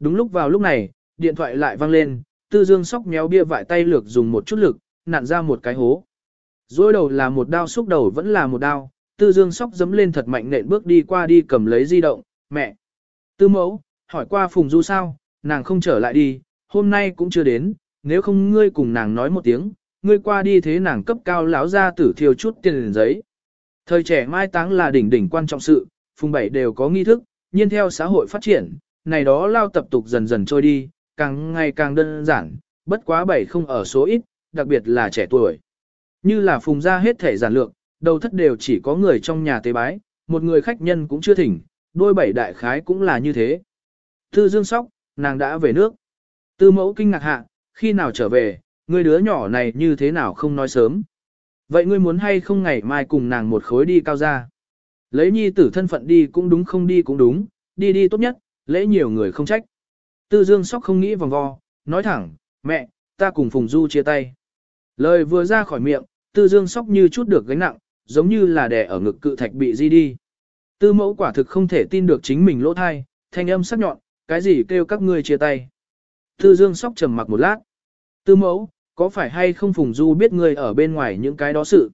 Đúng lúc vào lúc này, điện thoại lại vang lên, tư dương sóc méo bia vải tay lược dùng một chút lực, nặn ra một cái hố. Dối đầu là một đao xúc đầu vẫn là một đao, tư dương sóc dấm lên thật mạnh nện bước đi qua đi cầm lấy di động, mẹ. Tư mẫu, hỏi qua Phùng Du sao, nàng không trở lại đi, hôm nay cũng chưa đến, nếu không ngươi cùng nàng nói một tiếng, ngươi qua đi thế nàng cấp cao lão ra tử thiêu chút tiền giấy. Thời trẻ mai táng là đỉnh đỉnh quan trọng sự, Phùng Bảy đều có nghi thức, nhiên theo xã hội phát triển, này đó lao tập tục dần dần trôi đi, càng ngày càng đơn giản, bất quá bảy không ở số ít, đặc biệt là trẻ tuổi. Như là Phùng ra hết thể giản lược, đầu thất đều chỉ có người trong nhà tế bái, một người khách nhân cũng chưa thỉnh, đôi bảy đại khái cũng là như thế. Tư Dương Sóc, nàng đã về nước. Tư mẫu kinh ngạc hạ, khi nào trở về, người đứa nhỏ này như thế nào không nói sớm. Vậy ngươi muốn hay không ngày mai cùng nàng một khối đi cao ra? Lấy nhi tử thân phận đi cũng đúng không đi cũng đúng, đi đi tốt nhất, lễ nhiều người không trách. Tư Dương Sóc không nghĩ vòng vo, nói thẳng, mẹ, ta cùng Phùng Du chia tay. Lời vừa ra khỏi miệng, Tư Dương Sóc như chút được gánh nặng, giống như là đè ở ngực cự thạch bị di đi. Tư mẫu quả thực không thể tin được chính mình lỗ thai, thanh âm sắc nhọn, cái gì kêu các ngươi chia tay. Tư Dương Sóc trầm mặc một lát. Tư mẫu, có phải hay không Phùng Du biết ngươi ở bên ngoài những cái đó sự?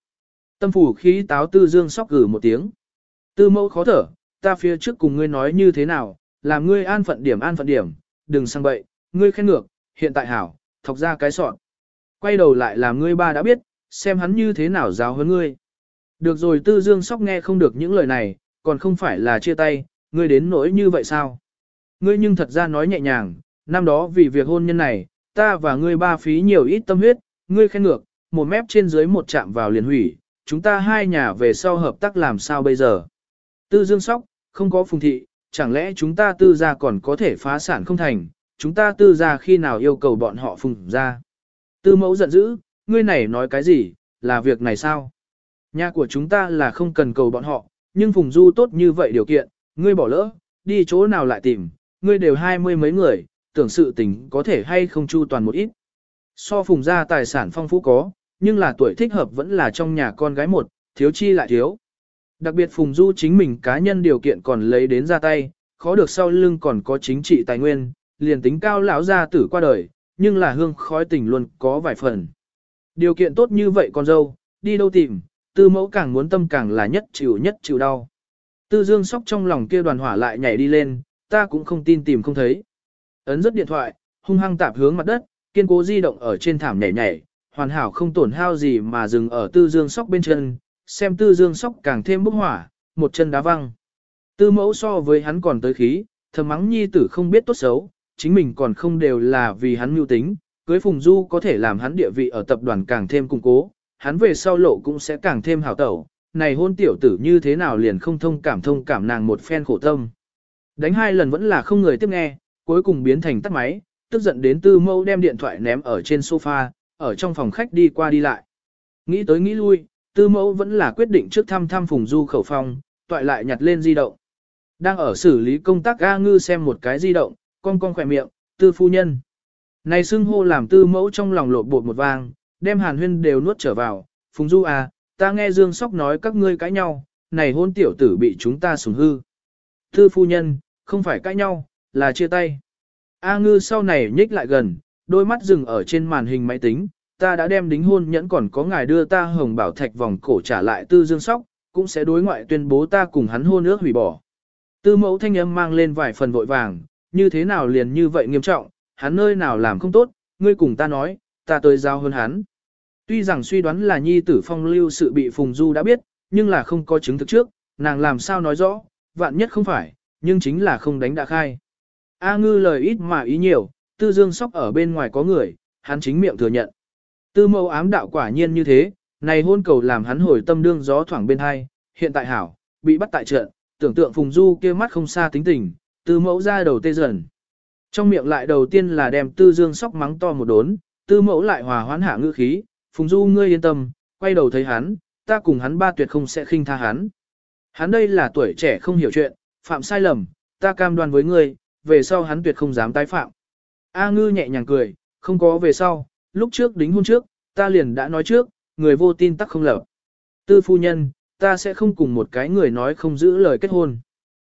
Tâm phủ khí táo Tư Dương Sóc gử một tiếng. Tư mẫu khó thở, ta phía trước cùng ngươi nói như thế nào, làm ngươi an phận điểm an phận điểm, đừng sang bậy, ngươi khen ngược, hiện tại hảo, thọc ra cái sọn. Quay đầu lại làm ngươi ba đã biết, xem hắn như thế nào giáo hơn ngươi. Được rồi Tư Dương Sóc nghe không được những lời này, còn không phải là chia tay, ngươi đến nỗi như vậy sao? Ngươi nhưng thật ra nói nhẹ nhàng, năm đó vì việc hôn nhân này, ta và ngươi ba phí nhiều ít tâm huyết, ngươi khen ngược, một mép trên dưới một chạm vào liền hủy, chúng ta hai nhà về sau hợp tác làm sao bây giờ? Tư Dương Sóc, không có phùng thị, chẳng lẽ chúng ta tư gia còn có thể phá sản không thành, chúng ta tư gia khi nào yêu cầu bọn họ phùng ra? Tư mẫu giận dữ, ngươi này nói cái gì, là việc này sao? Nhà của chúng ta là không cần cầu bọn họ, nhưng Phùng Du tốt như vậy điều kiện, ngươi bỏ lỡ, đi chỗ nào lại tìm, ngươi đều hai mươi mấy người, tưởng sự tình có thể hay không chu toàn một ít. So Phùng gia tài sản phong phú có, nhưng là tuổi thích hợp vẫn là trong nhà con gái một, thiếu chi lại thiếu. Đặc biệt Phùng Du chính mình cá nhân điều kiện còn lấy đến ra tay, khó được sau lưng còn có chính trị tài nguyên, liền tính cao lão gia tử qua đời, nhưng là hương khói tình luôn có vài phần. Điều kiện tốt như vậy con dâu, đi đâu tìm, tư mẫu càng muốn tâm càng là nhất chịu nhất chịu đau. Tư dương sóc trong lòng kia đoàn hỏa lại nhảy đi lên, ta cũng không tin tìm không thấy. Ấn rất điện thoại, hung hăng tạp hướng mặt đất, kiên cố di động ở trên thảm nhảy nhảy, hoàn hảo không tổn hao gì mà dừng ở tư dương sóc bên chân, xem tư dương sóc càng thêm bốc hỏa, một chân đá văng. Tư mẫu so với hắn còn tới khí, thầm mắng nhi tử không biết tốt xấu, chính mình còn không đều là vì hắn mưu tính, cưới Phùng Du có thể làm hắn địa vị ở tập đoàn càng thêm củng cố, hắn về sau lộ cũng sẽ càng thêm hào tẩu, này hôn tiểu tử như thế nào liền không thông cảm thông cảm nàng một phen khổ tâm. Đánh hai lần vẫn là không người tiếp nghe, cuối cùng biến thành tắt máy, tức giận đến tư mâu đem điện thoại ném ở trên sofa, ở trong phòng khách đi qua đi lại. Nghĩ tới nghĩ lui, tư mẫu vẫn là quyết định trước thăm thăm phùng du khẩu phong, toại lại nhặt lên di động. Đang ở xử lý công tác ga ngư xem một cái di động, con con khỏe miệng, tư phu nhân. Này xưng hô làm tư mẫu trong lòng lột bột một vang, đem hàn huyên đều nuốt trở vào, phùng du à, ta nghe Dương Sóc nói các ngươi cãi nhau, này hôn tiểu tử bị chúng ta sủng hư. Tư phu nhân, không phải cãi nhau, là chia tay. A ngư sau này nhích lại gần, đôi mắt dừng ở trên màn hình máy tính, ta đã đem đính hôn nhẫn còn có ngài đưa ta hồng bảo thạch vòng cổ trả lại tư dương sóc, cũng sẽ đối ngoại tuyên bố ta cùng hắn hôn ước hủy bỏ. Tư mẫu thanh âm mang lên vài phần vội vàng, như thế nào liền như vậy nghiêm trọng, hắn nơi nào làm không tốt, ngươi cùng ta nói, ta tới giao hơn hắn. Tuy rằng suy đoán là nhi tử phong lưu sự bị Phùng Du đã biết, nhưng là không có chứng thực trước, nàng làm sao nói rõ, vạn nhất không phải, nhưng chính là không đánh đã khai. A ngư lời ít mà ý nhiều, tư dương sóc ở bên ngoài có người, hắn chính miệng thừa nhận. Tư mẫu ám đạo quả nhiên như thế, này hôn cầu làm hắn hồi tâm đương gió thoảng bên hai, hiện tại hảo, bị bắt tại trận, tưởng tượng Phùng Du kia mắt không xa tính tình, tư mẫu ra đầu tê dần. Trong miệng lại đầu tiên là đem tư dương sóc mắng to một đốn, tư mẫu lại hòa hoãn hạ ngữ khí, Phùng Du ngươi yên tâm, quay đầu thấy hắn, ta cùng hắn ba tuyệt không sẽ khinh tha hắn. Hắn đây là tuổi trẻ không hiểu chuyện, phạm sai lầm, ta cam đoan với ngươi, về sau hắn tuyệt không dám tái phạm. A ngư nhẹ nhàng cười, không có về sau, lúc trước đính hôn trước, ta liền đã nói trước, người vô tin tắc không lập. Tư phu nhân, ta sẽ không cùng một cái người nói không giữ lời kết hôn.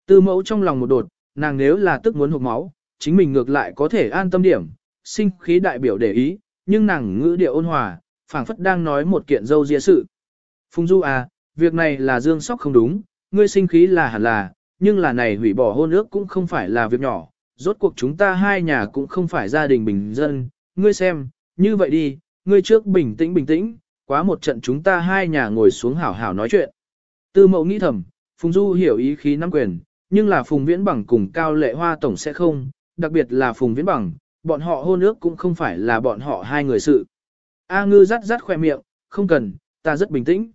Tư mẫu trong lòng một đột, nàng nếu là tức muốn hụt máu, chính mình ngược lại có thể an tâm điểm, sinh khí đại biểu để ý, nhưng nàng ngữ điệu ôn hòa, phảng phất đang nói một kiện dâu dịa sự. Phùng Du à, việc này là dương sóc không đúng, ngươi sinh khí là hẳn là, nhưng là này hủy bỏ hôn ước cũng không phải là việc nhỏ, rốt cuộc chúng ta hai nhà cũng không phải gia đình bình dân, ngươi xem, như vậy đi, ngươi trước bình tĩnh bình tĩnh, quá một trận chúng ta hai nhà ngồi xuống hảo hảo nói chuyện. Tư mẫu nghĩ thầm, Phùng Du hiểu ý khí nắm quyền, nhưng là Phùng Viễn Bằng cùng Cao Lệ Hoa Tổng sẽ không, đặc biệt là Phùng Viễn Bằng, bọn họ hôn ước cũng không phải là bọn họ hai người sự. A ngư rắt rắt khoe miệng, không cần, ta rất bình tĩnh.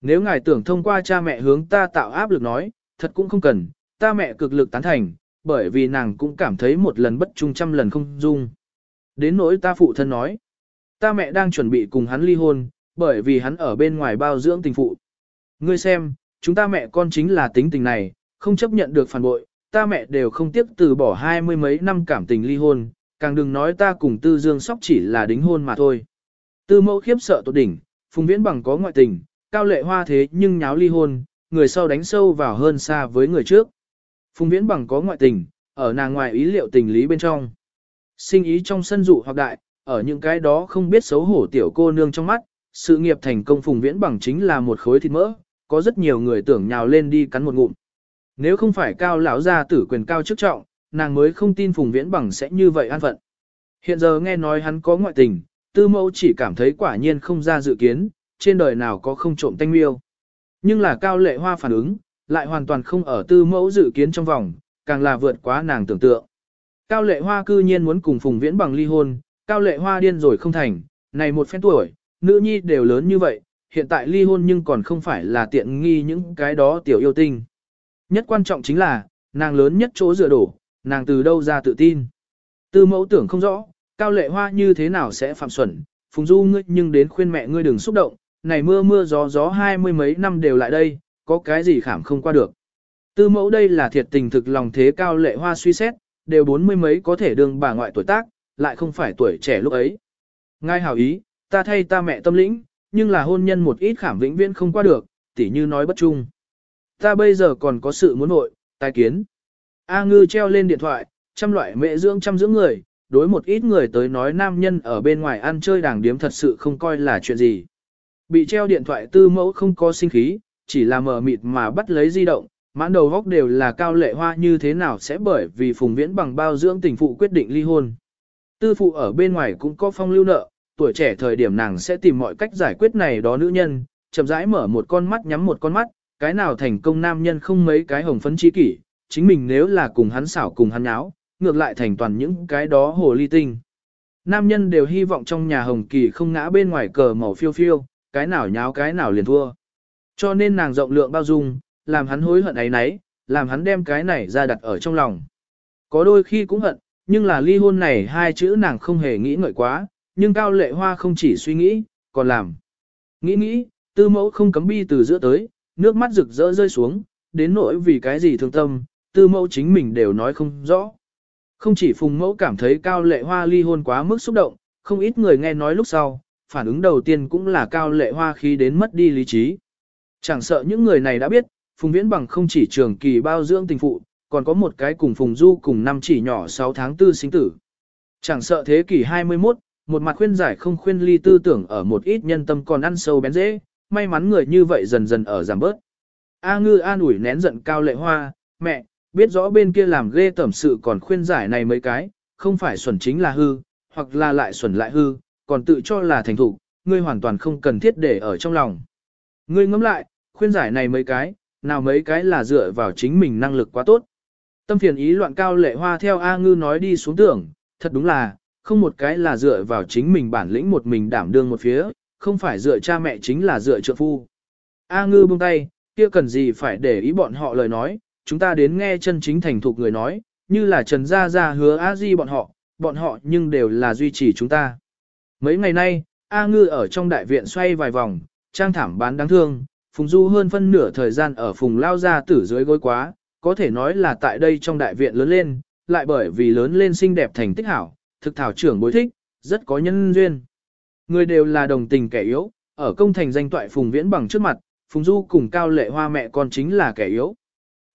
Nếu ngài tưởng thông qua cha mẹ hướng ta tạo áp lực nói, thật cũng không cần, ta mẹ cực lực tán thành, bởi vì nàng cũng cảm thấy một lần bất trung trăm lần không dung. Đến nỗi ta phụ thân nói, ta mẹ đang chuẩn bị cùng hắn ly hôn, bởi vì hắn ở bên ngoài bao dưỡng tình phụ. Ngươi xem, chúng ta mẹ con chính là tính tình này, không chấp nhận được phản bội, ta mẹ đều không tiếc từ bỏ hai mươi mấy năm cảm tình ly hôn, càng đừng nói ta cùng tư dương sóc chỉ là đính hôn mà thôi. Tư mẫu khiếp sợ tột đỉnh, phùng viễn bằng có ngoại tình, cao lệ hoa thế nhưng nháo ly hôn, người sau đánh sâu vào hơn xa với người trước. Phùng viễn bằng có ngoại tình, ở nàng ngoài ý liệu tình lý bên trong. Sinh ý trong sân dụ hoặc đại, ở những cái đó không biết xấu hổ tiểu cô nương trong mắt, sự nghiệp thành công phùng viễn bằng chính là một khối thịt mỡ, có rất nhiều người tưởng nhào lên đi cắn một ngụm. Nếu không phải cao lão gia tử quyền cao chức trọng, nàng mới không tin phùng viễn bằng sẽ như vậy an phận. Hiện giờ nghe nói hắn có ngoại tình, tư mẫu chỉ cảm thấy quả nhiên không ra dự kiến, trên đời nào có không trộm tanh miêu. Nhưng là cao lệ hoa phản ứng, lại hoàn toàn không ở tư mẫu dự kiến trong vòng, càng là vượt quá nàng tưởng tượng. Cao lệ hoa cư nhiên muốn cùng phùng viễn bằng ly hôn, cao lệ hoa điên rồi không thành, này một phen tuổi, nữ nhi đều lớn như vậy, hiện tại ly hôn nhưng còn không phải là tiện nghi những cái đó tiểu yêu tinh. Nhất quan trọng chính là, nàng lớn nhất chỗ dựa đổ, nàng từ đâu ra tự tin. Tư mẫu tưởng không rõ, cao lệ hoa như thế nào sẽ phạm xuẩn, phùng du ngươi nhưng đến khuyên mẹ ngươi đừng xúc động, này mưa mưa gió gió hai mươi mấy năm đều lại đây, có cái gì khảm không qua được. Tư mẫu đây là thiệt tình thực lòng thế cao lệ hoa suy xét, đều bốn mươi mấy có thể đương bà ngoại tuổi tác, lại không phải tuổi trẻ lúc ấy. Ngay hảo ý, ta thay ta mẹ tâm lĩnh, nhưng là hôn nhân một ít khảm vĩnh viễn không qua được, tỉ như nói bất trung. Ta bây giờ còn có sự muốn nội, tai kiến. A ngư treo lên điện thoại, trăm loại mẹ dưỡng trăm dưỡng người, đối một ít người tới nói nam nhân ở bên ngoài ăn chơi đàng điếm thật sự không coi là chuyện gì. Bị treo điện thoại tư mẫu không có sinh khí, chỉ là mờ mịt mà bắt lấy di động, mãn đầu góc đều là cao lệ hoa như thế nào sẽ bởi vì phùng viễn bằng bao dưỡng tình phụ quyết định ly hôn. Tư phụ ở bên ngoài cũng có phong lưu nợ, tuổi trẻ thời điểm nàng sẽ tìm mọi cách giải quyết này đó nữ nhân, chậm rãi mở một con mắt nhắm một con mắt, cái nào thành công nam nhân không mấy cái hồng phấn chi kỷ, chính mình nếu là cùng hắn xảo cùng hắn nháo, ngược lại thành toàn những cái đó hồ ly tinh. Nam nhân đều hy vọng trong nhà hồng kỳ không ngã bên ngoài cờ màu phiêu phiêu, cái nào nháo cái nào liền thua. Cho nên nàng rộng lượng bao dung, làm hắn hối hận ấy nấy, làm hắn đem cái này ra đặt ở trong lòng. Có đôi khi cũng hận, nhưng là ly hôn này hai chữ nàng không hề nghĩ ngợi quá, nhưng Cao Lệ Hoa không chỉ suy nghĩ, còn làm. Nghĩ nghĩ, tư mẫu không cấm bi từ giữa tới, nước mắt rực rỡ rơi xuống, đến nỗi vì cái gì thương tâm, tư mẫu chính mình đều nói không rõ. Không chỉ phùng mẫu cảm thấy Cao Lệ Hoa ly hôn quá mức xúc động, không ít người nghe nói lúc sau, phản ứng đầu tiên cũng là Cao Lệ Hoa khi đến mất đi lý trí. Chẳng sợ những người này đã biết, Phùng Viễn Bằng không chỉ trường kỳ bao dưỡng tình phụ, còn có một cái cùng Phùng Du cùng năm chỉ nhỏ 6 tháng tư sinh tử. Chẳng sợ thế kỷ 21, một mặt khuyên giải không khuyên ly tư tưởng ở một ít nhân tâm còn ăn sâu bén dễ, may mắn người như vậy dần dần ở giảm bớt. A ngư an ủi nén giận cao lệ hoa, mẹ, biết rõ bên kia làm ghê tẩm sự còn khuyên giải này mấy cái, không phải xuẩn chính là hư, hoặc là lại xuẩn lại hư, còn tự cho là thành thủ, ngươi hoàn toàn không cần thiết để ở trong lòng. Ngươi ngẫm lại, khuyên giải này mấy cái, nào mấy cái là dựa vào chính mình năng lực quá tốt. Tâm phiền ý loạn cao lệ hoa theo A ngư nói đi xuống tưởng, thật đúng là, không một cái là dựa vào chính mình bản lĩnh một mình đảm đương một phía, không phải dựa cha mẹ chính là dựa trợ phu. A ngư buông tay, kia cần gì phải để ý bọn họ lời nói, chúng ta đến nghe chân chính thành thục người nói, như là Trần Gia Gia hứa A Di bọn họ, bọn họ nhưng đều là duy trì chúng ta. Mấy ngày nay, A ngư ở trong đại viện xoay vài vòng, trang thảm bán đáng thương, Phùng Du hơn phân nửa thời gian ở Phùng Lao Gia tử dưới gối quá, có thể nói là tại đây trong đại viện lớn lên, lại bởi vì lớn lên xinh đẹp thành tích hảo, thực thảo trưởng bối thích, rất có nhân duyên. Người đều là đồng tình kẻ yếu, ở công thành danh toại Phùng Viễn bằng trước mặt, Phùng Du cùng Cao Lệ Hoa mẹ con chính là kẻ yếu.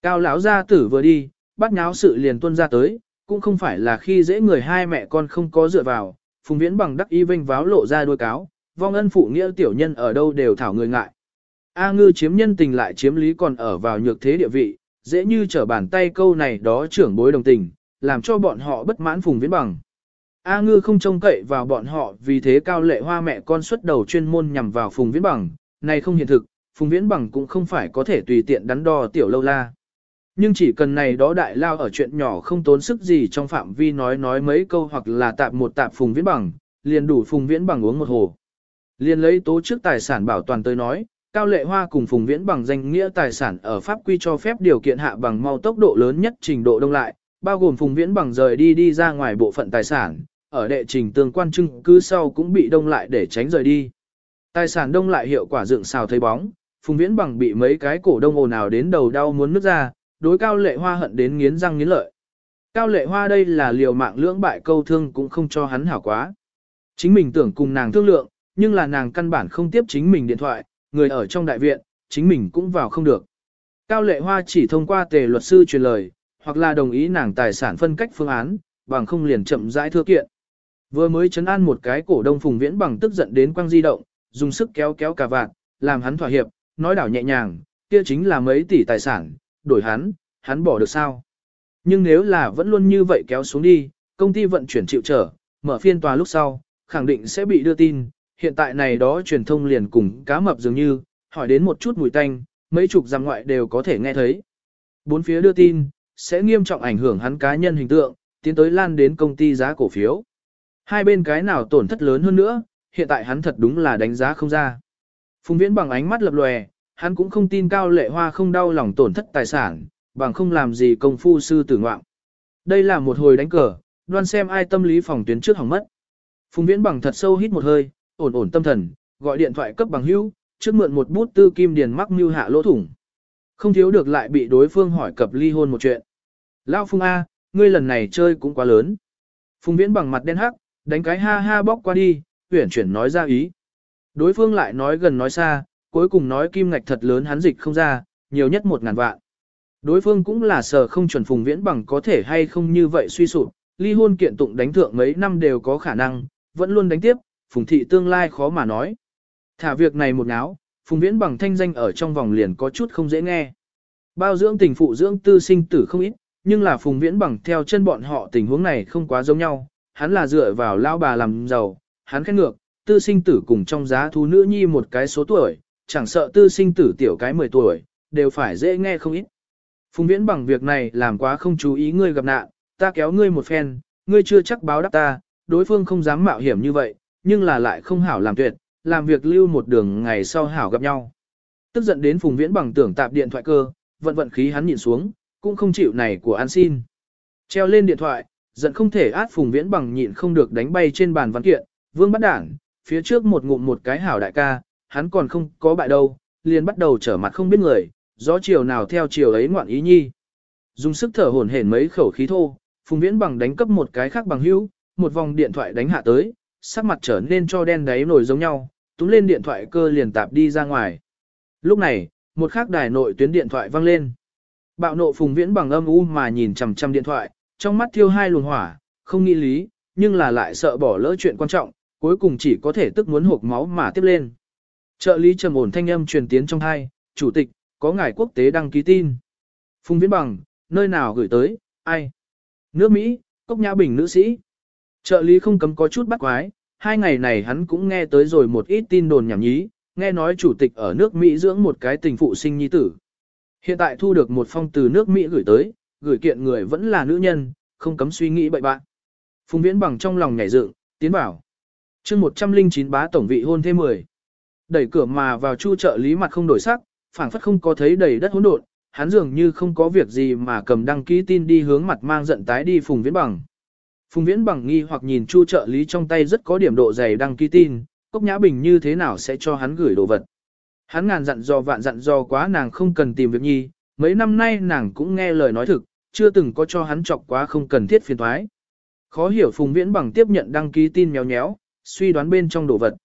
Cao lão gia tử vừa đi, bắt nháo sự liền tuân ra tới, cũng không phải là khi dễ người hai mẹ con không có dựa vào, Phùng Viễn bằng đắc y vinh váo lộ ra đuôi cáo, vong ân phụ nghĩa tiểu nhân ở đâu đều thảo người ngại. A ngư chiếm nhân tình lại chiếm lý còn ở vào nhược thế địa vị, dễ như trở bàn tay câu này đó trưởng bối đồng tình, làm cho bọn họ bất mãn Phùng Viễn bằng. A ngư không trông cậy vào bọn họ vì thế cao lệ hoa mẹ con xuất đầu chuyên môn nhằm vào Phùng Viễn bằng, này không hiện thực, Phùng Viễn bằng cũng không phải có thể tùy tiện đắn đo tiểu lâu la. Nhưng chỉ cần này đó đại lao ở chuyện nhỏ không tốn sức gì trong phạm vi nói nói mấy câu hoặc là tạp một tạp Phùng Viễn bằng, liền đủ Phùng Viễn bằng uống một hồ. Liền lấy tố trước tài sản bảo toàn tới nói, Cao Lệ Hoa cùng Phùng Viễn bằng danh nghĩa tài sản ở pháp quy cho phép điều kiện hạ bằng mau tốc độ lớn nhất trình độ đông lại, bao gồm Phùng Viễn bằng rời đi đi ra ngoài bộ phận tài sản, ở đệ trình tương quan chứng cứ sau cũng bị đông lại để tránh rời đi. Tài sản đông lại hiệu quả dựng xào thấy bóng, Phùng Viễn bằng bị mấy cái cổ đông ồn ào đến đầu đau muốn nứt ra, đối Cao Lệ Hoa hận đến nghiến răng nghiến lợi. Cao Lệ Hoa đây là liều mạng lưỡng bại câu thương cũng không cho hắn hảo quá. Chính mình tưởng cùng nàng thương lượng, nhưng là nàng căn bản không tiếp chính mình điện thoại, người ở trong đại viện, chính mình cũng vào không được. Cao Lệ Hoa chỉ thông qua tề luật sư truyền lời, hoặc là đồng ý nàng tài sản phân cách phương án, bằng không liền chậm rãi thưa kiện. Vừa mới chấn an một cái cổ đông phùng viễn bằng tức giận đến quang di động, dùng sức kéo kéo cả vạn, làm hắn thỏa hiệp, nói đảo nhẹ nhàng, kia chính là mấy tỷ tài sản, đổi hắn, hắn bỏ được sao. Nhưng nếu là vẫn luôn như vậy kéo xuống đi, công ty vận chuyển chịu trở, mở phiên tòa lúc sau, khẳng định sẽ bị đưa tin, hiện tại này đó truyền thông liền cùng cá mập dường như, hỏi đến một chút mùi tanh, mấy chục giam ngoại đều có thể nghe thấy. Bốn phía đưa tin, sẽ nghiêm trọng ảnh hưởng hắn cá nhân hình tượng, tiến tới lan đến công ty giá cổ phiếu. Hai bên cái nào tổn thất lớn hơn nữa, hiện tại hắn thật đúng là đánh giá không ra. Phùng Viễn bằng ánh mắt lập lòe, hắn cũng không tin Cao Lệ Hoa không đau lòng tổn thất tài sản, bằng không làm gì công phu sư tử ngoạm. Đây là một hồi đánh cờ, đoan xem ai tâm lý phòng tuyến trước hỏng mất. Phùng Viễn bằng thật sâu hít một hơi, ổn ổn tâm thần, gọi điện thoại cấp bằng hữu, trước mượn một bút tư kim điền mắc mưu hạ lỗ thủng. Không thiếu được lại bị đối phương hỏi cập ly hôn một chuyện. Lao Phùng A, ngươi lần này chơi cũng quá lớn. Phùng Viễn bằng mặt đen hắc, đánh cái ha ha bóc qua đi, huyển chuyển nói ra ý. Đối phương lại nói gần nói xa, cuối cùng nói kim ngạch thật lớn hắn dịch không ra, nhiều nhất một ngàn vạn. Đối phương cũng là sở không chuẩn Phùng Viễn bằng có thể hay không như vậy suy sụp, ly hôn kiện tụng đánh thượng mấy năm đều có khả năng, vẫn luôn đánh tiếp, Phùng Thị tương lai khó mà nói. Thả việc này một ngáo, Phùng Viễn bằng thanh danh ở trong vòng liền có chút không dễ nghe. Bao dưỡng tình phụ dưỡng tư sinh tử không ít, nhưng là Phùng Viễn bằng theo chân bọn họ tình huống này không quá giống nhau, hắn là dựa vào lao bà làm giàu, hắn khét ngược, tư sinh tử cùng trong giá thú nữ nhi một cái số tuổi, chẳng sợ tư sinh tử tiểu cái 10 tuổi, đều phải dễ nghe không ít. Phùng Viễn bằng việc này làm quá không chú ý ngươi gặp nạn, ta kéo ngươi một phen, ngươi chưa chắc báo đáp ta, đối phương không dám mạo hiểm như vậy, nhưng là lại không hảo làm tuyệt, làm việc lưu một đường ngày sau hảo gặp nhau. Tức giận đến Phùng Viễn bằng tưởng tạp điện thoại cơ, vận vận khí hắn nhìn xuống, cũng không chịu này của an xin. Treo lên điện thoại, giận không thể át Phùng Viễn bằng nhịn không được đánh bay trên bàn văn kiện, vương bắt đảng, phía trước một ngụm một cái hảo đại ca, hắn còn không có bại đâu, liền bắt đầu trở mặt không biết người, gió chiều nào theo chiều ấy ngoạn ý nhi. Dùng sức thở hổn hển mấy khẩu khí thô, Phùng Viễn bằng đánh cấp một cái khác bằng hữu, một vòng điện thoại đánh hạ tới, sắc mặt trở nên cho đen đáy nổi giống nhau, túm lên điện thoại cơ liền tạp đi ra ngoài. Lúc này, một khác đài nội tuyến điện thoại vang lên. Bạo nộ Phùng Viễn bằng âm u mà nhìn chằm chằm điện thoại, trong mắt thiêu hai luồng hỏa, không nghĩ lý, nhưng là lại sợ bỏ lỡ chuyện quan trọng, cuối cùng chỉ có thể tức muốn hộp máu mà tiếp lên. Trợ lý trầm ổn thanh âm truyền tiến trong hai, chủ tịch, có ngài quốc tế đăng ký tin. Phùng Viễn bằng, nơi nào gửi tới, ai? Nước Mỹ, Cốc Nhã Bình nữ sĩ. Trợ lý không cấm có chút bắt quái, hai ngày này hắn cũng nghe tới rồi một ít tin đồn nhảm nhí, nghe nói chủ tịch ở nước Mỹ dưỡng một cái tình phụ sinh nhi tử. Hiện tại thu được một phong từ nước Mỹ gửi tới, gửi kiện người vẫn là nữ nhân, không cấm suy nghĩ bậy bạn. Phùng Viễn bằng trong lòng nhảy dựng, tiến bảo. chương 109 bá tổng vị hôn thêm 10. Đẩy cửa mà vào chu trợ lý mặt không đổi sắc, phảng phất không có thấy đầy đất hỗn độn, hắn dường như không có việc gì mà cầm đăng ký tin đi hướng mặt mang giận tái đi Phùng Viễn bằng. Phùng Viễn bằng nghi hoặc nhìn chu trợ lý trong tay rất có điểm độ dày đăng ký tin, Cốc Nhã Bình như thế nào sẽ cho hắn gửi đồ vật. Hắn ngàn dặn dò vạn dặn dò quá nàng không cần tìm việc nhi, mấy năm nay nàng cũng nghe lời nói thực, chưa từng có cho hắn chọc quá không cần thiết phiền thoái. Khó hiểu Phùng Viễn bằng tiếp nhận đăng ký tin nhéo nhéo, suy đoán bên trong đồ vật.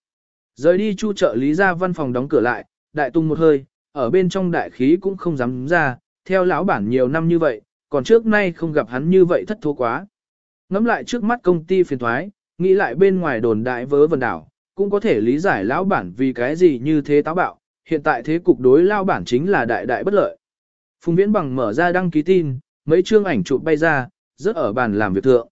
Rời đi chu trợ lý ra văn phòng đóng cửa lại, đại tung một hơi, ở bên trong đại khí cũng không dám ra, theo lão bản nhiều năm như vậy, còn trước nay không gặp hắn như vậy thất thố quá. Ngắm lại trước mắt công ty phiền thoái, nghĩ lại bên ngoài đồn đại vớ vần đảo, cũng có thể lý giải lão bản vì cái gì như thế táo bạo, hiện tại thế cục đối lao bản chính là đại đại bất lợi. Phùng Viễn Bằng mở ra đăng ký tin, mấy chương ảnh chụp bay ra, rớt ở bàn làm việc thượng.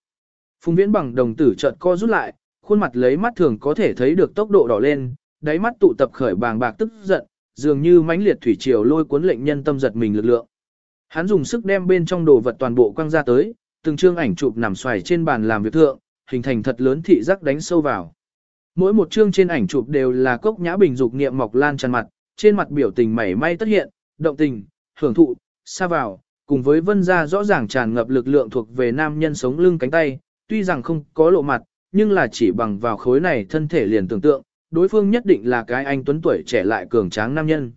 Phùng Viễn Bằng đồng tử chợt co rút lại, khuôn mặt lấy mắt thường có thể thấy được tốc độ đỏ lên, đáy mắt tụ tập khởi bàng bạc tức giận, dường như mãnh liệt thủy triều lôi cuốn lệnh nhân tâm giật mình lực lượng. Hắn dùng sức đem bên trong đồ vật toàn bộ quăng ra tới, từng chương ảnh chụp nằm xoài trên bàn làm việc thượng, hình thành thật lớn thị giác đánh sâu vào. Mỗi một chương trên ảnh chụp đều là cốc nhã bình dục niệm mọc lan tràn mặt, trên mặt biểu tình mảy may tất hiện, động tình, hưởng thụ, xa vào, cùng với vân ra rõ ràng tràn ngập lực lượng thuộc về nam nhân sống lưng cánh tay, tuy rằng không có lộ mặt, nhưng là chỉ bằng vào khối này thân thể liền tưởng tượng, đối phương nhất định là cái anh tuấn tuổi trẻ lại cường tráng nam nhân.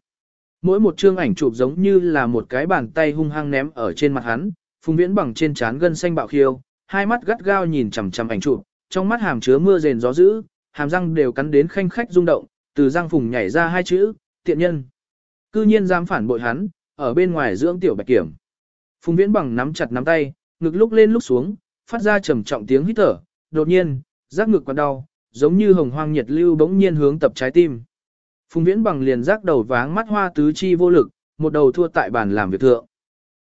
Mỗi một chương ảnh chụp giống như là một cái bàn tay hung hăng ném ở trên mặt hắn, phùng viễn bằng trên trán gân xanh bạo khiêu, hai mắt gắt gao nhìn chằm chằm ảnh chụp, trong mắt hàm chứa mưa rền gió dữ, hàm răng đều cắn đến khanh khách rung động, từ răng phùng nhảy ra hai chữ, tiện nhân. Cư nhiên dám phản bội hắn, ở bên ngoài dưỡng tiểu bạch kiểm. Phùng viễn bằng nắm chặt nắm tay, ngực lúc lên lúc xuống, phát ra trầm trọng tiếng hít thở, đột nhiên, giác ngực quặn đau, giống như hồng hoang nhiệt lưu bỗng nhiên hướng tập trái tim. Phùng Viễn bằng liền giác đầu váng mắt hoa tứ chi vô lực, một đầu thua tại bàn làm việc thượng.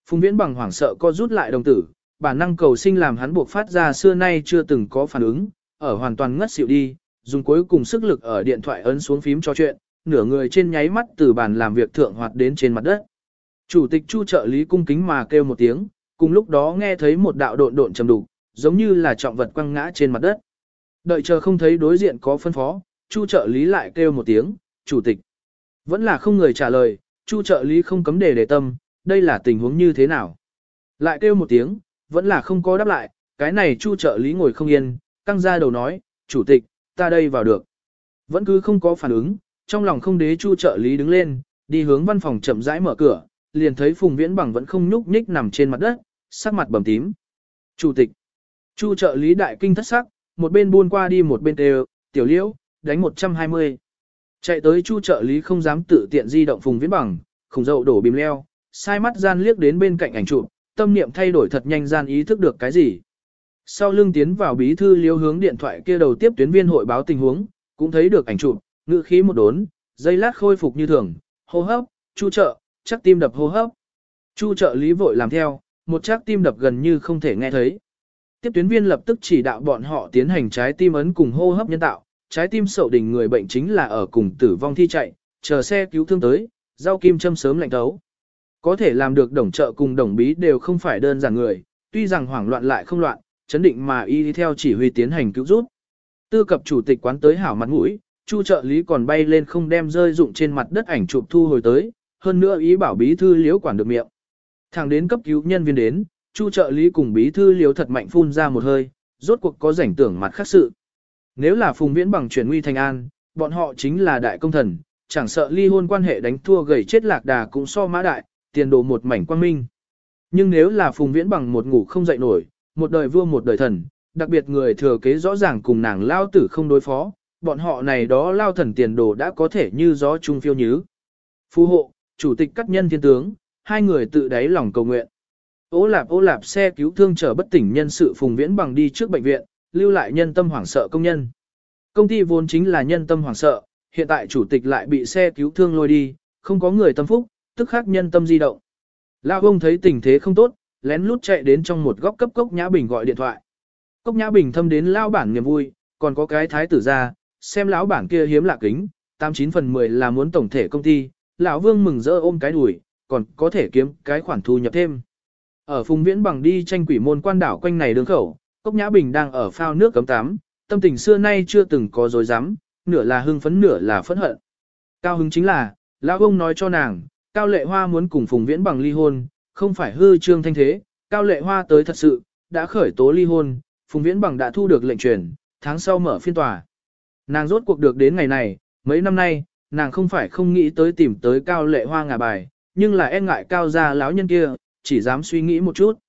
Phùng Viễn bằng hoảng sợ co rút lại đồng tử, bản năng cầu sinh làm hắn buộc phát ra xưa nay chưa từng có phản ứng, ở hoàn toàn ngất xỉu đi, dùng cuối cùng sức lực ở điện thoại ấn xuống phím cho chuyện, nửa người trên nháy mắt từ bàn làm việc thượng hoạt đến trên mặt đất. Chủ tịch Chu trợ lý cung kính mà kêu một tiếng, cùng lúc đó nghe thấy một đạo độn độn trầm đục, giống như là trọng vật quăng ngã trên mặt đất. Đợi chờ không thấy đối diện có phân phó, Chu trợ lý lại kêu một tiếng, chủ tịch. Vẫn là không người trả lời, Chu trợ lý không cấm đề để tâm, đây là tình huống như thế nào. Lại kêu một tiếng, vẫn là không có đáp lại, cái này Chu trợ lý ngồi không yên, căng ra đầu nói, chủ tịch, ta đây vào được. Vẫn cứ không có phản ứng, trong lòng không đế Chu trợ lý đứng lên, đi hướng văn phòng chậm rãi mở cửa, liền thấy Phùng Viễn Bằng vẫn không nhúc nhích nằm trên mặt đất, sắc mặt bầm tím. Chủ tịch, Chu trợ lý đại kinh thất sắc, một bên buôn qua đi một bên đều, tiểu liễu, đánh 120. Chạy tới chu trợ lý không dám tự tiện di động phùng viễn bằng, khủng dậu đổ bìm leo, sai mắt gian liếc đến bên cạnh ảnh chụp, tâm niệm thay đổi thật nhanh gian ý thức được cái gì. Sau lưng tiến vào bí thư liêu hướng điện thoại kia đầu tiếp tuyến viên hội báo tình huống, cũng thấy được ảnh chụp, ngữ khí một đốn, dây lát khôi phục như thường, hô hấp, chu trợ, chắc tim đập hô hấp. Chu trợ lý vội làm theo, một chắc tim đập gần như không thể nghe thấy. Tiếp tuyến viên lập tức chỉ đạo bọn họ tiến hành trái tim ấn cùng hô hấp nhân tạo, trái tim sậu đỉnh người bệnh chính là ở cùng tử vong thi chạy, chờ xe cứu thương tới, rau kim châm sớm lạnh thấu. Có thể làm được đồng trợ cùng đồng bí đều không phải đơn giản người, tuy rằng hoảng loạn lại không loạn, chấn định mà y đi theo chỉ huy tiến hành cứu rút Tư cập chủ tịch quán tới hảo mặt mũi, chu trợ lý còn bay lên không đem rơi dụng trên mặt đất ảnh chụp thu hồi tới, hơn nữa ý bảo bí thư liếu quản được miệng. Thẳng đến cấp cứu nhân viên đến, chu trợ lý cùng bí thư liếu thật mạnh phun ra một hơi, rốt cuộc có rảnh tưởng mặt khác sự. Nếu là Phùng Viễn bằng chuyển nguy thành an, bọn họ chính là đại công thần, chẳng sợ ly hôn quan hệ đánh thua gầy chết lạc đà cũng so mã đại, tiền đồ một mảnh quang minh. Nhưng nếu là Phùng Viễn bằng một ngủ không dậy nổi, một đời vua một đời thần, đặc biệt người thừa kế rõ ràng cùng nàng lao tử không đối phó, bọn họ này đó lao thần tiền đồ đã có thể như gió trung phiêu nhứ. Phú hộ, chủ tịch cắt nhân thiên tướng, hai người tự đáy lòng cầu nguyện. Ô lạp ô lạp xe cứu thương chở bất tỉnh nhân sự Phùng Viễn bằng đi trước bệnh viện, lưu lại nhân tâm hoảng sợ công nhân. Công ty vốn chính là nhân tâm hoảng sợ, hiện tại chủ tịch lại bị xe cứu thương lôi đi, không có người tâm phúc, tức khắc nhân tâm di động. Lao ông thấy tình thế không tốt, lén lút chạy đến trong một góc cấp cốc Nhã Bình gọi điện thoại. Cốc Nhã Bình thâm đến lao bản niềm vui, còn có cái thái tử ra, xem lão bản kia hiếm lạ kính, 89 phần 10 là muốn tổng thể công ty, lão Vương mừng rỡ ôm cái đùi, còn có thể kiếm cái khoản thu nhập thêm. Ở Phùng Viễn bằng đi tranh quỷ môn quan đảo quanh này đường khẩu, Cốc Nhã Bình đang ở phao nước cấm tắm, tâm tình xưa nay chưa từng có dối rắm nửa là hưng phấn nửa là phẫn hận. Cao hứng chính là, lão ông nói cho nàng, Cao Lệ Hoa muốn cùng Phùng Viễn bằng ly hôn, không phải hư trương thanh thế, Cao Lệ Hoa tới thật sự, đã khởi tố ly hôn, Phùng Viễn bằng đã thu được lệnh truyền, tháng sau mở phiên tòa. Nàng rốt cuộc được đến ngày này, mấy năm nay, nàng không phải không nghĩ tới tìm tới Cao Lệ Hoa ngả bài, nhưng là e ngại Cao gia lão nhân kia, chỉ dám suy nghĩ một chút.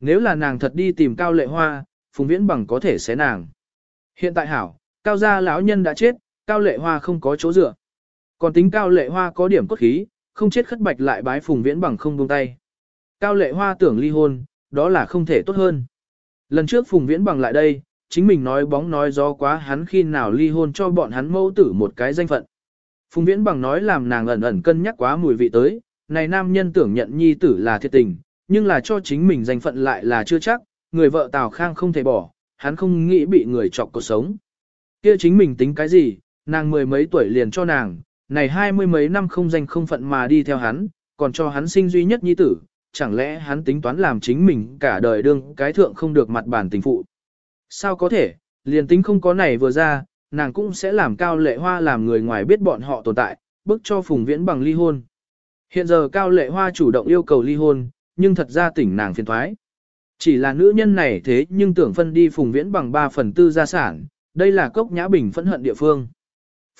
Nếu là nàng thật đi tìm Cao Lệ Hoa, Phùng Viễn bằng có thể xé nàng. Hiện tại hảo, Cao gia lão nhân đã chết, Cao Lệ Hoa không có chỗ dựa. Còn tính Cao Lệ Hoa có điểm cốt khí, không chết khất bạch lại bái Phùng Viễn bằng không buông tay. Cao Lệ Hoa tưởng ly hôn, đó là không thể tốt hơn. Lần trước Phùng Viễn bằng lại đây, chính mình nói bóng nói gió quá hắn khi nào ly hôn cho bọn hắn mẫu tử một cái danh phận. Phùng Viễn bằng nói làm nàng ẩn ẩn cân nhắc quá mùi vị tới, này nam nhân tưởng nhận nhi tử là thiệt tình, nhưng là cho chính mình danh phận lại là chưa chắc, người vợ Tào Khang không thể bỏ, hắn không nghĩ bị người chọc cuộc sống. Kia chính mình tính cái gì, nàng mười mấy tuổi liền cho nàng, này hai mươi mấy năm không danh không phận mà đi theo hắn, còn cho hắn sinh duy nhất nhi tử, chẳng lẽ hắn tính toán làm chính mình cả đời đương cái thượng không được mặt bản tình phụ. Sao có thể, liền tính không có này vừa ra, nàng cũng sẽ làm cao lệ hoa làm người ngoài biết bọn họ tồn tại, bức cho Phùng Viễn bằng ly hôn. Hiện giờ cao lệ hoa chủ động yêu cầu ly hôn, nhưng thật ra tỉnh nàng phiền thoái. Chỉ là nữ nhân này thế nhưng tưởng phân đi Phùng Viễn bằng 3 phần tư gia sản, đây là cốc nhã bình phẫn hận địa phương.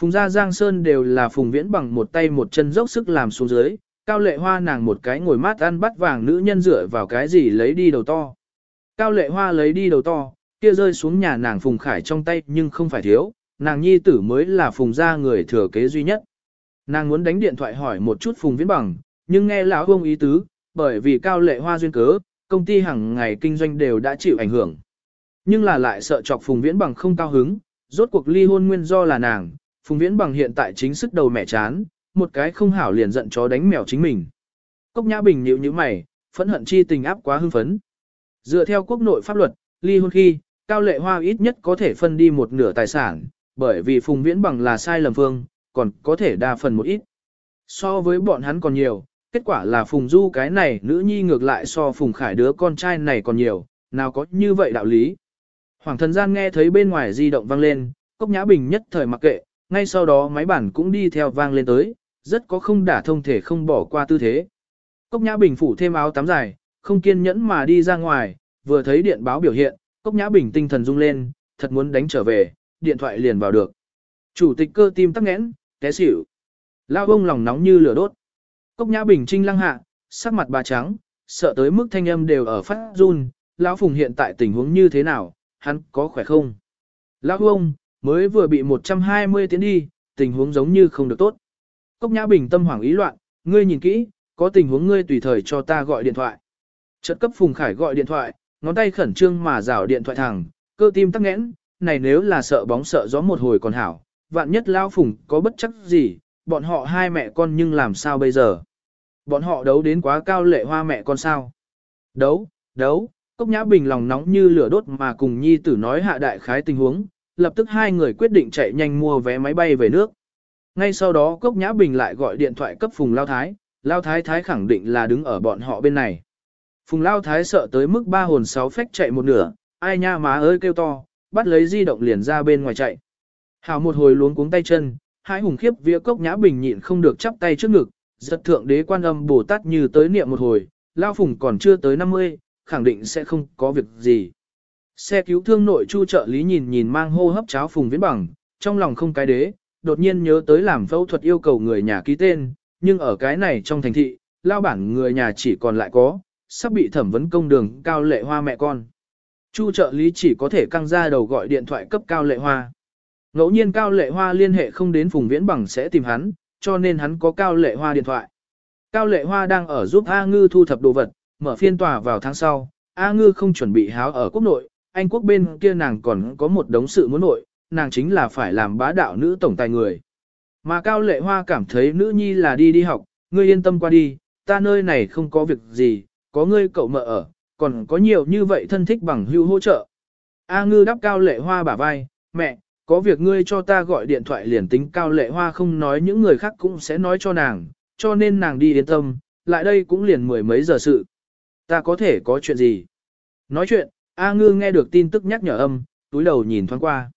Phùng gia Giang Sơn đều là Phùng Viễn bằng một tay một chân dốc sức làm xuống dưới, cao lệ hoa nàng một cái ngồi mát ăn bắt vàng nữ nhân dựa vào cái gì lấy đi đầu to. Cao lệ hoa lấy đi đầu to, kia rơi xuống nhà nàng Phùng Khải trong tay nhưng không phải thiếu, nàng nhi tử mới là Phùng gia người thừa kế duy nhất. Nàng muốn đánh điện thoại hỏi một chút Phùng Viễn bằng, nhưng nghe lão ông ý tứ, bởi vì cao lệ hoa duyên cớ, công ty hàng ngày kinh doanh đều đã chịu ảnh hưởng. Nhưng là lại sợ chọc Phùng Viễn bằng không cao hứng, rốt cuộc ly hôn nguyên do là nàng, Phùng Viễn bằng hiện tại chính sức đầu mẹ chán, một cái không hảo liền giận chó đánh mèo chính mình. Cốc Nhã Bình nhíu nhíu mày, phẫn hận chi tình áp quá hưng phấn. Dựa theo quốc nội pháp luật, ly hôn khi, Cao Lệ Hoa ít nhất có thể phân đi một nửa tài sản, bởi vì Phùng Viễn bằng là sai lầm phương, còn có thể đa phần một ít. So với bọn hắn còn nhiều, kết quả là Phùng Du cái này nữ nhi ngược lại so Phùng Khải đứa con trai này còn nhiều, nào có như vậy đạo lý. Hoàng thần gian nghe thấy bên ngoài di động vang lên, Cốc Nhã Bình nhất thời mặc kệ, ngay sau đó máy bản cũng đi theo vang lên tới, rất có không đả thông thể không bỏ qua tư thế. Cốc Nhã Bình phủ thêm áo tắm dài, không kiên nhẫn mà đi ra ngoài, vừa thấy điện báo biểu hiện, Cốc Nhã Bình tinh thần rung lên, thật muốn đánh trở về, điện thoại liền vào được. Chủ tịch cơ tim tắc nghẽn, té xỉu. Lao bông lòng nóng như lửa đốt. Cốc Nhã Bình trinh lăng hạ, sắc mặt bà trắng, sợ tới mức thanh âm đều ở phát run, lão Phùng hiện tại tình huống như thế nào, hắn có khỏe không? Lão ông mới vừa bị 120 tiến đi, tình huống giống như không được tốt. Cốc Nhã Bình tâm hoảng ý loạn, ngươi nhìn kỹ, có tình huống ngươi tùy thời cho ta gọi điện thoại. Chợt cấp Phùng Khải gọi điện thoại, ngón tay khẩn trương mà rảo điện thoại thẳng, cơ tim tắc nghẽn, này nếu là sợ bóng sợ gió một hồi còn hảo, vạn nhất lao Phùng có bất chắc gì, bọn họ hai mẹ con nhưng làm sao bây giờ? Bọn họ đấu đến quá cao lệ hoa mẹ con sao? Đấu, đấu, Cốc Nhã Bình lòng nóng như lửa đốt mà cùng nhi tử nói hạ đại khái tình huống, lập tức hai người quyết định chạy nhanh mua vé máy bay về nước. Ngay sau đó Cốc Nhã Bình lại gọi điện thoại cấp Phùng Lao Thái, Lao Thái Thái khẳng định là đứng ở bọn họ bên này. Phùng Lao Thái sợ tới mức ba hồn sáu phách chạy một nửa, ai nha má ơi kêu to, bắt lấy di động liền ra bên ngoài chạy. Hào một hồi luống cuống tay chân, hai hùng khiếp vía Cốc Nhã Bình nhịn không được chắp tay trước ngực, giật thượng đế quan âm Bồ Tát như tới niệm một hồi, Lao Phùng còn chưa tới 50, khẳng định sẽ không có việc gì. Xe cứu thương nội chu trợ lý nhìn nhìn mang hô hấp cháo Phùng Viễn Bằng, trong lòng không cái đế, đột nhiên nhớ tới làm phẫu thuật yêu cầu người nhà ký tên, nhưng ở cái này trong thành thị, lao bản người nhà chỉ còn lại có, sắp bị thẩm vấn công đường cao lệ hoa mẹ con. Chu trợ lý chỉ có thể căng ra đầu gọi điện thoại cấp cao lệ hoa. Ngẫu nhiên cao lệ hoa liên hệ không đến Phùng Viễn Bằng sẽ tìm hắn, cho nên hắn có cao lệ hoa điện thoại. Cao lệ hoa đang ở giúp A Ngư thu thập đồ vật, mở phiên tòa vào tháng sau, A Ngư không chuẩn bị háo ở quốc nội, anh quốc bên kia nàng còn có một đống sự muốn nội, nàng chính là phải làm bá đạo nữ tổng tài người. Mà Cao Lệ Hoa cảm thấy nữ nhi là đi đi học, ngươi yên tâm qua đi, ta nơi này không có việc gì, có ngươi cậu mợ ở, còn có nhiều như vậy thân thích bằng hữu hỗ trợ. A ngư đắp Cao Lệ Hoa bả vai, mẹ, có việc ngươi cho ta gọi điện thoại liền tính Cao Lệ Hoa không nói những người khác cũng sẽ nói cho nàng, cho nên nàng đi yên tâm, lại đây cũng liền mười mấy giờ sự. Ta có thể có chuyện gì? Nói chuyện, A ngư nghe được tin tức nhắc nhở âm, túi đầu nhìn thoáng qua.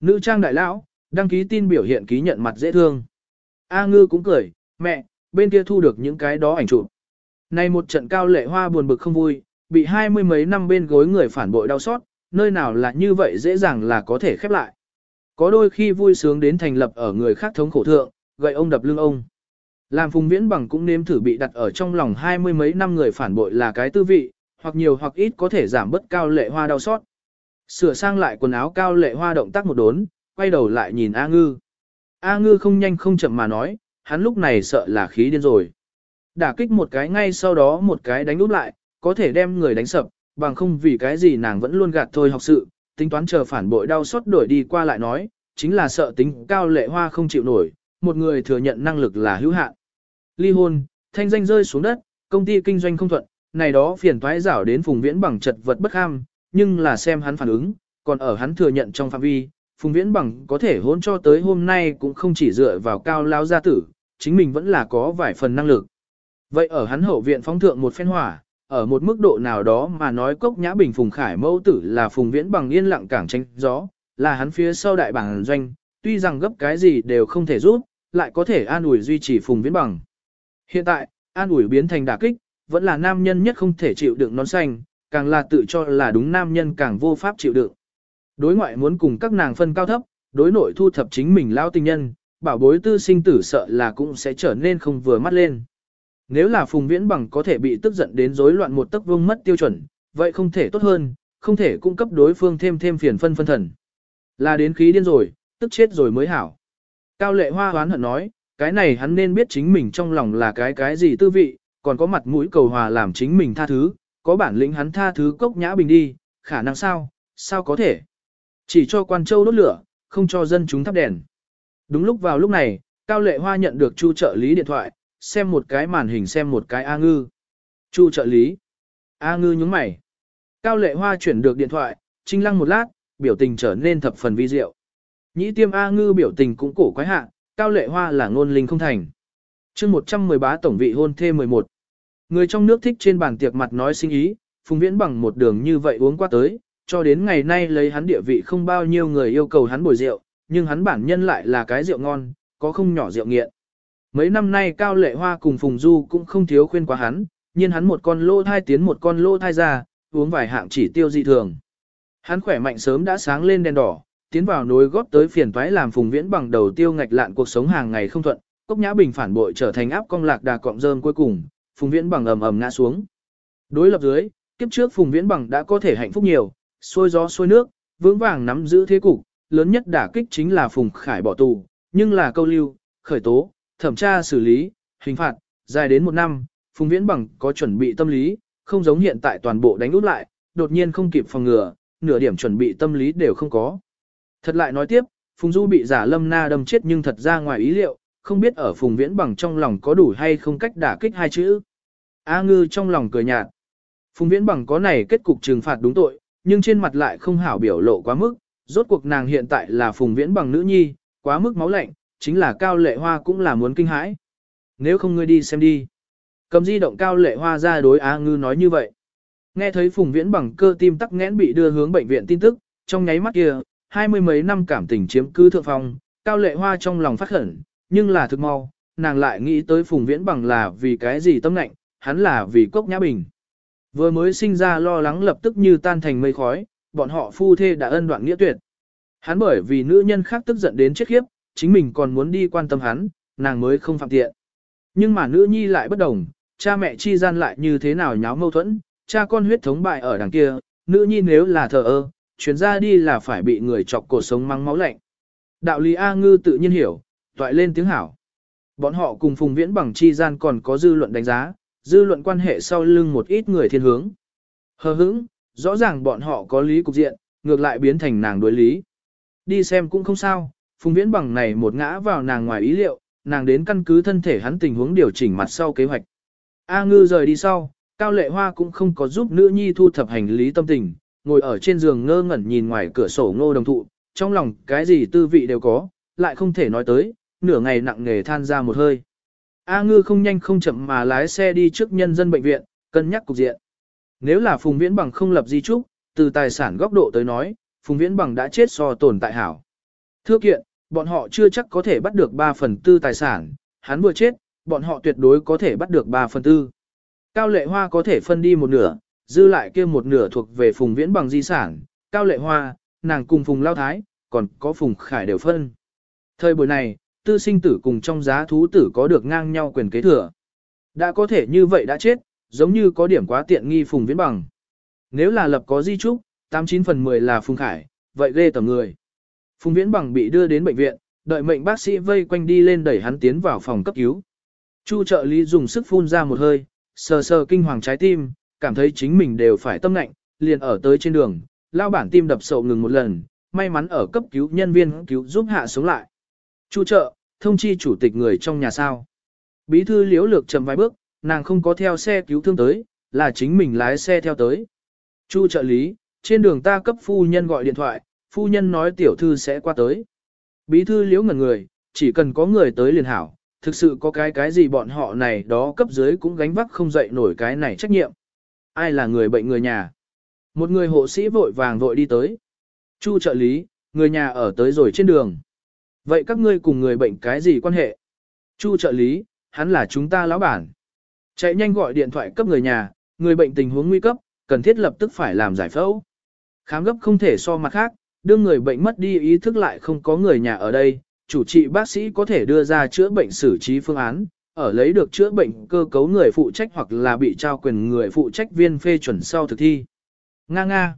Nữ trang đại lão, đăng ký tin biểu hiện ký nhận mặt dễ thương. A ngư cũng cười, mẹ, bên kia thu được những cái đó ảnh chụp. Này một trận cao lệ hoa buồn bực không vui, bị hai mươi mấy năm bên gối người phản bội đau xót, nơi nào là như vậy dễ dàng là có thể khép lại. Có đôi khi vui sướng đến thành lập ở người khác thống khổ thượng, gậy ông đập lưng ông. Làm phùng viễn bằng cũng nếm thử bị đặt ở trong lòng hai mươi mấy năm người phản bội là cái tư vị, hoặc nhiều hoặc ít có thể giảm bớt cao lệ hoa đau xót. Sửa sang lại quần áo cao lệ hoa động tác một đốn, quay đầu lại nhìn A ngư. A ngư không nhanh không chậm mà nói, hắn lúc này sợ là khí điên rồi. Đả kích một cái ngay sau đó một cái đánh úp lại, có thể đem người đánh sập, bằng không vì cái gì nàng vẫn luôn gạt thôi học sự, tính toán chờ phản bội đau xót đổi đi qua lại nói, chính là sợ tính cao lệ hoa không chịu nổi, một người thừa nhận năng lực là hữu hạn. Ly hôn, thanh danh rơi xuống đất, công ty kinh doanh không thuận, này đó phiền toái rảo đến Phùng Viễn bằng chật vật bất ham, nhưng là xem hắn phản ứng, còn ở hắn thừa nhận trong phạm vi, Phùng Viễn bằng có thể hôn cho tới hôm nay cũng không chỉ dựa vào cao lao gia tử, chính mình vẫn là có vài phần năng lực. Vậy ở hắn hậu viện phóng thượng một phen hỏa, ở một mức độ nào đó mà nói cốc nhã bình Phùng Khải mẫu tử là Phùng Viễn bằng yên lặng cảng tranh gió, là hắn phía sau đại bảng doanh, tuy rằng gấp cái gì đều không thể rút lại có thể an ủi duy trì Phùng Viễn bằng. Hiện tại, an ủi biến thành đả kích, vẫn là nam nhân nhất không thể chịu đựng nón xanh, càng là tự cho là đúng nam nhân càng vô pháp chịu đựng. Đối ngoại muốn cùng các nàng phân cao thấp, đối nội thu thập chính mình lao tình nhân, bảo bối tư sinh tử sợ là cũng sẽ trở nên không vừa mắt lên. Nếu là Phùng Viễn Bằng có thể bị tức giận đến rối loạn một tấc vương mất tiêu chuẩn, vậy không thể tốt hơn, không thể cung cấp đối phương thêm thêm phiền phân phân thần. Là đến khí điên rồi, tức chết rồi mới hảo. Cao lệ hoa hoán hận nói, cái này hắn nên biết chính mình trong lòng là cái cái gì tư vị, còn có mặt mũi cầu hòa làm chính mình tha thứ, có bản lĩnh hắn tha thứ cốc nhã bình đi, khả năng sao, sao có thể. Chỉ cho quan châu đốt lửa, không cho dân chúng thắp đèn. Đúng lúc vào lúc này, Cao Lệ Hoa nhận được Chu trợ lý điện thoại, xem một cái màn hình xem một cái A ngư. Chu trợ lý. A ngư nhúng mày. Cao Lệ Hoa chuyển được điện thoại, trinh lăng một lát, biểu tình trở nên thập phần vi diệu. Nhĩ tiêm A ngư biểu tình cũng cổ quái hạ, Cao Lệ Hoa là ngôn linh không thành. chương 113 tổng vị hôn thê 11. Người trong nước thích trên bàn tiệc mặt nói sinh ý, Phùng Viễn bằng một đường như vậy uống qua tới, cho đến ngày nay lấy hắn địa vị không bao nhiêu người yêu cầu hắn bồi rượu, nhưng hắn bản nhân lại là cái rượu ngon, có không nhỏ rượu nghiện. Mấy năm nay Cao Lệ Hoa cùng Phùng Du cũng không thiếu khuyên quá hắn, nhưng hắn một con lô thai tiến một con lô thai ra, uống vài hạng chỉ tiêu dị thường. Hắn khỏe mạnh sớm đã sáng lên đèn đỏ, tiến vào nối góp tới phiền toái làm Phùng Viễn bằng đầu tiêu ngạch lạn cuộc sống hàng ngày không thuận, Cốc Nhã Bình phản bội trở thành áp công lạc đà cọng rơm cuối cùng, Phùng Viễn bằng ầm ầm ngã xuống. Đối lập dưới, kiếp trước Phùng Viễn bằng đã có thể hạnh phúc nhiều, xuôi gió xuôi nước, vững vàng nắm giữ thế cục, lớn nhất đả kích chính là Phùng Khải bỏ tù, nhưng là câu lưu, khởi tố, thẩm tra xử lý, hình phạt, dài đến một năm, Phùng Viễn bằng có chuẩn bị tâm lý, không giống hiện tại toàn bộ đánh út lại, đột nhiên không kịp phòng ngừa, nửa điểm chuẩn bị tâm lý đều không có. Thật lại nói tiếp, Phùng Du bị giả lâm na đâm chết nhưng thật ra ngoài ý liệu, không biết ở Phùng Viễn bằng trong lòng có đủ hay không cách đả kích hai chữ. A ngư trong lòng cười nhạt. Phùng Viễn bằng có này kết cục trừng phạt đúng tội, nhưng trên mặt lại không hảo biểu lộ quá mức, rốt cuộc nàng hiện tại là Phùng Viễn bằng nữ nhi, quá mức máu lạnh, chính là Cao Lệ Hoa cũng là muốn kinh hãi. Nếu không ngươi đi xem đi. Cầm di động Cao Lệ Hoa ra đối A ngư nói như vậy. Nghe thấy Phùng Viễn bằng cơ tim tắc nghẽn bị đưa hướng bệnh viện tin tức, trong nháy mắt kia, hai mươi mấy năm cảm tình chiếm cứ thượng phong, Cao Lệ Hoa trong lòng phát khẩn, nhưng là thực mau, nàng lại nghĩ tới Phùng Viễn bằng là vì cái gì tâm lạnh, hắn là vì cốc nhã bình. Vừa mới sinh ra lo lắng lập tức như tan thành mây khói, bọn họ phu thê đã ân đoạn nghĩa tuyệt. Hắn bởi vì nữ nhân khác tức giận đến chết khiếp, chính mình còn muốn đi quan tâm hắn, nàng mới không phạm tiện. Nhưng mà nữ nhi lại bất đồng, cha mẹ chi gian lại như thế nào nháo mâu thuẫn, cha con huyết thống bại ở đằng kia, nữ nhi nếu là thờ ơ, chuyến ra đi là phải bị người chọc cổ sống mắng máu lạnh. Đạo lý A ngư tự nhiên hiểu, toại lên tiếng hảo. Bọn họ cùng Phùng Viễn bằng chi gian còn có dư luận đánh giá, dư luận quan hệ sau lưng một ít người thiên hướng. Hờ hững, rõ ràng bọn họ có lý cục diện, ngược lại biến thành nàng đối lý. Đi xem cũng không sao, Phùng Viễn bằng này một ngã vào nàng ngoài ý liệu, nàng đến căn cứ thân thể hắn tình huống điều chỉnh mặt sau kế hoạch. A ngư rời đi sau, Cao Lệ Hoa cũng không có giúp nữ nhi thu thập hành lý tâm tình, ngồi ở trên giường ngơ ngẩn nhìn ngoài cửa sổ ngô đồng thụ, trong lòng cái gì tư vị đều có, lại không thể nói tới, nửa ngày nặng nghề than ra một hơi. A ngư không nhanh không chậm mà lái xe đi trước nhân dân bệnh viện, cân nhắc cục diện. Nếu là Phùng Viễn Bằng không lập di trúc, từ tài sản góc độ tới nói, Phùng Viễn Bằng đã chết so tồn tại hảo. Thưa kiện, bọn họ chưa chắc có thể bắt được 3 phần tư tài sản, hắn vừa chết, bọn họ tuyệt đối có thể bắt được 3 phần tư. Cao Lệ Hoa có thể phân đi một nửa, dư lại kia một nửa thuộc về Phùng Viễn Bằng di sản, Cao Lệ Hoa, nàng cùng Phùng Lao Thái, còn có Phùng Khải đều phân. Thời buổi này, tư sinh tử cùng trong giá thú tử có được ngang nhau quyền kế thừa. Đã có thể như vậy đã chết, giống như có điểm quá tiện nghi Phùng Viễn Bằng. Nếu là lập có di trúc, 89 phần 10 là Phùng Khải, vậy ghê tầm người. Phùng Viễn Bằng bị đưa đến bệnh viện, đợi mệnh bác sĩ vây quanh đi lên đẩy hắn tiến vào phòng cấp cứu. Chu trợ lý dùng sức phun ra một hơi, sờ sờ kinh hoàng trái tim, cảm thấy chính mình đều phải tâm lạnh, liền ở tới trên đường, lao bản tim đập sậu ngừng một lần, may mắn ở cấp cứu nhân viên cứu giúp hạ sống lại. Chu trợ, thông chi chủ tịch người trong nhà sao. Bí thư liễu lược chậm vài bước, nàng không có theo xe cứu thương tới, là chính mình lái xe theo tới. Chu trợ lý, trên đường ta cấp phu nhân gọi điện thoại, phu nhân nói tiểu thư sẽ qua tới. Bí thư liễu ngẩn người, chỉ cần có người tới liền hảo, thực sự có cái cái gì bọn họ này đó cấp dưới cũng gánh vác không dậy nổi cái này trách nhiệm. Ai là người bệnh người nhà? Một người hộ sĩ vội vàng vội đi tới. Chu trợ lý, người nhà ở tới rồi trên đường. Vậy các ngươi cùng người bệnh cái gì quan hệ? Chu trợ lý, hắn là chúng ta lão bản. Chạy nhanh gọi điện thoại cấp người nhà, người bệnh tình huống nguy cấp, cần thiết lập tức phải làm giải phẫu. Khám gấp không thể so mặt khác, đưa người bệnh mất đi ý thức lại không có người nhà ở đây, chủ trị bác sĩ có thể đưa ra chữa bệnh xử trí phương án, ở lấy được chữa bệnh cơ cấu người phụ trách hoặc là bị trao quyền người phụ trách viên phê chuẩn sau thực thi. Nga nga.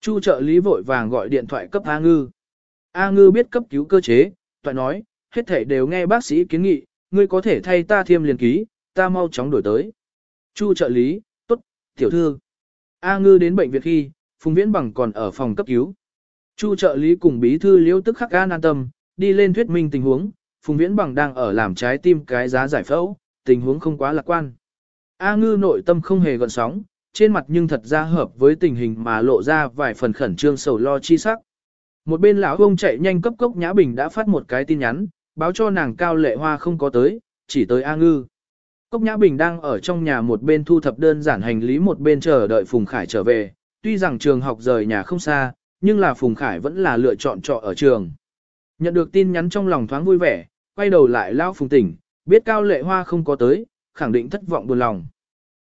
Chu trợ lý vội vàng gọi điện thoại cấp A Ngư. A Ngư biết cấp cứu cơ chế, toại nói, hết thể đều nghe bác sĩ kiến nghị, ngươi có thể thay ta thiêm liền ký, ta mau chóng đổi tới. Chu trợ lý, tốt, tiểu thư. A Ngư đến bệnh viện khi, Phùng Viễn Bằng còn ở phòng cấp cứu. Chu trợ lý cùng bí thư liễu tức khắc an an tâm, đi lên thuyết minh tình huống, Phùng Viễn Bằng đang ở làm trái tim cái giá giải phẫu, tình huống không quá lạc quan. A Ngư nội tâm không hề gợn sóng, trên mặt nhưng thật ra hợp với tình hình mà lộ ra vài phần khẩn trương sầu lo chi sắc. Một bên lão ông chạy nhanh cấp cốc Nhã Bình đã phát một cái tin nhắn, báo cho nàng Cao Lệ Hoa không có tới, chỉ tới A Ngư. Cốc Nhã Bình đang ở trong nhà một bên thu thập đơn giản hành lý một bên chờ đợi Phùng Khải trở về, tuy rằng trường học rời nhà không xa, nhưng là Phùng Khải vẫn là lựa chọn trọ ở trường. Nhận được tin nhắn trong lòng thoáng vui vẻ, quay đầu lại lao Phùng tỉnh, biết Cao Lệ Hoa không có tới, khẳng định thất vọng buồn lòng.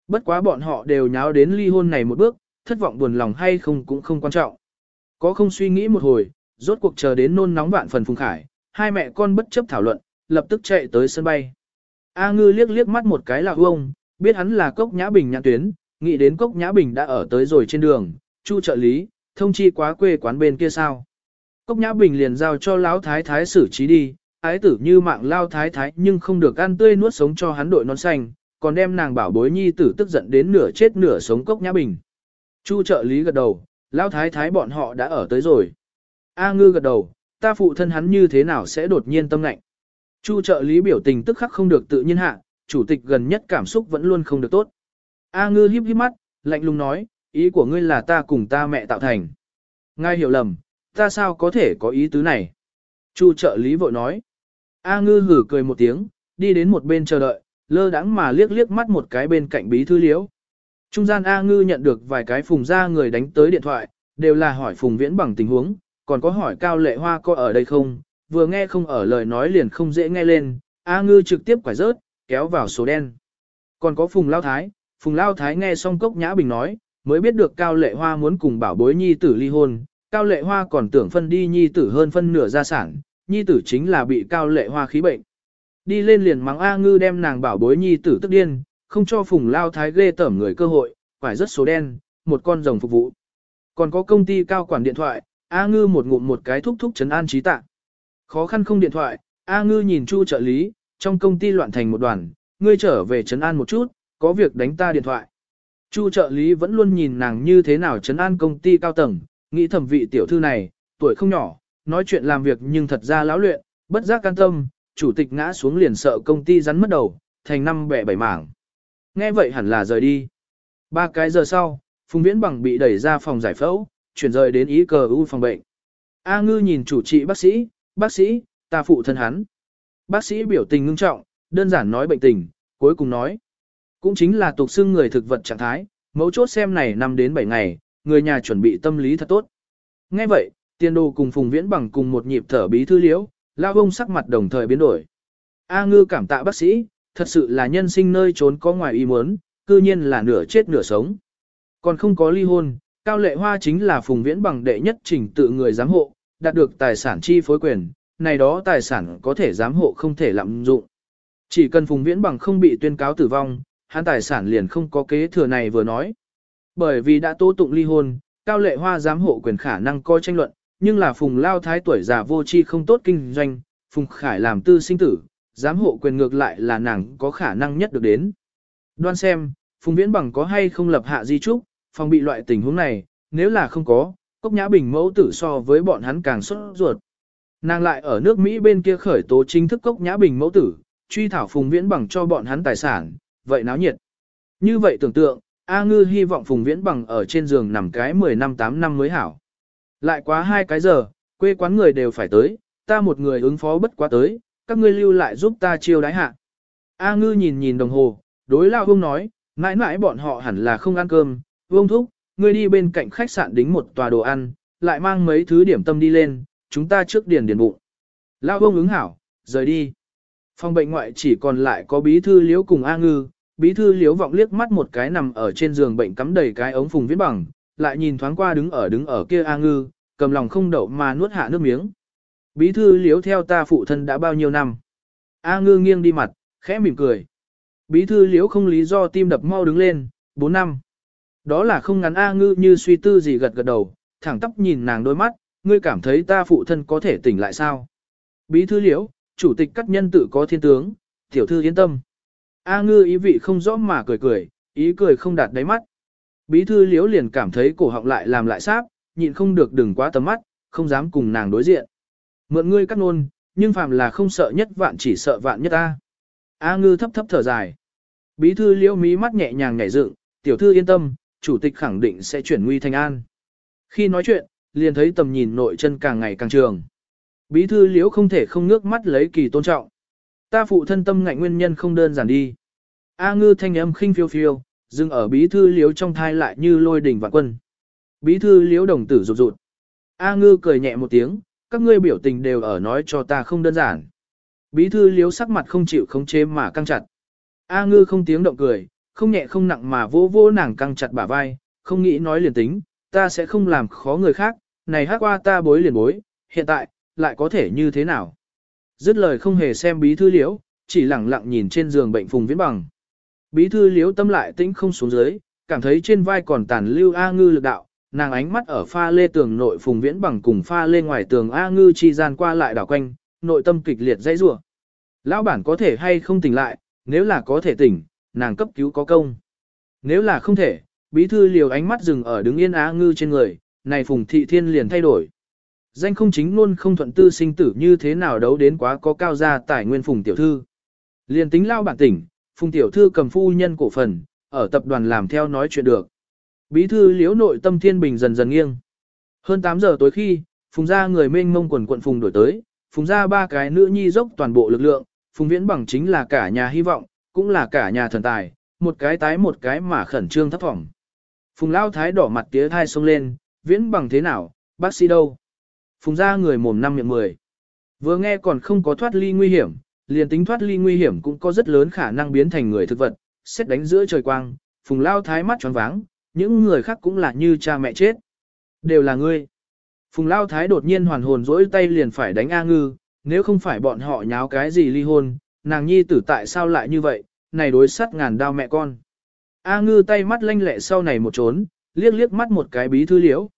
Bất quá bọn họ đều nháo đến ly hôn này một bước, thất vọng buồn lòng hay không cũng không quan trọng. Có không suy nghĩ một hồi, rốt cuộc chờ đến nôn nóng vạn phần Phùng Khải, hai mẹ con bất chấp thảo luận, lập tức chạy tới sân bay. A ngư liếc liếc mắt một cái là ông, biết hắn là cốc nhã bình nhãn tuyến, nghĩ đến cốc nhã bình đã ở tới rồi trên đường, chu trợ lý, thông chi quá quê quán bên kia sao. Cốc nhã bình liền giao cho lão thái thái xử trí đi, ái tử như mạng lao thái thái nhưng không được ăn tươi nuốt sống cho hắn đội non xanh, còn đem nàng bảo bối nhi tử tức giận đến nửa chết nửa sống cốc nhã bình. Chu trợ lý gật đầu, lao thái thái bọn họ đã ở tới rồi. A ngư gật đầu, ta phụ thân hắn như thế nào sẽ đột nhiên tâm lạnh. Chu trợ lý biểu tình tức khắc không được tự nhiên hạ, chủ tịch gần nhất cảm xúc vẫn luôn không được tốt. A ngư híp híp mắt, lạnh lùng nói, ý của ngươi là ta cùng ta mẹ tạo thành. Ngay hiểu lầm, ta sao có thể có ý tứ này? Chu trợ lý vội nói. A ngư hử cười một tiếng, đi đến một bên chờ đợi, lơ đắng mà liếc liếc mắt một cái bên cạnh bí thư liễu. Trung gian A ngư nhận được vài cái phùng ra người đánh tới điện thoại, đều là hỏi phùng viễn bằng tình huống, còn có hỏi cao lệ hoa có ở đây không, vừa nghe không ở lời nói liền không dễ nghe lên, A ngư trực tiếp quải rớt, kéo vào số đen. Còn có phùng lao thái, phùng lao thái nghe xong cốc nhã bình nói, mới biết được cao lệ hoa muốn cùng bảo bối nhi tử ly hôn, cao lệ hoa còn tưởng phân đi nhi tử hơn phân nửa gia sản, nhi tử chính là bị cao lệ hoa khí bệnh. Đi lên liền mắng A ngư đem nàng bảo bối nhi tử tức điên, không cho phùng lao thái ghê tởm người cơ hội, phải rất số đen, một con rồng phục vụ. Còn có công ty cao quản điện thoại, A ngư một ngụm một cái thúc thúc chấn an trí tạ. Khó khăn không điện thoại, A ngư nhìn chu trợ lý, trong công ty loạn thành một đoàn, ngươi trở về chấn an một chút, có việc đánh ta điện thoại. Chu trợ lý vẫn luôn nhìn nàng như thế nào chấn an công ty cao tầng, nghĩ thẩm vị tiểu thư này, tuổi không nhỏ, nói chuyện làm việc nhưng thật ra lão luyện, bất giác can tâm, chủ tịch ngã xuống liền sợ công ty rắn mất đầu, thành năm bẻ bảy mảng. Nghe vậy hẳn là rời đi. Ba cái giờ sau, Phùng Viễn Bằng bị đẩy ra phòng giải phẫu, chuyển rời đến ý cờ u phòng bệnh. A ngư nhìn chủ trị bác sĩ, bác sĩ, ta phụ thân hắn. Bác sĩ biểu tình ngưng trọng, đơn giản nói bệnh tình, cuối cùng nói. Cũng chính là tục xưng người thực vật trạng thái, mấu chốt xem này năm đến 7 ngày, người nhà chuẩn bị tâm lý thật tốt. nghe vậy, tiên đồ cùng Phùng Viễn bằng cùng một nhịp thở bí thư liễu, lao bông sắc mặt đồng thời biến đổi. A ngư cảm tạ bác sĩ, thật sự là nhân sinh nơi trốn có ngoài ý muốn, cư nhiên là nửa chết nửa sống. Còn không có ly hôn, Cao Lệ Hoa chính là Phùng Viễn bằng đệ nhất trình tự người giám hộ, đạt được tài sản chi phối quyền, này đó tài sản có thể giám hộ không thể lạm dụng. Chỉ cần Phùng Viễn bằng không bị tuyên cáo tử vong, hắn tài sản liền không có kế thừa này vừa nói. Bởi vì đã tố tụng ly hôn, Cao Lệ Hoa giám hộ quyền khả năng coi tranh luận, nhưng là Phùng Lao Thái tuổi già vô tri không tốt kinh doanh, Phùng Khải làm tư sinh tử, giám hộ quyền ngược lại là nàng có khả năng nhất được đến. Đoan xem, Phùng Viễn bằng có hay không lập hạ di trúc, phòng bị loại tình huống này, nếu là không có, Cốc Nhã Bình mẫu tử so với bọn hắn càng sốt ruột. Nàng lại ở nước Mỹ bên kia khởi tố chính thức Cốc Nhã Bình mẫu tử, truy thảo Phùng Viễn bằng cho bọn hắn tài sản, vậy náo nhiệt. Như vậy tưởng tượng, A Ngư hy vọng Phùng Viễn bằng ở trên giường nằm cái 10 năm 8 năm mới hảo. Lại quá hai cái giờ, quê quán người đều phải tới, ta một người ứng phó bất quá tới, các ngươi lưu lại giúp ta chiêu đái hạ. A Ngư nhìn nhìn đồng hồ, đối lao ông nói, mãi mãi bọn họ hẳn là không ăn cơm, vương thúc, ngươi đi bên cạnh khách sạn đính một tòa đồ ăn, lại mang mấy thứ điểm tâm đi lên, chúng ta trước điền điền bụng. Lao ông ứng hảo, rời đi. Phòng bệnh ngoại chỉ còn lại có bí thư liễu cùng A Ngư, bí thư liễu vọng liếc mắt một cái nằm ở trên giường bệnh cắm đầy cái ống phùng viết bằng, lại nhìn thoáng qua đứng ở đứng ở kia A Ngư, cầm lòng không đậu mà nuốt hạ nước miếng. Bí thư liếu theo ta phụ thân đã bao nhiêu năm. A Ngư nghiêng đi mặt, khẽ mỉm cười. Bí thư liếu không lý do tim đập mau đứng lên, 4 năm. Đó là không ngắn A Ngư như suy tư gì gật gật đầu, thẳng tóc nhìn nàng đôi mắt, ngươi cảm thấy ta phụ thân có thể tỉnh lại sao? Bí thư liễu, chủ tịch các nhân tự có thiên tướng, tiểu thư yên tâm. A ngư ý vị không rõ mà cười cười, ý cười không đạt đáy mắt. Bí thư liễu liền cảm thấy cổ họng lại làm lại sáp, nhịn không được đừng quá tầm mắt, không dám cùng nàng đối diện. Mượn ngươi cắt nôn, nhưng phàm là không sợ nhất vạn chỉ sợ vạn nhất ta. A ngư thấp thấp thở dài. Bí thư liễu mí mắt nhẹ nhàng nhảy dựng, tiểu thư yên tâm, chủ tịch khẳng định sẽ chuyển nguy thành an. Khi nói chuyện, liền thấy tầm nhìn nội chân càng ngày càng trường. Bí thư liễu không thể không ngước mắt lấy kỳ tôn trọng. Ta phụ thân tâm ngạnh nguyên nhân không đơn giản đi. A ngư thanh âm khinh phiêu phiêu, dừng ở bí thư liễu trong thai lại như lôi đỉnh vạn quân. Bí thư liễu đồng tử rụt rụt. A ngư cười nhẹ một tiếng, các ngươi biểu tình đều ở nói cho ta không đơn giản. Bí thư liếu sắc mặt không chịu khống chế mà căng chặt. A ngư không tiếng động cười, không nhẹ không nặng mà vô vô nàng căng chặt bả vai, không nghĩ nói liền tính, ta sẽ không làm khó người khác, này hát qua ta bối liền bối, hiện tại, lại có thể như thế nào? Dứt lời không hề xem bí thư liếu chỉ lặng lặng nhìn trên giường bệnh phùng viễn bằng. Bí thư liếu tâm lại tĩnh không xuống dưới, cảm thấy trên vai còn tàn lưu A ngư lực đạo, nàng ánh mắt ở pha lê tường nội phùng viễn bằng cùng pha lê ngoài tường A ngư chi gian qua lại đảo quanh, nội tâm kịch liệt dãy rủa. Lão bản có thể hay không tỉnh lại, nếu là có thể tỉnh, nàng cấp cứu có công. Nếu là không thể, bí thư liều ánh mắt dừng ở đứng yên A ngư trên người, này phùng thị thiên liền thay đổi. Danh không chính luôn không thuận tư sinh tử như thế nào đấu đến quá có cao gia tài nguyên phùng tiểu thư. Liền tính lao bản tỉnh, phùng tiểu thư cầm phu nhân cổ phần, ở tập đoàn làm theo nói chuyện được. Bí thư liếu nội tâm thiên bình dần dần nghiêng. Hơn 8 giờ tối khi, phùng ra người mênh mông quần quận phùng đổi tới, phùng ra ba cái nữ nhi dốc toàn bộ lực lượng, phùng viễn bằng chính là cả nhà hy vọng, cũng là cả nhà thần tài, một cái tái một cái mà khẩn trương thấp thỏm. Phùng lao thái đỏ mặt tía thai sông lên, viễn bằng thế nào, bác sĩ đâu? Phùng ra người mồm năm miệng mười. Vừa nghe còn không có thoát ly nguy hiểm, liền tính thoát ly nguy hiểm cũng có rất lớn khả năng biến thành người thực vật, xét đánh giữa trời quang, phùng lao thái mắt tròn váng, những người khác cũng là như cha mẹ chết. Đều là ngươi. Phùng lao thái đột nhiên hoàn hồn rỗi tay liền phải đánh A ngư, nếu không phải bọn họ nháo cái gì ly hôn, nàng nhi tử tại sao lại như vậy, này đối sắt ngàn đao mẹ con. A ngư tay mắt lanh lẹ sau này một trốn, liếc liếc mắt một cái bí thư liễu.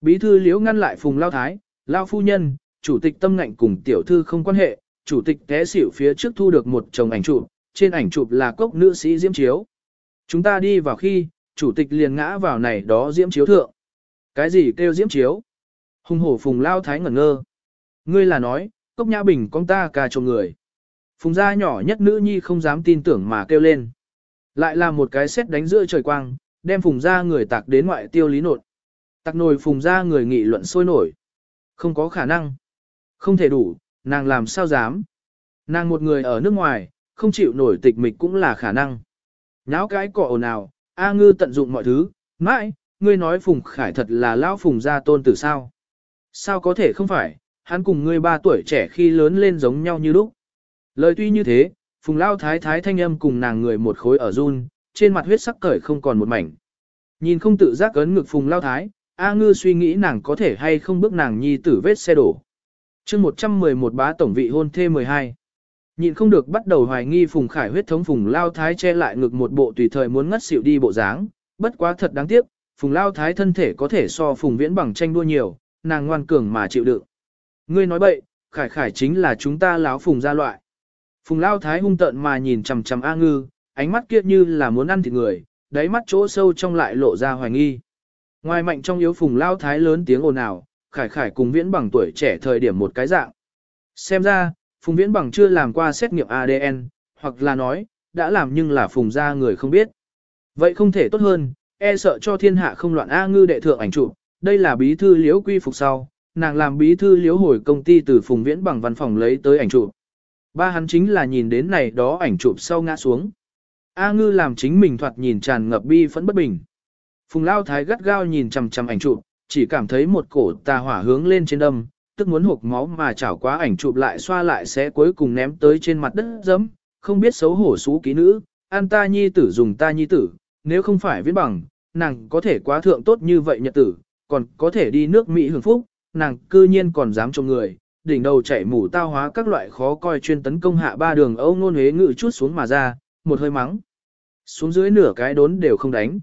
Bí thư liễu ngăn lại phùng lao thái, lao phu nhân, chủ tịch tâm ngạnh cùng tiểu thư không quan hệ, chủ tịch té xỉu phía trước thu được một chồng ảnh chụp, trên ảnh chụp là cốc nữ sĩ diễm chiếu. Chúng ta đi vào khi, chủ tịch liền ngã vào này đó diễm chiếu thượng. Cái gì kêu diễm chiếu? Hùng hổ phùng lao thái ngẩn ngơ. Ngươi là nói, cốc nhã bình con ta cà trộm người. Phùng gia nhỏ nhất nữ nhi không dám tin tưởng mà kêu lên. Lại là một cái xét đánh giữa trời quang, đem phùng gia người tạc đến ngoại tiêu lý nột. Tạc nồi phùng gia người nghị luận sôi nổi. Không có khả năng. Không thể đủ, nàng làm sao dám. Nàng một người ở nước ngoài, không chịu nổi tịch mịch cũng là khả năng. Nháo cái cỏ ồn ào, A ngư tận dụng mọi thứ, mãi, ngươi nói Phùng Khải thật là lão Phùng gia tôn tử sao. Sao có thể không phải, hắn cùng ngươi ba tuổi trẻ khi lớn lên giống nhau như lúc. Lời tuy như thế, Phùng Lao Thái Thái thanh âm cùng nàng người một khối ở run, trên mặt huyết sắc cởi không còn một mảnh. Nhìn không tự giác ấn ngực Phùng Lao Thái, A Ngư suy nghĩ nàng có thể hay không bước nàng nhi tử vết xe đổ. chương 111 bá tổng vị hôn thê 12. Nhìn không được bắt đầu hoài nghi Phùng Khải huyết thống Phùng Lao Thái che lại ngực một bộ tùy thời muốn ngất xỉu đi bộ dáng, bất quá thật đáng tiếc, Phùng Lao Thái thân thể có thể so Phùng Viễn bằng tranh đua nhiều, nàng ngoan cường mà chịu đựng. Ngươi nói bậy, Khải Khải chính là chúng ta láo Phùng gia loại. Phùng Lao Thái hung tợn mà nhìn chằm chằm A Ngư, ánh mắt kia như là muốn ăn thịt người, đáy mắt chỗ sâu trong lại lộ ra hoài nghi. Ngoài mạnh trong yếu phùng lao thái lớn tiếng ồn ào, khải khải cùng viễn bằng tuổi trẻ thời điểm một cái dạng. Xem ra, phùng viễn bằng chưa làm qua xét nghiệm ADN, hoặc là nói, đã làm nhưng là phùng ra người không biết. Vậy không thể tốt hơn, e sợ cho thiên hạ không loạn A ngư đệ thượng ảnh chụp, đây là bí thư liễu quy phục sau, nàng làm bí thư liễu hồi công ty từ phùng viễn bằng văn phòng lấy tới ảnh chụp. Ba hắn chính là nhìn đến này đó ảnh chụp sau ngã xuống. A ngư làm chính mình thoạt nhìn tràn ngập bi phẫn bất bình. Phùng lao thái gắt gao nhìn chằm chằm ảnh chụp, chỉ cảm thấy một cổ tà hỏa hướng lên trên đâm, tức muốn hộp máu mà chảo quá ảnh chụp lại xoa lại sẽ cuối cùng ném tới trên mặt đất dẫm, không biết xấu hổ xú ký nữ, an ta nhi tử dùng ta nhi tử, nếu không phải viết bằng, nàng có thể quá thượng tốt như vậy nhật tử, còn có thể đi nước Mỹ hưởng phúc, nàng cư nhiên còn dám trông người, đỉnh đầu chảy mủ tao hóa các loại khó coi chuyên tấn công hạ ba đường Âu nôn huế ngự chút xuống mà ra, một hơi mắng. Xuống dưới nửa cái đốn đều không đánh.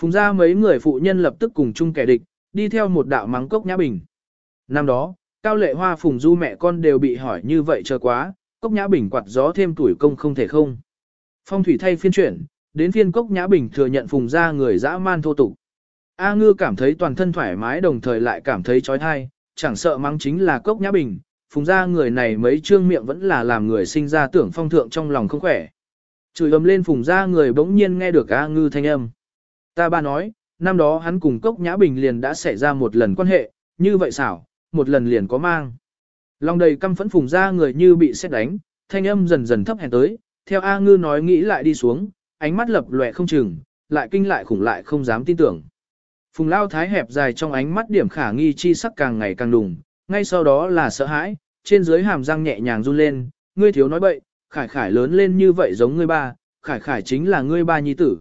Phùng ra mấy người phụ nhân lập tức cùng chung kẻ địch, đi theo một đạo mắng cốc nhã bình. Năm đó, Cao Lệ Hoa Phùng Du mẹ con đều bị hỏi như vậy chờ quá, cốc nhã bình quạt gió thêm tuổi công không thể không. Phong thủy thay phiên chuyển, đến phiên cốc nhã bình thừa nhận Phùng ra người dã man thô tục. A ngư cảm thấy toàn thân thoải mái đồng thời lại cảm thấy trói thai, chẳng sợ mắng chính là cốc nhã bình, phùng ra người này mấy trương miệng vẫn là làm người sinh ra tưởng phong thượng trong lòng không khỏe. Chửi ầm lên phùng ra người bỗng nhiên nghe được A ngư thanh âm. Ta ba nói, năm đó hắn cùng cốc nhã bình liền đã xảy ra một lần quan hệ, như vậy xảo, một lần liền có mang. Lòng đầy căm phẫn phùng ra người như bị xét đánh, thanh âm dần dần thấp hèn tới, theo A ngư nói nghĩ lại đi xuống, ánh mắt lập lòe không chừng, lại kinh lại khủng lại không dám tin tưởng. Phùng lao thái hẹp dài trong ánh mắt điểm khả nghi chi sắc càng ngày càng đùng, ngay sau đó là sợ hãi, trên dưới hàm răng nhẹ nhàng run lên, ngươi thiếu nói bậy, khải khải lớn lên như vậy giống ngươi ba, khải khải chính là ngươi ba nhi tử.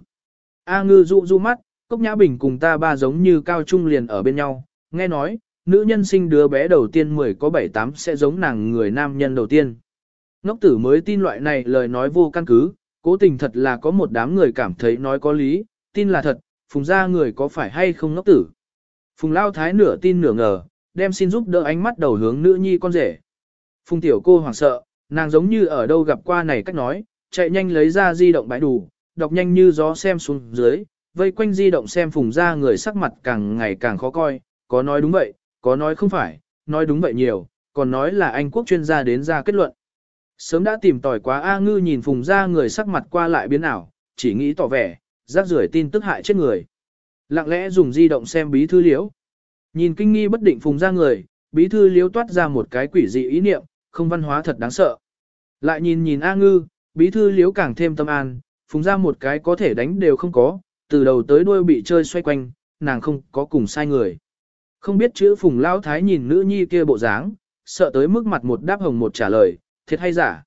A ngư dụ du mắt, cốc nhã bình cùng ta ba giống như cao trung liền ở bên nhau, nghe nói, nữ nhân sinh đứa bé đầu tiên 10 có 7-8 sẽ giống nàng người nam nhân đầu tiên. Ngốc tử mới tin loại này lời nói vô căn cứ, cố tình thật là có một đám người cảm thấy nói có lý, tin là thật, phùng ra người có phải hay không ngốc tử. Phùng lao thái nửa tin nửa ngờ, đem xin giúp đỡ ánh mắt đầu hướng nữ nhi con rể. Phùng tiểu cô hoảng sợ, nàng giống như ở đâu gặp qua này cách nói, chạy nhanh lấy ra di động bãi đủ, đọc nhanh như gió xem xuống dưới, vây quanh di động xem phùng ra người sắc mặt càng ngày càng khó coi, có nói đúng vậy, có nói không phải, nói đúng vậy nhiều, còn nói là Anh quốc chuyên gia đến ra kết luận. Sớm đã tìm tòi quá A ngư nhìn phùng ra người sắc mặt qua lại biến ảo, chỉ nghĩ tỏ vẻ, rác rưởi tin tức hại chết người. Lặng lẽ dùng di động xem bí thư liễu. Nhìn kinh nghi bất định phùng ra người, bí thư liễu toát ra một cái quỷ dị ý niệm, không văn hóa thật đáng sợ. Lại nhìn nhìn A ngư, bí thư liễu càng thêm tâm an, phùng ra một cái có thể đánh đều không có, từ đầu tới đuôi bị chơi xoay quanh, nàng không có cùng sai người. Không biết chữ phùng lão thái nhìn nữ nhi kia bộ dáng, sợ tới mức mặt một đáp hồng một trả lời, thiệt hay giả.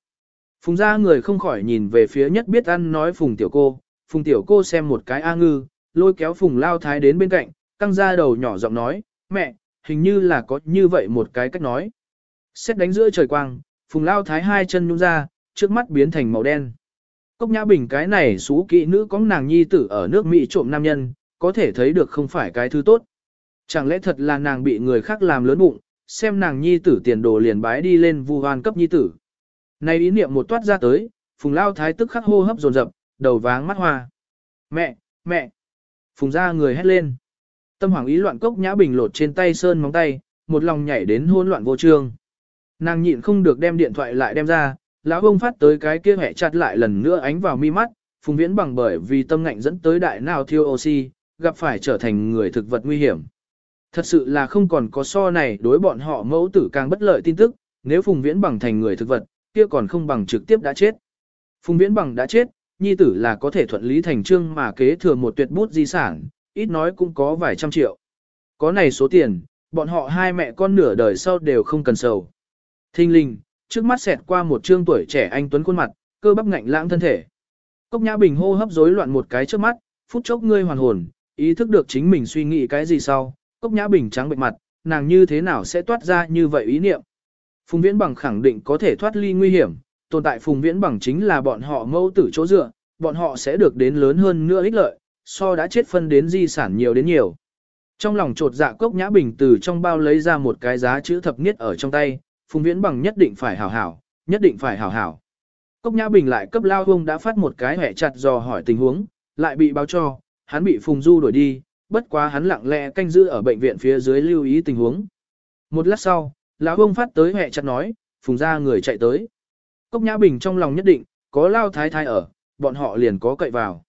Phùng ra người không khỏi nhìn về phía nhất biết ăn nói phùng tiểu cô, phùng tiểu cô xem một cái A ngư, lôi kéo phùng lao thái đến bên cạnh, căng ra đầu nhỏ giọng nói, mẹ, hình như là có như vậy một cái cách nói. Xét đánh giữa trời quang, phùng lao thái hai chân nhung ra, trước mắt biến thành màu đen. Cốc nhã bình cái này xú kỵ nữ có nàng nhi tử ở nước Mỹ trộm nam nhân, có thể thấy được không phải cái thứ tốt. Chẳng lẽ thật là nàng bị người khác làm lớn bụng, xem nàng nhi tử tiền đồ liền bái đi lên vu hoan cấp nhi tử. Này ý niệm một toát ra tới, phùng lao thái tức khắc hô hấp dồn dập, đầu váng mắt hoa. Mẹ, mẹ! Phùng ra người hét lên. Tâm hoàng ý loạn cốc nhã bình lột trên tay sơn móng tay, một lòng nhảy đến hỗn loạn vô trương. Nàng nhịn không được đem điện thoại lại đem ra, lão bông phát tới cái kia hẹ chặt lại lần nữa ánh vào mi mắt, phùng viễn bằng bởi vì tâm ngạnh dẫn tới đại nào thiêu oxy, gặp phải trở thành người thực vật nguy hiểm. Thật sự là không còn có so này đối bọn họ mẫu tử càng bất lợi tin tức, nếu phùng viễn bằng thành người thực vật, kia còn không bằng trực tiếp đã chết. Phùng viễn bằng đã chết, nhi tử là có thể thuận lý thành trương mà kế thừa một tuyệt bút di sản, ít nói cũng có vài trăm triệu. Có này số tiền, bọn họ hai mẹ con nửa đời sau đều không cần sầu. Thinh linh, trước mắt xẹt qua một trương tuổi trẻ anh tuấn khuôn mặt, cơ bắp ngạnh lãng thân thể. Cốc Nhã Bình hô hấp rối loạn một cái trước mắt, phút chốc ngươi hoàn hồn, ý thức được chính mình suy nghĩ cái gì sau. Cốc Nhã Bình trắng bệnh mặt, nàng như thế nào sẽ toát ra như vậy ý niệm. Phùng Viễn Bằng khẳng định có thể thoát ly nguy hiểm, tồn tại Phùng Viễn Bằng chính là bọn họ mâu tử chỗ dựa, bọn họ sẽ được đến lớn hơn nữa ích lợi, so đã chết phân đến di sản nhiều đến nhiều. Trong lòng trột dạ cốc nhã bình từ trong bao lấy ra một cái giá chữ thập niết ở trong tay, Phùng Viễn Bằng nhất định phải hảo hảo, nhất định phải hảo hảo. Cốc nhã bình lại cấp lao Hung đã phát một cái hẻ chặt dò hỏi tình huống, lại bị báo cho, hắn bị Phùng Du đuổi đi, bất quá hắn lặng lẽ canh giữ ở bệnh viện phía dưới lưu ý tình huống. Một lát sau, lão ông phát tới hẹ chặt nói, Phùng ra người chạy tới. Cốc Nhã Bình trong lòng nhất định, có lao thái thái ở, bọn họ liền có cậy vào.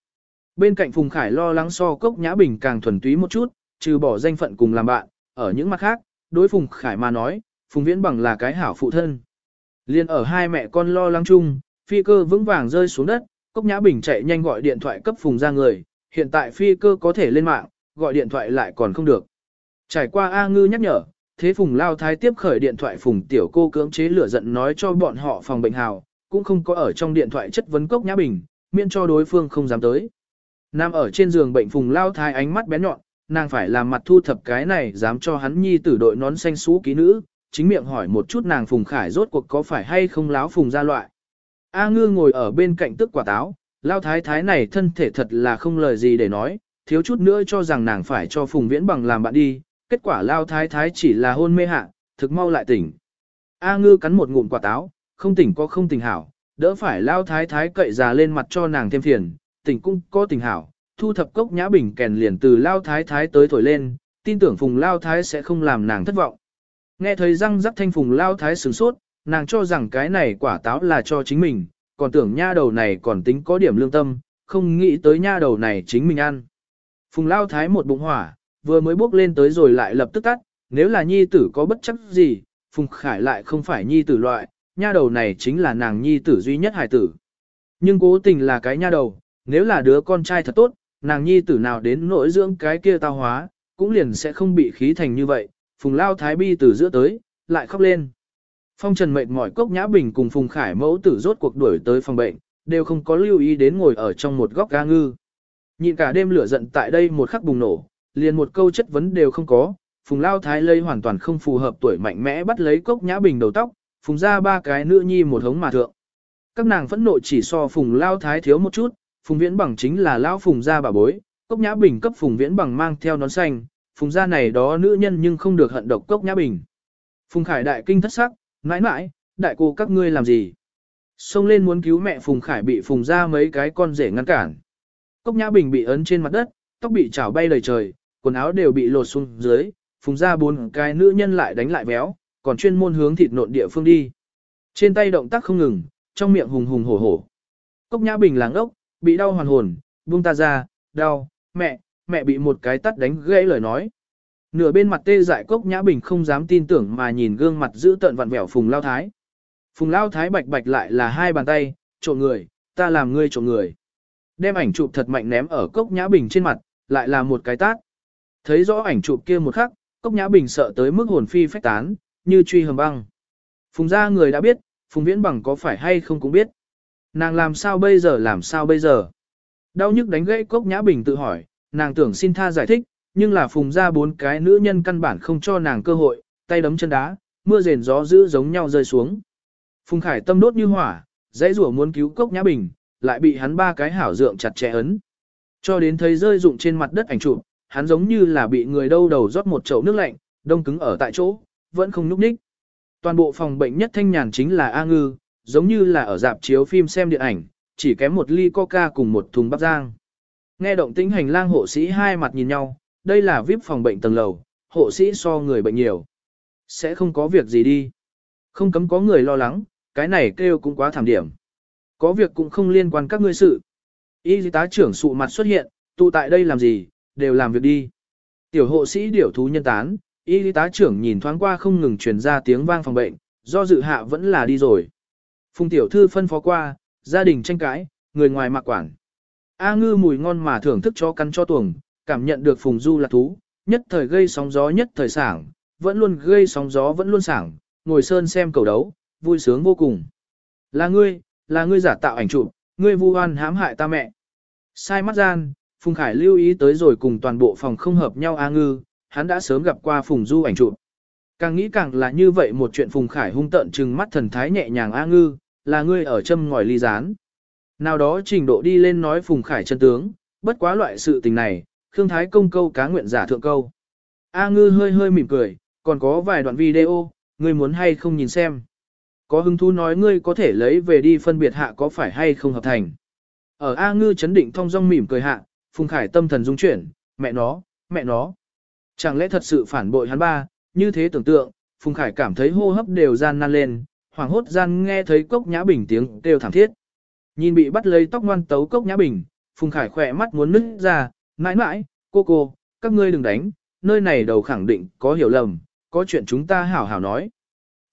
Bên cạnh Phùng Khải lo lắng so Cốc Nhã Bình càng thuần túy một chút, trừ bỏ danh phận cùng làm bạn, ở những mặt khác, đối Phùng Khải mà nói, Phùng Viễn bằng là cái hảo phụ thân. Liên ở hai mẹ con lo lắng chung, phi cơ vững vàng rơi xuống đất, Cốc Nhã Bình chạy nhanh gọi điện thoại cấp Phùng ra người, hiện tại phi cơ có thể lên mạng, gọi điện thoại lại còn không được. Trải qua A Ngư nhắc nhở, thế Phùng Lao Thái tiếp khởi điện thoại Phùng Tiểu cô cưỡng chế lửa giận nói cho bọn họ phòng bệnh hào, cũng không có ở trong điện thoại chất vấn Cốc Nhã Bình, miễn cho đối phương không dám tới. Nam ở trên giường bệnh Phùng Lao Thái ánh mắt bé nhọn, nàng phải làm mặt thu thập cái này dám cho hắn nhi tử đội nón xanh xú ký nữ, chính miệng hỏi một chút nàng Phùng Khải rốt cuộc có phải hay không láo Phùng ra loại. A ngư ngồi ở bên cạnh tức quả táo, Lao Thái Thái này thân thể thật là không lời gì để nói, thiếu chút nữa cho rằng nàng phải cho Phùng Viễn bằng làm bạn đi, kết quả Lao Thái Thái chỉ là hôn mê hạ, thực mau lại tỉnh. A ngư cắn một ngụm quả táo, không tỉnh có không tỉnh hảo, đỡ phải Lao Thái Thái cậy già lên mặt cho nàng thêm phiền, tỉnh cũng có tỉnh hảo, thu thập cốc nhã bình kèn liền từ Lao Thái Thái tới thổi lên, tin tưởng Phùng Lao Thái sẽ không làm nàng thất vọng. Nghe thấy răng rắc thanh Phùng Lao Thái sửng sốt, nàng cho rằng cái này quả táo là cho chính mình, còn tưởng nha đầu này còn tính có điểm lương tâm, không nghĩ tới nha đầu này chính mình ăn. Phùng Lao Thái một bụng hỏa, vừa mới bốc lên tới rồi lại lập tức tắt, nếu là nhi tử có bất chấp gì, Phùng Khải lại không phải nhi tử loại, nha đầu này chính là nàng nhi tử duy nhất hài tử. Nhưng cố tình là cái nha đầu, nếu là đứa con trai thật tốt, nàng nhi tử nào đến nỗi dưỡng cái kia tao hóa, cũng liền sẽ không bị khí thành như vậy. Phùng Lao Thái Bi từ giữa tới, lại khóc lên. Phong Trần mệt mỏi cốc nhã bình cùng Phùng Khải mẫu tử rốt cuộc đuổi tới phòng bệnh, đều không có lưu ý đến ngồi ở trong một góc ga ngư. Nhịn cả đêm lửa giận tại đây một khắc bùng nổ, liền một câu chất vấn đều không có, Phùng Lao Thái Lây hoàn toàn không phù hợp tuổi mạnh mẽ bắt lấy cốc nhã bình đầu tóc, Phùng ra ba cái nữ nhi một hống mà thượng. Các nàng phẫn nộ chỉ so Phùng Lao Thái thiếu một chút, Phùng Viễn Bằng chính là Lao Phùng ra bà bối, cốc nhã bình cấp Phùng Viễn Bằng mang theo nón xanh, Phùng ra này đó nữ nhân nhưng không được hận độc cốc nhã bình. Phùng Khải đại kinh thất sắc, mãi mãi, đại cô các ngươi làm gì? Xông lên muốn cứu mẹ Phùng Khải bị Phùng ra mấy cái con rể ngăn cản. Cốc Nhã Bình bị ấn trên mặt đất, tóc bị chảo bay đầy trời, quần áo đều bị lột xuống dưới, Phùng ra bốn cái nữ nhân lại đánh lại béo, còn chuyên môn hướng thịt nộn địa phương đi. Trên tay động tác không ngừng, trong miệng hùng hùng hổ hổ. Cốc Nhã Bình làng ốc, bị đau hoàn hồn, buông ta ra, đau, mẹ, mẹ bị một cái tắt đánh gãy lời nói. Nửa bên mặt tê dại cốc nhã bình không dám tin tưởng mà nhìn gương mặt giữ tợn vặn vẹo phùng lao thái. Phùng lao thái bạch bạch lại là hai bàn tay, trộn người, ta làm ngươi trộn người. Đem ảnh chụp thật mạnh ném ở cốc nhã bình trên mặt, lại là một cái tát. Thấy rõ ảnh chụp kia một khắc, cốc nhã bình sợ tới mức hồn phi phách tán, như truy hầm băng. Phùng gia người đã biết, phùng viễn bằng có phải hay không cũng biết. Nàng làm sao bây giờ làm sao bây giờ. Đau nhức đánh gãy cốc nhã bình tự hỏi, nàng tưởng xin tha giải thích, nhưng là phùng ra bốn cái nữ nhân căn bản không cho nàng cơ hội, tay đấm chân đá, mưa rền gió dữ giống nhau rơi xuống. Phùng Khải tâm đốt như hỏa, dãy rủa muốn cứu cốc nhã bình, lại bị hắn ba cái hảo dượng chặt chẽ ấn. Cho đến thấy rơi rụng trên mặt đất ảnh chụp, hắn giống như là bị người đâu đầu rót một chậu nước lạnh, đông cứng ở tại chỗ, vẫn không nhúc nhích. Toàn bộ phòng bệnh nhất thanh nhàn chính là A Ngư, giống như là ở dạp chiếu phim xem điện ảnh, chỉ kém một ly coca cùng một thùng bắp rang. Nghe động tĩnh hành lang hộ sĩ hai mặt nhìn nhau, đây là VIP phòng bệnh tầng lầu, hộ sĩ so người bệnh nhiều. Sẽ không có việc gì đi. Không cấm có người lo lắng, cái này kêu cũng quá thảm điểm. Có việc cũng không liên quan các ngươi sự. Y tá trưởng sụ mặt xuất hiện, tụ tại đây làm gì, đều làm việc đi. Tiểu hộ sĩ điểu thú nhân tán, y tá trưởng nhìn thoáng qua không ngừng truyền ra tiếng vang phòng bệnh, do dự hạ vẫn là đi rồi. Phùng tiểu thư phân phó qua, gia đình tranh cãi, người ngoài mặc quản. A ngư mùi ngon mà thưởng thức cho cắn cho tuồng, cảm nhận được phùng du là thú, nhất thời gây sóng gió nhất thời sảng, vẫn luôn gây sóng gió vẫn luôn sảng, ngồi sơn xem cầu đấu, vui sướng vô cùng. Là ngươi, là ngươi giả tạo ảnh chụp, ngươi vu oan hãm hại ta mẹ. Sai mắt gian, Phùng Khải lưu ý tới rồi cùng toàn bộ phòng không hợp nhau A Ngư, hắn đã sớm gặp qua Phùng Du ảnh chụp. Càng nghĩ càng là như vậy một chuyện Phùng Khải hung tợn trừng mắt thần thái nhẹ nhàng A Ngư, là ngươi ở châm ngòi ly gián. Nào đó trình độ đi lên nói Phùng Khải chân tướng, bất quá loại sự tình này, Khương Thái công câu cá nguyện giả thượng câu. A ngư hơi hơi mỉm cười, còn có vài đoạn video, ngươi muốn hay không nhìn xem. Có hứng thú nói ngươi có thể lấy về đi phân biệt hạ có phải hay không hợp thành. Ở A Ngư chấn định thong dong mỉm cười hạ, Phùng Khải tâm thần dung chuyển, mẹ nó, mẹ nó. Chẳng lẽ thật sự phản bội hắn ba, như thế tưởng tượng, Phùng Khải cảm thấy hô hấp đều gian nan lên, hoàng hốt gian nghe thấy cốc nhã bình tiếng kêu thảm thiết. Nhìn bị bắt lấy tóc ngoan tấu cốc nhã bình, Phùng Khải khỏe mắt muốn nứt ra, mãi mãi, cô cô, các ngươi đừng đánh, nơi này đầu khẳng định có hiểu lầm, có chuyện chúng ta hảo hảo nói.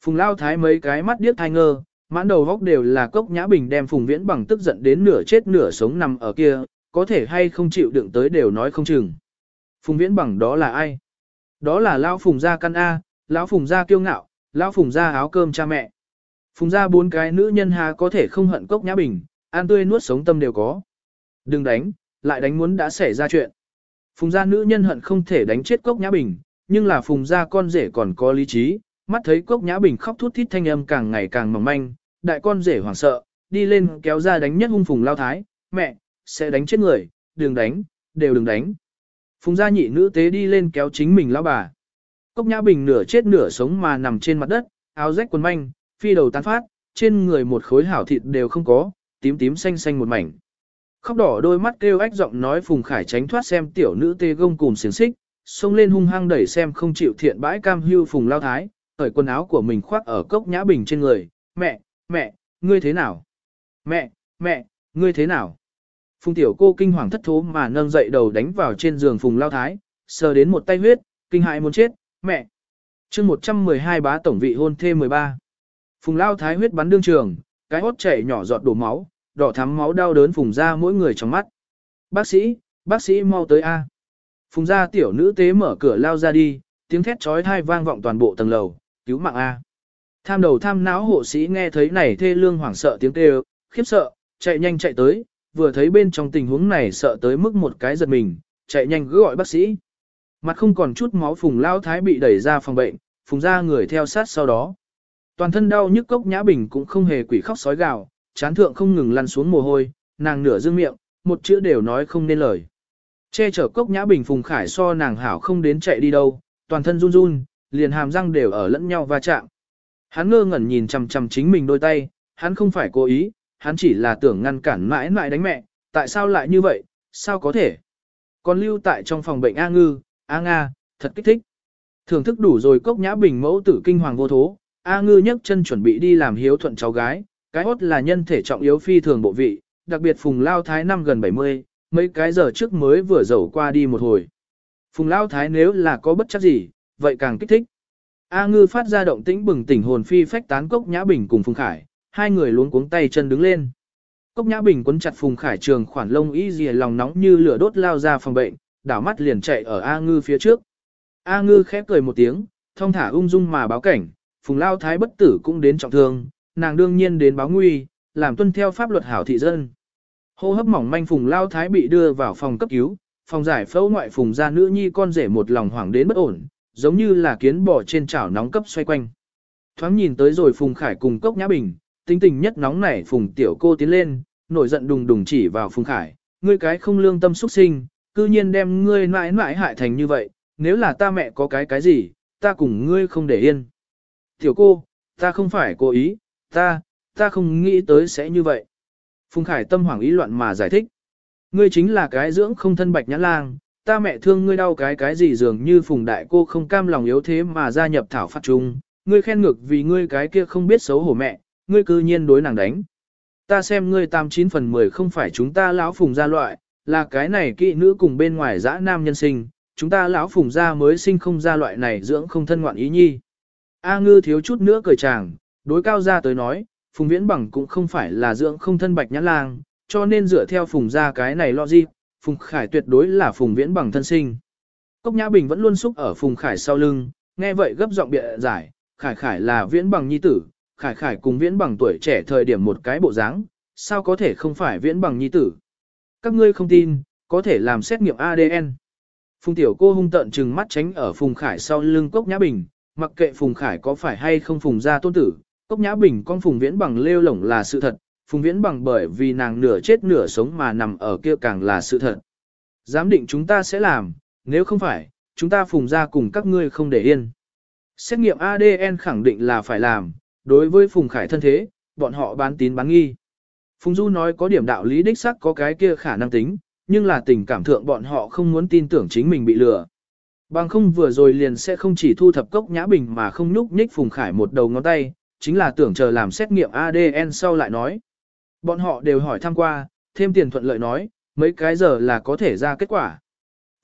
Phùng Lao Thái mấy cái mắt điếc thai ngơ, mãn đầu góc đều là cốc nhã bình đem Phùng Viễn bằng tức giận đến nửa chết nửa sống nằm ở kia, có thể hay không chịu đựng tới đều nói không chừng. Phùng Viễn bằng đó là ai? Đó là Lão Phùng gia căn A, Lão Phùng gia kiêu ngạo, Lão Phùng gia áo cơm cha mẹ. Phùng gia bốn cái nữ nhân hà có thể không hận cốc nhã bình, an tươi nuốt sống tâm đều có. Đừng đánh, lại đánh muốn đã xảy ra chuyện. Phùng gia nữ nhân hận không thể đánh chết cốc nhã bình, nhưng là phùng gia con rể còn có lý trí, mắt thấy cốc nhã bình khóc thút thít thanh âm càng ngày càng mỏng manh, đại con rể hoảng sợ, đi lên kéo ra đánh nhất hung phùng lao thái, mẹ, sẽ đánh chết người, đừng đánh, đều đừng đánh. Phùng gia nhị nữ tế đi lên kéo chính mình lao bà. Cốc nhã bình nửa chết nửa sống mà nằm trên mặt đất, áo rách quần manh, phi đầu tán phát, trên người một khối hảo thịt đều không có, tím tím xanh xanh một mảnh. Khóc đỏ đôi mắt kêu ách giọng nói Phùng Khải tránh thoát xem tiểu nữ tê gông cùng xiềng xích, xông lên hung hăng đẩy xem không chịu thiện bãi cam hưu Phùng lao thái, cởi quần áo của mình khoác ở cốc nhã bình trên người, mẹ, mẹ, ngươi thế nào? Mẹ, mẹ, ngươi thế nào? Phùng tiểu cô kinh hoàng thất thố mà nâng dậy đầu đánh vào trên giường Phùng lao thái, sờ đến một tay huyết, kinh hại muốn chết, mẹ. chương 112 bá tổng vị hôn thê 13. Phùng lao thái huyết bắn đương trường, cái hốt chảy nhỏ giọt đổ máu, đỏ thắm máu đau đớn phùng ra mỗi người trong mắt. Bác sĩ, bác sĩ mau tới A. Phùng ra tiểu nữ tế mở cửa lao ra đi, tiếng thét trói thai vang vọng toàn bộ tầng lầu, cứu mạng A. Tham đầu tham não hộ sĩ nghe thấy này thê lương hoảng sợ tiếng kêu, khiếp sợ, chạy nhanh chạy tới, vừa thấy bên trong tình huống này sợ tới mức một cái giật mình, chạy nhanh cứ gọi bác sĩ. Mặt không còn chút máu phùng lao thái bị đẩy ra phòng bệnh, phùng ra người theo sát sau đó. Toàn thân đau nhức cốc nhã bình cũng không hề quỷ khóc sói gào, chán thượng không ngừng lăn xuống mồ hôi, nàng nửa dương miệng, một chữ đều nói không nên lời. Che chở cốc nhã bình phùng khải so nàng hảo không đến chạy đi đâu, toàn thân run run, liền hàm răng đều ở lẫn nhau va chạm. Hắn ngơ ngẩn nhìn chằm chằm chính mình đôi tay, hắn không phải cố ý, hắn chỉ là tưởng ngăn cản mãi mãi đánh mẹ, tại sao lại như vậy, sao có thể. Còn lưu tại trong phòng bệnh A ngư, A Nga, thật kích thích. Thưởng thức đủ rồi cốc nhã bình mẫu tử kinh hoàng vô thố, A ngư nhấc chân chuẩn bị đi làm hiếu thuận cháu gái, cái hốt là nhân thể trọng yếu phi thường bộ vị, đặc biệt phùng lao thái năm gần 70, mấy cái giờ trước mới vừa dầu qua đi một hồi. Phùng lao thái nếu là có bất chấp gì, vậy càng kích thích. A ngư phát ra động tĩnh bừng tỉnh hồn phi phách tán cốc nhã bình cùng phùng khải, hai người luống cuống tay chân đứng lên. Cốc nhã bình quấn chặt phùng khải trường khoản lông y dìa lòng nóng như lửa đốt lao ra phòng bệnh, đảo mắt liền chạy ở A ngư phía trước. A ngư khép cười một tiếng, thông thả ung dung mà báo cảnh, phùng lao thái bất tử cũng đến trọng thương, nàng đương nhiên đến báo nguy, làm tuân theo pháp luật hảo thị dân. Hô hấp mỏng manh phùng lao thái bị đưa vào phòng cấp cứu, phòng giải phẫu ngoại phùng ra nữ nhi con rể một lòng hoảng đến bất ổn, giống như là kiến bò trên chảo nóng cấp xoay quanh. Thoáng nhìn tới rồi phùng khải cùng cốc nhã bình, tinh tình nhất nóng nảy phùng tiểu cô tiến lên, nổi giận đùng đùng chỉ vào phùng khải, ngươi cái không lương tâm xuất sinh, cư nhiên đem ngươi mãi mãi hại thành như vậy, nếu là ta mẹ có cái cái gì, ta cùng ngươi không để yên. Tiểu cô, ta không phải cố ý, Ta, ta không nghĩ tới sẽ như vậy. Phùng Khải tâm hoảng ý loạn mà giải thích. Ngươi chính là cái dưỡng không thân bạch nhãn lang, ta mẹ thương ngươi đau cái cái gì dường như Phùng Đại cô không cam lòng yếu thế mà gia nhập thảo phát trung, ngươi khen ngược vì ngươi cái kia không biết xấu hổ mẹ, ngươi cư nhiên đối nàng đánh. Ta xem ngươi tam chín phần mười không phải chúng ta lão Phùng gia loại, là cái này kỵ nữ cùng bên ngoài dã nam nhân sinh, chúng ta lão Phùng gia mới sinh không ra loại này dưỡng không thân ngoạn ý nhi. A ngư thiếu chút nữa cười chàng, đối cao gia tới nói, Phùng Viễn Bằng cũng không phải là dưỡng không thân bạch nhãn lang, cho nên dựa theo Phùng gia cái này lo gì, Phùng Khải tuyệt đối là Phùng Viễn Bằng thân sinh. Cốc Nhã Bình vẫn luôn xúc ở Phùng Khải sau lưng, nghe vậy gấp giọng bịa giải, Khải Khải là Viễn Bằng nhi tử, Khải Khải cùng Viễn Bằng tuổi trẻ thời điểm một cái bộ dáng, sao có thể không phải Viễn Bằng nhi tử. Các ngươi không tin, có thể làm xét nghiệm ADN. Phùng Tiểu cô hung tợn trừng mắt tránh ở Phùng Khải sau lưng Cốc Nhã Bình, mặc kệ Phùng Khải có phải hay không Phùng gia tôn tử, Cốc Nhã Bình con Phùng Viễn bằng lêu lổng là sự thật, Phùng Viễn bằng bởi vì nàng nửa chết nửa sống mà nằm ở kia càng là sự thật. Giám định chúng ta sẽ làm, nếu không phải, chúng ta Phùng ra cùng các ngươi không để yên. Xét nghiệm ADN khẳng định là phải làm, đối với Phùng Khải thân thế, bọn họ bán tín bán nghi. Phùng Du nói có điểm đạo lý đích xác có cái kia khả năng tính, nhưng là tình cảm thượng bọn họ không muốn tin tưởng chính mình bị lừa. Bằng không vừa rồi liền sẽ không chỉ thu thập cốc nhã bình mà không nhúc nhích Phùng Khải một đầu ngón tay, chính là tưởng chờ làm xét nghiệm ADN sau lại nói. Bọn họ đều hỏi thăm qua, thêm tiền thuận lợi nói, mấy cái giờ là có thể ra kết quả.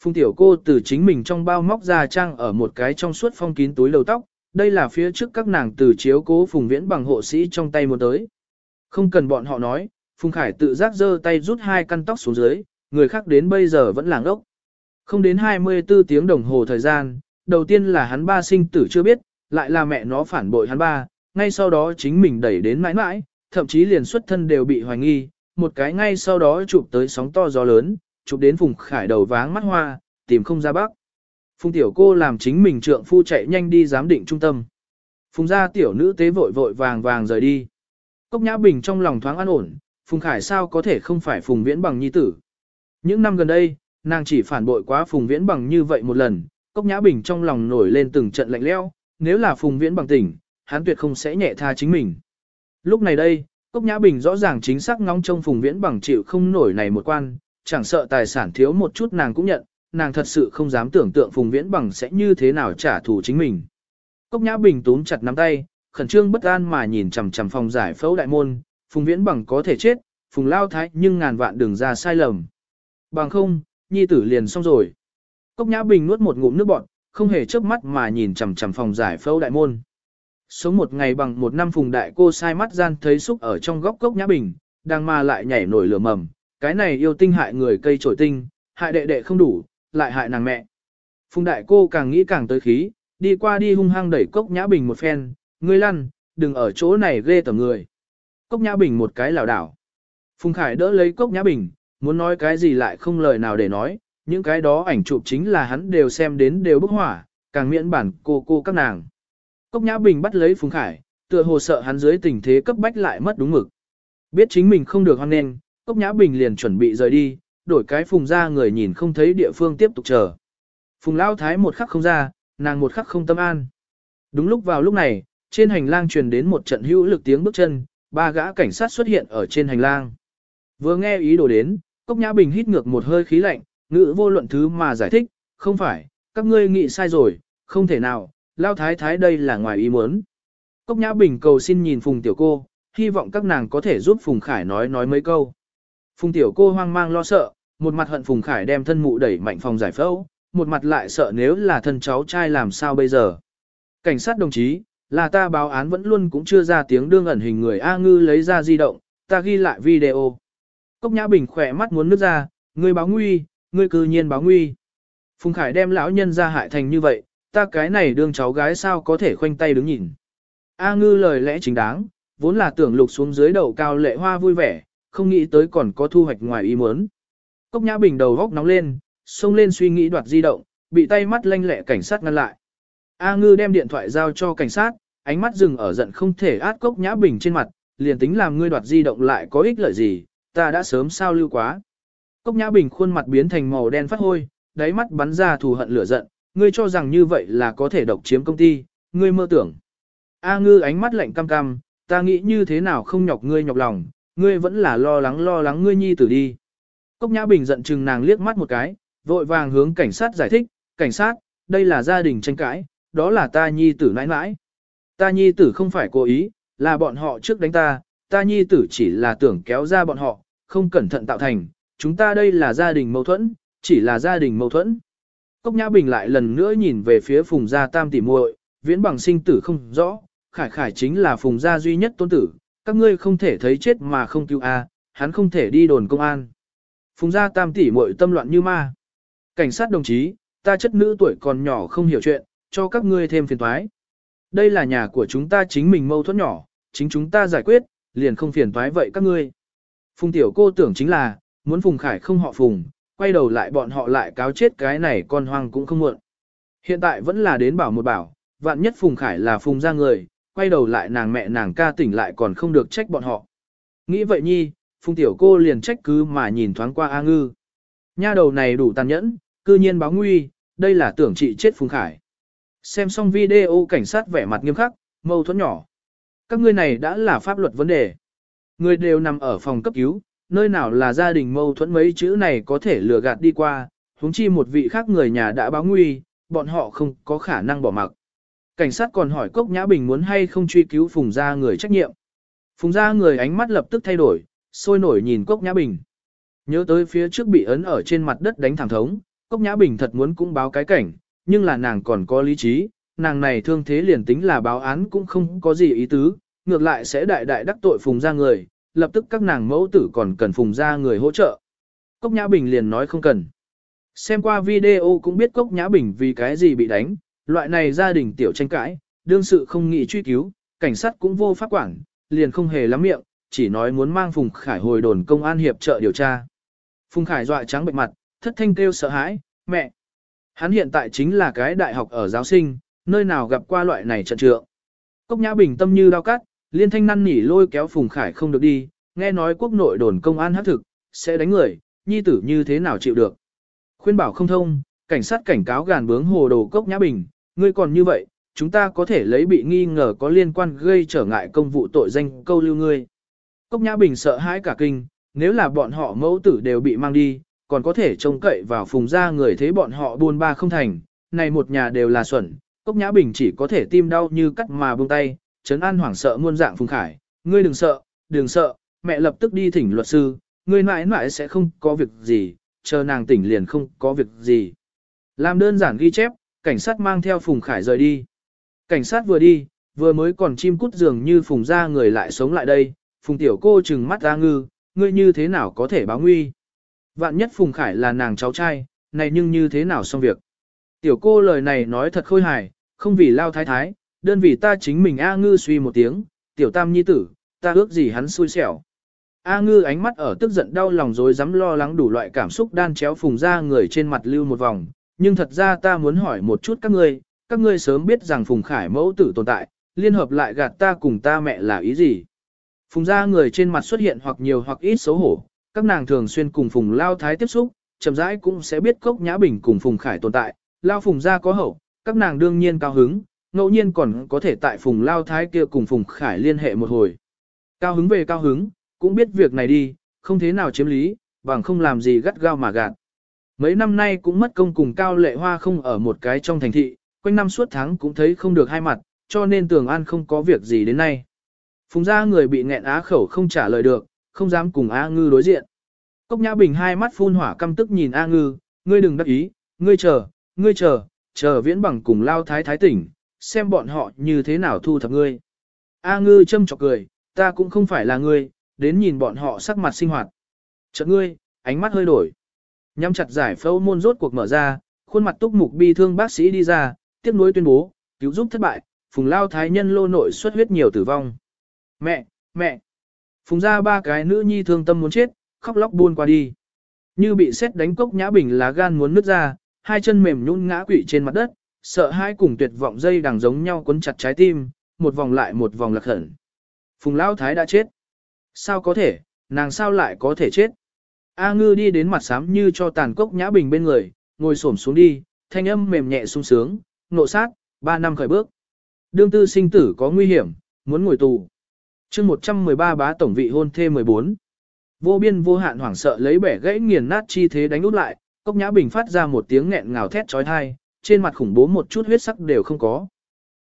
Phùng tiểu cô từ chính mình trong bao móc ra trang ở một cái trong suốt phong kín túi đầu tóc, đây là phía trước các nàng từ chiếu cố Phùng Viễn bằng hộ sĩ trong tay một tới. Không cần bọn họ nói, Phùng Khải tự giác giơ tay rút hai căn tóc xuống dưới, người khác đến bây giờ vẫn làng ốc. Không đến 24 tiếng đồng hồ thời gian, đầu tiên là hắn ba sinh tử chưa biết, lại là mẹ nó phản bội hắn ba, ngay sau đó chính mình đẩy đến mãi mãi, thậm chí liền xuất thân đều bị hoài nghi, một cái ngay sau đó chụp tới sóng to gió lớn, chụp đến Phùng Khải đầu váng mắt hoa, tìm không ra bác. Phùng tiểu cô làm chính mình trượng phu chạy nhanh đi giám định trung tâm. Phùng gia tiểu nữ tế vội vội vàng vàng rời đi. Cốc Nhã Bình trong lòng thoáng an ổn, Phùng Khải sao có thể không phải Phùng Viễn bằng nhi tử. Những năm gần đây, nàng chỉ phản bội quá Phùng Viễn bằng như vậy một lần, Cốc Nhã Bình trong lòng nổi lên từng trận lạnh lẽo, nếu là Phùng Viễn bằng tỉnh, hắn tuyệt không sẽ nhẹ tha chính mình. Lúc này đây, Cốc Nhã Bình rõ ràng chính xác ngóng trông Phùng Viễn bằng chịu không nổi này một quan, chẳng sợ tài sản thiếu một chút nàng cũng nhận, nàng thật sự không dám tưởng tượng Phùng Viễn bằng sẽ như thế nào trả thù chính mình. Cốc Nhã Bình túm chặt nắm tay, khẩn trương bất an mà nhìn chằm chằm phòng giải phẫu đại môn, Phùng Viễn bằng có thể chết, Phùng Lao Thái nhưng ngàn vạn đừng ra sai lầm. Bằng không, nhi tử liền xong rồi. Cốc Nhã Bình nuốt một ngụm nước bọt, không hề chớp mắt mà nhìn chằm chằm phòng giải phẫu đại môn. Sống một ngày bằng một năm Phùng Đại cô sai mắt gian thấy xúc ở trong góc Cốc Nhã Bình, đang mà lại nhảy nổi lửa mầm, cái này yêu tinh hại người cây trổi tinh, hại đệ đệ không đủ, lại hại nàng mẹ. Phùng Đại cô càng nghĩ càng tới khí, đi qua đi hung hăng đẩy Cốc Nhã Bình một phen, ngươi lăn, đừng ở chỗ này ghê tầm người. Cốc Nhã Bình một cái lảo đảo. Phùng Khải đỡ lấy Cốc Nhã Bình, muốn nói cái gì lại không lời nào để nói, những cái đó ảnh chụp chính là hắn đều xem đến đều bức hỏa, càng miễn bản cô cô các nàng. Cốc Nhã Bình bắt lấy Phùng Khải, tựa hồ sợ hắn dưới tình thế cấp bách lại mất đúng mực. Biết chính mình không được hoan nên, Cốc Nhã Bình liền chuẩn bị rời đi, đổi cái Phùng ra người nhìn không thấy địa phương tiếp tục chờ. Phùng Lão Thái một khắc không ra, nàng một khắc không tâm an. Đúng lúc vào lúc này, trên hành lang truyền đến một trận hữu lực tiếng bước chân, ba gã cảnh sát xuất hiện ở trên hành lang. Vừa nghe ý đồ đến, Cốc Nhã Bình hít ngược một hơi khí lạnh, ngữ vô luận thứ mà giải thích, không phải, các ngươi nghĩ sai rồi, không thể nào, lao thái thái đây là ngoài ý muốn. Cốc Nhã Bình cầu xin nhìn Phùng Tiểu Cô, hy vọng các nàng có thể giúp Phùng Khải nói nói mấy câu. Phùng Tiểu Cô hoang mang lo sợ, một mặt hận Phùng Khải đem thân mụ đẩy mạnh phòng giải phẫu, một mặt lại sợ nếu là thân cháu trai làm sao bây giờ. Cảnh sát đồng chí, là ta báo án vẫn luôn cũng chưa ra tiếng đương ẩn hình người A Ngư lấy ra di động, ta ghi lại video. Cốc Nhã Bình khỏe mắt muốn nước ra, ngươi báo nguy, ngươi cư nhiên báo nguy. Phùng Khải đem lão nhân ra hại thành như vậy, ta cái này đương cháu gái sao có thể khoanh tay đứng nhìn. A Ngư lời lẽ chính đáng, vốn là tưởng lục xuống dưới đầu cao lệ hoa vui vẻ, không nghĩ tới còn có thu hoạch ngoài ý muốn. Cốc Nhã Bình đầu góc nóng lên, xông lên suy nghĩ đoạt di động, bị tay mắt lanh lẹ cảnh sát ngăn lại. A Ngư đem điện thoại giao cho cảnh sát, ánh mắt dừng ở giận không thể át Cốc Nhã Bình trên mặt, liền tính làm ngươi đoạt di động lại có ích lợi gì, ta đã sớm sao lưu quá. Cốc Nhã Bình khuôn mặt biến thành màu đen phát hôi, đáy mắt bắn ra thù hận lửa giận, ngươi cho rằng như vậy là có thể độc chiếm công ty, ngươi mơ tưởng. A ngư ánh mắt lạnh cam cam, ta nghĩ như thế nào không nhọc ngươi nhọc lòng, ngươi vẫn là lo lắng lo lắng ngươi nhi tử đi. Cốc Nhã Bình giận chừng nàng liếc mắt một cái, vội vàng hướng cảnh sát giải thích, cảnh sát, đây là gia đình tranh cãi, đó là ta nhi tử nãi nãi. Ta nhi tử không phải cố ý, là bọn họ trước đánh ta, ta nhi tử chỉ là tưởng kéo ra bọn họ, không cẩn thận tạo thành, chúng ta đây là gia đình mâu thuẫn, chỉ là gia đình mâu thuẫn. Cốc Nhã Bình lại lần nữa nhìn về phía Phùng Gia Tam tỷ muội, viễn bằng sinh tử không rõ, Khải Khải chính là Phùng Gia duy nhất tôn tử, các ngươi không thể thấy chết mà không cứu a, hắn không thể đi đồn công an. Phùng Gia Tam tỷ muội tâm loạn như ma. Cảnh sát đồng chí, ta chất nữ tuổi còn nhỏ không hiểu chuyện, cho các ngươi thêm phiền toái. Đây là nhà của chúng ta chính mình mâu thuẫn nhỏ, chính chúng ta giải quyết, liền không phiền toái vậy các ngươi. Phùng tiểu cô tưởng chính là, muốn Phùng Khải không họ Phùng, quay đầu lại bọn họ lại cáo chết cái này con hoang cũng không muộn. Hiện tại vẫn là đến bảo một bảo, vạn nhất Phùng Khải là Phùng ra người, quay đầu lại nàng mẹ nàng ca tỉnh lại còn không được trách bọn họ. Nghĩ vậy nhi, Phùng tiểu cô liền trách cứ mà nhìn thoáng qua A ngư. Nha đầu này đủ tàn nhẫn, cư nhiên báo nguy, đây là tưởng trị chết Phùng Khải. Xem xong video cảnh sát vẻ mặt nghiêm khắc, mâu thuẫn nhỏ. Các ngươi này đã là pháp luật vấn đề. Người đều nằm ở phòng cấp cứu, nơi nào là gia đình mâu thuẫn mấy chữ này có thể lừa gạt đi qua, huống chi một vị khác người nhà đã báo nguy, bọn họ không có khả năng bỏ mặc. Cảnh sát còn hỏi Cốc Nhã Bình muốn hay không truy cứu Phùng gia người trách nhiệm. Phùng gia người ánh mắt lập tức thay đổi, sôi nổi nhìn Cốc Nhã Bình. Nhớ tới phía trước bị ấn ở trên mặt đất đánh thẳng thống, Cốc Nhã Bình thật muốn cũng báo cái cảnh, nhưng là nàng còn có lý trí, nàng này thương thế liền tính là báo án cũng không có gì ý tứ, ngược lại sẽ đại đại đắc tội Phùng gia người, lập tức các nàng mẫu tử còn cần Phùng gia người hỗ trợ. Cốc Nhã Bình liền nói không cần. Xem qua video cũng biết Cốc Nhã Bình vì cái gì bị đánh, loại này gia đình tiểu tranh cãi, đương sự không nghĩ truy cứu, cảnh sát cũng vô pháp quản, liền không hề lắm miệng, chỉ nói muốn mang Phùng Khải hồi đồn công an hiệp trợ điều tra. Phùng Khải dọa trắng bệnh mặt, thất thanh kêu sợ hãi, mẹ. Hắn hiện tại chính là cái đại học ở giáo sinh, nơi nào gặp qua loại này trận trượng. Cốc Nhã Bình tâm như đao cắt, liên thanh năn nỉ lôi kéo Phùng Khải không được đi, nghe nói quốc nội đồn công an hắc thực, sẽ đánh người, nhi tử như thế nào chịu được. Khuyên bảo không thông, cảnh sát cảnh cáo gàn bướng hồ đồ Cốc Nhã Bình, ngươi còn như vậy, chúng ta có thể lấy bị nghi ngờ có liên quan gây trở ngại công vụ tội danh câu lưu ngươi. Cốc Nhã Bình sợ hãi cả kinh, nếu là bọn họ mẫu tử đều bị mang đi, còn có thể trông cậy vào phùng ra người thế bọn họ buôn ba không thành, này một nhà đều là xuẩn, Cốc Nhã Bình chỉ có thể tim đau như cắt mà buông tay, chấn an hoảng sợ muôn dạng phùng khải, ngươi đừng sợ, đừng sợ, mẹ lập tức đi thỉnh luật sư, ngươi mãi mãi sẽ không có việc gì, chờ nàng tỉnh liền không có việc gì. Làm đơn giản ghi chép, cảnh sát mang theo Phùng Khải rời đi. Cảnh sát vừa đi, vừa mới còn chim cút dường như Phùng ra người lại sống lại đây, Phùng tiểu cô trừng mắt ra ngư, ngươi như thế nào có thể báo nguy. Vạn nhất Phùng Khải là nàng cháu trai, này nhưng như thế nào xong việc. Tiểu cô lời này nói thật khôi hài, không vì lao thái thái, đơn vị ta chính mình A ngư suy một tiếng, tiểu tam nhi tử, ta ước gì hắn xui xẻo. A ngư ánh mắt ở tức giận đau lòng rồi dám lo lắng đủ loại cảm xúc đan chéo phùng ra người trên mặt lưu một vòng, nhưng thật ra ta muốn hỏi một chút các ngươi, các ngươi sớm biết rằng Phùng Khải mẫu tử tồn tại, liên hợp lại gạt ta cùng ta mẹ là ý gì. Phùng ra người trên mặt xuất hiện hoặc nhiều hoặc ít xấu hổ, các nàng thường xuyên cùng Phùng Lao Thái tiếp xúc, chậm rãi cũng sẽ biết Cốc Nhã Bình cùng Phùng Khải tồn tại, Lao Phùng ra có hậu, các nàng đương nhiên cao hứng, ngẫu nhiên còn có thể tại Phùng Lao Thái kia cùng Phùng Khải liên hệ một hồi. Cao hứng về cao hứng, cũng biết việc này đi, không thế nào chiếm lý, bằng không làm gì gắt gao mà gạt. Mấy năm nay cũng mất công cùng Cao Lệ Hoa không ở một cái trong thành thị, quanh năm suốt tháng cũng thấy không được hai mặt, cho nên Tường An không có việc gì đến nay. Phùng gia người bị nghẹn á khẩu không trả lời được, không dám cùng A Ngư đối diện. Cốc Nhã Bình hai mắt phun hỏa căm tức nhìn A Ngư, ngươi đừng đắc ý, ngươi chờ, ngươi chờ, chờ viễn bằng cùng lao thái thái tỉnh, xem bọn họ như thế nào thu thập ngươi. A Ngư châm chọc cười, ta cũng không phải là ngươi, đến nhìn bọn họ sắc mặt sinh hoạt. Chợt ngươi, ánh mắt hơi đổi. Nhắm chặt giải phẫu môn rốt cuộc mở ra, khuôn mặt túc mục bi thương bác sĩ đi ra, tiếp nối tuyên bố, cứu giúp thất bại, phùng lao thái nhân lô nội xuất huyết nhiều tử vong. Mẹ, mẹ. Phùng ra ba cái nữ nhi thương tâm muốn chết, khóc lóc buôn qua đi. Như bị xét đánh cốc nhã bình lá gan muốn nứt ra, hai chân mềm nhũn ngã quỵ trên mặt đất, sợ hai cùng tuyệt vọng dây đằng giống nhau quấn chặt trái tim, một vòng lại một vòng lạc hẩn. Phùng Lão thái đã chết. Sao có thể, nàng sao lại có thể chết? A ngư đi đến mặt sám như cho tàn cốc nhã bình bên người, ngồi xổm xuống đi, thanh âm mềm nhẹ sung sướng, nộ sát, ba năm khởi bước. Đương tư sinh tử có nguy hiểm, muốn ngồi tù. chương 113 bá tổng vị hôn thê 14. Vô biên vô hạn hoảng sợ lấy bẻ gãy nghiền nát chi thế đánh út lại, cốc nhã bình phát ra một tiếng nghẹn ngào thét trói thai, trên mặt khủng bố một chút huyết sắc đều không có.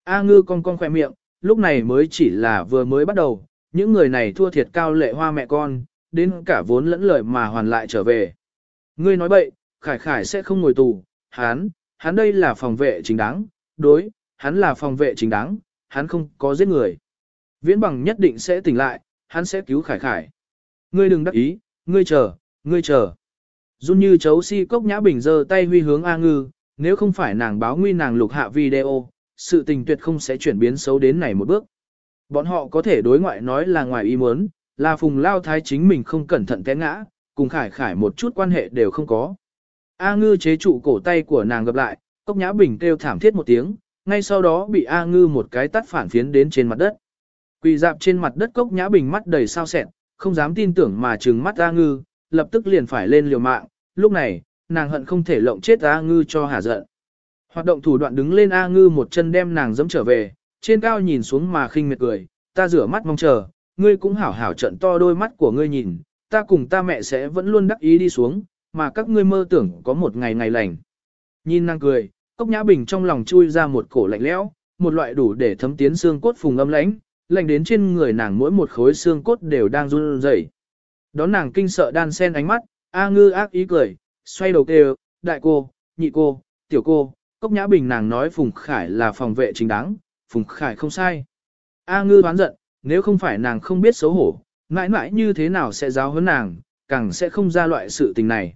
A ngư con con khỏe miệng, lúc này mới chỉ là vừa mới bắt đầu, những người này thua thiệt cao lệ hoa mẹ con, đến cả vốn lẫn lời mà hoàn lại trở về. Ngươi nói bậy, Khải Khải sẽ không ngồi tù, hắn, hắn đây là phòng vệ chính đáng, đối, hắn là phòng vệ chính đáng, hắn không có giết người. Viễn bằng nhất định sẽ tỉnh lại, hắn sẽ cứu Khải Khải. Ngươi đừng đắc ý, ngươi chờ, ngươi chờ. Dung như chấu si cốc nhã bình giơ tay huy hướng A ngư, nếu không phải nàng báo nguy nàng lục hạ video, sự tình tuyệt không sẽ chuyển biến xấu đến này một bước. Bọn họ có thể đối ngoại nói là ngoài ý muốn, là phùng lao thái chính mình không cẩn thận té ngã, cùng khải khải một chút quan hệ đều không có. A ngư chế trụ cổ tay của nàng gặp lại, cốc nhã bình kêu thảm thiết một tiếng, ngay sau đó bị A ngư một cái tắt phản phiến đến trên mặt đất. Quỳ dạp trên mặt đất cốc nhã bình mắt đầy sao sẹn, không dám tin tưởng mà trừng mắt A ngư, lập tức liền phải lên liều mạng, lúc này, nàng hận không thể lộng chết A ngư cho hả giận. Hoạt động thủ đoạn đứng lên A ngư một chân đem nàng dẫm trở về, trên cao nhìn xuống mà khinh miệt cười, ta rửa mắt mong chờ, ngươi cũng hảo hảo trận to đôi mắt của ngươi nhìn, ta cùng ta mẹ sẽ vẫn luôn đắc ý đi xuống, mà các ngươi mơ tưởng có một ngày ngày lành. Nhìn nàng cười, Cốc Nhã Bình trong lòng chui ra một cổ lạnh lẽo, một loại đủ để thấm tiến xương cốt phùng âm lãnh, lạnh đến trên người nàng mỗi một khối xương cốt đều đang run rẩy. Đón nàng kinh sợ đan sen ánh mắt, A Ngư ác ý cười, xoay đầu kêu, đại cô, nhị cô, tiểu cô, Cốc Nhã Bình nàng nói Phùng Khải là phòng vệ chính đáng, Phùng Khải không sai. A Ngư đoán giận, nếu không phải nàng không biết xấu hổ, mãi mãi như thế nào sẽ giáo huấn nàng, càng sẽ không ra loại sự tình này.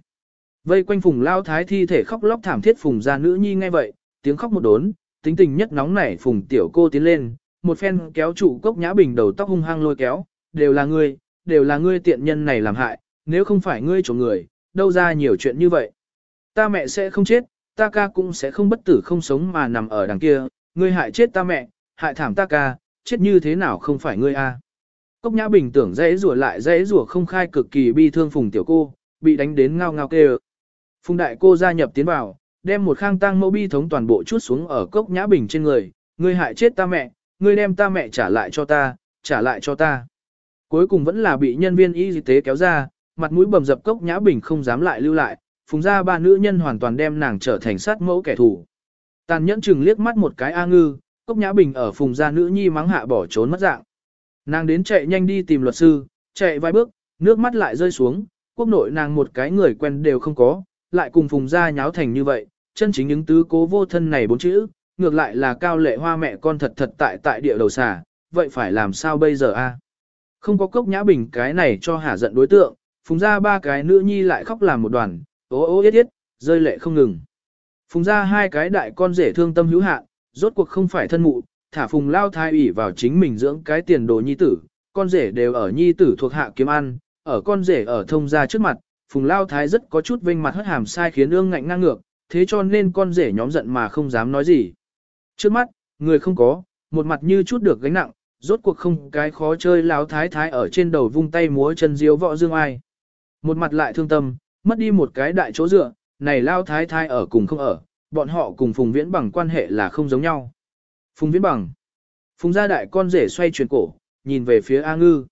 Vây quanh Phùng Lao Thái thi thể khóc lóc thảm thiết Phùng ra nữ nhi nghe vậy, tiếng khóc một đốn, tính tình nhất nóng nảy Phùng tiểu cô tiến lên, một phen kéo trụ Cốc Nhã Bình đầu tóc hung hăng lôi kéo, đều là ngươi, đều là ngươi tiện nhân này làm hại, nếu không phải ngươi chỗ người, đâu ra nhiều chuyện như vậy. Ta mẹ sẽ không chết, ta ca cũng sẽ không bất tử không sống mà nằm ở đằng kia, ngươi hại chết ta mẹ, hại thảm ta ca, chết như thế nào không phải ngươi a? Cốc Nhã Bình tưởng dễ rủa lại dễ rủa không khai cực kỳ bi thương Phùng tiểu cô, bị đánh đến ngao ngao kêu. Phùng đại cô gia nhập tiến vào, đem một khang tang mẫu bi thống toàn bộ chút xuống ở Cốc Nhã Bình trên người, ngươi hại chết ta mẹ, ngươi đem ta mẹ trả lại cho ta, trả lại cho ta. Cuối cùng vẫn là bị nhân viên y tế kéo ra, mặt mũi bầm dập Cốc Nhã Bình không dám lại lưu lại, phùng ra ba nữ nhân hoàn toàn đem nàng trở thành sát mẫu kẻ thù. Tàn nhẫn chừng liếc mắt một cái A ngư, Cốc Nhã Bình ở phùng gia nữ nhi mắng hạ bỏ trốn mất dạng. Nàng đến chạy nhanh đi tìm luật sư, chạy vài bước, nước mắt lại rơi xuống, quốc nội nàng một cái người quen đều không có, lại cùng phùng gia nháo thành như vậy, chân chính những tứ cố vô thân này bốn chữ, ngược lại là cao lệ hoa mẹ con thật thật tại tại địa đầu xà, vậy phải làm sao bây giờ a? Không có cốc nhã bình cái này cho hả giận đối tượng, phùng ra ba cái nữ nhi lại khóc làm một đoàn, ố ố yết yết, rơi lệ không ngừng. Phùng ra hai cái đại con rể thương tâm hữu hạn, rốt cuộc không phải thân mụ, thả phùng lao thai ủy vào chính mình dưỡng cái tiền đồ nhi tử, con rể đều ở nhi tử thuộc hạ kiếm ăn, ở con rể ở thông gia trước mặt, phùng lao thái rất có chút vinh mặt hất hàm sai khiến ương ngạnh ngang ngược, thế cho nên con rể nhóm giận mà không dám nói gì. Trước mắt, người không có, một mặt như chút được gánh nặng, rốt cuộc không cái khó chơi lao thái thái ở trên đầu vung tay múa chân diếu võ dương ai. Một mặt lại thương tâm, mất đi một cái đại chỗ dựa, này lao thái thái ở cùng không ở, bọn họ cùng Phùng Viễn bằng quan hệ là không giống nhau. Phùng Viễn bằng. Phùng gia đại con rể xoay chuyển cổ, nhìn về phía A Ngư.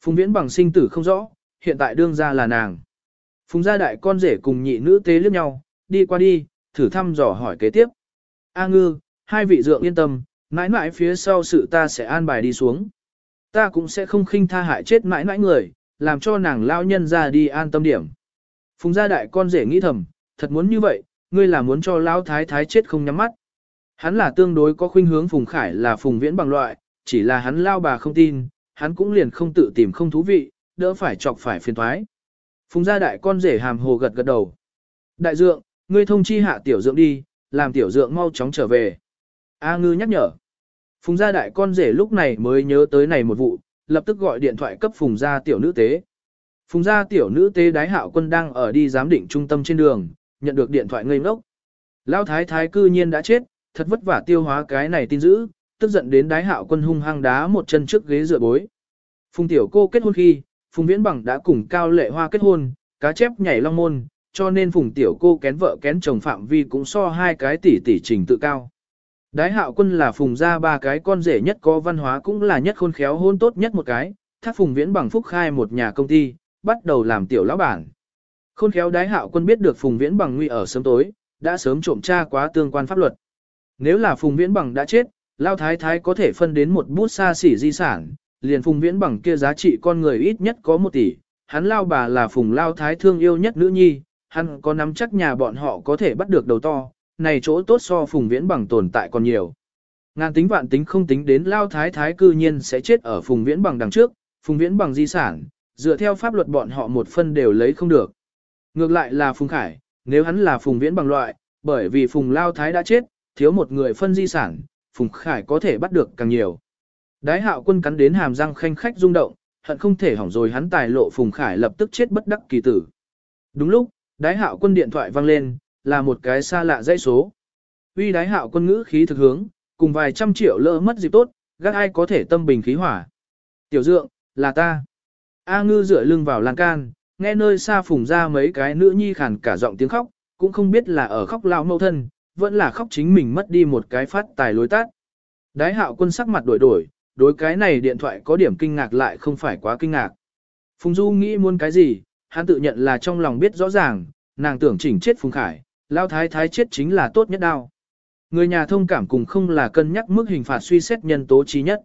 Phùng Viễn bằng sinh tử không rõ, hiện tại đương gia là nàng. Phùng gia đại con rể cùng nhị nữ tế liếc nhau, đi qua đi, thử thăm dò hỏi kế tiếp. A Ngư, hai vị dượng yên tâm, mãi mãi phía sau sự ta sẽ an bài đi xuống. Ta cũng sẽ không khinh tha hại chết mãi mãi người, làm cho nàng lao nhân ra đi an tâm điểm. Phùng gia đại con rể nghĩ thầm, thật muốn như vậy, ngươi là muốn cho lao thái thái chết không nhắm mắt. Hắn là tương đối có khuynh hướng Phùng Khải là Phùng Viễn bằng loại, chỉ là hắn lao bà không tin, hắn cũng liền không tự tìm không thú vị, đỡ phải chọc phải phiền thoái. Phùng gia đại con rể hàm hồ gật gật đầu. Đại dượng, ngươi thông chi hạ tiểu dượng đi, làm tiểu dượng mau chóng trở về. A ngư nhắc nhở. Phùng gia đại con rể lúc này mới nhớ tới này một vụ, lập tức gọi điện thoại cấp phùng gia tiểu nữ tế. Phùng gia tiểu nữ tế đái hạo quân đang ở đi giám định trung tâm trên đường, nhận được điện thoại ngây ngốc. Lão thái thái cư nhiên đã chết, thật vất vả tiêu hóa cái này tin dữ, tức giận đến đái hạo quân hung hăng đá một chân trước ghế dựa bối. Phùng tiểu cô kết hôn khi, Phùng Viễn Bằng đã cùng Cao Lệ Hoa kết hôn, cá chép nhảy long môn, cho nên Phùng tiểu cô kén vợ kén chồng phạm vi cũng so hai cái tỷ tỷ trình tự cao. Đái hạo quân là phùng ra ba cái con rể nhất có văn hóa cũng là nhất khôn khéo hôn tốt nhất một cái, thác phùng viễn bằng phúc khai một nhà công ty, bắt đầu làm tiểu lão bản. Khôn khéo đái hạo quân biết được phùng viễn bằng nguy ở sớm tối, đã sớm trộm tra quá tương quan pháp luật. Nếu là phùng viễn bằng đã chết, lao thái thái có thể phân đến một bút xa xỉ di sản, liền phùng viễn bằng kia giá trị con người ít nhất có một tỷ, hắn lao bà là phùng lao thái thương yêu nhất nữ nhi, hắn có nắm chắc nhà bọn họ có thể bắt được đầu to, này chỗ tốt so phùng viễn bằng tồn tại còn nhiều. Ngàn tính vạn tính không tính đến lao thái thái cư nhiên sẽ chết ở phùng viễn bằng đằng trước, phùng viễn bằng di sản, dựa theo pháp luật bọn họ một phân đều lấy không được. Ngược lại là phùng khải, nếu hắn là phùng viễn bằng loại, bởi vì phùng lao thái đã chết, thiếu một người phân di sản, phùng khải có thể bắt được càng nhiều. Đái hạo quân cắn đến hàm răng khanh khách rung động, hận không thể hỏng rồi hắn tài lộ phùng khải lập tức chết bất đắc kỳ tử. Đúng lúc, đái hạo quân điện thoại vang lên, là một cái xa lạ dãy số. Uy đái hạo quân ngữ khí thực hướng, cùng vài trăm triệu lỡ mất dịp tốt, gác ai có thể tâm bình khí hỏa. Tiểu dượng, là ta. A ngư dựa lưng vào lan can, nghe nơi xa phùng ra mấy cái nữ nhi khàn cả giọng tiếng khóc, cũng không biết là ở khóc lao mâu thân, vẫn là khóc chính mình mất đi một cái phát tài lối tát. Đái hạo quân sắc mặt đổi đổi, đối cái này điện thoại có điểm kinh ngạc lại không phải quá kinh ngạc. Phùng Du nghĩ muốn cái gì, hắn tự nhận là trong lòng biết rõ ràng, nàng tưởng chỉnh chết Phùng Khải, lao thái thái chết chính là tốt nhất đao. Người nhà thông cảm cùng không là cân nhắc mức hình phạt suy xét nhân tố trí nhất.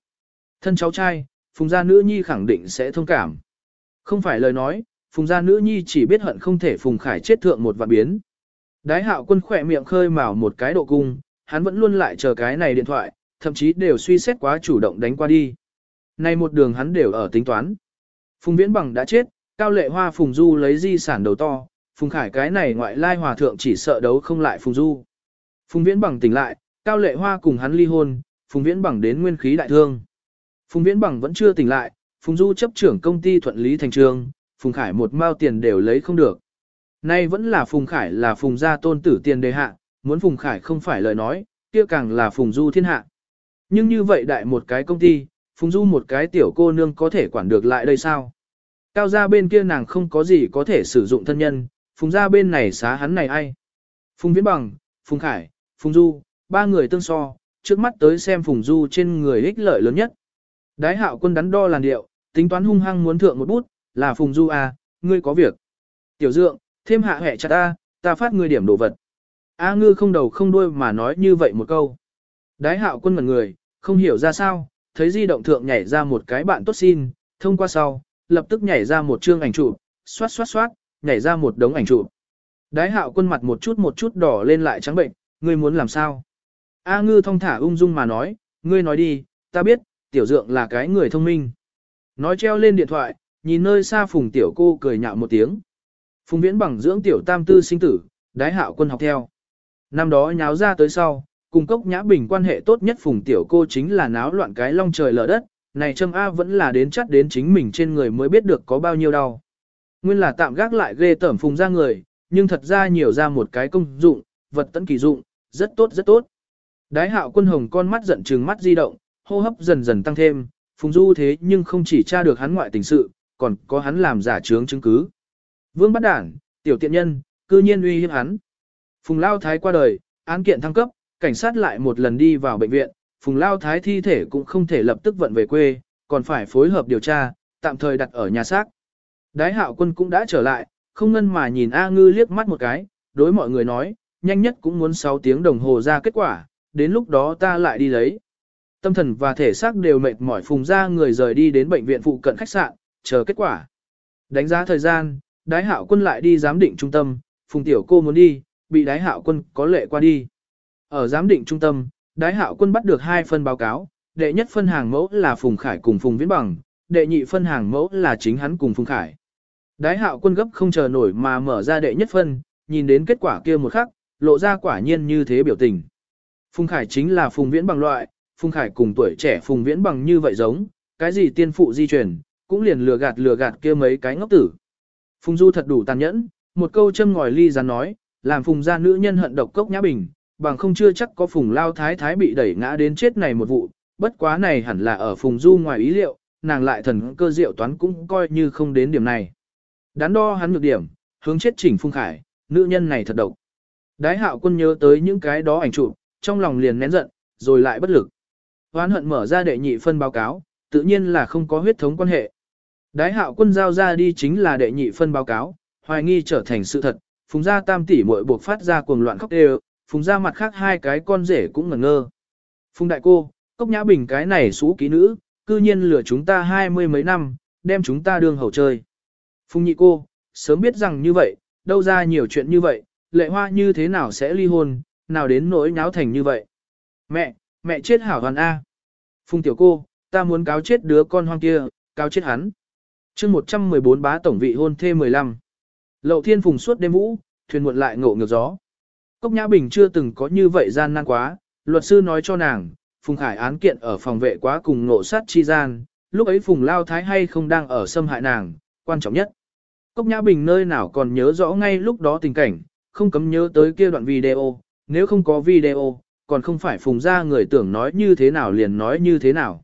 Thân cháu trai, Phùng gia nữ nhi khẳng định sẽ thông cảm. Không phải lời nói, Phùng gia nữ nhi chỉ biết hận không thể Phùng Khải chết thượng một vạn biến. Đái hạo quân khỏe miệng khơi mào một cái độ cung, hắn vẫn luôn lại chờ cái này điện thoại, thậm chí đều suy xét quá chủ động đánh qua đi. Nay một đường hắn đều ở tính toán. Phùng Viễn Bằng đã chết, Cao Lệ Hoa Phùng Du lấy di sản đầu to, Phùng Khải cái này ngoại lai hòa thượng chỉ sợ đấu không lại Phùng Du. Phùng Viễn Bằng tỉnh lại, Cao Lệ Hoa cùng hắn ly hôn, Phùng Viễn Bằng đến nguyên khí đại thương. Phùng Viễn Bằng vẫn chưa tỉnh lại, Phùng Du chấp trưởng công ty thuận lý thành trường, Phùng Khải một mao tiền đều lấy không được. Nay vẫn là Phùng Khải là Phùng gia tôn tử tiền đề hạ, muốn Phùng Khải không phải lời nói, kia càng là Phùng Du thiên hạ. Nhưng như vậy đại một cái công ty, Phùng Du một cái tiểu cô nương có thể quản được lại đây sao? Cao gia bên kia nàng không có gì có thể sử dụng thân nhân, Phùng gia bên này xá hắn này ai? Phùng Viễn Bằng, Phùng Khải, Phùng Du, ba người tương so, trước mắt tới xem Phùng Du trên người ích lợi lớn nhất. Đái hạo quân đắn đo làn điệu, tính toán hung hăng muốn thượng một bút, là Phùng Du à, ngươi có việc. Tiểu dượng, thêm hạ hẹ chặt ta, ta phát ngươi điểm đồ vật. A ngư không đầu không đuôi mà nói như vậy một câu. Đái hạo quân mật người, không hiểu ra sao, thấy di động thượng nhảy ra một cái bạn tốt xin, thông qua sau, lập tức nhảy ra một chương ảnh chụp, xoát xoát xoát, nhảy ra một đống ảnh chụp. Đái hạo quân mặt một chút một chút đỏ lên lại trắng bệnh, ngươi muốn làm sao? A ngư thong thả ung dung mà nói, ngươi nói đi, ta biết, tiểu dượng là cái người thông minh. Nói treo lên điện thoại, nhìn nơi xa phùng tiểu cô cười nhạo một tiếng. Phùng viễn bằng dưỡng tiểu tam tư sinh tử, đái hạo quân học theo. Năm đó nháo ra tới sau, cùng cốc nhã bình quan hệ tốt nhất phùng tiểu cô chính là náo loạn cái long trời lở đất, này châm A vẫn là đến chắc đến chính mình trên người mới biết được có bao nhiêu đau. Nguyên là tạm gác lại ghê tởm phùng ra người, nhưng thật ra nhiều ra một cái công dụng, vật tận kỳ dụng, rất tốt rất tốt. Đái hạo quân hồng con mắt giận trừng mắt di động, hô hấp dần dần tăng thêm, phùng du thế nhưng không chỉ tra được hắn ngoại tình sự, còn có hắn làm giả chứng chứng cứ. Vương bắt Đản, tiểu tiện nhân, cư nhiên uy hiếp hắn. Phùng Lao Thái qua đời, án kiện thăng cấp, cảnh sát lại một lần đi vào bệnh viện, Phùng Lao Thái thi thể cũng không thể lập tức vận về quê, còn phải phối hợp điều tra, tạm thời đặt ở nhà xác. Đái hạo quân cũng đã trở lại, không ngân mà nhìn A Ngư liếc mắt một cái, đối mọi người nói, nhanh nhất cũng muốn 6 tiếng đồng hồ ra kết quả, đến lúc đó ta lại đi lấy. Tâm thần và thể xác đều mệt mỏi phùng ra người rời đi đến bệnh viện phụ cận khách sạn, chờ kết quả. Đánh giá thời gian, đái hạo quân lại đi giám định trung tâm, phùng tiểu cô muốn đi, bị đái hạo quân có lệ qua đi. Ở giám định trung tâm, đái hạo quân bắt được hai phân báo cáo, đệ nhất phân hàng mẫu là Phùng Khải cùng Phùng Viễn Bằng, đệ nhị phân hàng mẫu là chính hắn cùng Phùng Khải. Đái hạo quân gấp không chờ nổi mà mở ra đệ nhất phân, nhìn đến kết quả kia một khắc, lộ ra quả nhiên như thế biểu tình. Phùng Khải chính là Phùng Viễn Bằng loại, Phùng Khải cùng tuổi trẻ Phùng Viễn Bằng như vậy giống, cái gì tiên phụ di truyền, cũng liền lừa gạt lừa gạt kia mấy cái ngốc tử. Phùng Du thật đủ tàn nhẫn, một câu châm ngòi ly rắn nói, làm Phùng gia nữ nhân hận độc cốc nhã bình, bằng không chưa chắc có Phùng Lao Thái Thái bị đẩy ngã đến chết này một vụ, bất quá này hẳn là ở Phùng Du ngoài ý liệu, nàng lại thần cơ diệu toán cũng coi như không đến điểm này. Đắn đo hắn nhược điểm, hướng chết chỉnh Phùng Khải, nữ nhân này thật độc. Đái hạo quân nhớ tới những cái đó ảnh chụp, trong lòng liền nén giận, rồi lại bất lực. Hoán hận mở ra đệ nhị phân báo cáo, tự nhiên là không có huyết thống quan hệ. Đái hạo quân giao ra đi chính là đệ nhị phân báo cáo, hoài nghi trở thành sự thật, phùng gia tam tỷ muội buộc phát ra cuồng loạn khóc đều, phùng gia mặt khác hai cái con rể cũng ngẩn ngơ. Phùng đại cô, cốc nhã bình cái này xú ký nữ, cư nhiên lừa chúng ta hai mươi mấy năm, đem chúng ta đương hầu chơi. Phùng nhị cô, sớm biết rằng như vậy, đâu ra nhiều chuyện như vậy, lệ hoa như thế nào sẽ ly hôn, nào đến nỗi nháo thành như vậy. Mẹ, mẹ chết hảo hoàn A. Phùng tiểu cô, ta muốn cáo chết đứa con hoang kia, cáo chết hắn. chương 114 bá tổng vị hôn thê 15. Lậu thiên phùng suốt đêm vũ, thuyền muộn lại ngộ ngược gió. Cốc Nhã Bình chưa từng có như vậy gian nan quá, luật sư nói cho nàng, Phùng Khải án kiện ở phòng vệ quá cùng ngộ sát chi gian, lúc ấy Phùng Lao Thái hay không đang ở xâm hại nàng, quan trọng nhất. Cốc Nhã Bình nơi nào còn nhớ rõ ngay lúc đó tình cảnh, không cấm nhớ tới kia đoạn video, nếu không có video, còn không phải Phùng ra người tưởng nói như thế nào liền nói như thế nào.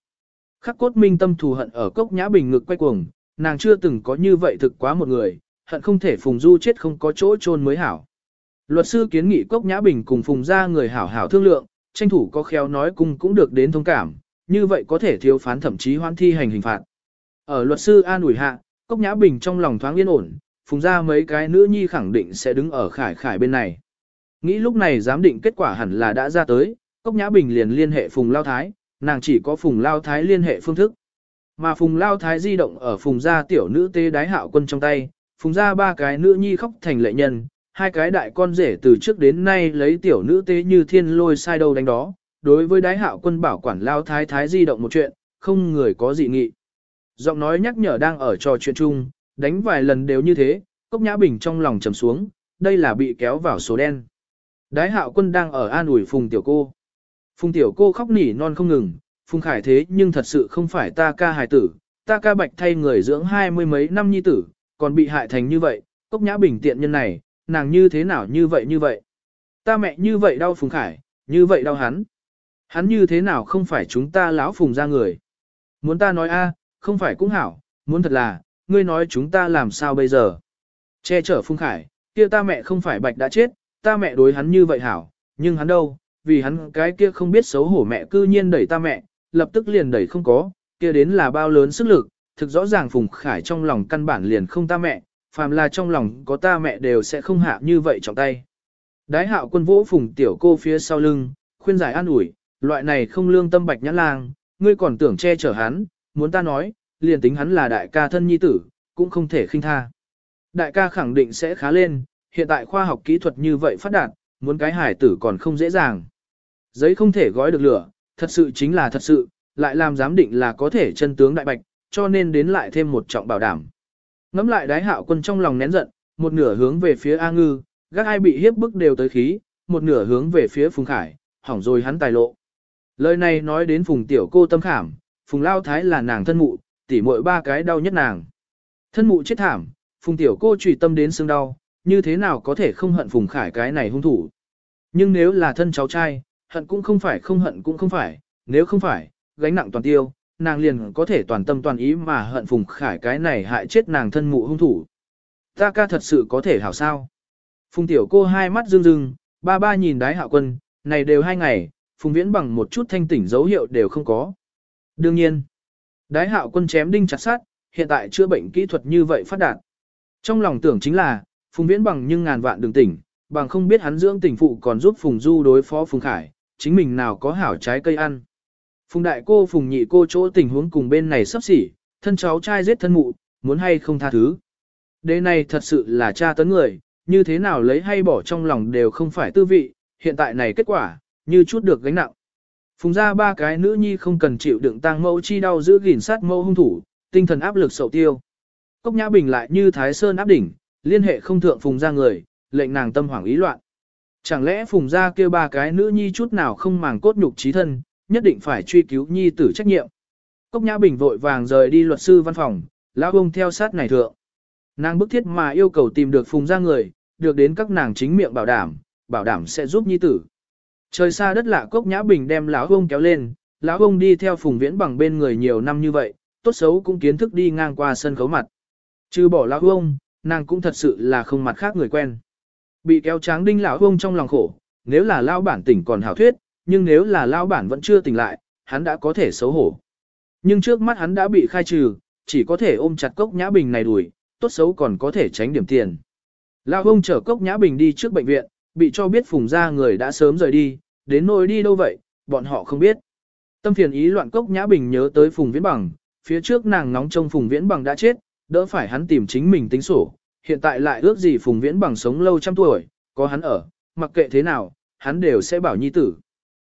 Khắc cốt minh tâm thù hận ở Cốc Nhã Bình ngực quay cuồng, nàng chưa từng có như vậy thực quá một người, hận không thể Phùng Du chết không có chỗ chôn mới hảo. Luật sư kiến nghị Cốc Nhã Bình cùng Phùng ra người hảo hảo thương lượng, tranh thủ có khéo nói cùng cũng được đến thông cảm, như vậy có thể thiếu phán thậm chí hoãn thi hành hình phạt. Ở luật sư an ủi hạ, Cốc Nhã Bình trong lòng thoáng yên ổn, phùng ra mấy cái nữ nhi khẳng định sẽ đứng ở khải khải bên này. Nghĩ lúc này giám định kết quả hẳn là đã ra tới, Cốc Nhã Bình liền liên hệ Phùng Lao Thái, nàng chỉ có Phùng Lao Thái liên hệ phương thức. Mà Phùng Lao Thái di động ở Phùng gia tiểu nữ tế đái hạo quân trong tay, Phùng gia ba cái nữ nhi khóc thành lệ nhân, hai cái đại con rể từ trước đến nay lấy tiểu nữ tế như thiên lôi sai đâu đánh đó. Đối với đái hạo quân bảo quản Lao Thái Thái di động một chuyện, không người có dị nghị. Giọng nói nhắc nhở đang ở trò chuyện chung, đánh vài lần đều như thế, Cốc Nhã Bình trong lòng trầm xuống, đây là bị kéo vào số đen. Đái hạo quân đang ở an ủi Phùng Tiểu Cô. Phùng Tiểu Cô khóc nỉ non không ngừng, Phùng Khải thế nhưng thật sự không phải ta ca hài tử, ta ca bạch thay người dưỡng hai mươi mấy năm nhi tử, còn bị hại thành như vậy, Cốc Nhã Bình tiện nhân này, nàng như thế nào như vậy như vậy. Ta mẹ như vậy đau Phùng Khải, như vậy đau hắn. Hắn như thế nào không phải chúng ta lão Phùng ra người. Muốn ta nói a, không phải cũng hảo, muốn thật là, ngươi nói chúng ta làm sao bây giờ. Che chở Phùng Khải, kia ta mẹ không phải bạch đã chết, ta mẹ đối hắn như vậy hảo, nhưng hắn đâu, vì hắn cái kia không biết xấu hổ mẹ cư nhiên đẩy ta mẹ, lập tức liền đẩy không có, kia đến là bao lớn sức lực, thực rõ ràng Phùng Khải trong lòng căn bản liền không ta mẹ, phàm là trong lòng có ta mẹ đều sẽ không hạ như vậy trọng tay. Đái hạo quân vỗ Phùng tiểu cô phía sau lưng, khuyên giải an ủi, loại này không lương tâm bạch nhãn lang, ngươi còn tưởng che chở hắn, muốn ta nói, liền tính hắn là đại ca thân nhi tử, cũng không thể khinh tha. Đại ca khẳng định sẽ khá lên, hiện tại khoa học kỹ thuật như vậy phát đạt, muốn cái hải tử còn không dễ dàng. Giấy không thể gói được lửa, thật sự chính là thật sự, lại làm giám định là có thể chân tướng đại bạch, cho nên đến lại thêm một trọng bảo đảm. Ngắm lại đái hạo quân trong lòng nén giận, một nửa hướng về phía A Ngư, gác ai bị hiếp bức đều tới khí, một nửa hướng về phía Phùng Khải, hỏng rồi hắn tài lộ. Lời này nói đến Phùng tiểu cô tâm khảm, Phùng Lao Thái là nàng thân mụ, tỉ muội ba cái đau nhất nàng. Thân mụ chết thảm, Phùng tiểu cô trùy tâm đến xương đau, như thế nào có thể không hận Phùng Khải cái này hung thủ. Nhưng nếu là thân cháu trai, hận cũng không phải không hận cũng không phải, nếu không phải, gánh nặng toàn tiêu, nàng liền có thể toàn tâm toàn ý mà hận Phùng Khải cái này hại chết nàng thân mụ hung thủ. Ta ca thật sự có thể hảo sao. Phùng tiểu cô hai mắt rưng rưng, ba ba nhìn đái hạo quân, này đều hai ngày, Phùng viễn bằng một chút thanh tỉnh dấu hiệu đều không có. Đương nhiên, đái hạo quân chém đinh chặt sát, hiện tại chữa bệnh kỹ thuật như vậy phát đạt. Trong lòng tưởng chính là, Phùng Viễn bằng nhưng ngàn vạn đường tỉnh, bằng không biết hắn dưỡng tỉnh phụ còn giúp Phùng Du đối phó Phùng Khải, chính mình nào có hảo trái cây ăn. Phùng đại cô Phùng nhị cô chỗ tình huống cùng bên này sắp xỉ, thân cháu trai giết thân mụ, muốn hay không tha thứ. Đế này thật sự là cha tấn người, như thế nào lấy hay bỏ trong lòng đều không phải tư vị, hiện tại này kết quả, như chút được gánh nặng. Phùng ra ba cái nữ nhi không cần chịu đựng tang mẫu chi đau giữ gìn sát mẫu hung thủ, tinh thần áp lực sầu tiêu. Cốc Nhã Bình lại như Thái Sơn áp đỉnh, liên hệ không thượng Phùng ra người, lệnh nàng tâm hoảng ý loạn. Chẳng lẽ Phùng ra kêu ba cái nữ nhi chút nào không màng cốt nhục trí thân, nhất định phải truy cứu nhi tử trách nhiệm. Cốc Nhã Bình vội vàng rời đi luật sư văn phòng, lão ông theo sát này thượng. Nàng bức thiết mà yêu cầu tìm được Phùng ra người, được đến các nàng chính miệng bảo đảm, bảo đảm sẽ giúp nhi tử. Trời xa đất lạ Cốc Nhã Bình đem lão bông kéo lên, lão bông đi theo Phùng Viễn bằng bên người nhiều năm như vậy, tốt xấu cũng kiến thức đi ngang qua sân khấu mặt. Trừ bỏ lão bông, nàng cũng thật sự là không mặt khác người quen. Bị kéo tráng đinh lão bông trong lòng khổ, nếu là lão bản tỉnh còn hảo thuyết, nhưng nếu là lão bản vẫn chưa tỉnh lại, hắn đã có thể xấu hổ. Nhưng trước mắt hắn đã bị khai trừ, chỉ có thể ôm chặt cốc nhã bình này đuổi, tốt xấu còn có thể tránh điểm tiền. Lão bông chở cốc nhã bình đi trước bệnh viện, bị cho biết phùng ra người đã sớm rời đi, đến nơi đi đâu vậy, bọn họ không biết. Tâm phiền ý loạn cốc nhã bình nhớ tới phùng viễn bằng, phía trước nàng nóng trong phùng viễn bằng đã chết, đỡ phải hắn tìm chính mình tính sổ, hiện tại lại ước gì Phùng Viễn bằng sống lâu trăm tuổi, có hắn ở, mặc kệ thế nào, hắn đều sẽ bảo nhi tử.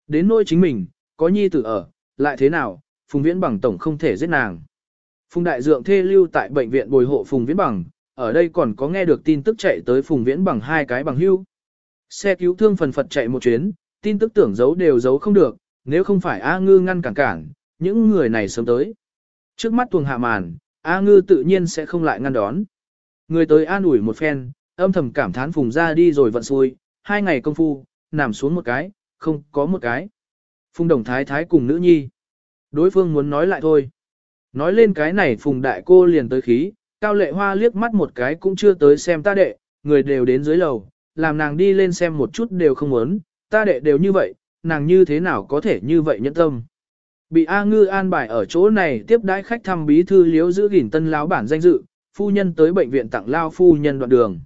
Đến nỗi chính mình, có nhi tử ở, lại thế nào, Phùng Viễn bằng tổng không thể giết nàng. Phùng Đại Dượng thê lưu tại bệnh viện bồi hộ Phùng Viễn bằng, ở đây còn có nghe được tin tức chạy tới Phùng Viễn bằng hai cái bằng hưu. Xe cứu thương phần phật chạy một chuyến, tin tức tưởng giấu đều giấu không được, nếu không phải A Ngư ngăn cản cản, những người này sớm tới. Trước mắt tuồng hạ màn, A Ngư tự nhiên sẽ không lại ngăn đón. Người tới an ủi một phen, âm thầm cảm thán Phùng ra đi rồi vận xui, hai ngày công phu, nằm xuống một cái, không có một cái. Phùng đồng thái thái cùng nữ nhi. Đối phương muốn nói lại thôi. Nói lên cái này Phùng đại cô liền tới khí, cao lệ hoa liếc mắt một cái cũng chưa tới xem ta đệ, người đều đến dưới lầu, làm nàng đi lên xem một chút đều không muốn, ta đệ đều như vậy, nàng như thế nào có thể như vậy nhẫn tâm. Bị A Ngư an bài ở chỗ này tiếp đãi khách thăm bí thư liếu giữ gìn tân lão bản danh dự, phu nhân tới bệnh viện tặng lao phu nhân đoạn đường.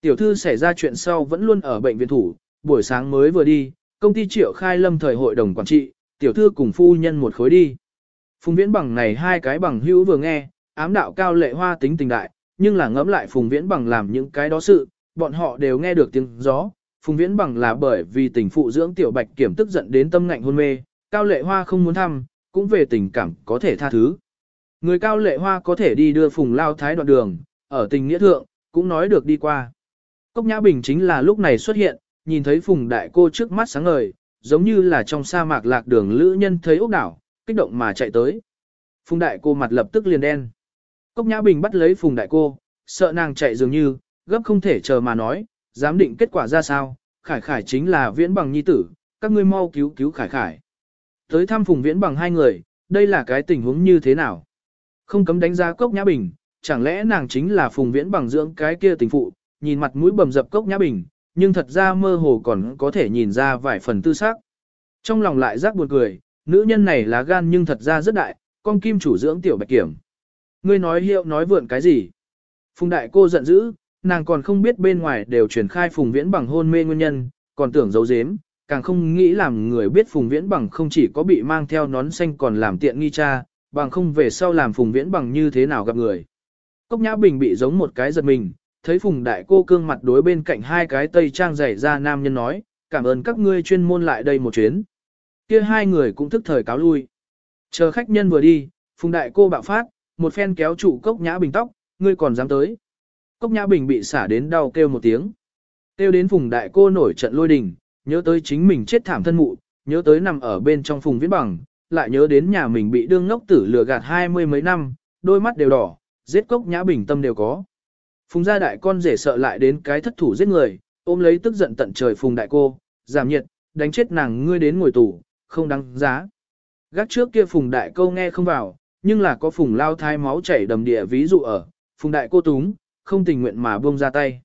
Tiểu thư xảy ra chuyện sau vẫn luôn ở bệnh viện thủ, buổi sáng mới vừa đi, công ty triệu khai lâm thời hội đồng quản trị, tiểu thư cùng phu nhân một khối đi. Phùng viễn bằng này hai cái bằng hữu vừa nghe, ám đạo cao lệ hoa tính tình đại, nhưng là ngẫm lại phùng viễn bằng làm những cái đó sự, bọn họ đều nghe được tiếng gió. Phùng viễn bằng là bởi vì tình phụ dưỡng tiểu bạch kiểm tức giận đến tâm ngạnh hôn mê, cao lệ hoa không muốn thăm, cũng về tình cảm có thể tha thứ. Người cao lệ hoa có thể đi đưa phùng lao thái đoạn đường, ở tình nghĩa thượng, cũng nói được đi qua. Cốc Nhã Bình chính là lúc này xuất hiện, nhìn thấy phùng đại cô trước mắt sáng ngời, giống như là trong sa mạc lạc đường lữ nhân thấy ốc đảo, kích động mà chạy tới. Phùng đại cô mặt lập tức liền đen. Cốc Nhã Bình bắt lấy phùng đại cô, sợ nàng chạy dường như, gấp không thể chờ mà nói, giám định kết quả ra sao, khải khải chính là viễn bằng nhi tử, các ngươi mau cứu cứu khải khải. Tới thăm phùng viễn bằng hai người, đây là cái tình huống như thế nào? Không cấm đánh giá cốc nhã bình, chẳng lẽ nàng chính là phùng viễn bằng dưỡng cái kia tình phụ, nhìn mặt mũi bầm dập cốc nhã bình, nhưng thật ra mơ hồ còn có thể nhìn ra vài phần tư xác. Trong lòng lại rắc buồn cười, nữ nhân này là gan nhưng thật ra rất đại, con kim chủ dưỡng tiểu bạch kiểm. Ngươi nói hiệu nói vượn cái gì? Phùng đại cô giận dữ, nàng còn không biết bên ngoài đều truyền khai phùng viễn bằng hôn mê nguyên nhân, còn tưởng giấu giếm, càng không nghĩ làm người biết phùng viễn bằng không chỉ có bị mang theo nón xanh còn làm tiện nghi cha, bằng không về sau làm phùng viễn bằng như thế nào gặp người. Cốc Nhã Bình bị giống một cái giật mình, thấy phùng đại cô cương mặt đối bên cạnh hai cái tây trang dày ra nam nhân nói, cảm ơn các ngươi chuyên môn lại đây một chuyến. Kia hai người cũng thức thời cáo lui. Chờ khách nhân vừa đi, phùng đại cô bạo phát, một phen kéo trụ Cốc Nhã Bình tóc, ngươi còn dám tới. Cốc Nhã Bình bị xả đến đau kêu một tiếng. Kêu đến phùng đại cô nổi trận lôi đình, nhớ tới chính mình chết thảm thân mụ, nhớ tới nằm ở bên trong phùng viễn bằng, lại nhớ đến nhà mình bị đương ngốc tử lừa gạt hai mươi mấy năm, đôi mắt đều đỏ, giết cốc nhã bình tâm đều có. Phùng gia đại con rể sợ lại đến cái thất thủ giết người, ôm lấy tức giận tận trời phùng đại cô, giảm nhiệt, đánh chết nàng ngươi đến ngồi tù, không đáng giá. Gác trước kia phùng đại câu nghe không vào, nhưng là có phùng lao thai máu chảy đầm địa ví dụ ở, phùng đại cô túng, không tình nguyện mà buông ra tay.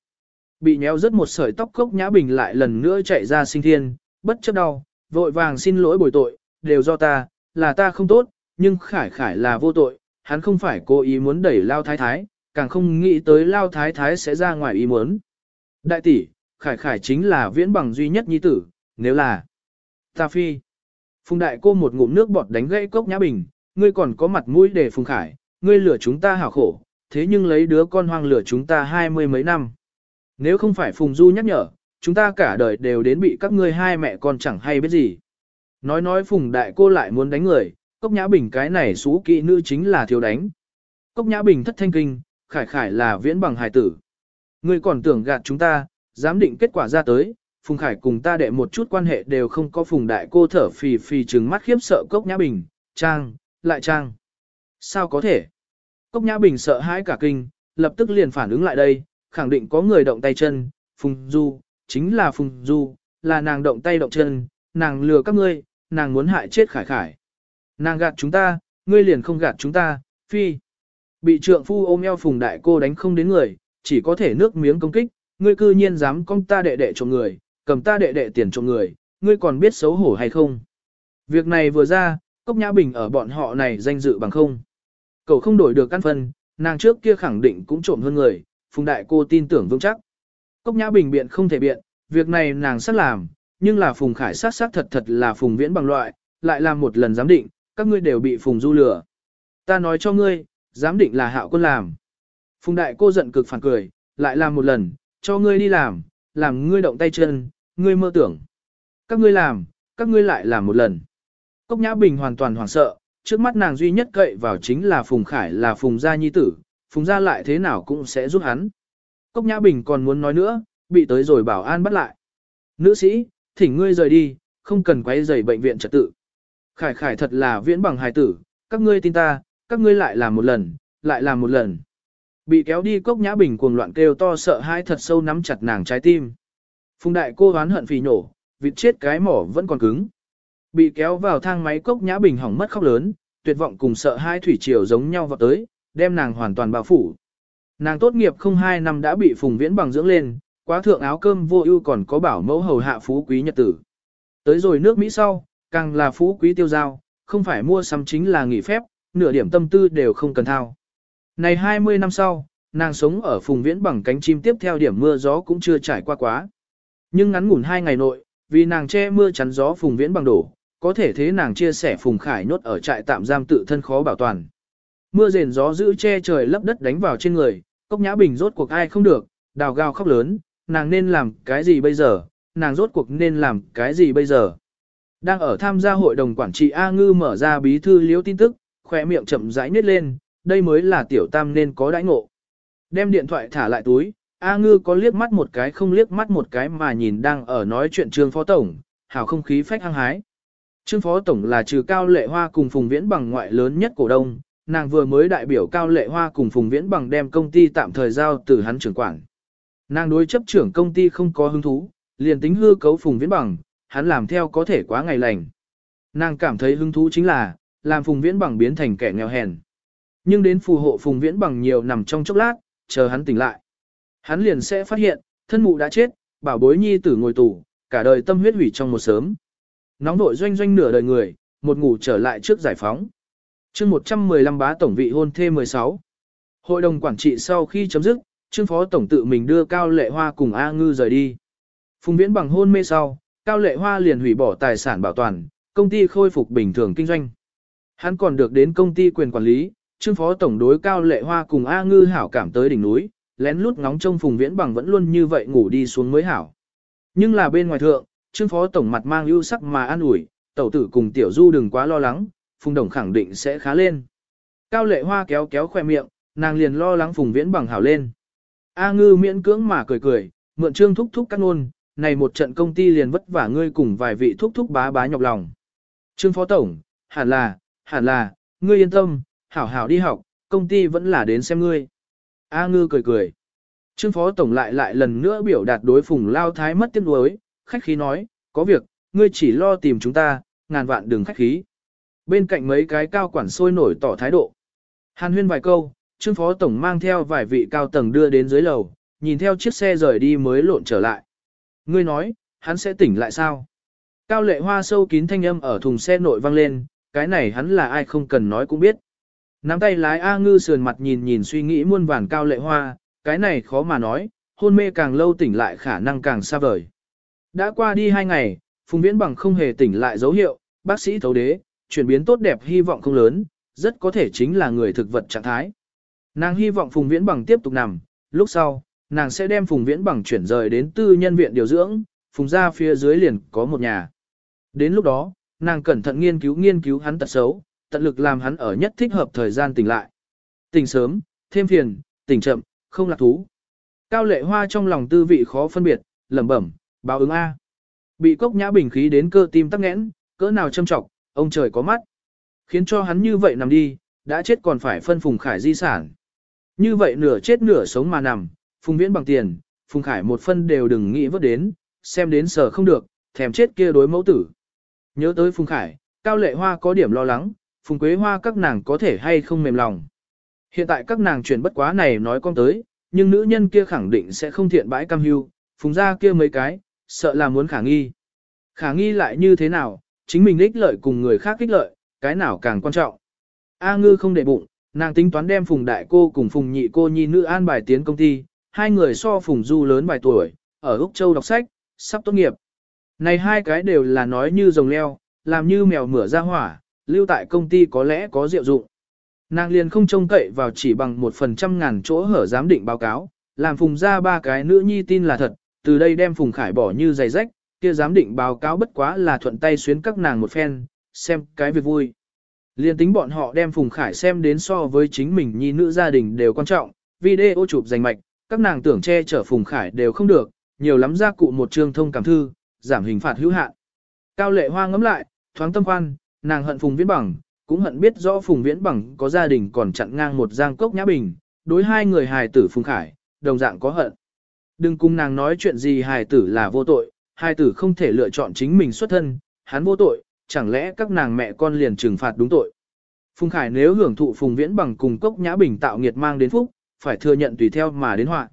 Bị nhéo rất một sợi tóc cốc nhã bình lại lần nữa chạy ra sinh thiên, bất chấp đau, vội vàng xin lỗi bồi tội, đều do ta, là ta không tốt, nhưng khải khải là vô tội, hắn không phải cố ý muốn đẩy lao thái thái, càng không nghĩ tới lao thái thái sẽ ra ngoài ý muốn. Đại tỷ, khải khải chính là viễn bằng duy nhất nhi tử, nếu là ta phi. Phùng đại cô một ngụm nước bọt đánh gãy cốc nhã bình, ngươi còn có mặt mũi để phùng khải, ngươi lửa chúng ta hảo khổ, thế nhưng lấy đứa con hoang lửa chúng ta hai mươi mấy năm. Nếu không phải phùng du nhắc nhở, chúng ta cả đời đều đến bị các ngươi hai mẹ con chẳng hay biết gì. Nói nói phùng đại cô lại muốn đánh người, cốc nhã bình cái này xú kỵ nữ chính là thiếu đánh. Cốc nhã bình thất thanh kinh, khải khải là viễn bằng hài tử. Ngươi còn tưởng gạt chúng ta, dám định kết quả ra tới, phùng khải cùng ta đệ một chút quan hệ đều không có phùng đại cô thở phì phì trừng mắt khiếp sợ cốc nhã bình, trang, lại trang. Sao có thể? Cốc nhã bình sợ hãi cả kinh, lập tức liền phản ứng lại đây, khẳng định có người động tay chân, phùng du, chính là phùng du, là nàng động tay động chân, nàng lừa các ngươi, nàng muốn hại chết khải khải. Nàng gạt chúng ta, ngươi liền không gạt chúng ta, phi. Bị trượng phu ôm eo phùng đại cô đánh không đến người, chỉ có thể nước miếng công kích, ngươi cư nhiên dám con ta đệ đệ trộm người, cầm ta đệ đệ tiền trộm người, ngươi còn biết xấu hổ hay không. Việc này vừa ra, Cốc Nhã Bình ở bọn họ này danh dự bằng không. Cậu không đổi được căn phân, nàng trước kia khẳng định cũng trộm hơn người, phùng đại cô tin tưởng vững chắc. Cốc Nhã Bình biện không thể biện, việc này nàng sắp làm, nhưng là Phùng Khải sát sát thật thật là Phùng Viễn bằng loại, lại làm một lần giám định, các ngươi đều bị Phùng Du lừa. Ta nói cho ngươi, giám định là hạo quân làm. Phùng Đại cô giận cực phản cười, lại làm một lần, cho ngươi đi làm, làm ngươi động tay chân, ngươi mơ tưởng. Các ngươi làm, các ngươi lại làm một lần. Cốc Nhã Bình hoàn toàn hoảng sợ, trước mắt nàng duy nhất cậy vào chính là Phùng Khải là Phùng gia nhi tử, Phùng gia lại thế nào cũng sẽ giúp hắn. Cốc Nhã Bình còn muốn nói nữa, bị tới rồi bảo an bắt lại. Nữ sĩ, thỉnh ngươi rời đi, không cần quấy rầy bệnh viện trật tự. Khải khải thật là viễn bằng hài tử, các ngươi tin ta, các ngươi lại làm một lần, lại làm một lần. Bị kéo đi cốc nhã bình cuồng loạn kêu to sợ hãi thật sâu nắm chặt nàng trái tim. Phùng đại cô hoán hận phì nổ, vịt chết cái mỏ vẫn còn cứng. Bị kéo vào thang máy cốc nhã bình hỏng mất khóc lớn, tuyệt vọng cùng sợ hai thủy triều giống nhau vào tới, đem nàng hoàn toàn bao phủ. Nàng tốt nghiệp không hai năm đã bị phùng viễn bằng dưỡng lên, quá thượng áo cơm vô ưu còn có bảo mẫu hầu hạ phú quý nhật tử. Tới rồi nước Mỹ sau, càng là phú quý tiêu giao, không phải mua sắm chính là nghỉ phép, nửa điểm tâm tư đều không cần thao. Này 20 năm sau, nàng sống ở phùng viễn bằng cánh chim tiếp theo điểm mưa gió cũng chưa trải qua quá. Nhưng ngắn ngủn hai ngày nội, vì nàng che mưa chắn gió phùng viễn bằng đổ, có thể thế nàng chia sẻ phùng khải nhốt ở trại tạm giam tự thân khó bảo toàn. Mưa rền gió giữ che trời lấp đất đánh vào trên người, cốc nhã bình rốt cuộc ai không được, đào gào khóc lớn, nàng nên làm cái gì bây giờ, nàng rốt cuộc nên làm cái gì bây giờ. Đang ở tham gia hội đồng quản trị A Ngư mở ra bí thư liếu tin tức, khỏe miệng chậm rãi nít lên, đây mới là tiểu tam nên có đãi ngộ. Đem điện thoại thả lại túi, A Ngư có liếc mắt một cái không liếc mắt một cái mà nhìn đang ở nói chuyện trương phó tổng, hảo không khí phách hăng hái. Trương phó tổng là trừ cao lệ hoa cùng phùng viễn bằng ngoại lớn nhất cổ đông, nàng vừa mới đại biểu cao lệ hoa cùng phùng viễn bằng đem công ty tạm thời giao từ hắn trưởng quản. Nàng đối chấp trưởng công ty không có hứng thú, liền tính hư cấu phùng viễn bằng, hắn làm theo có thể quá ngày lành. Nàng cảm thấy hứng thú chính là, làm phùng viễn bằng biến thành kẻ nghèo hèn. Nhưng đến phù hộ phùng viễn bằng nhiều nằm trong chốc lát, chờ hắn tỉnh lại. Hắn liền sẽ phát hiện, thân mụ đã chết, bảo bối nhi tử ngồi tù, cả đời tâm huyết hủy trong một sớm. Nóng vội doanh doanh nửa đời người, một ngủ trở lại trước giải phóng. chương 115 bá tổng vị hôn thê 16. Hội đồng quản trị sau khi chấm dứt, trương phó tổng tự mình đưa Cao Lệ Hoa cùng A Ngư rời đi. Phùng viễn bằng hôn mê sau, Cao Lệ Hoa liền hủy bỏ tài sản bảo toàn, công ty khôi phục bình thường kinh doanh. Hắn còn được đến công ty quyền quản lý, trương phó tổng đối Cao Lệ Hoa cùng A Ngư hảo cảm tới đỉnh núi, lén lút ngóng trông Phùng Viễn Bằng vẫn luôn như vậy ngủ đi xuống mới hảo. Nhưng là bên ngoài thượng, trương phó tổng mặt mang ưu sắc mà an ủi, tẩu tử cùng tiểu du đừng quá lo lắng, Phùng Đồng khẳng định sẽ khá lên. Cao Lệ Hoa kéo kéo khoe miệng, nàng liền lo lắng Phùng Viễn Bằng hảo lên. A Ngư miễn cưỡng mà cười cười, mượn trương thúc thúc cắt ngôn, này một trận công ty liền vất vả ngươi cùng vài vị thúc thúc bá bá nhọc lòng. Trương phó tổng, hẳn là, hẳn là, ngươi yên tâm, hảo hảo đi học, công ty vẫn là đến xem ngươi. A ngư cười cười. Trương phó tổng lại lại lần nữa biểu đạt đối phùng lao thái mất tiếng đối, khách khí nói, có việc, ngươi chỉ lo tìm chúng ta, ngàn vạn đừng khách khí. Bên cạnh mấy cái cao quản sôi nổi tỏ thái độ. Hàn huyên vài câu, trương phó tổng mang theo vài vị cao tầng đưa đến dưới lầu, nhìn theo chiếc xe rời đi mới lộn trở lại. Ngươi nói, hắn sẽ tỉnh lại sao? Cao lệ hoa sâu kín thanh âm ở thùng xe nội vang lên, cái này hắn là ai không cần nói cũng biết. Nắm tay lái A ngư sườn mặt nhìn nhìn suy nghĩ muôn vàn cao lệ hoa, cái này khó mà nói, hôn mê càng lâu tỉnh lại khả năng càng xa vời. Đã qua đi hai ngày, Phùng Viễn Bằng không hề tỉnh lại dấu hiệu, bác sĩ thấu đế, chuyển biến tốt đẹp hy vọng không lớn, rất có thể chính là người thực vật trạng thái. Nàng hy vọng Phùng Viễn Bằng tiếp tục nằm, lúc sau, nàng sẽ đem Phùng Viễn Bằng chuyển rời đến tư nhân viện điều dưỡng, Phùng ra phía dưới liền có một nhà. Đến lúc đó, nàng cẩn thận nghiên cứu nghiên cứu hắn tật xấu, tận lực làm hắn ở nhất thích hợp thời gian tỉnh lại. Tỉnh sớm, thêm phiền, tỉnh chậm, không lạc thú. Cao lệ hoa trong lòng tư vị khó phân biệt, lẩm bẩm, báo ứng A. Bị cốc nhã bình khí đến cơ tim tắc nghẽn, cỡ nào châm trọng, ông trời có mắt. Khiến cho hắn như vậy nằm đi, đã chết còn phải phân phùng khải di sản. Như vậy nửa chết nửa sống mà nằm, phùng viễn bằng tiền, phùng khải một phân đều đừng nghĩ vớt đến, xem đến sở không được, thèm chết kia đối mẫu tử. Nhớ tới phùng khải, cao lệ hoa có điểm lo lắng, phùng quế hoa các nàng có thể hay không mềm lòng. Hiện tại các nàng chuyển bất quá này nói con tới, nhưng nữ nhân kia khẳng định sẽ không thiện bãi cam hưu, phùng ra kia mấy cái, sợ là muốn khả nghi. Khả nghi lại như thế nào, chính mình ích lợi cùng người khác ích lợi, cái nào càng quan trọng. A ngư không để bụng, nàng tính toán đem phùng đại cô cùng phùng nhị cô nhi nữ an bài tiến công ty, hai người so phùng du lớn vài tuổi, ở Úc Châu đọc sách, sắp tốt nghiệp. Này hai cái đều là nói như rồng leo, làm như mèo mửa ra hỏa, lưu tại công ty có lẽ có diệu dụng. Nàng liền không trông cậy vào chỉ bằng một phần trăm ngàn chỗ hở giám định báo cáo, làm phùng ra ba cái nữ nhi tin là thật, từ đây đem phùng khải bỏ như giày rách, kia giám định báo cáo bất quá là thuận tay xuyến các nàng một phen, xem cái việc vui. Liên tính bọn họ đem phùng khải xem đến so với chính mình nhi nữ gia đình đều quan trọng, video chụp giành mạch, các nàng tưởng che chở phùng khải đều không được, nhiều lắm ra cụ một chương thông cảm thư, giảm hình phạt hữu hạn. Cao lệ hoa ngấm lại, thoáng tâm khoan, nàng hận Phùng Viễn Bằng, cũng hận biết rõ Phùng Viễn Bằng có gia đình còn chặn ngang một giang cốc nhã bình, đối hai người hài tử Phùng Khải, đồng dạng có hận. Đừng cùng nàng nói chuyện gì hài tử là vô tội, hài tử không thể lựa chọn chính mình xuất thân, hắn vô tội, chẳng lẽ các nàng mẹ con liền trừng phạt đúng tội. Phùng Khải nếu hưởng thụ Phùng Viễn Bằng cùng cốc nhã bình tạo nghiệt mang đến phúc, phải thừa nhận tùy theo mà đến họa.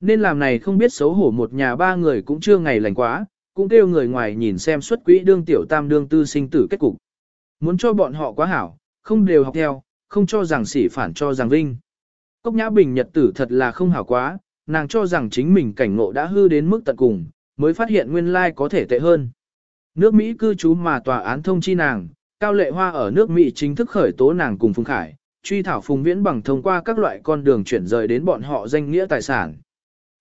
Nên làm này không biết xấu hổ một nhà ba người cũng chưa ngày lành quá, cũng kêu người ngoài nhìn xem xuất quỹ đương tiểu tam đương tư sinh tử kết cục. Muốn cho bọn họ quá hảo, không đều học theo, không cho rằng sỉ phản cho rằng vinh. Cốc Nhã Bình nhật tử thật là không hảo quá, nàng cho rằng chính mình cảnh ngộ đã hư đến mức tận cùng, mới phát hiện nguyên lai có thể tệ hơn. Nước Mỹ cư trú mà tòa án thông chi nàng, Cao Lệ Hoa ở nước Mỹ chính thức khởi tố nàng cùng Phùng Khải, truy thảo Phùng Viễn bằng thông qua các loại con đường chuyển rời đến bọn họ danh nghĩa tài sản.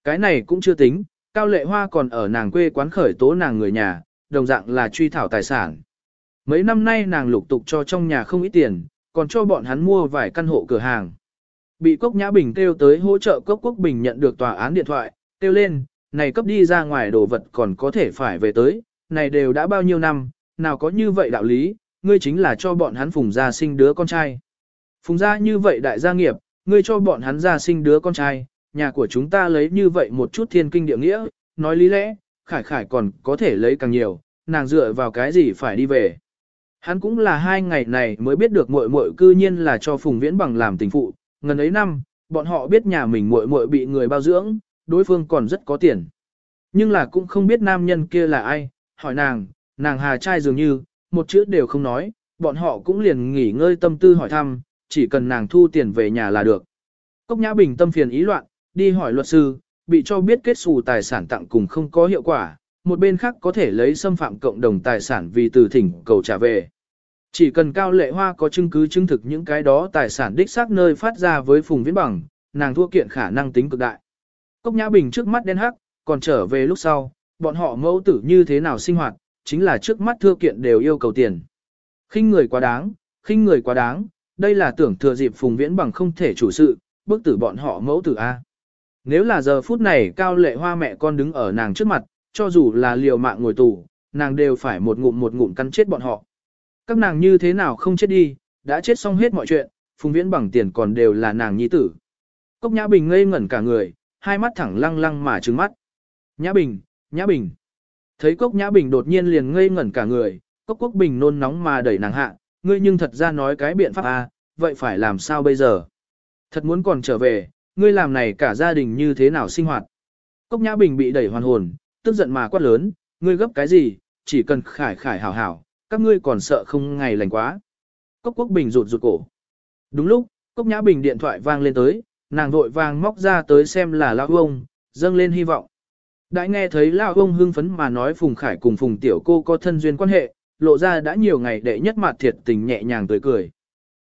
Cái này cũng chưa tính, Cao Lệ Hoa còn ở nàng quê quán khởi tố nàng người nhà, đồng dạng là truy thảo tài sản. Mấy năm nay nàng lục tục cho trong nhà không ít tiền, còn cho bọn hắn mua vài căn hộ cửa hàng. Bị Cốc Nhã Bình kêu tới hỗ trợ Cốc Quốc Bình nhận được tòa án điện thoại, kêu lên, này cấp đi ra ngoài đồ vật còn có thể phải về tới, này đều đã bao nhiêu năm, nào có như vậy đạo lý, ngươi chính là cho bọn hắn phùng gia sinh đứa con trai. Phùng gia như vậy đại gia nghiệp, ngươi cho bọn hắn gia sinh đứa con trai, nhà của chúng ta lấy như vậy một chút thiên kinh địa nghĩa, nói lý lẽ, khải khải còn có thể lấy càng nhiều, nàng dựa vào cái gì phải đi về. Hắn cũng là hai ngày này mới biết được muội muội cư nhiên là cho Phùng Viễn bằng làm tình phụ, ngần ấy năm, bọn họ biết nhà mình muội muội bị người bao dưỡng, đối phương còn rất có tiền. Nhưng là cũng không biết nam nhân kia là ai, hỏi nàng, nàng hà trai dường như, một chữ đều không nói, bọn họ cũng liền nghỉ ngơi tâm tư hỏi thăm, chỉ cần nàng thu tiền về nhà là được. Cốc Nhã Bình tâm phiền ý loạn, đi hỏi luật sư, bị cho biết kết xù tài sản tặng cùng không có hiệu quả, một bên khác có thể lấy xâm phạm cộng đồng tài sản vì từ thỉnh cầu trả về. Chỉ cần Cao Lệ Hoa có chứng cứ chứng thực những cái đó tài sản đích xác nơi phát ra với Phùng Viễn Bằng, nàng thua kiện khả năng tính cực đại. Cốc Nhã Bình trước mắt đen hắc, còn trở về lúc sau, bọn họ mẫu tử như thế nào sinh hoạt, chính là trước mắt thưa kiện đều yêu cầu tiền. khinh người quá đáng, khinh người quá đáng, đây là tưởng thừa dịp Phùng Viễn Bằng không thể chủ sự, bức tử bọn họ mẫu tử A. Nếu là giờ phút này Cao Lệ Hoa mẹ con đứng ở nàng trước mặt, cho dù là liều mạng ngồi tù, nàng đều phải một ngụm một ngụm cắn chết bọn họ. Các nàng như thế nào không chết đi, đã chết xong hết mọi chuyện, Phùng Viễn bằng tiền còn đều là nàng nhi tử. Cốc Nhã Bình ngây ngẩn cả người, hai mắt thẳng lăng lăng mà trừng mắt. Nhã Bình, Nhã Bình. Thấy Cốc Nhã Bình đột nhiên liền ngây ngẩn cả người, Cốc Quốc Bình nôn nóng mà đẩy nàng hạ, ngươi nhưng thật ra nói cái biện pháp à, vậy phải làm sao bây giờ? Thật muốn còn trở về, ngươi làm này cả gia đình như thế nào sinh hoạt? Cốc Nhã Bình bị đẩy hoàn hồn, tức giận mà quát lớn, ngươi gấp cái gì, chỉ cần khải khải hảo hảo, các ngươi còn sợ không ngày lành quá. Cốc Quốc Bình rụt rụt cổ. Đúng lúc, Cốc Nhã Bình điện thoại vang lên tới, nàng vội vàng móc ra tới xem là Lão Ông, dâng lên hy vọng. Đãi nghe thấy Lão Ông hưng phấn mà nói Phùng Khải cùng Phùng Tiểu cô có thân duyên quan hệ, lộ ra đã nhiều ngày đệ nhất mặt thiệt tình nhẹ nhàng tươi cười.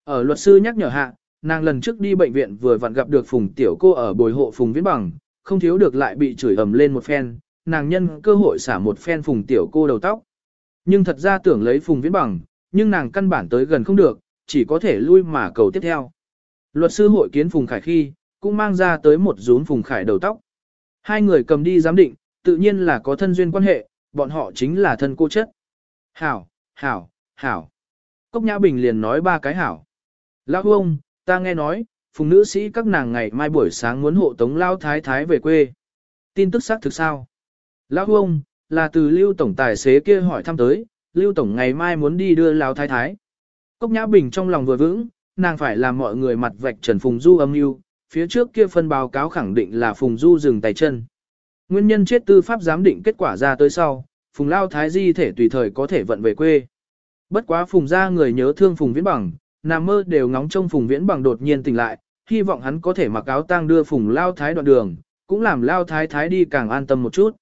Ở luật sư nhắc nhở hạ, nàng lần trước đi bệnh viện vừa vặn gặp được Phùng Tiểu cô ở bồi hộ Phùng Viễn Bằng, không thiếu được lại bị chửi ầm lên một phen, nàng nhân cơ hội xả một phen Phùng Tiểu cô đầu tóc. Nhưng thật ra tưởng lấy Phùng Viễn Bằng, nhưng nàng căn bản tới gần không được, chỉ có thể lui mà cầu tiếp theo. Luật sư hội kiến Phùng Khải khi, cũng mang ra tới một rún Phùng Khải đầu tóc. Hai người cầm đi giám định, tự nhiên là có thân duyên quan hệ, bọn họ chính là thân cô chất. Hảo, hảo, hảo. Cốc Nhã Bình liền nói ba cái hảo. Lão ông, ta nghe nói, phùng nữ sĩ các nàng ngày mai buổi sáng muốn hộ tống Lao Thái Thái về quê. Tin tức xác thực sao? Lão ông, là từ Lưu Tổng tài xế kia hỏi thăm tới, Lưu Tổng ngày mai muốn đi đưa Lão Thái Thái. Cốc Nhã Bình trong lòng vừa vững, nàng phải làm mọi người mặt vạch Trần Phùng Du âm mưu, phía trước kia phân báo cáo khẳng định là Phùng Du dừng tay chân. Nguyên nhân chết tư pháp giám định kết quả ra tới sau, Phùng Lao Thái Di thể tùy thời có thể vận về quê. Bất quá Phùng ra người nhớ thương Phùng Viễn Bằng, nằm mơ đều ngóng trông Phùng Viễn Bằng đột nhiên tỉnh lại, hy vọng hắn có thể mặc áo tang đưa Phùng Lao Thái đoạn đường, cũng làm Lao Thái Thái đi càng an tâm một chút.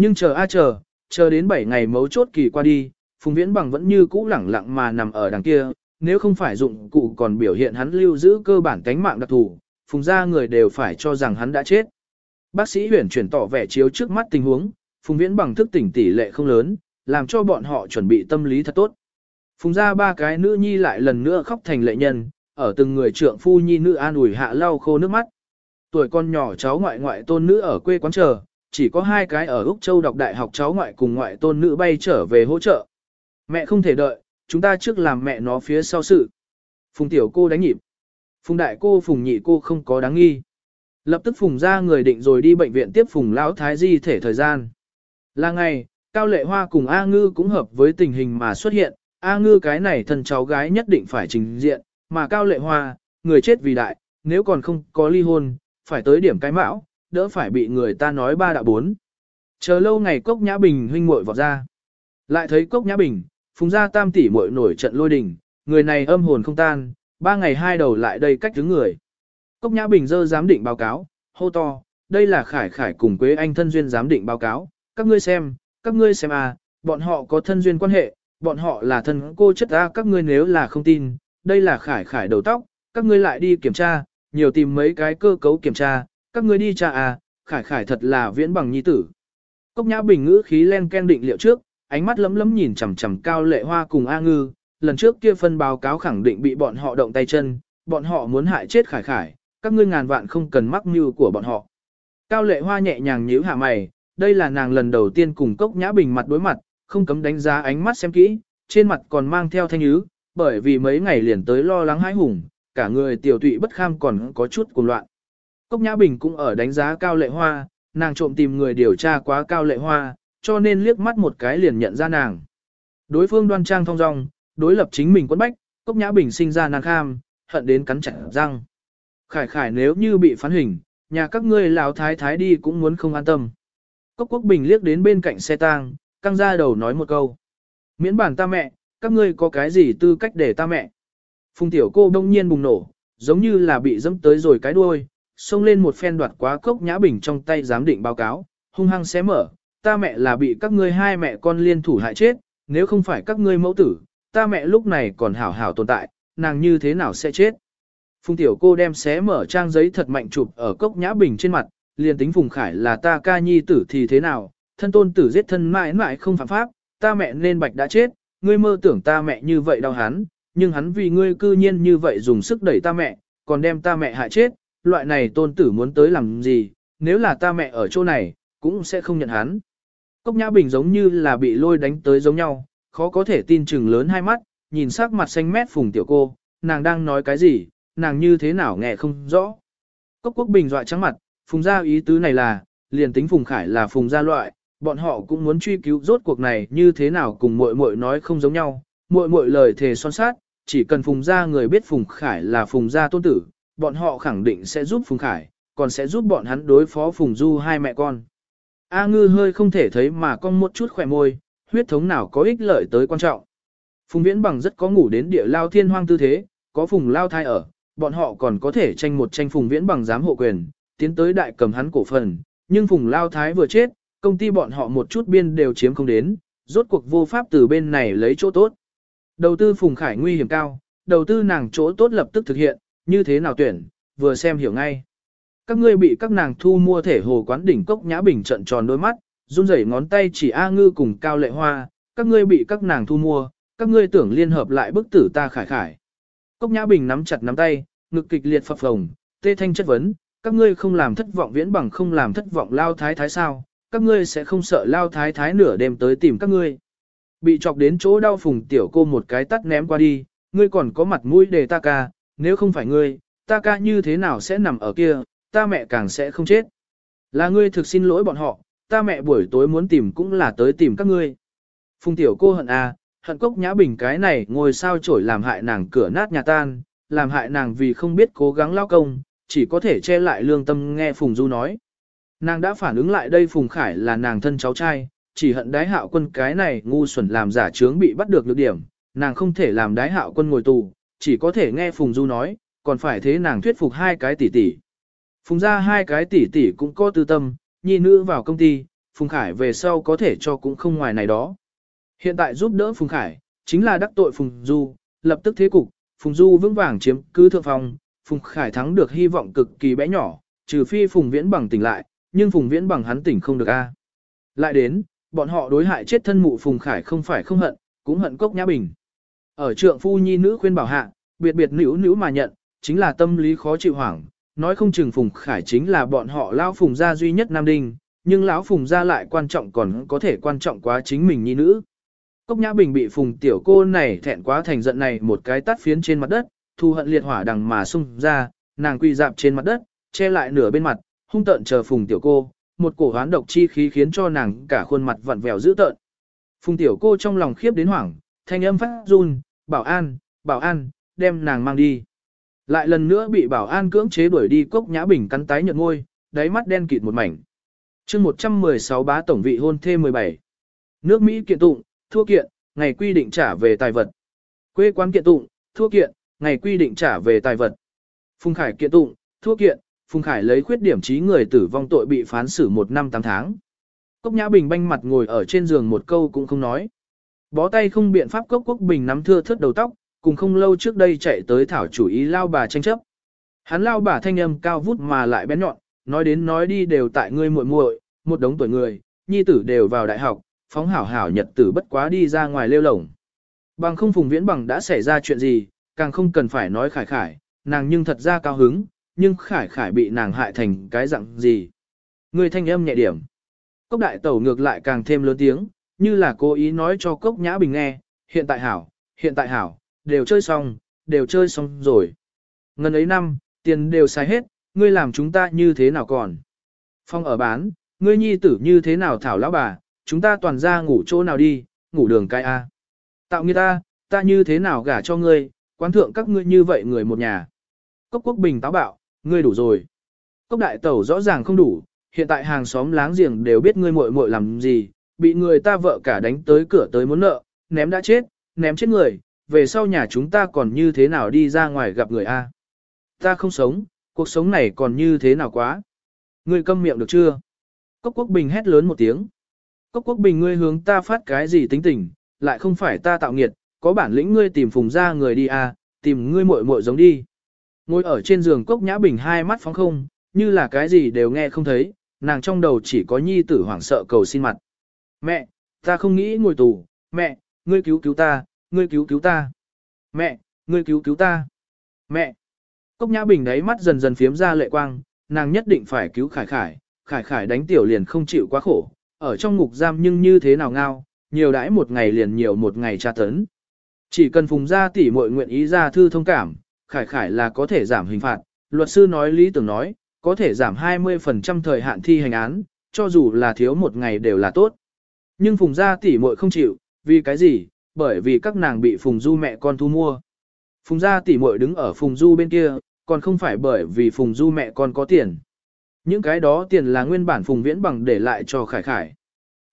Nhưng chờ a chờ, chờ đến 7 ngày mấu chốt kỳ qua đi, Phùng Viễn Bằng vẫn như cũ lẳng lặng mà nằm ở đằng kia, nếu không phải dụng cụ còn biểu hiện hắn lưu giữ cơ bản cánh mạng đặc thù, Phùng Gia người đều phải cho rằng hắn đã chết. Bác sĩ huyền chuyển tỏ vẻ chiếu trước mắt tình huống, Phùng Viễn Bằng thức tỉnh tỷ lệ không lớn, làm cho bọn họ chuẩn bị tâm lý thật tốt. Phùng Gia ba cái nữ nhi lại lần nữa khóc thành lệ nhân, ở từng người trượng phu nhi nữ an ủi hạ lau khô nước mắt. Tuổi con nhỏ cháu ngoại ngoại tôn nữ ở quê quán chờ, chỉ có hai cái ở Úc Châu đọc đại học cháu ngoại cùng ngoại tôn nữ bay trở về hỗ trợ. Mẹ không thể đợi, chúng ta trước làm mẹ nó phía sau sự. Phùng tiểu cô đánh nhịp. Phùng đại cô phùng nhị cô không có đáng nghi. Lập tức phùng ra người định rồi đi bệnh viện tiếp phùng lão thái di thể thời gian. Là ngày, Cao Lệ Hoa cùng A Ngư cũng hợp với tình hình mà xuất hiện, A Ngư cái này thân cháu gái nhất định phải trình diện, mà Cao Lệ Hoa, người chết vì đại, nếu còn không có ly hôn, phải tới điểm cái mão, đỡ phải bị người ta nói ba đạo bốn. Chờ lâu ngày Cốc Nhã Bình huynh muội vọt ra. Lại thấy Cốc Nhã Bình, Phùng ra tam tỷ muội nổi trận lôi đình, người này âm hồn không tan, ba ngày hai đầu lại đây cách đứng người. Cốc Nhã Bình dơ giám định báo cáo, hô to, đây là Khải Khải cùng Quế Anh thân duyên giám định báo cáo, các ngươi xem, các ngươi xem à, bọn họ có thân duyên quan hệ, bọn họ là thân cô chất ra các ngươi nếu là không tin, đây là Khải Khải đầu tóc, các ngươi lại đi kiểm tra, nhiều tìm mấy cái cơ cấu kiểm tra, các ngươi đi cha à, Khải Khải thật là viễn bằng nhi tử. Cốc Nhã Bình ngữ khí len ken định liệu trước, ánh mắt lấm lấm nhìn chằm chằm Cao Lệ Hoa cùng A Ngư, lần trước kia phân báo cáo khẳng định bị bọn họ động tay chân, bọn họ muốn hại chết Khải Khải, các ngươi ngàn vạn không cần mắc mưu của bọn họ. Cao Lệ Hoa nhẹ nhàng nhíu hạ mày, đây là nàng lần đầu tiên cùng Cốc Nhã Bình mặt đối mặt, không cấm đánh giá ánh mắt xem kỹ, trên mặt còn mang theo thanh ứ, bởi vì mấy ngày liền tới lo lắng hãi hùng, cả người tiểu tụy bất kham còn có chút cuồng loạn. Cốc Nhã Bình cũng ở đánh giá Cao Lệ Hoa, nàng trộm tìm người điều tra quá Cao Lệ Hoa, cho nên liếc mắt một cái liền nhận ra nàng. Đối phương đoan trang thong dong, đối lập chính mình quấn bách, Cốc Nhã Bình sinh ra nàng kham, hận đến cắn chặt răng. Khải khải nếu như bị phán hình, nhà các ngươi lão thái thái đi cũng muốn không an tâm. Cốc Quốc Bình liếc đến bên cạnh xe tang, căng ra đầu nói một câu. Miễn bản ta mẹ, các ngươi có cái gì tư cách để ta mẹ. Phùng tiểu cô đông nhiên bùng nổ, giống như là bị dẫm tới rồi cái đuôi, xông lên một phen đoạt quá cốc nhã bình trong tay giám định báo cáo, hung hăng xé mở, ta mẹ là bị các ngươi hai mẹ con liên thủ hại chết, nếu không phải các ngươi mẫu tử, ta mẹ lúc này còn hảo hảo tồn tại, nàng như thế nào sẽ chết. Phùng tiểu cô đem xé mở trang giấy thật mạnh chụp ở cốc nhã bình trên mặt, liền tính Phùng Khải là ta ca nhi tử thì thế nào, thân tôn tử giết thân mãi mãi không phạm pháp, ta mẹ nên bạch đã chết, ngươi mơ tưởng ta mẹ như vậy đau hắn, nhưng hắn vì ngươi cư nhiên như vậy dùng sức đẩy ta mẹ, còn đem ta mẹ hại chết, loại này tôn tử muốn tới làm gì, nếu là ta mẹ ở chỗ này, cũng sẽ không nhận hắn. Cốc Nhã Bình giống như là bị lôi đánh tới giống nhau, khó có thể tin chừng lớn hai mắt, nhìn sắc mặt xanh mét phùng tiểu cô, nàng đang nói cái gì, nàng như thế nào nghe không rõ. Cốc Quốc Bình dọa trắng mặt, phùng gia ý tứ này là, liền tính phùng khải là phùng gia loại, bọn họ cũng muốn truy cứu rốt cuộc này như thế nào cùng muội muội nói không giống nhau, muội muội lời thề son sát, chỉ cần phùng gia người biết phùng khải là phùng gia tôn tử, bọn họ khẳng định sẽ giúp phùng khải, còn sẽ giúp bọn hắn đối phó phùng du hai mẹ con. A ngư hơi không thể thấy mà con một chút khỏe môi, huyết thống nào có ích lợi tới quan trọng. Phùng viễn bằng rất có ngủ đến địa lao thiên hoang tư thế, có phùng lao thai ở, bọn họ còn có thể tranh một tranh phùng viễn bằng giám hộ quyền, tiến tới đại cầm hắn cổ phần, nhưng phùng lao thái vừa chết, công ty bọn họ một chút biên đều chiếm không đến, rốt cuộc vô pháp từ bên này lấy chỗ tốt. Đầu tư Phùng Khải nguy hiểm cao, đầu tư nàng chỗ tốt lập tức thực hiện, như thế nào tuyển, vừa xem hiểu ngay. Các ngươi bị các nàng thu mua thể hồ quán đỉnh cốc nhã bình trận tròn đôi mắt, run rẩy ngón tay chỉ A ngư cùng cao lệ hoa, các ngươi bị các nàng thu mua, các ngươi tưởng liên hợp lại bức tử ta khải khải. Cốc nhã bình nắm chặt nắm tay, ngực kịch liệt phập phồng, tê thanh chất vấn, các ngươi không làm thất vọng viễn bằng không làm thất vọng lao thái thái sao, các ngươi sẽ không sợ lao thái thái nửa đêm tới tìm các ngươi. Bị chọc đến chỗ đau phùng tiểu cô một cái tắt ném qua đi, ngươi còn có mặt mũi để ta ca, nếu không phải ngươi, ta ca như thế nào sẽ nằm ở kia, ta mẹ càng sẽ không chết. Là ngươi thực xin lỗi bọn họ, ta mẹ buổi tối muốn tìm cũng là tới tìm các ngươi. Phùng tiểu cô hận à, hận cốc nhã bình cái này ngồi sao chổi làm hại nàng cửa nát nhà tan, làm hại nàng vì không biết cố gắng lao công, chỉ có thể che lại lương tâm nghe Phùng Du nói. Nàng đã phản ứng lại đây Phùng Khải là nàng thân cháu trai, chỉ hận đái hạo quân cái này ngu xuẩn làm giả trướng bị bắt được lược điểm, nàng không thể làm đái hạo quân ngồi tù, chỉ có thể nghe Phùng Du nói, còn phải thế nàng thuyết phục hai cái tỷ tỷ. Phùng ra hai cái tỷ tỷ cũng có tư tâm, nhi nữ vào công ty, Phùng Khải về sau có thể cho cũng không ngoài này đó. Hiện tại giúp đỡ Phùng Khải, chính là đắc tội Phùng Du, lập tức thế cục, Phùng Du vững vàng chiếm cứ thượng phòng, Phùng Khải thắng được hy vọng cực kỳ bé nhỏ, trừ phi Phùng Viễn bằng tỉnh lại, nhưng Phùng Viễn bằng hắn tỉnh không được a. Lại đến, bọn họ đối hại chết thân mụ Phùng Khải không phải không hận, cũng hận Cốc Nhã Bình. Ở trượng phu nhi nữ khuyên bảo hạ, biệt biệt nữ nữ mà nhận, chính là tâm lý khó chịu hoảng, nói không chừng Phùng Khải chính là bọn họ lao Phùng gia duy nhất Nam Đinh, nhưng lão Phùng gia lại quan trọng còn có thể quan trọng quá chính mình nhi nữ. Cốc Nhã Bình bị Phùng tiểu cô này thẹn quá thành giận này một cái tát phiến trên mặt đất, thu hận liệt hỏa đằng mà xung ra, nàng quỳ dạp trên mặt đất, che lại nửa bên mặt, hung tợn chờ Phùng tiểu cô, một cổ hoán độc chi khí khiến cho nàng cả khuôn mặt vặn vẹo dữ tợn. Phùng tiểu cô trong lòng khiếp đến hoảng, thanh âm phát run, bảo an, bảo an, đem nàng mang đi. Lại lần nữa bị bảo an cưỡng chế đuổi đi cốc nhã bình cắn tái nhợt ngôi, đáy mắt đen kịt một mảnh. chương 116 bá tổng vị hôn thê 17. Nước Mỹ kiện tụng, thua kiện, ngày quy định trả về tài vật. Quê quán kiện tụng, thua kiện, ngày quy định trả về tài vật. Phùng Khải kiện tụng, thua kiện, Phùng Khải lấy khuyết điểm trí người tử vong tội bị phán xử một năm 8 tháng. Cốc Nhã Bình banh mặt ngồi ở trên giường một câu cũng không nói. Bó tay không biện pháp Cốc Quốc Bình nắm thưa thớt đầu tóc, cùng không lâu trước đây chạy tới thảo chủ ý lao bà tranh chấp. Hắn lao bà thanh âm cao vút mà lại bén nhọn, nói đến nói đi đều tại ngươi muội muội, một đống tuổi người, nhi tử đều vào đại học, phóng hảo hảo nhật tử bất quá đi ra ngoài lêu lổng. Bằng không phùng viễn bằng đã xảy ra chuyện gì, càng không cần phải nói khải khải, nàng nhưng thật ra cao hứng, nhưng khải khải bị nàng hại thành cái dạng gì. Người thanh âm nhẹ điểm. Cốc đại tẩu ngược lại càng thêm lớn tiếng, như là cố ý nói cho cốc nhã bình nghe, hiện tại hảo, hiện tại hảo, đều chơi xong, đều chơi xong rồi. Ngân ấy năm, tiền đều xài hết, ngươi làm chúng ta như thế nào còn? Phong ở bán, ngươi nhi tử như thế nào thảo lão bà, chúng ta toàn ra ngủ chỗ nào đi, ngủ đường cái A. Tạo như ta, ta như thế nào gả cho ngươi, quán thượng các ngươi như vậy người một nhà. Cốc quốc bình táo bạo, ngươi đủ rồi. Cốc đại tẩu rõ ràng không đủ, hiện tại hàng xóm láng giềng đều biết ngươi muội muội làm gì, bị người ta vợ cả đánh tới cửa tới muốn nợ, ném đã chết, ném chết người, về sau nhà chúng ta còn như thế nào đi ra ngoài gặp người A. Ta không sống, cuộc sống này còn như thế nào quá. Ngươi câm miệng được chưa? Cốc quốc bình hét lớn một tiếng. Cốc quốc bình ngươi hướng ta phát cái gì tính tình, lại không phải ta tạo nghiệt, có bản lĩnh ngươi tìm phùng ra người đi à, tìm ngươi muội muội giống đi. Ngồi ở trên giường cốc nhã bình hai mắt phóng không, như là cái gì đều nghe không thấy, nàng trong đầu chỉ có nhi tử hoảng sợ cầu xin mặt. Mẹ, ta không nghĩ ngồi tù, mẹ, ngươi cứu cứu ta, ngươi cứu cứu ta. Mẹ, ngươi cứu cứu ta. Mẹ. Cốc nhã bình đáy mắt dần dần phiếm ra lệ quang, nàng nhất định phải cứu khải khải, khải khải đánh tiểu liền không chịu quá khổ, ở trong ngục giam nhưng như thế nào ngao, nhiều đãi một ngày liền nhiều một ngày tra tấn. Chỉ cần phùng gia tỷ muội nguyện ý ra thư thông cảm, khải khải là có thể giảm hình phạt, luật sư nói lý tưởng nói, có thể giảm 20% thời hạn thi hành án, cho dù là thiếu một ngày đều là tốt. Nhưng phùng gia tỷ muội không chịu, vì cái gì? Bởi vì các nàng bị phùng du mẹ con thu mua. Phùng gia tỷ muội đứng ở phùng du bên kia, còn không phải bởi vì phùng du mẹ con có tiền. Những cái đó tiền là nguyên bản phùng viễn bằng để lại cho khải khải.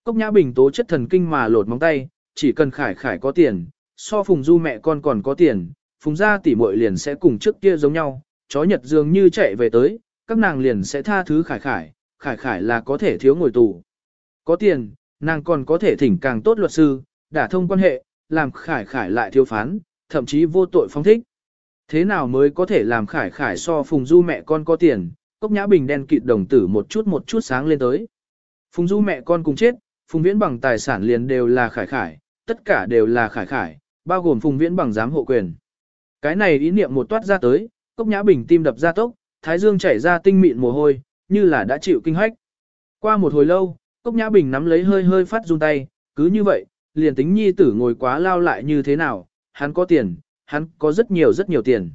Cốc nhã bình tố chất thần kinh mà lột móng tay, chỉ cần khải khải có tiền, so phùng du mẹ con còn có tiền, phùng gia tỷ muội liền sẽ cùng trước kia giống nhau, chó nhật dường như chạy về tới, các nàng liền sẽ tha thứ khải khải, khải khải là có thể thiếu ngồi tù. Có tiền, nàng còn có thể thỉnh càng tốt luật sư, đả thông quan hệ, làm khải khải lại thiếu phán, thậm chí vô tội phong thích. Thế nào mới có thể làm khải khải so phùng du mẹ con có tiền, cốc nhã bình đen kịt đồng tử một chút một chút sáng lên tới. Phùng du mẹ con cùng chết, phùng viễn bằng tài sản liền đều là khải khải, tất cả đều là khải khải, bao gồm phùng viễn bằng giám hộ quyền. Cái này ý niệm một toát ra tới, cốc nhã bình tim đập ra tốc, thái dương chảy ra tinh mịn mồ hôi, như là đã chịu kinh hách. Qua một hồi lâu, cốc nhã bình nắm lấy hơi hơi phát run tay, cứ như vậy, liền tính nhi tử ngồi quá lao lại như thế nào, hắn có tiền, hắn có rất nhiều rất nhiều tiền.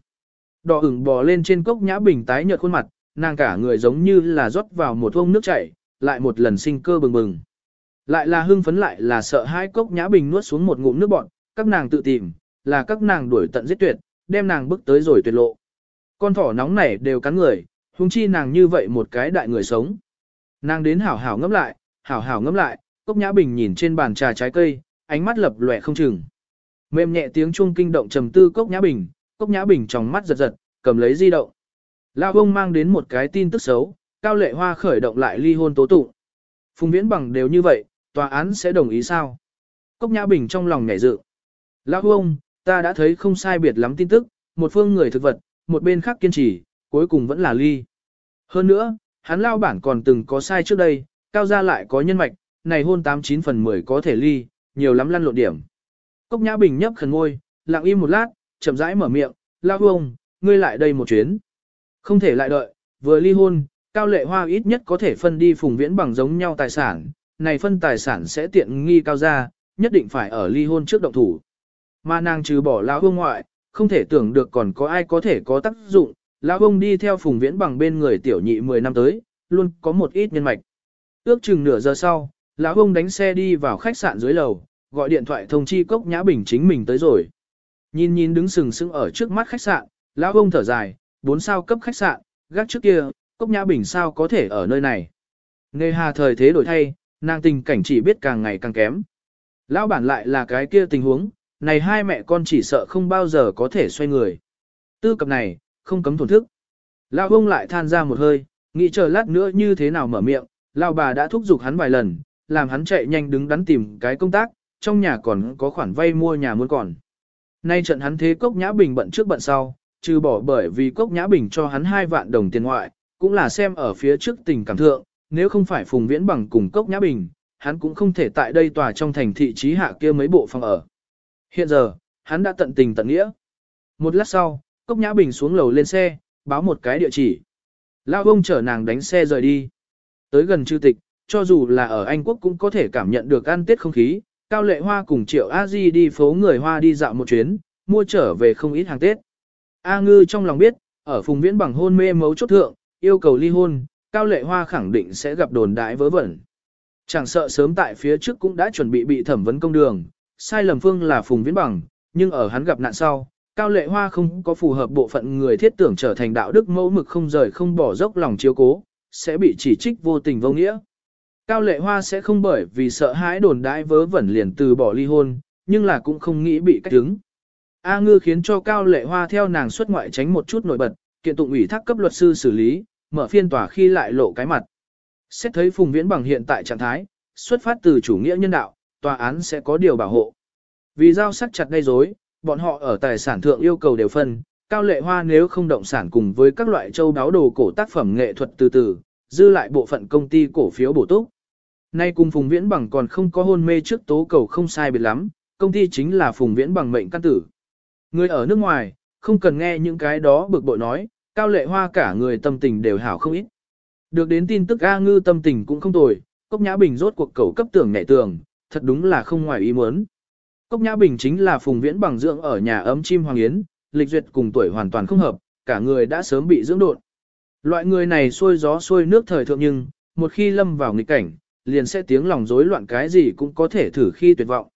Đỏ ửng bò lên trên cốc nhã bình tái nhợt khuôn mặt, nàng cả người giống như là rót vào một vông nước chảy, lại một lần sinh cơ bừng bừng. Lại là hưng phấn lại là sợ hai cốc nhã bình nuốt xuống một ngụm nước bọn, các nàng tự tìm, là các nàng đuổi tận giết tuyệt, đem nàng bước tới rồi tuyệt lộ. Con thỏ nóng này đều cắn người, huống chi nàng như vậy một cái đại người sống. Nàng đến hảo hảo ngẫm lại, hảo hảo ngẫm lại, cốc nhã bình nhìn trên bàn trà trái cây, ánh mắt lập lòe không chừng. Mềm nhẹ tiếng chuông kinh động trầm tư cốc nhã bình, cốc nhã bình trong mắt giật giật, cầm lấy di động. Lao ông mang đến một cái tin tức xấu, Cao Lệ Hoa khởi động lại ly hôn tố tụng. Phùng Viễn bằng đều như vậy, tòa án sẽ đồng ý sao? Cốc Nhã Bình trong lòng nhảy dự. Lão ông, ta đã thấy không sai biệt lắm tin tức, một phương người thực vật, một bên khác kiên trì, cuối cùng vẫn là ly. Hơn nữa, hắn lao bản còn từng có sai trước đây, cao gia lại có nhân mạch, này hôn 89 phần 10 có thể ly, nhiều lắm lăn lộn điểm. Cốc Nhã Bình nhấp khẩn ngôi, lặng im một lát, chậm rãi mở miệng, lao hương, ngươi lại đây một chuyến. Không thể lại đợi, vừa ly hôn, Cao Lệ Hoa ít nhất có thể phân đi phùng viễn bằng giống nhau tài sản, này phân tài sản sẽ tiện nghi cao gia, nhất định phải ở ly hôn trước động thủ. Mà nàng trừ bỏ lão hương ngoại, không thể tưởng được còn có ai có thể có tác dụng, lão ông đi theo phùng viễn bằng bên người tiểu nhị 10 năm tới, luôn có một ít nhân mạch. Ước chừng nửa giờ sau, lão ông đánh xe đi vào khách sạn dưới lầu, gọi điện thoại thông chi cốc nhã bình chính mình tới rồi. Nhìn nhìn đứng sừng sững ở trước mắt khách sạn, lão ông thở dài, bốn sao cấp khách sạn, gác trước kia, cốc nhã bình sao có thể ở nơi này. Nghề hà thời thế đổi thay, nàng tình cảnh chỉ biết càng ngày càng kém. Lão bản lại là cái kia tình huống, này hai mẹ con chỉ sợ không bao giờ có thể xoay người. Tư cập này, không cấm thổn thức. Lão ông lại than ra một hơi, nghĩ chờ lát nữa như thế nào mở miệng, lão bà đã thúc giục hắn vài lần, làm hắn chạy nhanh đứng đắn tìm cái công tác, trong nhà còn có khoản vay mua nhà muốn còn. Nay trận hắn thế Cốc Nhã Bình bận trước bận sau, trừ bỏ bởi vì Cốc Nhã Bình cho hắn hai vạn đồng tiền ngoại, cũng là xem ở phía trước tình cảm thượng, nếu không phải Phùng Viễn bằng cùng Cốc Nhã Bình, hắn cũng không thể tại đây tòa trong thành thị trí hạ kia mấy bộ phòng ở. Hiện giờ, hắn đã tận tình tận nghĩa. Một lát sau, Cốc Nhã Bình xuống lầu lên xe, báo một cái địa chỉ. Lao ông chở nàng đánh xe rời đi. Tới gần chư tịch, cho dù là ở Anh Quốc cũng có thể cảm nhận được ăn tết không khí, Cao Lệ Hoa cùng Triệu A Di đi phố người Hoa đi dạo một chuyến, mua trở về không ít hàng Tết. A Ngư trong lòng biết, ở Phùng Viễn bằng hôn mê mấu chốt thượng, yêu cầu ly hôn, Cao Lệ Hoa khẳng định sẽ gặp đồn đại vớ vẩn. Chẳng sợ sớm tại phía trước cũng đã chuẩn bị bị thẩm vấn công đường, sai lầm phương là Phùng Viễn bằng, nhưng ở hắn gặp nạn sau, Cao Lệ Hoa không có phù hợp bộ phận người thiết tưởng trở thành đạo đức mẫu mực không rời không bỏ dốc lòng chiếu cố, sẽ bị chỉ trích vô tình vô nghĩa. Cao Lệ Hoa sẽ không bởi vì sợ hãi đồn đãi vớ vẩn liền từ bỏ ly hôn, nhưng là cũng không nghĩ bị cách đứng. A Ngư khiến cho Cao Lệ Hoa theo nàng xuất ngoại tránh một chút nổi bật, kiện tụng ủy thác cấp luật sư xử lý, mở phiên tòa khi lại lộ cái mặt. Xét thấy Phùng Viễn bằng hiện tại trạng thái, xuất phát từ chủ nghĩa nhân đạo, tòa án sẽ có điều bảo hộ. Vì giao sắc chặt gây rối, bọn họ ở tài sản thượng yêu cầu đều phân, Cao Lệ Hoa nếu không động sản cùng với các loại châu đáo đồ cổ tác phẩm nghệ thuật từ từ, dư lại bộ phận công ty cổ phiếu bổ túc. Nay cùng Phùng Viễn Bằng còn không có hôn mê trước tố cầu không sai biệt lắm, công ty chính là Phùng Viễn Bằng mệnh căn tử. Người ở nước ngoài, không cần nghe những cái đó bực bội nói, cao lệ hoa cả người tâm tình đều hảo không ít. Được đến tin tức A ngư tâm tình cũng không tồi, Cốc Nhã Bình rốt cuộc cầu cấp tưởng nhẹ tường, thật đúng là không ngoài ý muốn. Cốc Nhã Bình chính là Phùng Viễn Bằng dưỡng ở nhà ấm chim hoàng yến, lịch duyệt cùng tuổi hoàn toàn không hợp, cả người đã sớm bị dưỡng đột. Loại người này xuôi gió xuôi nước thời thượng nhưng, một khi lâm vào nghịch cảnh, liền sẽ tiếng lòng rối loạn cái gì cũng có thể thử khi tuyệt vọng.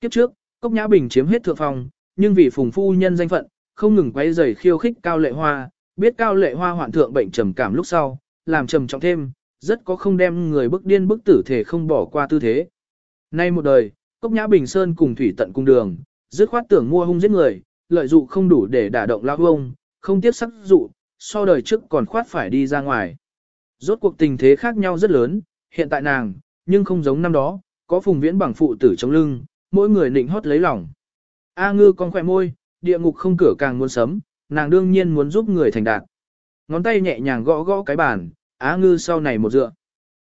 Kiếp trước, Cốc Nhã Bình chiếm hết thượng phong, nhưng vì phùng phu nhân danh phận, không ngừng quay rầy khiêu khích Cao Lệ Hoa, biết Cao Lệ Hoa hoạn thượng bệnh trầm cảm lúc sau, làm trầm trọng thêm, rất có không đem người bức điên bức tử thể không bỏ qua tư thế. Nay một đời, Cốc Nhã Bình Sơn cùng thủy tận cung đường, dứt khoát tưởng mua hung giết người, lợi dụng không đủ để đả động lao ông, không tiếp sắc dụ, so đời trước còn khoát phải đi ra ngoài. Rốt cuộc tình thế khác nhau rất lớn, hiện tại nàng, nhưng không giống năm đó, có phùng viễn bằng phụ tử trong lưng, mỗi người nịnh hót lấy lòng. A ngư con khỏe môi, địa ngục không cửa càng muốn sấm, nàng đương nhiên muốn giúp người thành đạt. Ngón tay nhẹ nhàng gõ gõ cái bàn, á ngư sau này một dựa.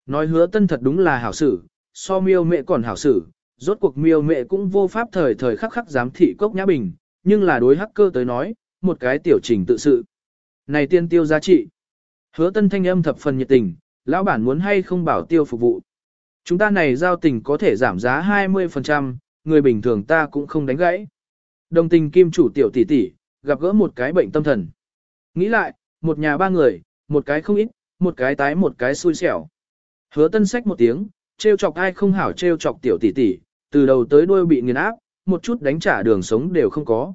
Nói hứa tân thật đúng là hảo sử, so miêu mẹ còn hảo sử, rốt cuộc miêu mẹ cũng vô pháp thời thời khắc khắc giám thị cốc nhã bình, nhưng là đối hacker tới nói, một cái tiểu trình tự sự. Này tiên tiêu giá trị. Hứa tân thanh âm thập phần nhiệt tình, lão bản muốn hay không bảo tiêu phục vụ. Chúng ta này giao tình có thể giảm giá 20%, người bình thường ta cũng không đánh gãy. Đồng tình kim chủ tiểu tỷ tỷ, gặp gỡ một cái bệnh tâm thần. Nghĩ lại, một nhà ba người, một cái không ít, một cái tái một cái xui xẻo. Hứa tân sách một tiếng, trêu chọc ai không hảo trêu chọc tiểu tỷ tỷ, từ đầu tới đuôi bị nghiền áp, một chút đánh trả đường sống đều không có.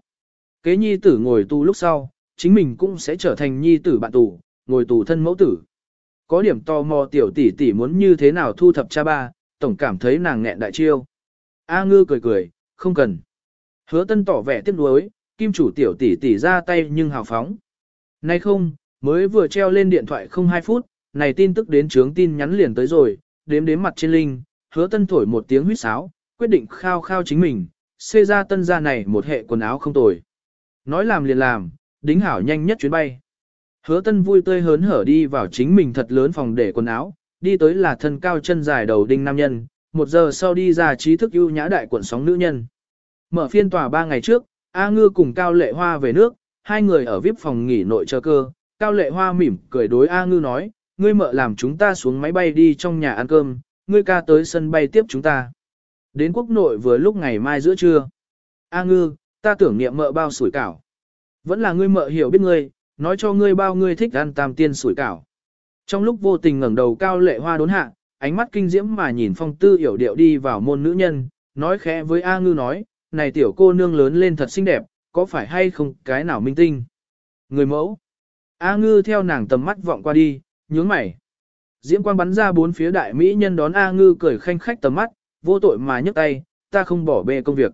Kế nhi tử ngồi tù lúc sau, chính mình cũng sẽ trở thành nhi tử bạn tù, ngồi tù thân mẫu tử. Có điểm tò mò tiểu tỷ tỷ muốn như thế nào thu thập cha ba, tổng cảm thấy nàng nghẹn đại chiêu. A ngư cười cười, không cần. Hứa tân tỏ vẻ tiếc nuối, kim chủ tiểu tỷ tỷ ra tay nhưng hào phóng. Nay không, mới vừa treo lên điện thoại không 2 phút, này tin tức đến trướng tin nhắn liền tới rồi, đếm đếm mặt trên linh, hứa tân thổi một tiếng huýt sáo, quyết định khao khao chính mình, xê ra tân ra này một hệ quần áo không tồi. Nói làm liền làm, đính hảo nhanh nhất chuyến bay. Hứa tân vui tươi hớn hở đi vào chính mình thật lớn phòng để quần áo, đi tới là thân cao chân dài đầu đinh nam nhân, một giờ sau đi ra trí thức ưu nhã đại cuộn sóng nữ nhân. Mở phiên tòa ba ngày trước, A Ngư cùng Cao Lệ Hoa về nước, hai người ở VIP phòng nghỉ nội chờ cơ. Cao Lệ Hoa mỉm cười đối A Ngư nói, ngươi mợ làm chúng ta xuống máy bay đi trong nhà ăn cơm, ngươi ca tới sân bay tiếp chúng ta. Đến quốc nội vừa lúc ngày mai giữa trưa. A Ngư, ta tưởng niệm mợ bao sủi cảo. Vẫn là ngươi mợ hiểu biết ngươi, nói cho ngươi bao ngươi thích ăn tam tiên sủi cảo. Trong lúc vô tình ngẩng đầu Cao Lệ Hoa đốn hạ, ánh mắt kinh diễm mà nhìn phong tư hiểu điệu đi vào môn nữ nhân, nói khẽ với A Ngư nói, này tiểu cô nương lớn lên thật xinh đẹp, có phải hay không cái nào minh tinh? Người mẫu. A ngư theo nàng tầm mắt vọng qua đi, nhướng mày. Diễm quang bắn ra bốn phía đại mỹ nhân đón A ngư cười khanh khách tầm mắt, vô tội mà nhấc tay, ta không bỏ bê công việc.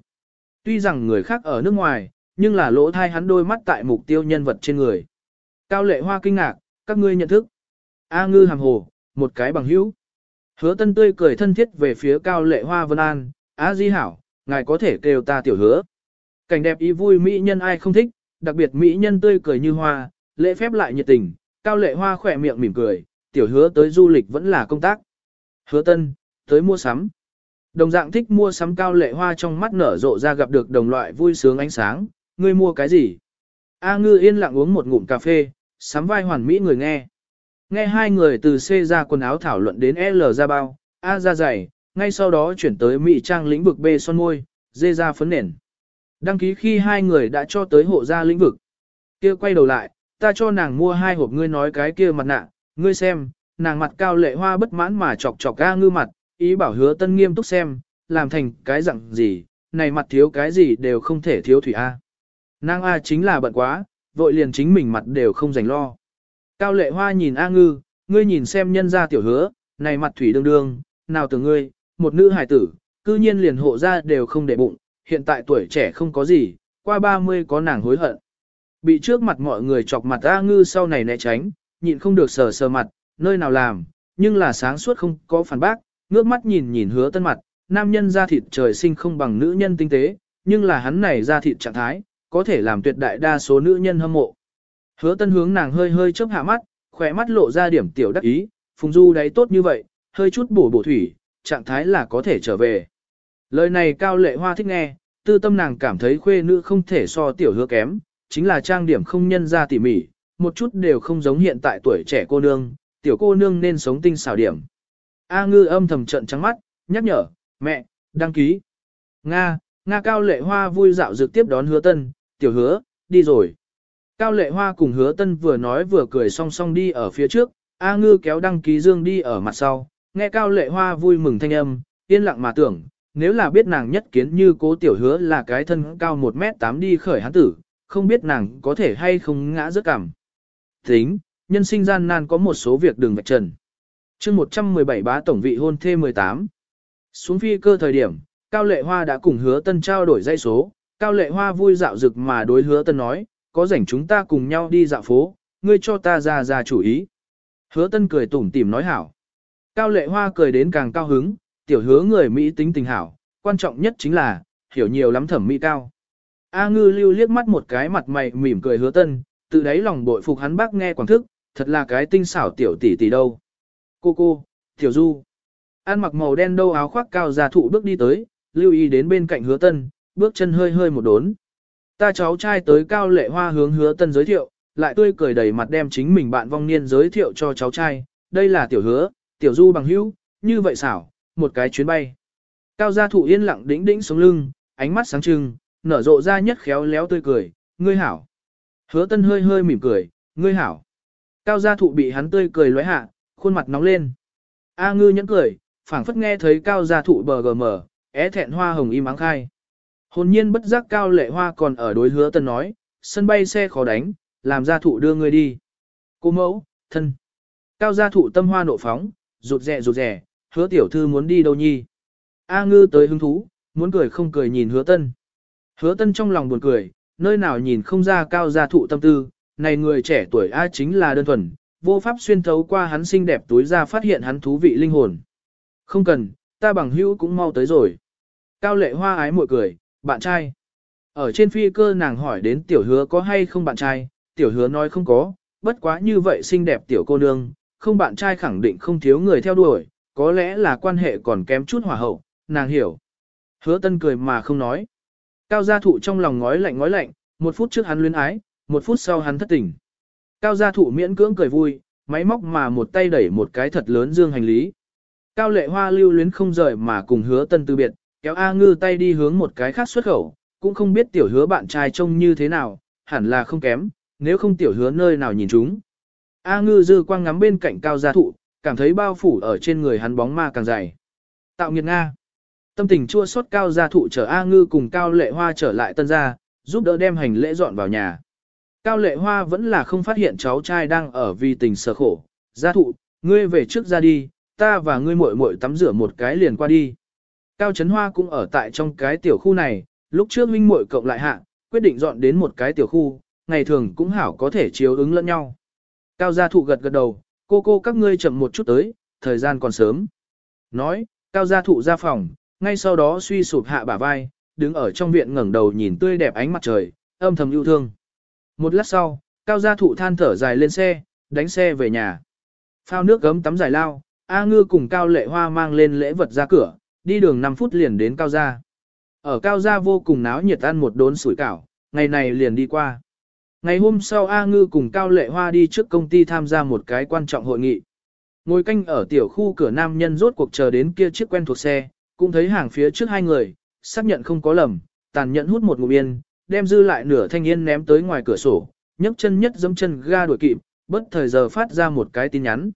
Tuy rằng người khác ở nước ngoài, nhưng là lỗ thai hắn đôi mắt tại mục tiêu nhân vật trên người. Cao lệ hoa kinh ngạc, các ngươi nhận thức. A ngư hàm hồ, một cái bằng hữu. Hứa tân tươi cười thân thiết về phía cao lệ hoa vân an, A di hảo, ngài có thể kêu ta tiểu hứa. Cảnh đẹp ý vui mỹ nhân ai không thích, đặc biệt mỹ nhân tươi cười như hoa, lễ phép lại nhiệt tình, cao lệ hoa khỏe miệng mỉm cười, tiểu hứa tới du lịch vẫn là công tác. Hứa tân, tới mua sắm. Đồng dạng thích mua sắm cao lệ hoa trong mắt nở rộ ra gặp được đồng loại vui sướng ánh sáng, ngươi mua cái gì? A ngư yên lặng uống một ngụm cà phê, sắm vai hoàn mỹ người nghe. Nghe hai người từ C ra quần áo thảo luận đến L ra bao, A ra giày, ngay sau đó chuyển tới Mỹ trang lĩnh vực B son môi, D ra phấn nền. Đăng ký khi hai người đã cho tới hộ gia lĩnh vực. Kia quay đầu lại, ta cho nàng mua hai hộp ngươi nói cái kia mặt nạ, ngươi xem, nàng mặt cao lệ hoa bất mãn mà chọc chọc A ngư mặt, ý bảo hứa tân nghiêm túc xem, làm thành cái dạng gì, này mặt thiếu cái gì đều không thể thiếu thủy A. Nàng A chính là bận quá, vội liền chính mình mặt đều không dành lo. Cao lệ hoa nhìn A ngư, ngươi nhìn xem nhân gia tiểu hứa, này mặt thủy đương đương, nào từ ngươi, một nữ hài tử, cư nhiên liền hộ ra đều không để bụng, hiện tại tuổi trẻ không có gì, qua 30 có nàng hối hận. Bị trước mặt mọi người chọc mặt A ngư sau này né tránh, nhịn không được sờ sờ mặt, nơi nào làm, nhưng là sáng suốt không có phản bác, ngước mắt nhìn nhìn hứa tân mặt, nam nhân da thịt trời sinh không bằng nữ nhân tinh tế, nhưng là hắn này da thịt trạng thái, có thể làm tuyệt đại đa số nữ nhân hâm mộ. Hứa tân hướng nàng hơi hơi chớp hạ mắt, khỏe mắt lộ ra điểm tiểu đắc ý, phùng du đấy tốt như vậy, hơi chút bổ bổ thủy, trạng thái là có thể trở về. Lời này cao lệ hoa thích nghe, tư tâm nàng cảm thấy khuê nữ không thể so tiểu hứa kém, chính là trang điểm không nhân ra tỉ mỉ, một chút đều không giống hiện tại tuổi trẻ cô nương, tiểu cô nương nên sống tinh xảo điểm. A ngư âm thầm trận trắng mắt, nhắc nhở, mẹ, đăng ký. Nga, Nga cao lệ hoa vui dạo dược tiếp đón hứa tân, tiểu hứa, đi rồi. Cao lệ hoa cùng hứa tân vừa nói vừa cười song song đi ở phía trước, A ngư kéo đăng ký dương đi ở mặt sau, nghe cao lệ hoa vui mừng thanh âm, yên lặng mà tưởng, nếu là biết nàng nhất kiến như cố tiểu hứa là cái thân cao 1m8 đi khởi hán tử, không biết nàng có thể hay không ngã rớt cảm. Tính, nhân sinh gian nan có một số việc đường vạch trần chương 117 bá tổng vị hôn thê 18. Xuống phi cơ thời điểm, Cao Lệ Hoa đã cùng hứa tân trao đổi dây số, Cao Lệ Hoa vui dạo rực mà đối hứa tân nói, có rảnh chúng ta cùng nhau đi dạo phố, ngươi cho ta ra ra chủ ý. Hứa tân cười tủm tỉm nói hảo. Cao Lệ Hoa cười đến càng cao hứng, tiểu hứa người Mỹ tính tình hảo, quan trọng nhất chính là, hiểu nhiều lắm thẩm mỹ cao. A ngư lưu liếc mắt một cái mặt mày mỉm cười hứa tân, tự đáy lòng bội phục hắn bác nghe quảng thức, thật là cái tinh xảo tiểu tỷ tỷ đâu. Cô cô, tiểu du. An mặc màu đen đâu áo khoác cao già thụ bước đi tới, lưu ý đến bên cạnh hứa tân, bước chân hơi hơi một đốn. Ta cháu trai tới cao lệ hoa hướng hứa tân giới thiệu, lại tươi cười đầy mặt đem chính mình bạn vong niên giới thiệu cho cháu trai, đây là tiểu hứa, tiểu du bằng hữu, như vậy xảo, một cái chuyến bay. Cao gia thụ yên lặng đĩnh đĩnh sống lưng, ánh mắt sáng trưng, nở rộ ra nhất khéo léo tươi cười, ngươi hảo. Hứa tân hơi hơi mỉm cười, ngươi hảo. Cao gia thụ bị hắn tươi cười lóe hạ, khuôn mặt nóng lên. A ngư nhẫn cười, phảng phất nghe thấy cao gia thụ bờ gờ mở, é thẹn hoa hồng im áng khai. Hồn nhiên bất giác cao lệ hoa còn ở đối hứa tân nói, sân bay xe khó đánh, làm gia thụ đưa người đi. Cô mẫu, thân. Cao gia thụ tâm hoa nộ phóng, rụt rè rụt rè, hứa tiểu thư muốn đi đâu nhi. A ngư tới hứng thú, muốn cười không cười nhìn hứa tân. Hứa tân trong lòng buồn cười, nơi nào nhìn không ra cao gia thụ tâm tư, này người trẻ tuổi A chính là đơn thuần, vô pháp xuyên thấu qua hắn xinh đẹp túi ra phát hiện hắn thú vị linh hồn. Không cần, ta bằng hữu cũng mau tới rồi. Cao lệ hoa ái mội cười, bạn trai. Ở trên phi cơ nàng hỏi đến tiểu hứa có hay không bạn trai, tiểu hứa nói không có, bất quá như vậy xinh đẹp tiểu cô nương, không bạn trai khẳng định không thiếu người theo đuổi, có lẽ là quan hệ còn kém chút hòa hậu, nàng hiểu. Hứa tân cười mà không nói. Cao gia thụ trong lòng ngói lạnh ngói lạnh, một phút trước hắn luyến ái, một phút sau hắn thất tình. Cao gia thụ miễn cưỡng cười vui, máy móc mà một tay đẩy một cái thật lớn dương hành lý. Cao lệ hoa lưu luyến không rời mà cùng hứa tân từ biệt, kéo A ngư tay đi hướng một cái khác xuất khẩu, cũng không biết tiểu hứa bạn trai trông như thế nào, hẳn là không kém, nếu không tiểu hứa nơi nào nhìn chúng. A ngư dư quang ngắm bên cạnh cao gia thụ, cảm thấy bao phủ ở trên người hắn bóng ma càng dày. Tạo nghiệt Nga. Tâm tình chua xót cao gia thụ chở A ngư cùng cao lệ hoa trở lại tân gia, giúp đỡ đem hành lễ dọn vào nhà. Cao lệ hoa vẫn là không phát hiện cháu trai đang ở vì tình sở khổ. Gia thụ, ngươi về trước ra đi, ta và ngươi muội muội tắm rửa một cái liền qua đi. Cao Trấn Hoa cũng ở tại trong cái tiểu khu này, lúc trước huynh muội cộng lại hạ, quyết định dọn đến một cái tiểu khu, ngày thường cũng hảo có thể chiếu ứng lẫn nhau. Cao gia thụ gật gật đầu, cô cô các ngươi chậm một chút tới, thời gian còn sớm. Nói, cao gia thụ ra phòng, ngay sau đó suy sụp hạ bả vai, đứng ở trong viện ngẩng đầu nhìn tươi đẹp ánh mặt trời, âm thầm yêu thương. Một lát sau, cao gia thụ than thở dài lên xe, đánh xe về nhà. Phao nước gấm tắm giải lao, A Ngư cùng Cao Lệ Hoa mang lên lễ vật ra cửa, đi đường 5 phút liền đến Cao Gia. Ở Cao Gia vô cùng náo nhiệt ăn một đốn sủi cảo, ngày này liền đi qua. Ngày hôm sau A Ngư cùng Cao Lệ Hoa đi trước công ty tham gia một cái quan trọng hội nghị. Ngồi canh ở tiểu khu cửa nam nhân rốt cuộc chờ đến kia chiếc quen thuộc xe, cũng thấy hàng phía trước hai người, xác nhận không có lầm, tàn nhẫn hút một ngụm yên, đem dư lại nửa thanh niên ném tới ngoài cửa sổ, nhấc chân nhất dẫm chân ga đuổi kịp, bất thời giờ phát ra một cái tin nhắn.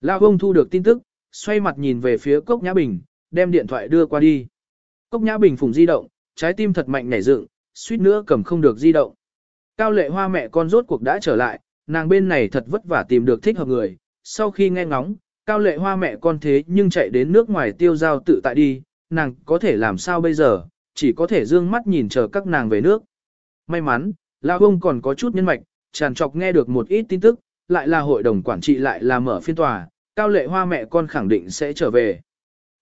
Lão ông thu được tin tức, xoay mặt nhìn về phía Cốc Nhã Bình, đem điện thoại đưa qua đi. Cốc Nhã Bình phùng di động, trái tim thật mạnh nhảy dựng, suýt nữa cầm không được di động. Cao lệ hoa mẹ con rốt cuộc đã trở lại, nàng bên này thật vất vả tìm được thích hợp người. Sau khi nghe ngóng, cao lệ hoa mẹ con thế nhưng chạy đến nước ngoài tiêu giao tự tại đi, nàng có thể làm sao bây giờ, chỉ có thể dương mắt nhìn chờ các nàng về nước. May mắn, lão ông còn có chút nhân mạch, tràn trọc nghe được một ít tin tức, lại là hội đồng quản trị lại là mở phiên tòa, cao lệ hoa mẹ con khẳng định sẽ trở về.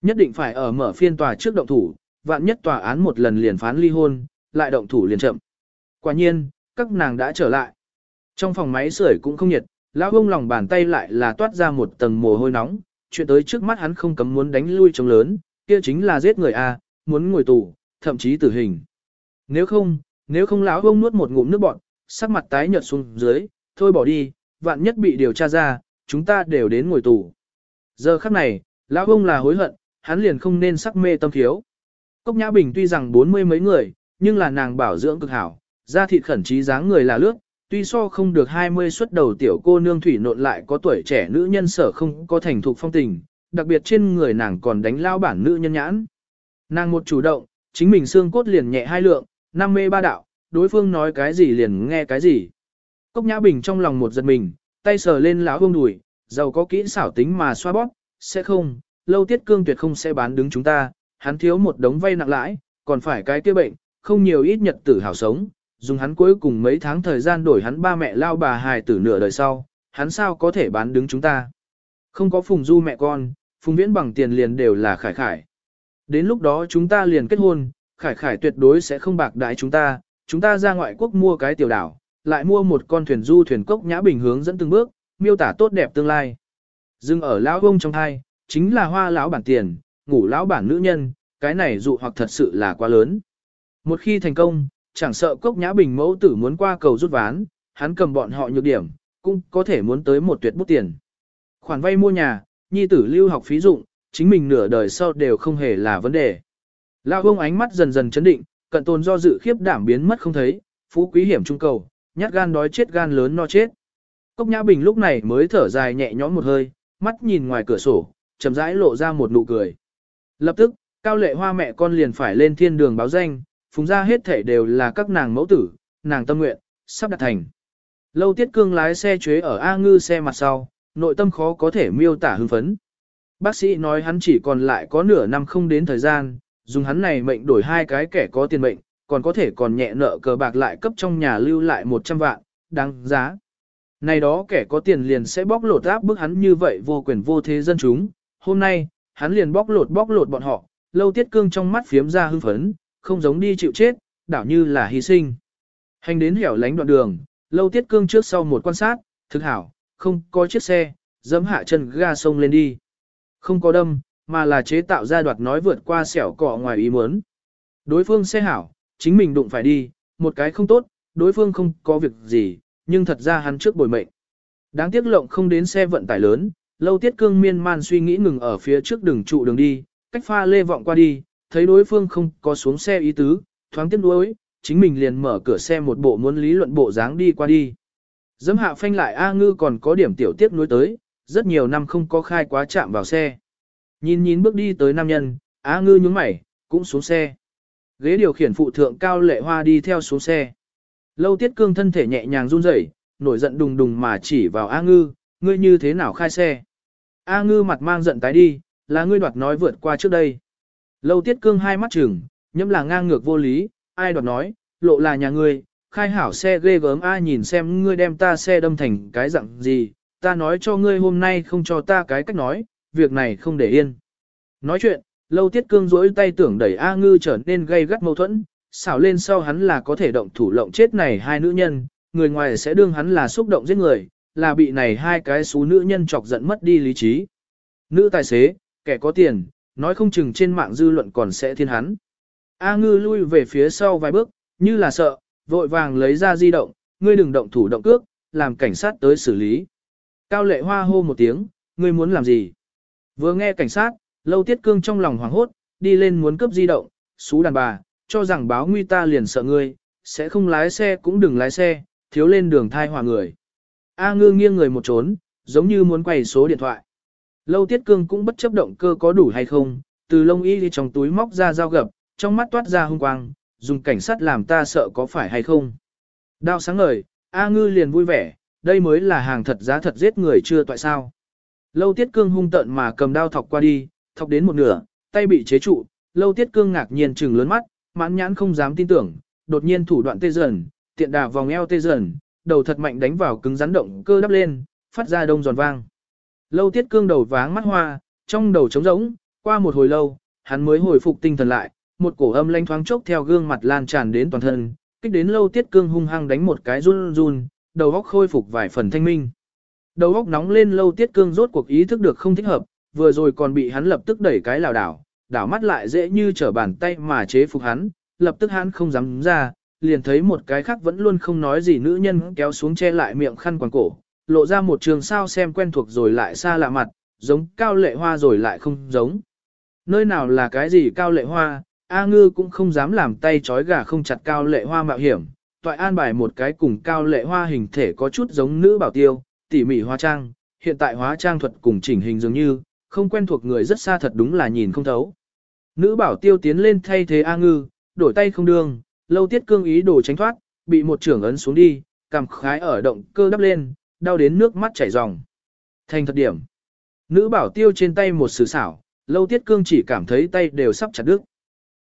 Nhất định phải ở mở phiên tòa trước động thủ, vạn nhất tòa án một lần liền phán ly hôn, lại động thủ liền chậm. Quả nhiên, các nàng đã trở lại. Trong phòng máy sưởi cũng không nhiệt, lão ông lòng bàn tay lại là toát ra một tầng mồ hôi nóng, chuyện tới trước mắt hắn không cấm muốn đánh lui trống lớn, kia chính là giết người a, muốn ngồi tù, thậm chí tử hình. Nếu không, nếu không lão ông nuốt một ngụm nước bọt, sắc mặt tái nhợt xuống dưới, thôi bỏ đi, vạn nhất bị điều tra ra, chúng ta đều đến ngồi tù. Giờ khắc này, lão ông là hối hận, hắn liền không nên sắc mê tâm thiếu. Cốc Nhã Bình tuy rằng bốn mươi mấy người, nhưng là nàng bảo dưỡng cực hảo, da thịt khẩn trí dáng người là lướt, tuy so không được 20 xuất đầu tiểu cô nương thủy nộn lại có tuổi trẻ nữ nhân sở không có thành thục phong tình, đặc biệt trên người nàng còn đánh lao bản nữ nhân nhãn. Nàng một chủ động, chính mình xương cốt liền nhẹ hai lượng, năm mê ba đạo, đối phương nói cái gì liền nghe cái gì. Cốc Nhã Bình trong lòng một giật mình, tay sờ lên lão hông đùi, giàu có kỹ xảo tính mà xoa bóp, sẽ không, lâu tiết cương tuyệt không sẽ bán đứng chúng ta, hắn thiếu một đống vay nặng lãi, còn phải cái kia bệnh, không nhiều ít nhật tử hảo sống, dùng hắn cuối cùng mấy tháng thời gian đổi hắn ba mẹ lao bà hài tử nửa đời sau, hắn sao có thể bán đứng chúng ta. Không có phùng du mẹ con, phùng viễn bằng tiền liền đều là khải khải. Đến lúc đó chúng ta liền kết hôn, khải khải tuyệt đối sẽ không bạc đái chúng ta, chúng ta ra ngoại quốc mua cái tiểu đảo, lại mua một con thuyền du thuyền cốc nhã bình hướng dẫn từng bước, miêu tả tốt đẹp tương lai. Dưng ở lão ông trong thai, chính là hoa lão bản tiền, ngủ lão bản nữ nhân, cái này dụ hoặc thật sự là quá lớn. Một khi thành công, chẳng sợ cốc nhã bình mẫu tử muốn qua cầu rút ván, hắn cầm bọn họ nhược điểm, cũng có thể muốn tới một tuyệt bút tiền. Khoản vay mua nhà, nhi tử lưu học phí dụng, chính mình nửa đời sau đều không hề là vấn đề. Lão ông ánh mắt dần dần chấn định, cận tồn do dự khiếp đảm biến mất không thấy, phú quý hiểm trung cầu, nhát gan đói chết gan lớn no chết. Cốc Nhã Bình lúc này mới thở dài nhẹ nhõm một hơi, mắt nhìn ngoài cửa sổ, chậm rãi lộ ra một nụ cười. Lập tức, Cao Lệ Hoa mẹ con liền phải lên thiên đường báo danh, phùng ra hết thể đều là các nàng mẫu tử, nàng tâm nguyện, sắp đạt thành. Lâu Tiết Cương lái xe chế ở A Ngư xe mặt sau, nội tâm khó có thể miêu tả hưng phấn. Bác sĩ nói hắn chỉ còn lại có nửa năm không đến thời gian, dùng hắn này mệnh đổi hai cái kẻ có tiền mệnh, còn có thể còn nhẹ nợ cờ bạc lại cấp trong nhà lưu lại 100 vạn, đáng giá. Này đó kẻ có tiền liền sẽ bóc lột áp bức hắn như vậy vô quyền vô thế dân chúng, hôm nay, hắn liền bóc lột bóc lột bọn họ, lâu tiết cương trong mắt phiếm ra hưng phấn, không giống đi chịu chết, đảo như là hy sinh. Hành đến hẻo lánh đoạn đường, lâu tiết cương trước sau một quan sát, thực hảo, không có chiếc xe, dẫm hạ chân ga sông lên đi. Không có đâm, mà là chế tạo ra đoạt nói vượt qua xẻo cọ ngoài ý muốn. Đối phương xe hảo, chính mình đụng phải đi, một cái không tốt, đối phương không có việc gì, nhưng thật ra hắn trước bồi mệnh. Đáng tiếc lộng không đến xe vận tải lớn, lâu tiết cương miên man suy nghĩ ngừng ở phía trước đường trụ đường đi, cách pha lê vọng qua đi, thấy đối phương không có xuống xe ý tứ, thoáng tiếc nuối, chính mình liền mở cửa xe một bộ muốn lý luận bộ dáng đi qua đi. Dẫm hạ phanh lại A ngư còn có điểm tiểu tiếc nuối tới, rất nhiều năm không có khai quá chạm vào xe. Nhìn nhìn bước đi tới nam nhân, á ngư nhướng mày, cũng xuống xe. Ghế điều khiển phụ thượng cao lệ hoa đi theo xuống xe. Lâu tiết cương thân thể nhẹ nhàng run rẩy, nổi giận đùng đùng mà chỉ vào A ngư, ngươi như thế nào khai xe. A ngư mặt mang giận tái đi, là ngươi đoạt nói vượt qua trước đây. Lâu tiết cương hai mắt chừng, nhẫm là ngang ngược vô lý, ai đoạt nói, lộ là nhà ngươi, khai hảo xe ghê gớm a nhìn xem ngươi đem ta xe đâm thành cái dạng gì, ta nói cho ngươi hôm nay không cho ta cái cách nói, việc này không để yên. Nói chuyện, lâu tiết cương rỗi tay tưởng đẩy A ngư trở nên gây gắt mâu thuẫn, xảo lên sau hắn là có thể động thủ lộng chết này hai nữ nhân, người ngoài sẽ đương hắn là xúc động giết người, là bị này hai cái xú nữ nhân chọc giận mất đi lý trí. Nữ tài xế, kẻ có tiền, nói không chừng trên mạng dư luận còn sẽ thiên hắn. A ngư lui về phía sau vài bước, như là sợ, vội vàng lấy ra di động, ngươi đừng động thủ động cước, làm cảnh sát tới xử lý. Cao lệ hoa hô một tiếng, ngươi muốn làm gì? Vừa nghe cảnh sát, lâu tiết cương trong lòng hoảng hốt, đi lên muốn cướp di động, xú đàn bà, cho rằng báo nguy ta liền sợ ngươi, sẽ không lái xe cũng đừng lái xe, thiếu lên đường thai hòa người. A ngư nghiêng người một trốn, giống như muốn quay số điện thoại. Lâu tiết cương cũng bất chấp động cơ có đủ hay không, từ lông y đi trong túi móc ra dao gập, trong mắt toát ra hung quang, dùng cảnh sát làm ta sợ có phải hay không. Đao sáng ngời, A ngư liền vui vẻ, đây mới là hàng thật giá thật giết người chưa tại sao. Lâu tiết cương hung tợn mà cầm đao thọc qua đi, thọc đến một nửa, tay bị chế trụ, lâu tiết cương ngạc nhiên trừng lớn mắt, mãn nhãn không dám tin tưởng, đột nhiên thủ đoạn tê dần, tiện đà vòng eo tê dần, đầu thật mạnh đánh vào cứng rắn động cơ đắp lên, phát ra đông giòn vang. Lâu tiết cương đầu váng mắt hoa, trong đầu trống rỗng, qua một hồi lâu, hắn mới hồi phục tinh thần lại, một cổ âm lanh thoáng chốc theo gương mặt lan tràn đến toàn thân, kích đến lâu tiết cương hung hăng đánh một cái run run, đầu óc khôi phục vài phần thanh minh. Đầu óc nóng lên lâu tiết cương rốt cuộc ý thức được không thích hợp, vừa rồi còn bị hắn lập tức đẩy cái lảo đảo, đảo mắt lại dễ như trở bàn tay mà chế phục hắn, lập tức hắn không dám ra, liền thấy một cái khác vẫn luôn không nói gì nữ nhân kéo xuống che lại miệng khăn quàng cổ, lộ ra một trường sao xem quen thuộc rồi lại xa lạ mặt, giống cao lệ hoa rồi lại không giống. Nơi nào là cái gì cao lệ hoa, A ngư cũng không dám làm tay trói gà không chặt cao lệ hoa mạo hiểm, toại an bài một cái cùng cao lệ hoa hình thể có chút giống nữ bảo tiêu, tỉ mỉ hóa trang, hiện tại hóa trang thuật cùng chỉnh hình dường như, không quen thuộc người rất xa thật đúng là nhìn không thấu. Nữ bảo tiêu tiến lên thay thế A ngư, đổi tay không đương, lâu tiết cương ý đồ tránh thoát, bị một trưởng ấn xuống đi, cảm khái ở động cơ đắp lên, đau đến nước mắt chảy ròng. Thành thật điểm. Nữ bảo tiêu trên tay một sử xảo, lâu tiết cương chỉ cảm thấy tay đều sắp chặt đứt.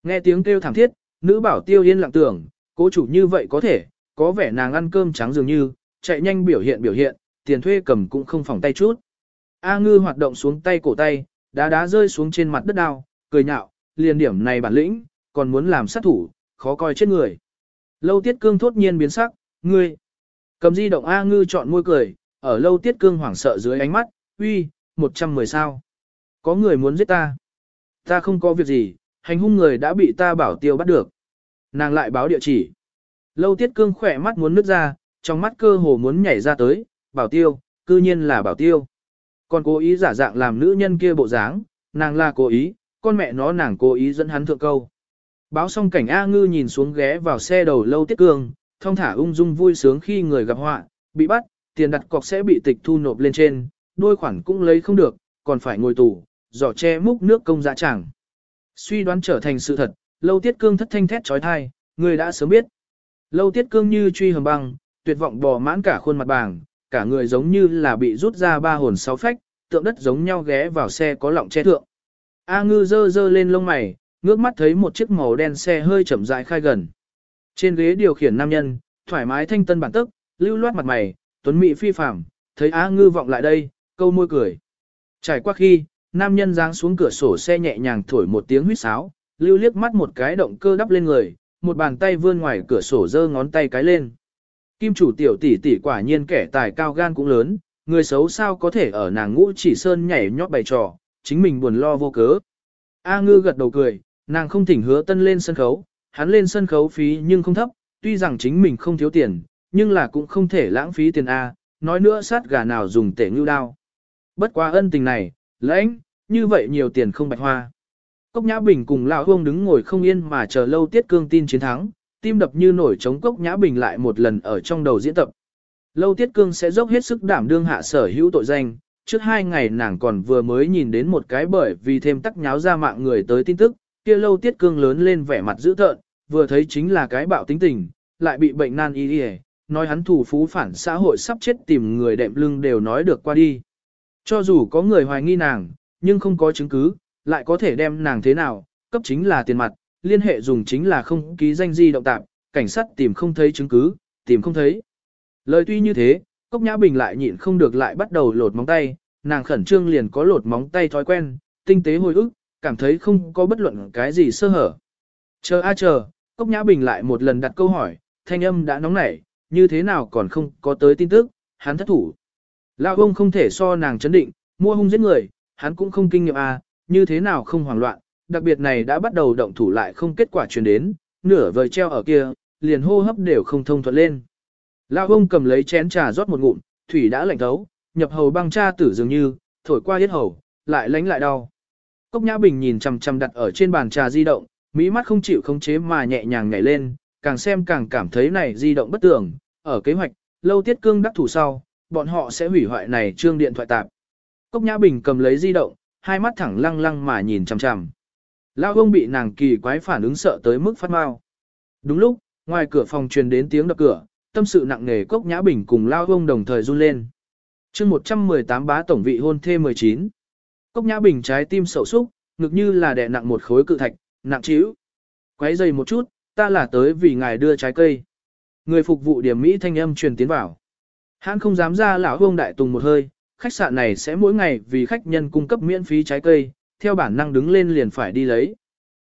Nghe tiếng kêu thảm thiết, nữ bảo tiêu yên lặng tưởng, cố chủ như vậy có thể, có vẻ nàng ăn cơm trắng dường như, chạy nhanh biểu hiện biểu hiện, tiền thuê cầm cũng không phòng tay chút. A ngư hoạt động xuống tay cổ tay, đá đá rơi xuống trên mặt đất đao, cười nhạo, liền điểm này bản lĩnh, còn muốn làm sát thủ, khó coi chết người. Lâu tiết cương thốt nhiên biến sắc, ngươi. Cầm di động A ngư chọn môi cười, ở lâu tiết cương hoảng sợ dưới ánh mắt, uy, 110 sao. Có người muốn giết ta. Ta không có việc gì, hành hung người đã bị ta bảo tiêu bắt được. Nàng lại báo địa chỉ. Lâu tiết cương khỏe mắt muốn nứt ra, trong mắt cơ hồ muốn nhảy ra tới, bảo tiêu, cư nhiên là bảo tiêu. Còn cố ý giả dạng làm nữ nhân kia bộ dáng, nàng là cố ý, con mẹ nó nàng cố ý dẫn hắn thượng câu. Báo xong cảnh A ngư nhìn xuống ghé vào xe đầu lâu tiết cương, thông thả ung dung vui sướng khi người gặp họa, bị bắt, tiền đặt cọc sẽ bị tịch thu nộp lên trên, đôi khoản cũng lấy không được, còn phải ngồi tù, giỏ che múc nước công dạ chẳng. Suy đoán trở thành sự thật, lâu tiết cương thất thanh thét trói thai, người đã sớm biết. Lâu tiết cương như truy hầm băng, tuyệt vọng bò mãn cả khuôn mặt bàng, cả người giống như là bị rút ra ba hồn sáu phách, tượng đất giống nhau ghé vào xe có lọng che thượng. A ngư dơ dơ lên lông mày, ngước mắt thấy một chiếc màu đen xe hơi chậm rãi khai gần. Trên ghế điều khiển nam nhân, thoải mái thanh tân bản tức, lưu loát mặt mày, tuấn mỹ phi phàm, thấy A ngư vọng lại đây, câu môi cười. Trải qua khi, nam nhân giáng xuống cửa sổ xe nhẹ nhàng thổi một tiếng huýt sáo, lưu liếc mắt một cái động cơ đắp lên người, một bàn tay vươn ngoài cửa sổ giơ ngón tay cái lên. Kim chủ tiểu tỷ tỷ quả nhiên kẻ tài cao gan cũng lớn, người xấu sao có thể ở nàng ngũ chỉ sơn nhảy nhót bày trò, chính mình buồn lo vô cớ. A ngư gật đầu cười, nàng không thỉnh hứa tân lên sân khấu, hắn lên sân khấu phí nhưng không thấp, tuy rằng chính mình không thiếu tiền, nhưng là cũng không thể lãng phí tiền A, nói nữa sát gà nào dùng tể ngưu đao. Bất quá ân tình này, lãnh, như vậy nhiều tiền không bạch hoa. Cốc Nhã Bình cùng Lão Hương đứng ngồi không yên mà chờ lâu tiết cương tin chiến thắng, tim đập như nổi trống Cốc Nhã Bình lại một lần ở trong đầu diễn tập. Lâu tiết cương sẽ dốc hết sức đảm đương hạ sở hữu tội danh, trước hai ngày nàng còn vừa mới nhìn đến một cái bởi vì thêm tắc nháo ra mạng người tới tin tức, kia lâu tiết cương lớn lên vẻ mặt dữ tợn, vừa thấy chính là cái bạo tính tình, lại bị bệnh nan y y, nói hắn thủ phú phản xã hội sắp chết tìm người đệm lưng đều nói được qua đi. Cho dù có người hoài nghi nàng, nhưng không có chứng cứ, lại có thể đem nàng thế nào, cấp chính là tiền mặt, liên hệ dùng chính là không ký danh di động tạm, cảnh sát tìm không thấy chứng cứ, tìm không thấy. Lời tuy như thế, Cốc Nhã Bình lại nhịn không được lại bắt đầu lột móng tay, nàng khẩn trương liền có lột móng tay thói quen, tinh tế hồi ức, cảm thấy không có bất luận cái gì sơ hở. Chờ a chờ, Cốc Nhã Bình lại một lần đặt câu hỏi, thanh âm đã nóng nảy, như thế nào còn không có tới tin tức, hắn thất thủ. Lão ông không thể so nàng chấn định, mua hung giết người, hắn cũng không kinh nghiệm à như thế nào không hoảng loạn, đặc biệt này đã bắt đầu động thủ lại không kết quả truyền đến, nửa vời treo ở kia, liền hô hấp đều không thông thuận lên. Lão ông cầm lấy chén trà rót một ngụm, thủy đã lạnh thấu, nhập hầu băng cha tử dường như, thổi qua hết hầu, lại lánh lại đau. Cốc Nhã Bình nhìn chằm chằm đặt ở trên bàn trà di động, mỹ mắt không chịu khống chế mà nhẹ nhàng nhảy lên, càng xem càng cảm thấy này di động bất tưởng, ở kế hoạch, lâu tiết cương đắc thủ sau, bọn họ sẽ hủy hoại này trương điện thoại tạp. Cốc Nhã Bình cầm lấy di động, hai mắt thẳng lăng lăng mà nhìn chằm chằm. Lão ông bị nàng kỳ quái phản ứng sợ tới mức phát mau. Đúng lúc, ngoài cửa phòng truyền đến tiếng đập cửa, tâm sự nặng nề Cốc Nhã Bình cùng Lão ông đồng thời run lên. chương 118 bá tổng vị hôn thê 19. Cốc Nhã Bình trái tim sầu súc, ngực như là đè nặng một khối cự thạch, nặng trĩu. Quấy dày một chút, ta là tới vì ngài đưa trái cây. Người phục vụ điểm Mỹ thanh âm truyền tiến vào. Hắn không dám ra lão ông đại tùng một hơi, khách sạn này sẽ mỗi ngày vì khách nhân cung cấp miễn phí trái cây, theo bản năng đứng lên liền phải đi lấy.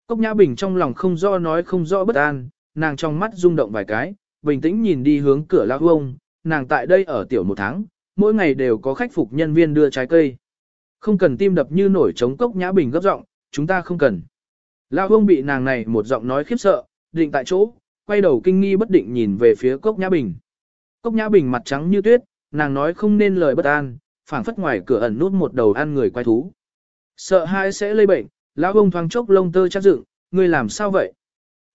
Cốc Nhã Bình trong lòng không rõ nói không rõ bất an, nàng trong mắt rung động vài cái, bình tĩnh nhìn đi hướng cửa lão ông, nàng tại đây ở tiểu một tháng, mỗi ngày đều có khách phục nhân viên đưa trái cây. Không cần tim đập như nổi trống Cốc Nhã Bình gấp giọng, chúng ta không cần. Lão ông bị nàng này một giọng nói khiếp sợ, định tại chỗ, quay đầu kinh nghi bất định nhìn về phía Cốc Nhã Bình. Cốc Nhã Bình mặt trắng như tuyết, nàng nói không nên lời bất an, phảng phất ngoài cửa ẩn nút một đầu ăn người quay thú. Sợ hai sẽ lây bệnh, lão ông thoáng chốc lông tơ chắc dựng, ngươi làm sao vậy?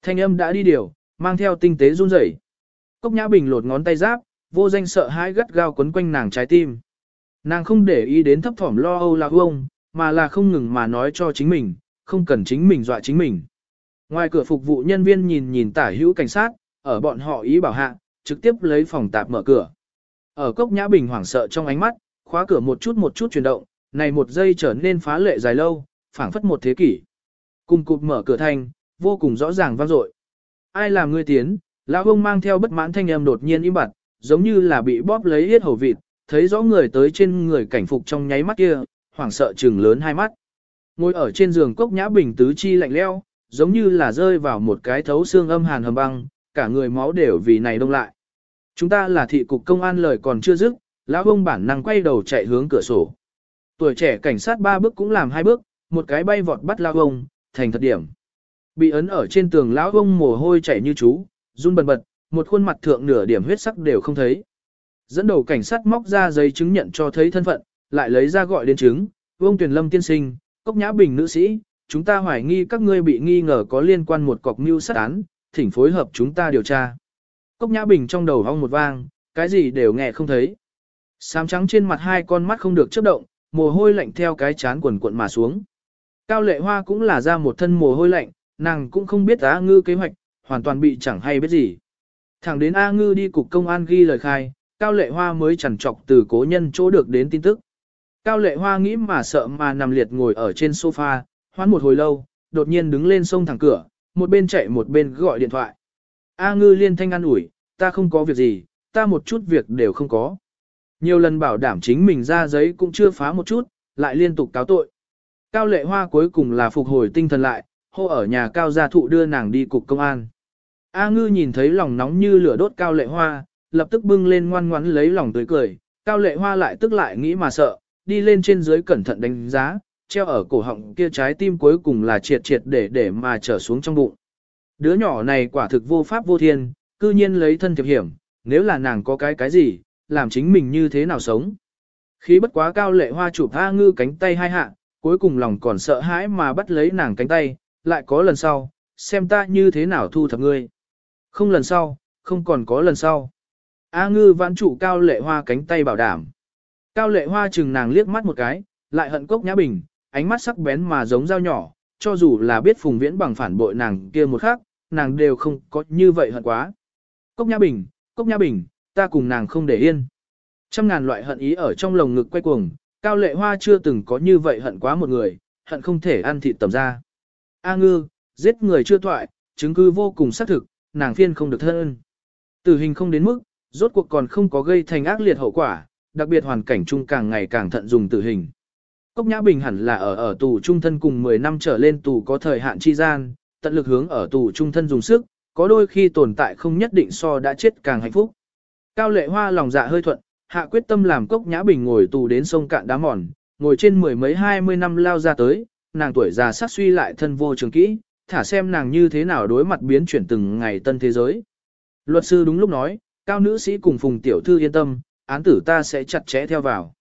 Thanh âm đã đi điều, mang theo tinh tế run rẩy. Cốc Nhã Bình lột ngón tay giáp, vô danh sợ hãi gắt gao quấn quanh nàng trái tim. Nàng không để ý đến thấp thỏm lo âu lão ông, mà là không ngừng mà nói cho chính mình, không cần chính mình dọa chính mình. Ngoài cửa phục vụ nhân viên nhìn nhìn tả hữu cảnh sát, ở bọn họ ý bảo hạ, trực tiếp lấy phòng tạp mở cửa. Ở Cốc Nhã Bình hoảng sợ trong ánh mắt, khóa cửa một chút một chút chuyển động, này một giây trở nên phá lệ dài lâu, phảng phất một thế kỷ. Cùng cụp mở cửa thanh, vô cùng rõ ràng vang dội. Ai làm ngươi tiến, lão ông mang theo bất mãn thanh âm đột nhiên im bặt, giống như là bị bóp lấy hết hầu vịt, thấy rõ người tới trên người cảnh phục trong nháy mắt kia, hoảng sợ trừng lớn hai mắt. Ngồi ở trên giường cốc nhã bình tứ chi lạnh leo, giống như là rơi vào một cái thấu xương âm hàn hầm băng, cả người máu đều vì này đông lại. Chúng ta là thị cục công an lời còn chưa dứt, lão ông bản năng quay đầu chạy hướng cửa sổ. Tuổi trẻ cảnh sát ba bước cũng làm hai bước, một cái bay vọt bắt lão ông, thành thật điểm. Bị ấn ở trên tường lão ông mồ hôi chảy như chú, run bần bật, một khuôn mặt thượng nửa điểm huyết sắc đều không thấy. Dẫn đầu cảnh sát móc ra giấy chứng nhận cho thấy thân phận, lại lấy ra gọi đến chứng, Vương Tuyền Lâm tiên sinh, Cốc Nhã Bình nữ sĩ, chúng ta hoài nghi các ngươi bị nghi ngờ có liên quan một cọc mưu sát án, thỉnh phối hợp chúng ta điều tra. Cốc Nhã Bình trong đầu hong một vang, cái gì đều nghe không thấy. Sám trắng trên mặt hai con mắt không được chớp động, mồ hôi lạnh theo cái chán quần cuộn mà xuống. Cao lệ hoa cũng là ra một thân mồ hôi lạnh, nàng cũng không biết A ngư kế hoạch, hoàn toàn bị chẳng hay biết gì. Thẳng đến A ngư đi cục công an ghi lời khai, Cao lệ hoa mới chẳng trọc từ cố nhân chỗ được đến tin tức. Cao lệ hoa nghĩ mà sợ mà nằm liệt ngồi ở trên sofa, hoán một hồi lâu, đột nhiên đứng lên sông thẳng cửa, một bên chạy một bên gọi điện thoại. A ngư liên thanh an ủi, ta không có việc gì, ta một chút việc đều không có. Nhiều lần bảo đảm chính mình ra giấy cũng chưa phá một chút, lại liên tục cáo tội. Cao lệ hoa cuối cùng là phục hồi tinh thần lại, hô ở nhà cao gia thụ đưa nàng đi cục công an. A ngư nhìn thấy lòng nóng như lửa đốt cao lệ hoa, lập tức bưng lên ngoan ngoãn lấy lòng tươi cười. Cao lệ hoa lại tức lại nghĩ mà sợ, đi lên trên dưới cẩn thận đánh giá, treo ở cổ họng kia trái tim cuối cùng là triệt triệt để để mà trở xuống trong bụng. Đứa nhỏ này quả thực vô pháp vô thiên, cư nhiên lấy thân thiệp hiểm, nếu là nàng có cái cái gì, làm chính mình như thế nào sống. Khí bất quá cao lệ hoa chụp A ngư cánh tay hai hạ, cuối cùng lòng còn sợ hãi mà bắt lấy nàng cánh tay, lại có lần sau, xem ta như thế nào thu thập ngươi. Không lần sau, không còn có lần sau. A ngư vãn trụ cao lệ hoa cánh tay bảo đảm. Cao lệ hoa chừng nàng liếc mắt một cái, lại hận cốc nhã bình, ánh mắt sắc bén mà giống dao nhỏ, cho dù là biết phùng viễn bằng phản bội nàng kia một khắc, nàng đều không có như vậy hận quá. Cốc nhã bình, cốc nhã bình, ta cùng nàng không để yên. Trăm ngàn loại hận ý ở trong lồng ngực quay cuồng, cao lệ hoa chưa từng có như vậy hận quá một người, hận không thể ăn thịt tầm ra. A ngư, giết người chưa thoại, chứng cứ vô cùng xác thực, nàng phiên không được thân. Tử hình không đến mức, rốt cuộc còn không có gây thành ác liệt hậu quả, đặc biệt hoàn cảnh chung càng ngày càng thận dùng tử hình. Cốc Nhã Bình hẳn là ở ở tù trung thân cùng 10 năm trở lên tù có thời hạn chi gian, tận lực hướng ở tù trung thân dùng sức, có đôi khi tồn tại không nhất định so đã chết càng hạnh phúc. Cao lệ hoa lòng dạ hơi thuận, hạ quyết tâm làm Cốc Nhã Bình ngồi tù đến sông cạn đá mòn, ngồi trên mười mấy hai mươi năm lao ra tới, nàng tuổi già sát suy lại thân vô trường kỹ, thả xem nàng như thế nào đối mặt biến chuyển từng ngày tân thế giới. Luật sư đúng lúc nói, cao nữ sĩ cùng phùng tiểu thư yên tâm, án tử ta sẽ chặt chẽ theo vào.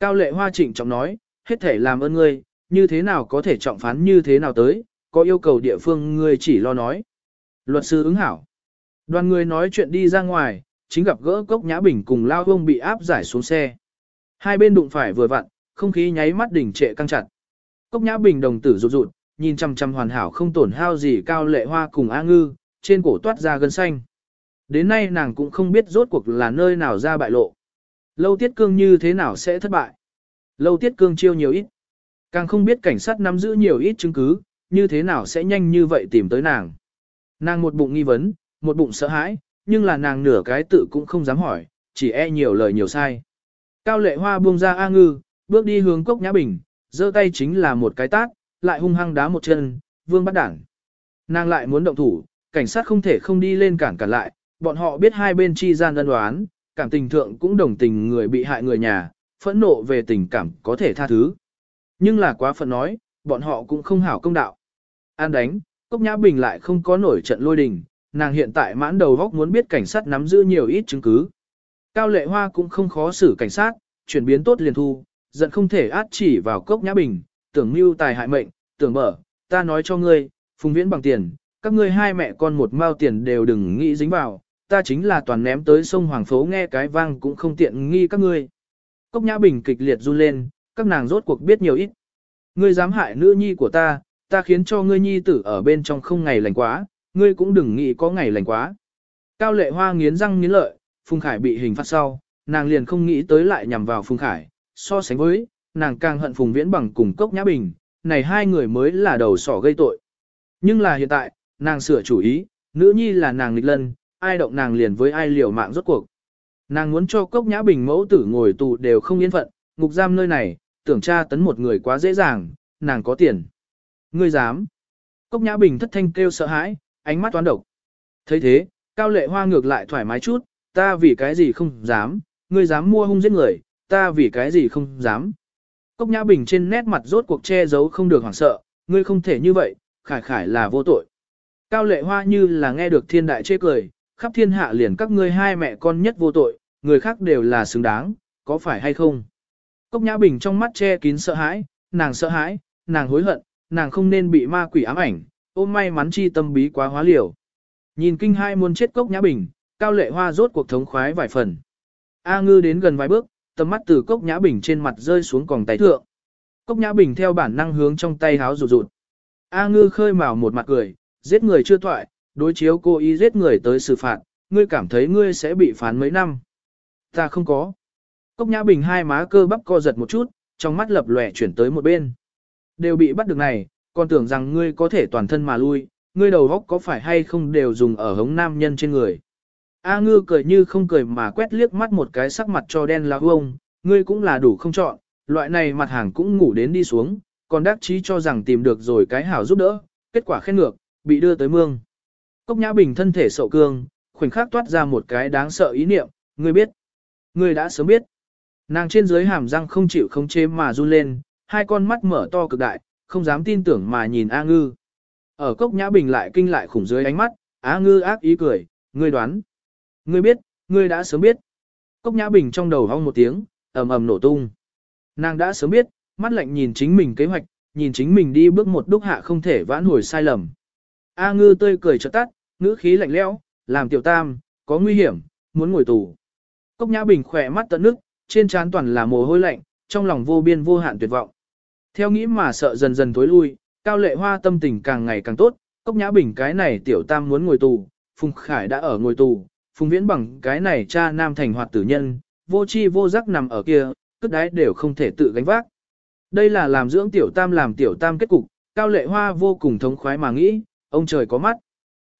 Cao lệ hoa trịnh trọng nói, hết thể làm ơn ngươi, như thế nào có thể trọng phán như thế nào tới, có yêu cầu địa phương ngươi chỉ lo nói. Luật sư ứng hảo. Đoàn người nói chuyện đi ra ngoài, chính gặp gỡ cốc nhã bình cùng lao Hông bị áp giải xuống xe. Hai bên đụng phải vừa vặn, không khí nháy mắt đỉnh trệ căng chặt. Cốc nhã bình đồng tử rụt rụt, nhìn chăm chăm hoàn hảo không tổn hao gì cao lệ hoa cùng A ngư, trên cổ toát ra gân xanh. Đến nay nàng cũng không biết rốt cuộc là nơi nào ra bại lộ. Lâu tiết cương như thế nào sẽ thất bại. Lâu tiết cương chiêu nhiều ít. Càng không biết cảnh sát nắm giữ nhiều ít chứng cứ, như thế nào sẽ nhanh như vậy tìm tới nàng. Nàng một bụng nghi vấn, một bụng sợ hãi, nhưng là nàng nửa cái tự cũng không dám hỏi, chỉ e nhiều lời nhiều sai. Cao lệ hoa buông ra A ngư, bước đi hướng cốc nhã bình, giơ tay chính là một cái tát, lại hung hăng đá một chân, vương bắt đảng. Nàng lại muốn động thủ, cảnh sát không thể không đi lên cản cản lại, bọn họ biết hai bên chi gian đơn đoán, cảm tình thượng cũng đồng tình người bị hại người nhà, phẫn nộ về tình cảm có thể tha thứ. Nhưng là quá phận nói, bọn họ cũng không hảo công đạo. An đánh, Cốc Nhã Bình lại không có nổi trận lôi đình, nàng hiện tại mãn đầu góc muốn biết cảnh sát nắm giữ nhiều ít chứng cứ. Cao Lệ Hoa cũng không khó xử cảnh sát, chuyển biến tốt liền thu, giận không thể át chỉ vào Cốc Nhã Bình, tưởng mưu tài hại mệnh, tưởng mở, ta nói cho ngươi, phùng viễn bằng tiền, các ngươi hai mẹ con một mao tiền đều đừng nghĩ dính vào, ta chính là toàn ném tới sông Hoàng Phố nghe cái vang cũng không tiện nghi các ngươi. Cốc Nhã Bình kịch liệt run lên, các nàng rốt cuộc biết nhiều ít. Ngươi dám hại nữ nhi của ta, ta khiến cho ngươi nhi tử ở bên trong không ngày lành quá, ngươi cũng đừng nghĩ có ngày lành quá. Cao lệ hoa nghiến răng nghiến lợi, Phùng Khải bị hình phạt sau, nàng liền không nghĩ tới lại nhằm vào Phùng Khải, so sánh với, nàng càng hận Phùng Viễn bằng cùng Cốc Nhã Bình, này hai người mới là đầu sỏ gây tội. Nhưng là hiện tại, nàng sửa chủ ý, nữ nhi là nàng nghịch lân, ai động nàng liền với ai liều mạng rốt cuộc. Nàng muốn cho Cốc Nhã Bình mẫu tử ngồi tù đều không yên phận, ngục giam nơi này, tưởng tra tấn một người quá dễ dàng, nàng có tiền. Ngươi dám. Cốc Nhã Bình thất thanh kêu sợ hãi, ánh mắt toán độc. thấy thế, Cao Lệ Hoa ngược lại thoải mái chút, ta vì cái gì không dám, ngươi dám mua hung giết người, ta vì cái gì không dám. Cốc Nhã Bình trên nét mặt rốt cuộc che giấu không được hoảng sợ, ngươi không thể như vậy, khải khải là vô tội. Cao Lệ Hoa như là nghe được thiên đại chê cười, khắp thiên hạ liền các ngươi hai mẹ con nhất vô tội, người khác đều là xứng đáng, có phải hay không? Cốc Nhã Bình trong mắt che kín sợ hãi, nàng sợ hãi, nàng hối hận, nàng không nên bị ma quỷ ám ảnh, ôm may mắn chi tâm bí quá hóa liều. Nhìn kinh hai muốn chết Cốc Nhã Bình, Cao Lệ Hoa rốt cuộc thống khoái vài phần. A Ngư đến gần vài bước, tầm mắt từ Cốc Nhã Bình trên mặt rơi xuống còng tay thượng. Cốc Nhã Bình theo bản năng hướng trong tay háo rụt rụt. A Ngư khơi mào một mặt cười, giết người chưa thoại, đối chiếu cô ý giết người tới xử phạt, ngươi cảm thấy ngươi sẽ bị phán mấy năm. Ta không có. Cốc Nhã Bình hai má cơ bắp co giật một chút, trong mắt lập lòe chuyển tới một bên. Đều bị bắt được này, còn tưởng rằng ngươi có thể toàn thân mà lui, ngươi đầu góc có phải hay không đều dùng ở hống nam nhân trên người. A ngư cười như không cười mà quét liếc mắt một cái sắc mặt cho đen là ông, ngươi cũng là đủ không chọn, loại này mặt hàng cũng ngủ đến đi xuống, còn đắc chí cho rằng tìm được rồi cái hảo giúp đỡ, kết quả khen ngược, bị đưa tới mương. Cốc Nhã Bình thân thể sậu cương, khoảnh khắc toát ra một cái đáng sợ ý niệm, ngươi biết. Ngươi đã sớm biết. Nàng trên dưới hàm răng không chịu không chế mà run lên, hai con mắt mở to cực đại, không dám tin tưởng mà nhìn A Ngư. Ở Cốc Nhã Bình lại kinh lại khủng dưới ánh mắt, A Ngư ác ý cười, ngươi đoán. Ngươi biết, ngươi đã sớm biết. Cốc Nhã Bình trong đầu hong một tiếng, ầm ầm nổ tung. Nàng đã sớm biết, mắt lạnh nhìn chính mình kế hoạch, nhìn chính mình đi bước một đúc hạ không thể vãn hồi sai lầm. A ngư tươi cười chợt tắt, ngữ khí lạnh lẽo, làm tiểu tam, có nguy hiểm, muốn ngồi tù. Cốc Nhã Bình khỏe mắt tận nước, trên trán toàn là mồ hôi lạnh, trong lòng vô biên vô hạn tuyệt vọng. Theo nghĩ mà sợ dần dần tối lui, Cao Lệ Hoa tâm tình càng ngày càng tốt, Cốc Nhã Bình cái này tiểu tam muốn ngồi tù, Phùng Khải đã ở ngồi tù, Phùng Viễn bằng cái này cha nam thành hoạt tử nhân, vô chi vô giác nằm ở kia, cất đái đều không thể tự gánh vác. Đây là làm dưỡng tiểu tam làm tiểu tam kết cục, Cao lệ hoa vô cùng thống khoái mà nghĩ, ông trời có mắt.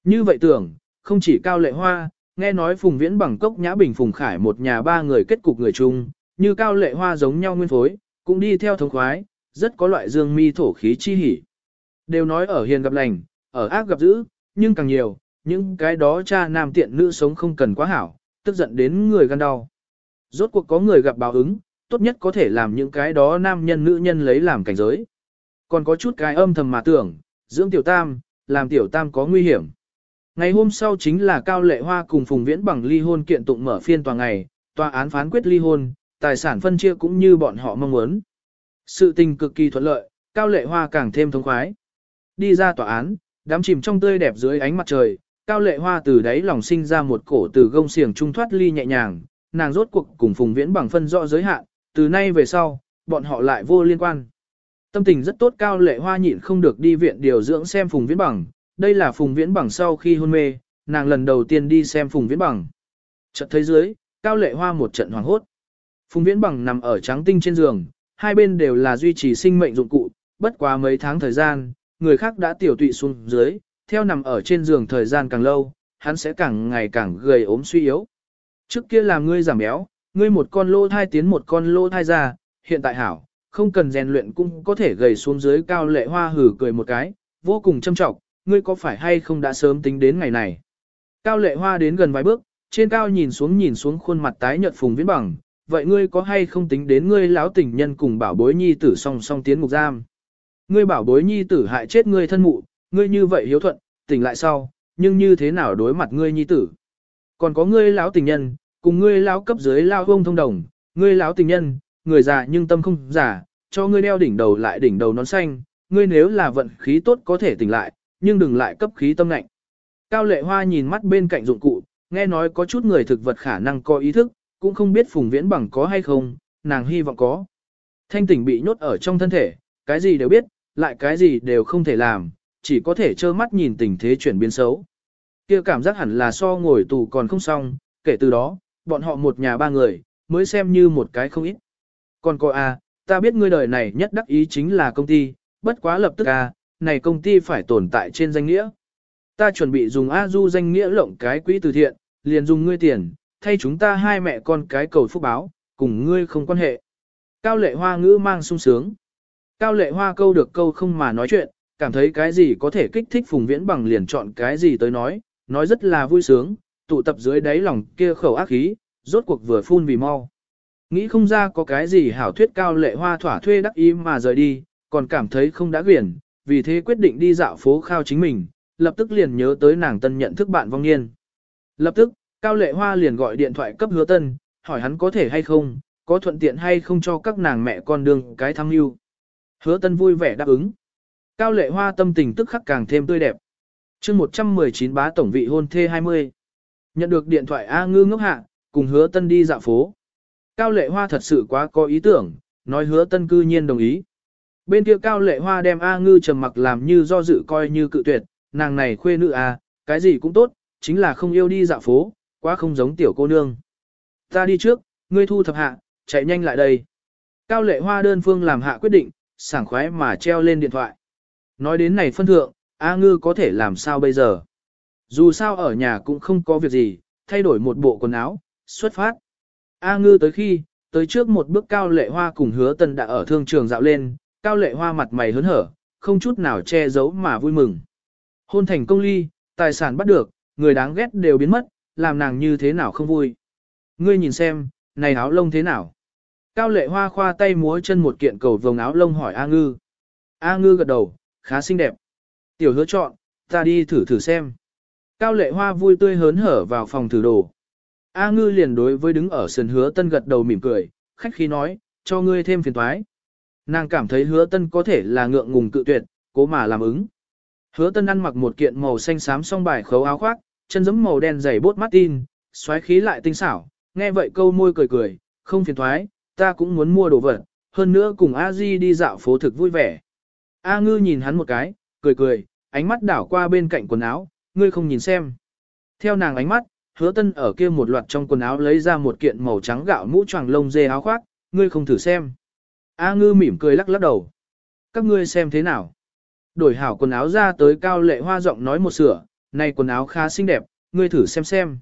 Như vậy tưởng, không chỉ cao lệ hoa, nghe nói Phùng Viễn bằng cốc Nhã Bình Phùng Khải một nhà ba người kết cục người chung, như cao lệ hoa giống nhau nguyên phối, cũng đi theo thống khoái, rất có loại dương mi thổ khí chi hỉ. Đều nói ở hiền gặp lành, ở ác gặp dữ, nhưng càng nhiều, những cái đó cha nam tiện nữ sống không cần quá hảo, tức giận đến người gan đau. Rốt cuộc có người gặp báo ứng, tốt nhất có thể làm những cái đó nam nhân nữ nhân lấy làm cảnh giới. Còn có chút cái âm thầm mà tưởng, dưỡng tiểu tam, làm tiểu tam có nguy hiểm. Ngày hôm sau chính là Cao Lệ Hoa cùng Phùng Viễn bằng ly hôn kiện tụng mở phiên tòa ngày, tòa án phán quyết ly hôn, tài sản phân chia cũng như bọn họ mong muốn. Sự tình cực kỳ thuận lợi, Cao Lệ Hoa càng thêm thông khoái. Đi ra tòa án, đám chìm trong tươi đẹp dưới ánh mặt trời, Cao Lệ Hoa từ đấy lòng sinh ra một cổ từ gông xiềng trung thoát ly nhẹ nhàng, nàng rốt cuộc cùng Phùng Viễn bằng phân rõ giới hạn, từ nay về sau, bọn họ lại vô liên quan. Tâm tình rất tốt Cao Lệ Hoa nhịn không được đi viện điều dưỡng xem Phùng Viễn bằng, đây là Phùng Viễn bằng sau khi hôn mê, nàng lần đầu tiên đi xem Phùng Viễn bằng. Chợt thấy dưới, Cao Lệ Hoa một trận hoảng hốt. Phùng Viễn bằng nằm ở trắng tinh trên giường, hai bên đều là duy trì sinh mệnh dụng cụ, bất quá mấy tháng thời gian, người khác đã tiểu tụy xuống dưới, theo nằm ở trên giường thời gian càng lâu, hắn sẽ càng ngày càng gầy ốm suy yếu. Trước kia làm ngươi giảm béo, ngươi một con lô thai tiến một con lô thai ra, hiện tại hảo, không cần rèn luyện cũng có thể gầy xuống dưới cao lệ hoa hử cười một cái, vô cùng châm trọng, ngươi có phải hay không đã sớm tính đến ngày này. Cao lệ hoa đến gần vài bước, trên cao nhìn xuống nhìn xuống khuôn mặt tái nhợt phùng viễn bằng, vậy ngươi có hay không tính đến ngươi lão tình nhân cùng bảo bối nhi tử song song tiến ngục giam. Ngươi bảo bối nhi tử hại chết ngươi thân mụ, ngươi như vậy hiếu thuận, tỉnh lại sau, nhưng như thế nào đối mặt ngươi nhi tử. Còn có ngươi lão tình nhân, cùng ngươi lão cấp dưới lao hông thông đồng, ngươi lão tình nhân, người già nhưng tâm không già, cho ngươi đeo đỉnh đầu lại đỉnh đầu nón xanh, ngươi nếu là vận khí tốt có thể tỉnh lại, nhưng đừng lại cấp khí tâm lạnh. Cao lệ hoa nhìn mắt bên cạnh dụng cụ, nghe nói có chút người thực vật khả năng có ý thức, cũng không biết phùng viễn bằng có hay không, nàng hy vọng có. Thanh tỉnh bị nhốt ở trong thân thể, cái gì đều biết, lại cái gì đều không thể làm, chỉ có thể trơ mắt nhìn tình thế chuyển biến xấu. kia cảm giác hẳn là so ngồi tù còn không xong, kể từ đó, bọn họ một nhà ba người, mới xem như một cái không ít. Còn cô A, à, ta biết ngươi đời này nhất đắc ý chính là công ty, bất quá lập tức A, à, này công ty phải tồn tại trên danh nghĩa. Ta chuẩn bị dùng A Du danh nghĩa lộng cái quỹ từ thiện, liền dùng ngươi tiền, thay chúng ta hai mẹ con cái cầu phúc báo, cùng ngươi không quan hệ. Cao lệ hoa ngữ mang sung sướng. Cao lệ hoa câu được câu không mà nói chuyện, cảm thấy cái gì có thể kích thích phùng viễn bằng liền chọn cái gì tới nói, nói rất là vui sướng, tụ tập dưới đáy lòng kia khẩu ác khí, rốt cuộc vừa phun vì mau. Nghĩ không ra có cái gì hảo thuyết cao lệ hoa thỏa thuê đắc ý mà rời đi, còn cảm thấy không đã quyển, vì thế quyết định đi dạo phố khao chính mình, lập tức liền nhớ tới nàng tân nhận thức bạn vong niên. Lập tức, Cao Lệ Hoa liền gọi điện thoại cấp hứa tân, hỏi hắn có thể hay không, có thuận tiện hay không cho các nàng mẹ con đường cái thăng lưu. Hứa tân vui vẻ đáp ứng. Cao Lệ Hoa tâm tình tức khắc càng thêm tươi đẹp. chương 119 bá tổng vị hôn thê 20. Nhận được điện thoại A ngư ngốc hạ, cùng hứa tân đi dạo phố. Cao Lệ Hoa thật sự quá có ý tưởng, nói hứa tân cư nhiên đồng ý. Bên kia Cao Lệ Hoa đem A ngư trầm mặc làm như do dự coi như cự tuyệt, nàng này khuê nữ A, cái gì cũng tốt, chính là không yêu đi dạo phố, quá không giống tiểu cô nương. Ta đi trước, ngươi thu thập hạ, chạy nhanh lại đây. Cao lệ hoa đơn phương làm hạ quyết định, sảng khoái mà treo lên điện thoại. Nói đến này phân thượng, A ngư có thể làm sao bây giờ? Dù sao ở nhà cũng không có việc gì, thay đổi một bộ quần áo, xuất phát. A ngư tới khi, tới trước một bước cao lệ hoa cùng hứa tân đã ở thương trường dạo lên, cao lệ hoa mặt mày hớn hở, không chút nào che giấu mà vui mừng. Hôn thành công ly, tài sản bắt được, người đáng ghét đều biến mất, làm nàng như thế nào không vui. Ngươi nhìn xem, này áo lông thế nào? Cao lệ hoa khoa tay múa chân một kiện cầu vồng áo lông hỏi A ngư. A ngư gật đầu, khá xinh đẹp. Tiểu hứa chọn, ta đi thử thử xem. Cao lệ hoa vui tươi hớn hở vào phòng thử đồ. A ngư liền đối với đứng ở sườn hứa tân gật đầu mỉm cười, khách khí nói, cho ngươi thêm phiền toái. Nàng cảm thấy hứa tân có thể là ngượng ngùng cự tuyệt, cố mà làm ứng. Hứa tân ăn mặc một kiện màu xanh xám song bài khấu áo khoác, chân giấm màu đen dày bốt Martin, xoáy khí lại tinh xảo, nghe vậy câu môi cười cười, không phiền thoái, ta cũng muốn mua đồ vật, hơn nữa cùng A Di đi dạo phố thực vui vẻ. A ngư nhìn hắn một cái, cười cười, ánh mắt đảo qua bên cạnh quần áo, ngươi không nhìn xem. Theo nàng ánh mắt, hứa tân ở kia một loạt trong quần áo lấy ra một kiện màu trắng gạo mũ choàng lông dê áo khoác, ngươi không thử xem. A ngư mỉm cười lắc lắc đầu. Các ngươi xem thế nào? đổi hảo quần áo ra tới cao lệ hoa giọng nói một sửa, này quần áo khá xinh đẹp, ngươi thử xem xem.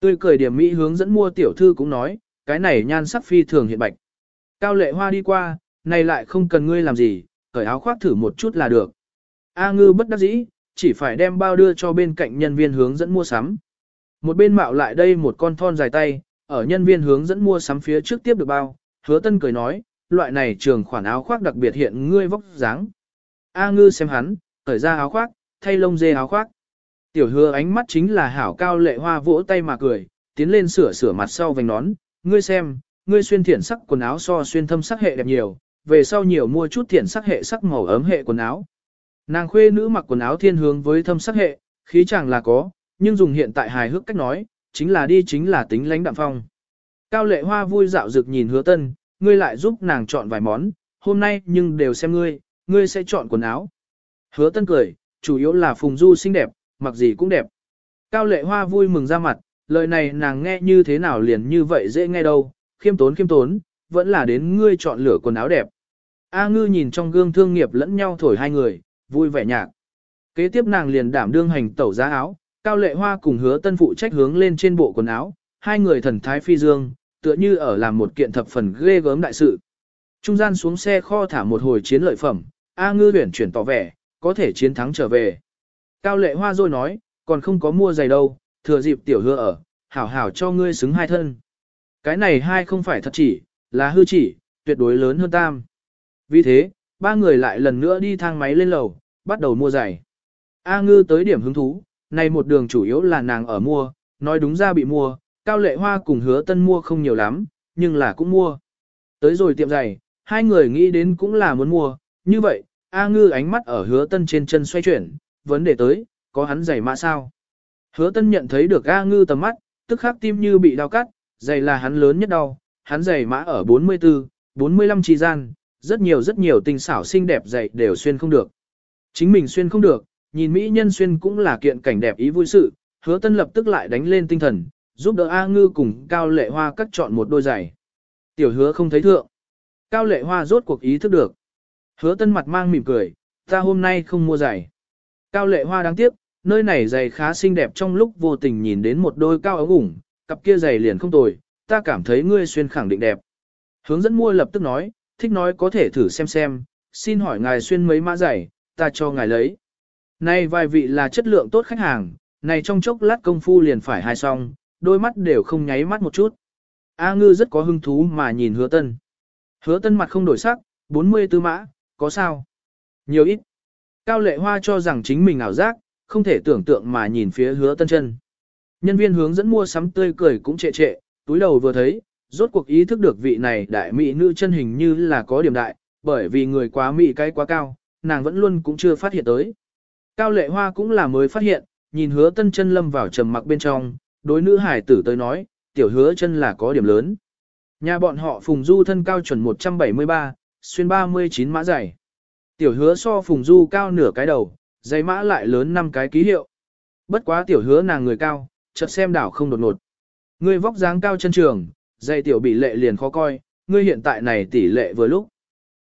Tươi cười điểm mỹ hướng dẫn mua tiểu thư cũng nói, cái này nhan sắc phi thường hiện bạch. Cao lệ hoa đi qua, này lại không cần ngươi làm gì, cởi áo khoác thử một chút là được. A ngư bất đắc dĩ, chỉ phải đem bao đưa cho bên cạnh nhân viên hướng dẫn mua sắm. Một bên mạo lại đây một con thon dài tay, ở nhân viên hướng dẫn mua sắm phía trước tiếp được bao, hứa tân cười nói, loại này trường khoản áo khoác đặc biệt hiện ngươi vóc dáng. A ngư xem hắn, cởi ra áo khoác, thay lông dê áo khoác. Tiểu hứa ánh mắt chính là hảo cao lệ hoa vỗ tay mà cười, tiến lên sửa sửa mặt sau vành nón, ngươi xem, ngươi xuyên thiển sắc quần áo so xuyên thâm sắc hệ đẹp nhiều, về sau nhiều mua chút thiển sắc hệ sắc màu ấm hệ quần áo. Nàng khuê nữ mặc quần áo thiên hướng với thâm sắc hệ, khí chẳng là có, nhưng dùng hiện tại hài hước cách nói, chính là đi chính là tính lãnh đạm phong. Cao lệ hoa vui dạo dực nhìn hứa tân, ngươi lại giúp nàng chọn vài món, hôm nay nhưng đều xem ngươi, ngươi sẽ chọn quần áo. Hứa tân cười, chủ yếu là phùng du xinh đẹp, mặc gì cũng đẹp. Cao lệ hoa vui mừng ra mặt, lời này nàng nghe như thế nào liền như vậy dễ nghe đâu, khiêm tốn khiêm tốn, vẫn là đến ngươi chọn lựa quần áo đẹp. A ngư nhìn trong gương thương nghiệp lẫn nhau thổi hai người, vui vẻ nhạc. Kế tiếp nàng liền đảm đương hành tẩu giá áo, cao lệ hoa cùng hứa tân phụ trách hướng lên trên bộ quần áo, hai người thần thái phi dương, tựa như ở làm một kiện thập phần ghê gớm đại sự. Trung gian xuống xe kho thả một hồi chiến lợi phẩm, A ngư huyển chuyển tỏ vẻ, có thể chiến thắng trở về. Cao lệ hoa rồi nói, còn không có mua giày đâu, thừa dịp tiểu hứa ở, hảo hảo cho ngươi xứng hai thân. Cái này hai không phải thật chỉ, là hư chỉ, tuyệt đối lớn hơn tam. Vì thế, ba người lại lần nữa đi thang máy lên lầu, bắt đầu mua giày. A ngư tới điểm hứng thú, này một đường chủ yếu là nàng ở mua, nói đúng ra bị mua, cao lệ hoa cùng hứa tân mua không nhiều lắm, nhưng là cũng mua. Tới rồi tiệm giày, hai người nghĩ đến cũng là muốn mua, như vậy, A ngư ánh mắt ở hứa tân trên chân xoay chuyển, vấn đề tới, có hắn giày mã sao? Hứa tân nhận thấy được A ngư tầm mắt, tức khắc tim như bị đau cắt, giày là hắn lớn nhất đau, hắn giày mã ở 44, 45 chi gian, rất nhiều rất nhiều tình xảo xinh đẹp giày đều xuyên không được. Chính mình xuyên không được, nhìn mỹ nhân xuyên cũng là kiện cảnh đẹp ý vui sự, hứa tân lập tức lại đánh lên tinh thần, giúp đỡ A ngư cùng Cao Lệ Hoa cắt chọn một đôi giày. Tiểu hứa không thấy thượng. Cao Lệ Hoa rốt cuộc ý thức được. Hứa tân mặt mang mỉm cười, ta hôm nay không mua giày. Cao Lệ Hoa đáng tiếc, nơi này giày khá xinh đẹp trong lúc vô tình nhìn đến một đôi cao ống ủng, cặp kia giày liền không tồi, ta cảm thấy ngươi xuyên khẳng định đẹp. Hướng dẫn mua lập tức nói, thích nói có thể thử xem xem, xin hỏi ngài xuyên mấy mã giày, ta cho ngài lấy. Này vài vị là chất lượng tốt khách hàng, này trong chốc lát công phu liền phải hai xong, đôi mắt đều không nháy mắt một chút. A ngư rất có hứng thú mà nhìn hứa tân. Hứa tân mặt không đổi sắc, 44 mã, có sao? Nhiều ít. Cao lệ hoa cho rằng chính mình ảo giác, không thể tưởng tượng mà nhìn phía hứa tân chân. Nhân viên hướng dẫn mua sắm tươi cười cũng trệ trệ, túi đầu vừa thấy, rốt cuộc ý thức được vị này đại mỹ nữ chân hình như là có điểm đại, bởi vì người quá mỹ cái quá cao, nàng vẫn luôn cũng chưa phát hiện tới. Cao lệ hoa cũng là mới phát hiện, nhìn hứa tân chân lâm vào trầm mặc bên trong, đối nữ hải tử tới nói, tiểu hứa chân là có điểm lớn. Nhà bọn họ phùng du thân cao chuẩn 173, xuyên 39 mã dày. Tiểu hứa so phùng du cao nửa cái đầu, dây mã lại lớn 5 cái ký hiệu. Bất quá tiểu hứa nàng người cao, chợt xem đảo không đột ngột. Ngươi vóc dáng cao chân trường, dây tiểu bị lệ liền khó coi, ngươi hiện tại này tỷ lệ vừa lúc.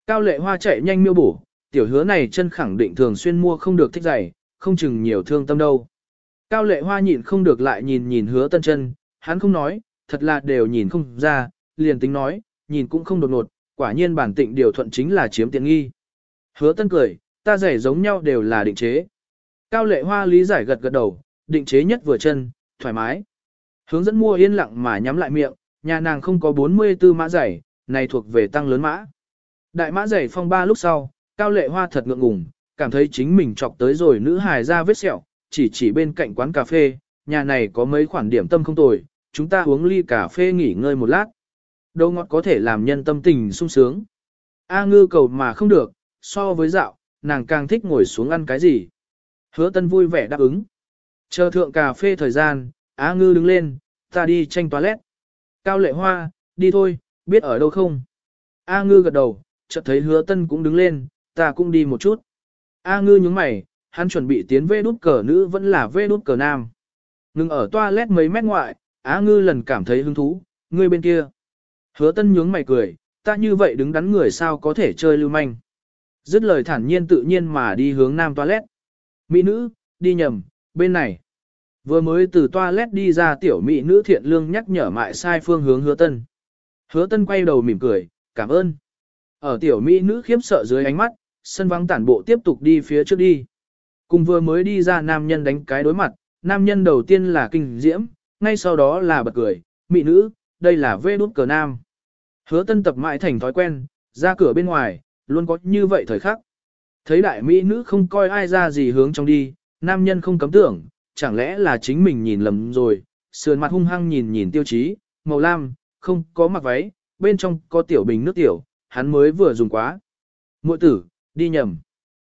Cao lệ hoa chạy nhanh miêu bổ, tiểu hứa này chân khẳng định thường xuyên mua không được thích giày, không chừng nhiều thương tâm đâu. Cao lệ hoa nhịn không được lại nhìn nhìn hứa tân chân, hắn không nói, thật là đều nhìn không ra, liền tính nói, nhìn cũng không đột ngột, quả nhiên bản tịnh điều thuận chính là chiếm tiện nghi. Hứa tân cười, ta rẻ giống nhau đều là định chế. Cao lệ hoa lý giải gật gật đầu, định chế nhất vừa chân, thoải mái. Hướng dẫn mua yên lặng mà nhắm lại miệng, nhà nàng không có 44 mã giày, này thuộc về tăng lớn mã. Đại mã giày phong ba lúc sau, cao lệ hoa thật ngượng ngùng, cảm thấy chính mình chọc tới rồi nữ hài ra vết sẹo, chỉ chỉ bên cạnh quán cà phê, nhà này có mấy khoản điểm tâm không tồi, chúng ta uống ly cà phê nghỉ ngơi một lát. Đâu ngọt có thể làm nhân tâm tình sung sướng. A ngư cầu mà không được, so với dạo, nàng càng thích ngồi xuống ăn cái gì. Hứa tân vui vẻ đáp ứng. Chờ thượng cà phê thời gian, A ngư đứng lên, ta đi tranh toilet. Cao lệ hoa, đi thôi, biết ở đâu không? A ngư gật đầu, chợt thấy hứa tân cũng đứng lên, ta cũng đi một chút. A ngư nhướng mày, hắn chuẩn bị tiến vê đút cờ nữ vẫn là vê đút cờ nam. Ngừng ở toilet mấy mét ngoại, A ngư lần cảm thấy hứng thú, ngươi bên kia. Hứa tân nhướng mày cười, ta như vậy đứng đắn người sao có thể chơi lưu manh. Dứt lời thản nhiên tự nhiên mà đi hướng nam toilet. Mỹ nữ, đi nhầm, bên này. Vừa mới từ toilet đi ra tiểu mỹ nữ thiện lương nhắc nhở mại sai phương hướng hứa tân. Hứa tân quay đầu mỉm cười, cảm ơn. Ở tiểu mỹ nữ khiếp sợ dưới ánh mắt, sân vắng tản bộ tiếp tục đi phía trước đi. Cùng vừa mới đi ra nam nhân đánh cái đối mặt, nam nhân đầu tiên là kinh diễm, ngay sau đó là bật cười, mỹ nữ, đây là vê đút cờ nam. Hứa tân tập mãi thành thói quen, ra cửa bên ngoài, luôn có như vậy thời khắc. Thấy đại mỹ nữ không coi ai ra gì hướng trong đi, nam nhân không cấm tưởng, chẳng lẽ là chính mình nhìn lầm rồi, sườn mặt hung hăng nhìn nhìn tiêu chí, màu lam, không có mặc váy, bên trong có tiểu bình nước tiểu, hắn mới vừa dùng quá. Muội tử, đi nhầm.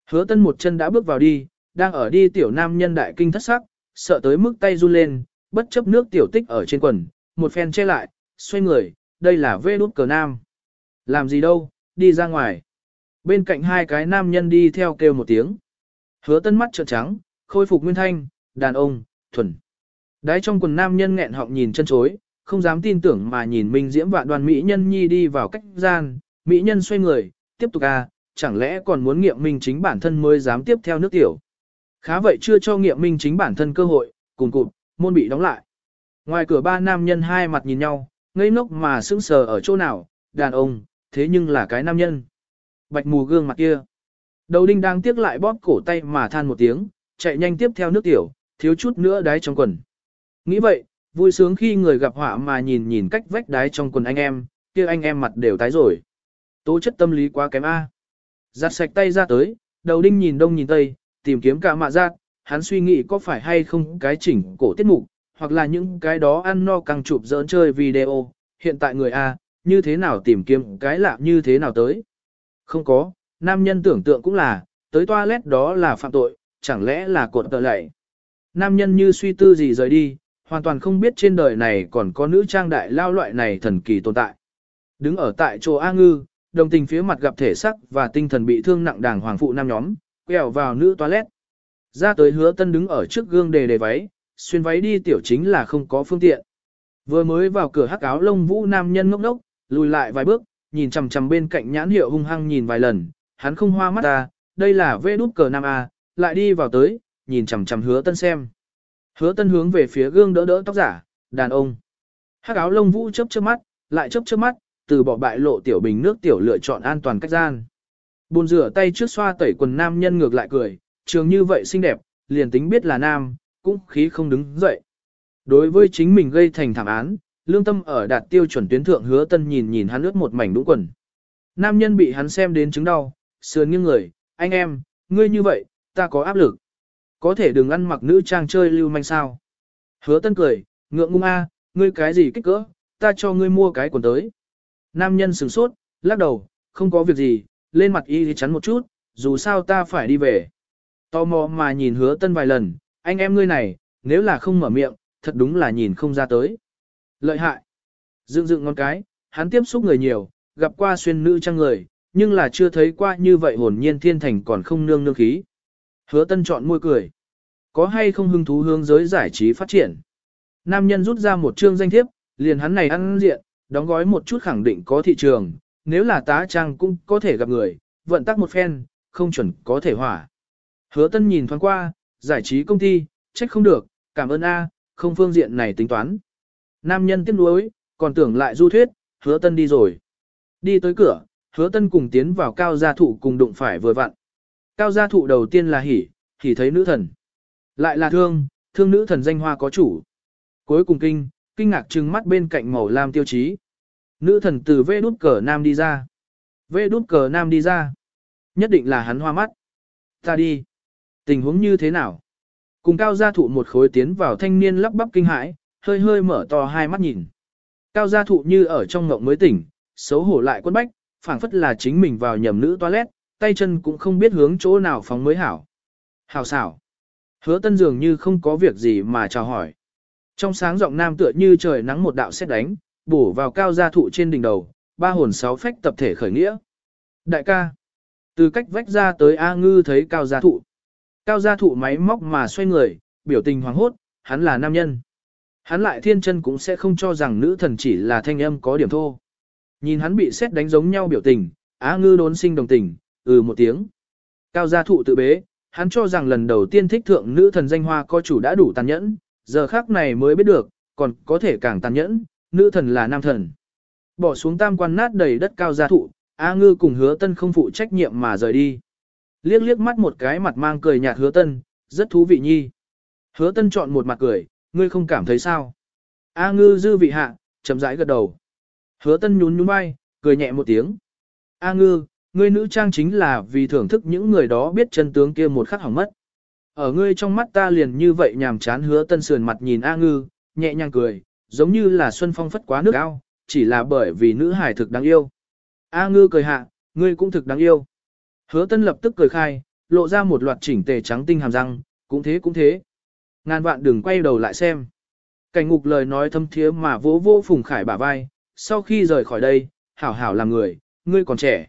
Hứa tân một chân đã bước vào đi, đang ở đi tiểu nam nhân đại kinh thất sắc, sợ tới mức tay run lên, bất chấp nước tiểu tích ở trên quần, một phen che lại, xoay người, đây là vê đút cờ nam. Làm gì đâu, đi ra ngoài. Bên cạnh hai cái nam nhân đi theo kêu một tiếng. Hứa tân mắt trợn trắng, khôi phục nguyên thanh, đàn ông, thuần. Đái trong quần nam nhân nghẹn họng nhìn chân chối, không dám tin tưởng mà nhìn Minh Diễm và đoàn Mỹ nhân nhi đi vào cách gian, Mỹ nhân xoay người, tiếp tục à, chẳng lẽ còn muốn nghiệm minh chính bản thân mới dám tiếp theo nước tiểu. Khá vậy chưa cho nghiệm minh chính bản thân cơ hội, cùng cụt, môn bị đóng lại. Ngoài cửa ba nam nhân hai mặt nhìn nhau, ngây ngốc mà sững sờ ở chỗ nào, đàn ông, thế nhưng là cái nam nhân. Bạch mù gương mặt kia. Đầu đinh đang tiếc lại bóp cổ tay mà than một tiếng, chạy nhanh tiếp theo nước tiểu, thiếu chút nữa đáy trong quần. Nghĩ vậy, vui sướng khi người gặp họa mà nhìn nhìn cách vách đáy trong quần anh em, kia anh em mặt đều tái rồi. Tố chất tâm lý quá kém A. Giặt sạch tay ra tới, đầu đinh nhìn đông nhìn tây, tìm kiếm cả mạ giác, hắn suy nghĩ có phải hay không cái chỉnh cổ tiết mục, hoặc là những cái đó ăn no càng chụp dỡn chơi video, hiện tại người A, như thế nào tìm kiếm cái lạ như thế nào tới. Không có, nam nhân tưởng tượng cũng là, tới toilet đó là phạm tội, chẳng lẽ là cột tờ lệ. Nam nhân như suy tư gì rời đi, hoàn toàn không biết trên đời này còn có nữ trang đại lao loại này thần kỳ tồn tại. Đứng ở tại chỗ A ngư, đồng tình phía mặt gặp thể sắc và tinh thần bị thương nặng đàng hoàng phụ nam nhóm, quẹo vào nữ toilet. Ra tới hứa tân đứng ở trước gương đề đề váy, xuyên váy đi tiểu chính là không có phương tiện. Vừa mới vào cửa hắc áo lông vũ nam nhân ngốc ngốc, lùi lại vài bước, nhìn chằm chằm bên cạnh nhãn hiệu hung hăng nhìn vài lần, hắn không hoa mắt ta, đây là vê đút cờ nam A, lại đi vào tới, nhìn chằm chằm hứa tân xem. Hứa tân hướng về phía gương đỡ đỡ tóc giả, đàn ông. Hắc áo lông vũ chớp chớp mắt, lại chớp chớp mắt, từ bỏ bại lộ tiểu bình nước tiểu lựa chọn an toàn cách gian. Bồn rửa tay trước xoa tẩy quần nam nhân ngược lại cười, trường như vậy xinh đẹp, liền tính biết là nam, cũng khí không đứng dậy. Đối với chính mình gây thành thảm án, lương tâm ở đạt tiêu chuẩn tuyến thượng hứa tân nhìn nhìn hắn ướt một mảnh đũng quần. Nam nhân bị hắn xem đến chứng đau, sườn nghiêng người, anh em, ngươi như vậy, ta có áp lực. Có thể đừng ăn mặc nữ trang chơi lưu manh sao. Hứa tân cười, ngượng ngung a, ngươi cái gì kích cỡ, ta cho ngươi mua cái quần tới. Nam nhân sửng sốt, lắc đầu, không có việc gì, lên mặt y thì chắn một chút, dù sao ta phải đi về. Tò mò mà nhìn hứa tân vài lần, anh em ngươi này, nếu là không mở miệng, thật đúng là nhìn không ra tới. Lợi hại. Dựng dựng ngón cái, hắn tiếp xúc người nhiều, gặp qua xuyên nữ trang người, nhưng là chưa thấy qua như vậy hồn nhiên thiên thành còn không nương nương khí. Hứa tân chọn môi cười. Có hay không hứng thú hướng giới giải trí phát triển? Nam nhân rút ra một chương danh thiếp, liền hắn này ăn diện, đóng gói một chút khẳng định có thị trường, nếu là tá trang cũng có thể gặp người, vận tắc một phen, không chuẩn có thể hỏa. Hứa tân nhìn thoáng qua, giải trí công ty, trách không được, cảm ơn A, không phương diện này tính toán. Nam nhân tiếc nuối, còn tưởng lại du thuyết, hứa tân đi rồi. Đi tới cửa, hứa tân cùng tiến vào cao gia thụ cùng đụng phải vừa vặn. Cao gia thụ đầu tiên là hỉ, hỉ thấy nữ thần. Lại là thương, thương nữ thần danh hoa có chủ. Cuối cùng kinh, kinh ngạc trừng mắt bên cạnh màu lam tiêu chí. Nữ thần từ vê đút cờ nam đi ra. Vê đút cờ nam đi ra. Nhất định là hắn hoa mắt. Ta đi. Tình huống như thế nào? Cùng cao gia thụ một khối tiến vào thanh niên lắp bắp kinh hãi, hơi hơi mở to hai mắt nhìn. Cao gia thụ như ở trong ngộng mới tỉnh, xấu hổ lại quân bách, phảng phất là chính mình vào nhầm nữ toilet, tay chân cũng không biết hướng chỗ nào phóng mới hảo. Hảo xảo. Hứa tân dường như không có việc gì mà chào hỏi. Trong sáng giọng nam tựa như trời nắng một đạo xét đánh, bổ vào cao gia thụ trên đỉnh đầu, ba hồn sáu phách tập thể khởi nghĩa. Đại ca. Từ cách vách ra tới A ngư thấy cao gia thụ. Cao gia thụ máy móc mà xoay người, biểu tình hoàng hốt, hắn là nam nhân. Hắn lại thiên chân cũng sẽ không cho rằng nữ thần chỉ là thanh âm có điểm thô. Nhìn hắn bị xét đánh giống nhau biểu tình, Á ngư đốn sinh đồng tình, ừ một tiếng. Cao gia thụ tự bế, hắn cho rằng lần đầu tiên thích thượng nữ thần danh hoa có chủ đã đủ tàn nhẫn, giờ khác này mới biết được, còn có thể càng tàn nhẫn, nữ thần là nam thần. Bỏ xuống tam quan nát đầy đất cao gia thụ, A ngư cùng hứa tân không phụ trách nhiệm mà rời đi. Liếc liếc mắt một cái mặt mang cười nhạt hứa tân, rất thú vị nhi. Hứa tân chọn một mặt cười, ngươi không cảm thấy sao. A ngư dư vị hạ, chậm rãi gật đầu. Hứa tân nhún nhún vai, cười nhẹ một tiếng. A ngư, ngươi nữ trang chính là vì thưởng thức những người đó biết chân tướng kia một khắc hỏng mất. Ở ngươi trong mắt ta liền như vậy nhàm chán hứa tân sườn mặt nhìn A ngư, nhẹ nhàng cười, giống như là xuân phong phất quá nước ao, chỉ là bởi vì nữ hải thực đáng yêu. A ngư cười hạ, ngươi cũng thực đáng yêu. Hứa tân lập tức cười khai, lộ ra một loạt chỉnh tề trắng tinh hàm răng, cũng thế cũng thế. Ngàn vạn đừng quay đầu lại xem. Cảnh ngục lời nói thâm thiế mà vỗ vỗ Phùng Khải bả vai, sau khi rời khỏi đây, hảo hảo làm người, ngươi còn trẻ.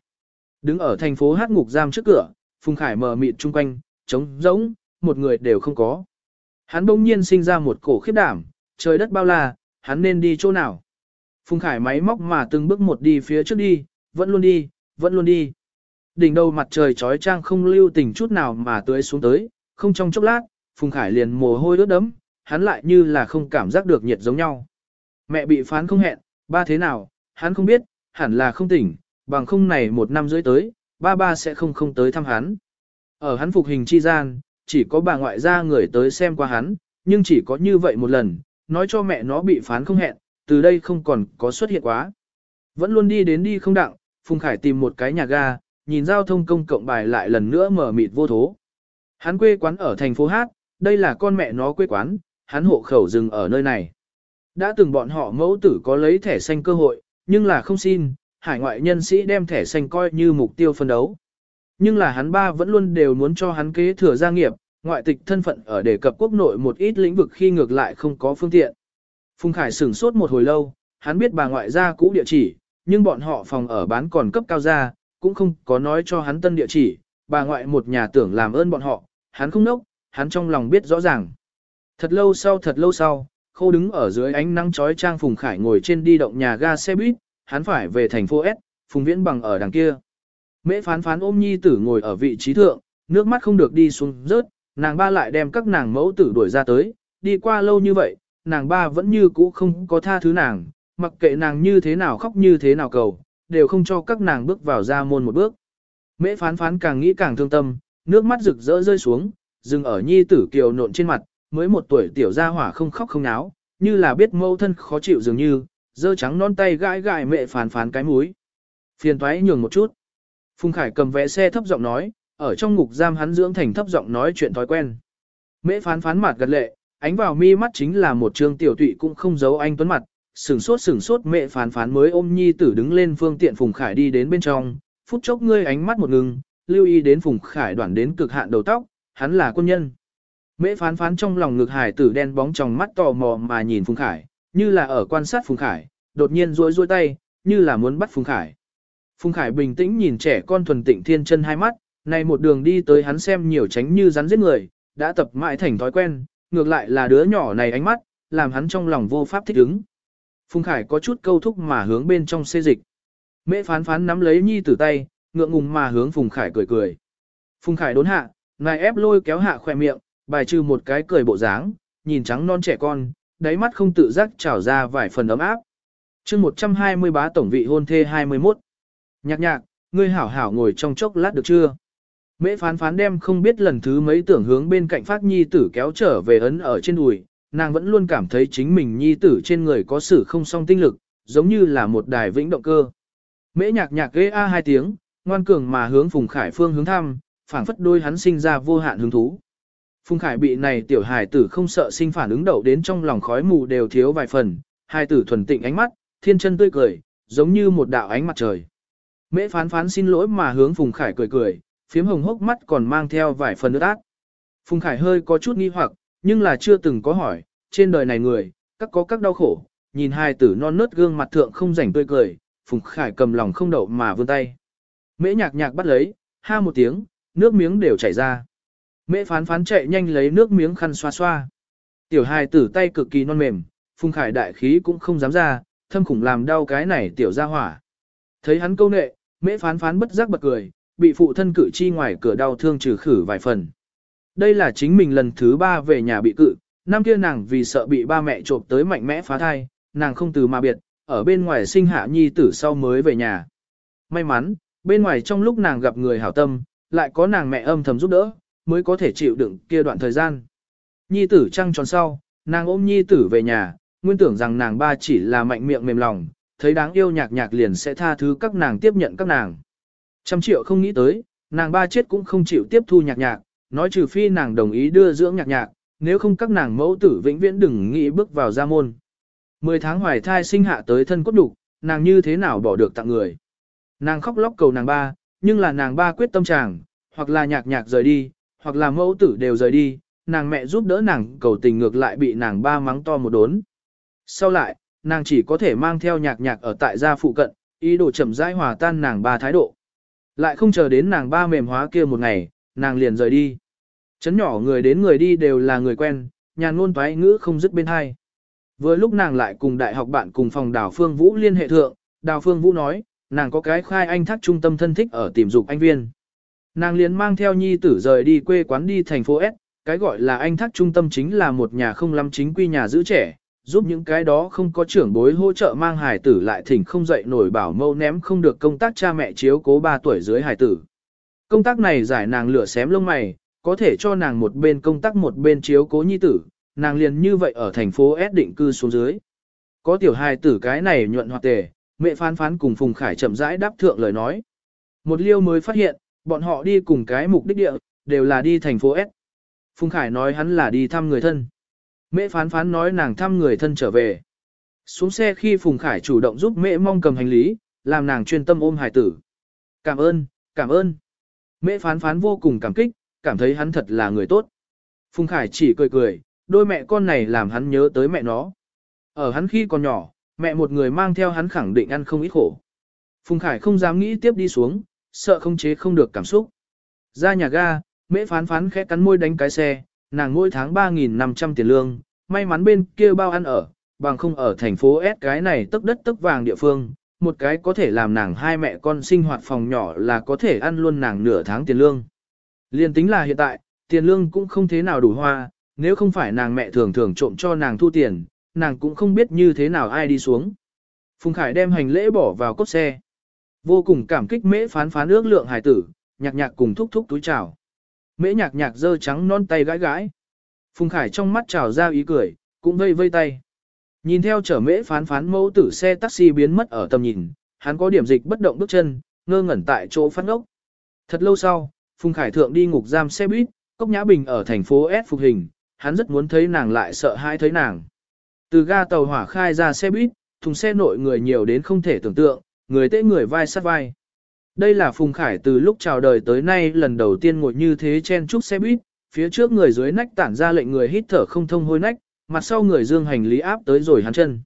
Đứng ở thành phố hát ngục giam trước cửa, Phùng Khải mờ mịt chung quanh, trống rỗng, một người đều không có. Hắn bỗng nhiên sinh ra một cổ khiếp đảm, trời đất bao la, hắn nên đi chỗ nào. Phùng Khải máy móc mà từng bước một đi phía trước đi, vẫn luôn đi, vẫn luôn đi. Đỉnh đầu mặt trời trói trang không lưu tình chút nào mà tưới xuống tới, không trong chốc lát, Phùng Khải liền mồ hôi ướt đấm, hắn lại như là không cảm giác được nhiệt giống nhau. Mẹ bị phán không hẹn, ba thế nào, hắn không biết, hẳn là không tỉnh, bằng không này một năm rưỡi tới, ba ba sẽ không không tới thăm hắn. Ở hắn phục hình chi gian, chỉ có bà ngoại gia người tới xem qua hắn, nhưng chỉ có như vậy một lần, nói cho mẹ nó bị phán không hẹn, từ đây không còn có xuất hiện quá. Vẫn luôn đi đến đi không đặng, Phùng Khải tìm một cái nhà ga, nhìn giao thông công cộng bài lại lần nữa mở mịt vô thố. Hắn quê quán ở thành phố Hát, đây là con mẹ nó quê quán, hắn hộ khẩu dừng ở nơi này. Đã từng bọn họ mẫu tử có lấy thẻ xanh cơ hội, nhưng là không xin, hải ngoại nhân sĩ đem thẻ xanh coi như mục tiêu phân đấu. Nhưng là hắn ba vẫn luôn đều muốn cho hắn kế thừa gia nghiệp, ngoại tịch thân phận ở đề cập quốc nội một ít lĩnh vực khi ngược lại không có phương tiện. Phùng Khải sửng sốt một hồi lâu, hắn biết bà ngoại gia cũ địa chỉ, nhưng bọn họ phòng ở bán còn cấp cao gia, cũng không có nói cho hắn tân địa chỉ, bà ngoại một nhà tưởng làm ơn bọn họ, hắn không nốc, hắn trong lòng biết rõ ràng. Thật lâu sau thật lâu sau, khô đứng ở dưới ánh nắng chói trang Phùng Khải ngồi trên đi động nhà ga xe buýt, hắn phải về thành phố S, Phùng Viễn bằng ở đằng kia. Mễ phán phán ôm nhi tử ngồi ở vị trí thượng, nước mắt không được đi xuống rớt, nàng ba lại đem các nàng mẫu tử đuổi ra tới, đi qua lâu như vậy, nàng ba vẫn như cũ không có tha thứ nàng, mặc kệ nàng như thế nào khóc như thế nào cầu, đều không cho các nàng bước vào ra môn một bước. Mễ phán phán càng nghĩ càng thương tâm, nước mắt rực rỡ rơi xuống, dừng ở nhi tử kiều nộn trên mặt, mới một tuổi tiểu gia hỏa không khóc không náo, như là biết mâu thân khó chịu dường như, dơ trắng non tay gãi gãi mẹ phán phán cái múi. Phiền thoái nhường một chút. Phùng Khải cầm vé xe thấp giọng nói, ở trong ngục giam hắn dưỡng thành thấp giọng nói chuyện thói quen. Mễ phán phán mặt gật lệ, ánh vào mi mắt chính là một trương tiểu tụy cũng không giấu anh tuấn mặt, sửng sốt sửng sốt mẹ phán phán mới ôm nhi tử đứng lên phương tiện Phùng Khải đi đến bên trong, phút chốc ngươi ánh mắt một ngừng, lưu ý đến Phùng Khải đoạn đến cực hạn đầu tóc, hắn là quân nhân. Mễ phán phán trong lòng ngực hải tử đen bóng trong mắt tò mò mà nhìn Phùng Khải, như là ở quan sát Phùng Khải, đột nhiên rối rối tay, như là muốn bắt Phùng Khải. Phùng Khải bình tĩnh nhìn trẻ con thuần tịnh thiên chân hai mắt, này một đường đi tới hắn xem nhiều tránh như rắn giết người, đã tập mãi thành thói quen, ngược lại là đứa nhỏ này ánh mắt, làm hắn trong lòng vô pháp thích ứng. Phùng Khải có chút câu thúc mà hướng bên trong xê dịch. Mễ phán phán nắm lấy nhi tử tay, ngượng ngùng mà hướng Phùng Khải cười cười. Phùng Khải đốn hạ, ngài ép lôi kéo hạ khỏe miệng, bài trừ một cái cười bộ dáng, nhìn trắng non trẻ con, đáy mắt không tự giác trào ra vài phần ấm áp. chương 120 bá tổng vị hôn thê 21. Nhạc nhạc, ngươi hảo hảo ngồi trong chốc lát được chưa? Mễ phán phán đem không biết lần thứ mấy tưởng hướng bên cạnh phát nhi tử kéo trở về ấn ở trên đùi, nàng vẫn luôn cảm thấy chính mình nhi tử trên người có sự không song tinh lực, giống như là một đài vĩnh động cơ. Mễ nhạc nhạc ghê a hai tiếng, ngoan cường mà hướng Phùng Khải phương hướng thăm, phảng phất đôi hắn sinh ra vô hạn hứng thú. Phùng Khải bị này tiểu hài tử không sợ sinh phản ứng đậu đến trong lòng khói mù đều thiếu vài phần, hài tử thuần tịnh ánh mắt, thiên chân tươi cười, giống như một đạo ánh mặt trời. Mễ phán phán xin lỗi mà hướng Phùng Khải cười cười, phiếm hồng hốc mắt còn mang theo vài phần nước ác. Phùng Khải hơi có chút nghi hoặc, nhưng là chưa từng có hỏi, trên đời này người, các có các đau khổ, nhìn hai tử non nớt gương mặt thượng không rảnh tươi cười, Phùng Khải cầm lòng không đậu mà vươn tay. Mễ nhạc nhạc bắt lấy, ha một tiếng, nước miếng đều chảy ra. Mễ phán phán chạy nhanh lấy nước miếng khăn xoa xoa. Tiểu hài tử tay cực kỳ non mềm, phung Khải đại khí cũng không dám ra, thâm khủng làm đau cái này tiểu ra hỏa. Thấy hắn câu nệ, mễ phán phán bất giác bật cười, bị phụ thân cử chi ngoài cửa đau thương trừ khử vài phần. Đây là chính mình lần thứ ba về nhà bị cự, năm kia nàng vì sợ bị ba mẹ trộm tới mạnh mẽ phá thai, nàng không từ mà biệt, ở bên ngoài sinh hạ nhi tử sau mới về nhà. May mắn, bên ngoài trong lúc nàng gặp người hảo tâm, lại có nàng mẹ âm thầm giúp đỡ, mới có thể chịu đựng kia đoạn thời gian. Nhi tử trăng tròn sau, nàng ôm nhi tử về nhà, nguyên tưởng rằng nàng ba chỉ là mạnh miệng mềm lòng, thấy đáng yêu nhạc nhạc liền sẽ tha thứ các nàng tiếp nhận các nàng. Trăm triệu không nghĩ tới, nàng ba chết cũng không chịu tiếp thu nhạc nhạc, nói trừ phi nàng đồng ý đưa dưỡng nhạc nhạc, nếu không các nàng mẫu tử vĩnh viễn đừng nghĩ bước vào gia môn. Mười tháng hoài thai sinh hạ tới thân cốt đục, nàng như thế nào bỏ được tặng người. Nàng khóc lóc cầu nàng ba, nhưng là nàng ba quyết tâm chàng, hoặc là nhạc nhạc rời đi, hoặc là mẫu tử đều rời đi, nàng mẹ giúp đỡ nàng cầu tình ngược lại bị nàng ba mắng to một đốn. Sau lại, nàng chỉ có thể mang theo nhạc nhạc ở tại gia phụ cận, ý đồ chậm rãi hòa tan nàng ba thái độ. Lại không chờ đến nàng ba mềm hóa kia một ngày, nàng liền rời đi. Chấn nhỏ người đến người đi đều là người quen, nhàn ngôn toái ngữ không dứt bên hai. Vừa lúc nàng lại cùng đại học bạn cùng phòng đào Phương Vũ liên hệ thượng, đào Phương Vũ nói, nàng có cái khai anh thác trung tâm thân thích ở tìm dục anh viên. Nàng liền mang theo nhi tử rời đi quê quán đi thành phố S, cái gọi là anh thác trung tâm chính là một nhà không lắm chính quy nhà giữ trẻ, giúp những cái đó không có trưởng bối hỗ trợ mang hài tử lại thỉnh không dậy nổi bảo mâu ném không được công tác cha mẹ chiếu cố 3 tuổi dưới hài tử. Công tác này giải nàng lửa xém lông mày, có thể cho nàng một bên công tác một bên chiếu cố nhi tử, nàng liền như vậy ở thành phố S định cư xuống dưới. Có tiểu hài tử cái này nhuận hoạt tề, mẹ phán phán cùng Phùng Khải chậm rãi đáp thượng lời nói. Một liêu mới phát hiện, bọn họ đi cùng cái mục đích địa, đều là đi thành phố S. Phùng Khải nói hắn là đi thăm người thân. Mẹ phán phán nói nàng thăm người thân trở về. Xuống xe khi Phùng Khải chủ động giúp mẹ mong cầm hành lý, làm nàng chuyên tâm ôm Hải tử. Cảm ơn, cảm ơn. Mẹ phán phán vô cùng cảm kích, cảm thấy hắn thật là người tốt. Phùng Khải chỉ cười cười, đôi mẹ con này làm hắn nhớ tới mẹ nó. Ở hắn khi còn nhỏ, mẹ một người mang theo hắn khẳng định ăn không ít khổ. Phùng Khải không dám nghĩ tiếp đi xuống, sợ không chế không được cảm xúc. Ra nhà ga, mễ phán phán khẽ cắn môi đánh cái xe, nàng mỗi tháng 3.500 tiền lương, may mắn bên kia bao ăn ở, bằng không ở thành phố S cái này tức đất tức vàng địa phương, một cái có thể làm nàng hai mẹ con sinh hoạt phòng nhỏ là có thể ăn luôn nàng nửa tháng tiền lương. Liên tính là hiện tại, tiền lương cũng không thế nào đủ hoa, nếu không phải nàng mẹ thường thường trộm cho nàng thu tiền, nàng cũng không biết như thế nào ai đi xuống. Phùng Khải đem hành lễ bỏ vào cốt xe. Vô cùng cảm kích mễ phán phán ước lượng hải tử, nhạc nhạc cùng thúc thúc túi chào. Mễ nhạc nhạc dơ trắng non tay gãi gãi. Phùng Khải trong mắt trào ra ý cười, cũng vây vây tay. Nhìn theo chở mễ phán phán mẫu tử xe taxi biến mất ở tầm nhìn, hắn có điểm dịch bất động bước chân, ngơ ngẩn tại chỗ phát ngốc. Thật lâu sau, Phùng Khải thượng đi ngục giam xe buýt, Cốc Nhã Bình ở thành phố S phục hình, hắn rất muốn thấy nàng lại sợ hãi thấy nàng. Từ ga tàu hỏa khai ra xe buýt, thùng xe nội người nhiều đến không thể tưởng tượng, người tễ người vai sát vai. Đây là Phùng Khải từ lúc chào đời tới nay lần đầu tiên ngồi như thế chen chúc xe buýt, phía trước người dưới nách tản ra lệnh người hít thở không thông hôi nách, mặt sau người dương hành lý áp tới rồi hắn chân.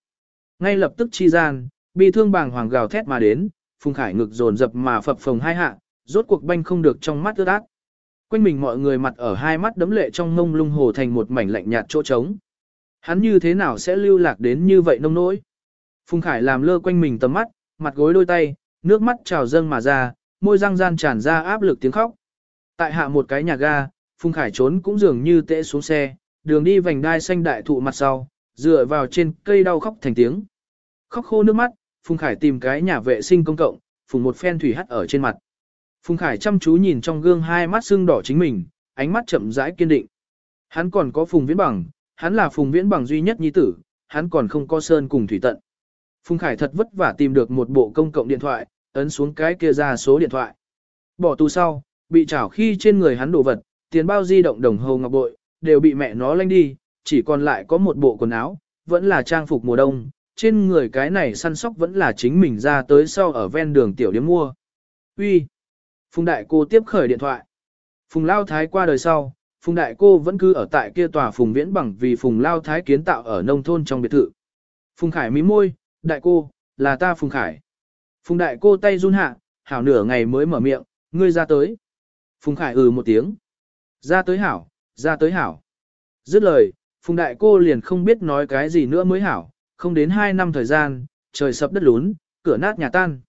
Ngay lập tức chi gian, bị thương bàng hoàng gào thét mà đến, Phùng Khải ngực dồn dập mà phập phồng hai hạ, rốt cuộc banh không được trong mắt ướt ác. Quanh mình mọi người mặt ở hai mắt đấm lệ trong ngông lung hồ thành một mảnh lạnh nhạt chỗ trống. Hắn như thế nào sẽ lưu lạc đến như vậy nông nỗi? Phùng Khải làm lơ quanh mình tầm mắt, mặt gối đôi tay, nước mắt trào dâng mà ra, môi răng gian tràn ra áp lực tiếng khóc. Tại hạ một cái nhà ga, Phùng Khải trốn cũng dường như tệ xuống xe, đường đi vành đai xanh đại thụ mặt sau, dựa vào trên cây đau khóc thành tiếng. Khóc khô nước mắt, Phùng Khải tìm cái nhà vệ sinh công cộng, phùng một phen thủy hắt ở trên mặt. Phùng Khải chăm chú nhìn trong gương hai mắt sưng đỏ chính mình, ánh mắt chậm rãi kiên định. Hắn còn có Phùng Viễn Bằng, hắn là Phùng Viễn Bằng duy nhất nhi tử, hắn còn không có sơn cùng thủy tận. Phùng Khải thật vất vả tìm được một bộ công cộng điện thoại, ấn xuống cái kia ra số điện thoại. Bỏ tù sau, bị trảo khi trên người hắn đồ vật, tiền bao di động đồng hồ ngọc bội, đều bị mẹ nó lanh đi, chỉ còn lại có một bộ quần áo, vẫn là trang phục mùa đông, trên người cái này săn sóc vẫn là chính mình ra tới sau ở ven đường tiểu điếm mua. Uy, Phùng đại cô tiếp khởi điện thoại. Phùng Lao Thái qua đời sau, Phùng đại cô vẫn cứ ở tại kia tòa Phùng Viễn bằng vì Phùng Lao Thái kiến tạo ở nông thôn trong biệt thự. Phùng Khải mím môi, đại cô, là ta Phùng Khải. Phùng đại cô tay run hạ, hảo nửa ngày mới mở miệng, ngươi ra tới. Phùng Khải ừ một tiếng. Ra tới hảo, ra tới hảo. Dứt lời, Phùng đại cô liền không biết nói cái gì nữa mới hảo, không đến hai năm thời gian, trời sập đất lún, cửa nát nhà tan.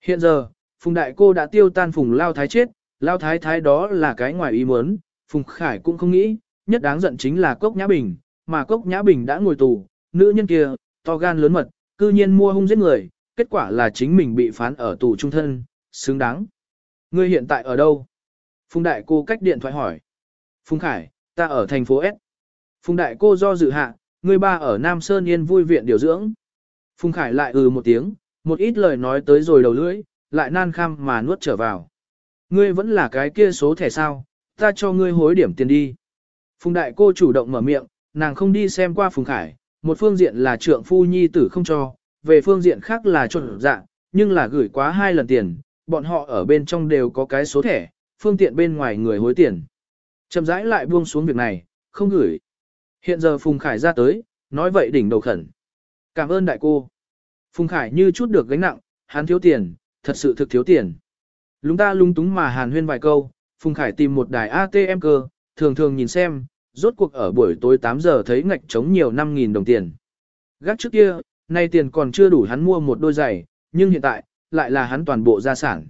Hiện giờ, Phùng đại cô đã tiêu tan phùng lao thái chết, lao thái thái đó là cái ngoài ý muốn, phùng khải cũng không nghĩ, nhất đáng giận chính là cốc nhã bình, mà cốc nhã bình đã ngồi tù, nữ nhân kia, to gan lớn mật, cư nhiên mua hung giết người, kết quả là chính mình bị phán ở tù trung thân, xứng đáng. Ngươi hiện tại ở đâu? Phùng đại cô cách điện thoại hỏi. Phùng Khải, ta ở thành phố S. Phùng đại cô do dự hạ, ngươi ba ở Nam Sơn Yên vui viện điều dưỡng. Phùng Khải lại ừ một tiếng, một ít lời nói tới rồi đầu lưỡi, lại nan kham mà nuốt trở vào. Ngươi vẫn là cái kia số thẻ sao, ta cho ngươi hối điểm tiền đi. Phùng đại cô chủ động mở miệng, nàng không đi xem qua Phùng Khải, một phương diện là trượng phu nhi tử không cho, về phương diện khác là trộn dạng, nhưng là gửi quá hai lần tiền, bọn họ ở bên trong đều có cái số thẻ, phương tiện bên ngoài người hối tiền. Chậm rãi lại buông xuống việc này, không gửi. Hiện giờ Phùng Khải ra tới, nói vậy đỉnh đầu khẩn. Cảm ơn đại cô. Phùng Khải như chút được gánh nặng, hắn thiếu tiền, thật sự thực thiếu tiền. Lúng ta lung túng mà hàn huyên vài câu, Phùng Khải tìm một đài ATM cơ, thường thường nhìn xem, rốt cuộc ở buổi tối 8 giờ thấy ngạch trống nhiều 5.000 đồng tiền. Gác trước kia, nay tiền còn chưa đủ hắn mua một đôi giày, nhưng hiện tại, lại là hắn toàn bộ gia sản.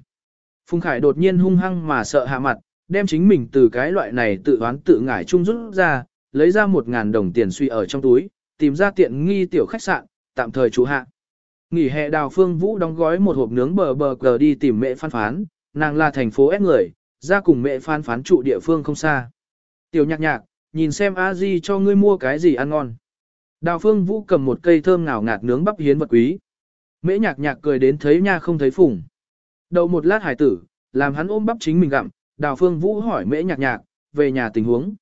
Phùng Khải đột nhiên hung hăng mà sợ hạ mặt, đem chính mình từ cái loại này tự đoán tự ngải chung rút ra, lấy ra 1.000 đồng tiền suy ở trong túi, tìm ra tiện nghi tiểu khách sạn, tạm thời trú hạ. Nghỉ hè đào phương vũ đóng gói một hộp nướng bờ bờ cờ đi tìm mẹ phan phán, nàng là thành phố ép người, ra cùng mẹ phán phán trụ địa phương không xa. Tiểu nhạc nhạc, nhìn xem a di cho ngươi mua cái gì ăn ngon. Đào phương vũ cầm một cây thơm ngào ngạt nướng bắp hiến vật quý. Mễ nhạc nhạc cười đến thấy nha không thấy phủng. Đầu một lát hải tử, làm hắn ôm bắp chính mình gặm, đào phương vũ hỏi mễ nhạc nhạc, về nhà tình huống.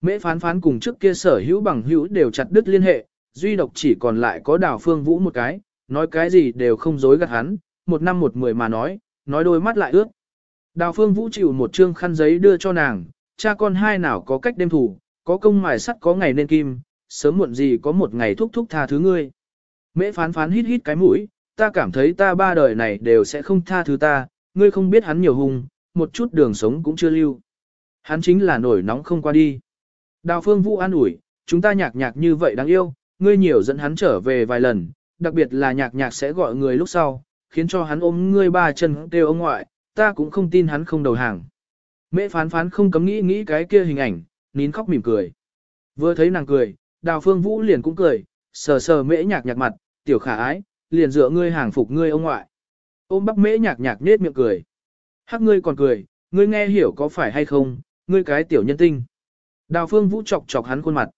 Mễ phán phán cùng trước kia sở hữu bằng hữu đều chặt đứt liên hệ, duy độc chỉ còn lại có đào phương vũ một cái, nói cái gì đều không dối gạt hắn, một năm một mười mà nói, nói đôi mắt lại ướt. Đào phương vũ chịu một trương khăn giấy đưa cho nàng, cha con hai nào có cách đêm thủ, có công mài sắt có ngày nên kim, sớm muộn gì có một ngày thúc thúc tha thứ ngươi. Mễ phán phán hít hít cái mũi, ta cảm thấy ta ba đời này đều sẽ không tha thứ ta, ngươi không biết hắn nhiều hung, một chút đường sống cũng chưa lưu. Hắn chính là nổi nóng không qua đi. Đào phương vũ an ủi, chúng ta nhạc nhạc như vậy đáng yêu, ngươi nhiều dẫn hắn trở về vài lần, đặc biệt là nhạc nhạc sẽ gọi người lúc sau, khiến cho hắn ôm ngươi ba chân kêu ông ngoại, ta cũng không tin hắn không đầu hàng. Mễ phán phán không cấm nghĩ nghĩ cái kia hình ảnh, nín khóc mỉm cười. Vừa thấy nàng cười, đào phương vũ liền cũng cười, sờ sờ mễ nhạc nhạc mặt, tiểu khả ái, liền dựa ngươi hàng phục ngươi ông ngoại. Ôm bắp mễ nhạc nhạc nết miệng cười. Hắc ngươi còn cười, ngươi nghe hiểu có phải hay không, ngươi cái tiểu nhân tinh. Đào phương vũ chọc chọc hắn khuôn mặt.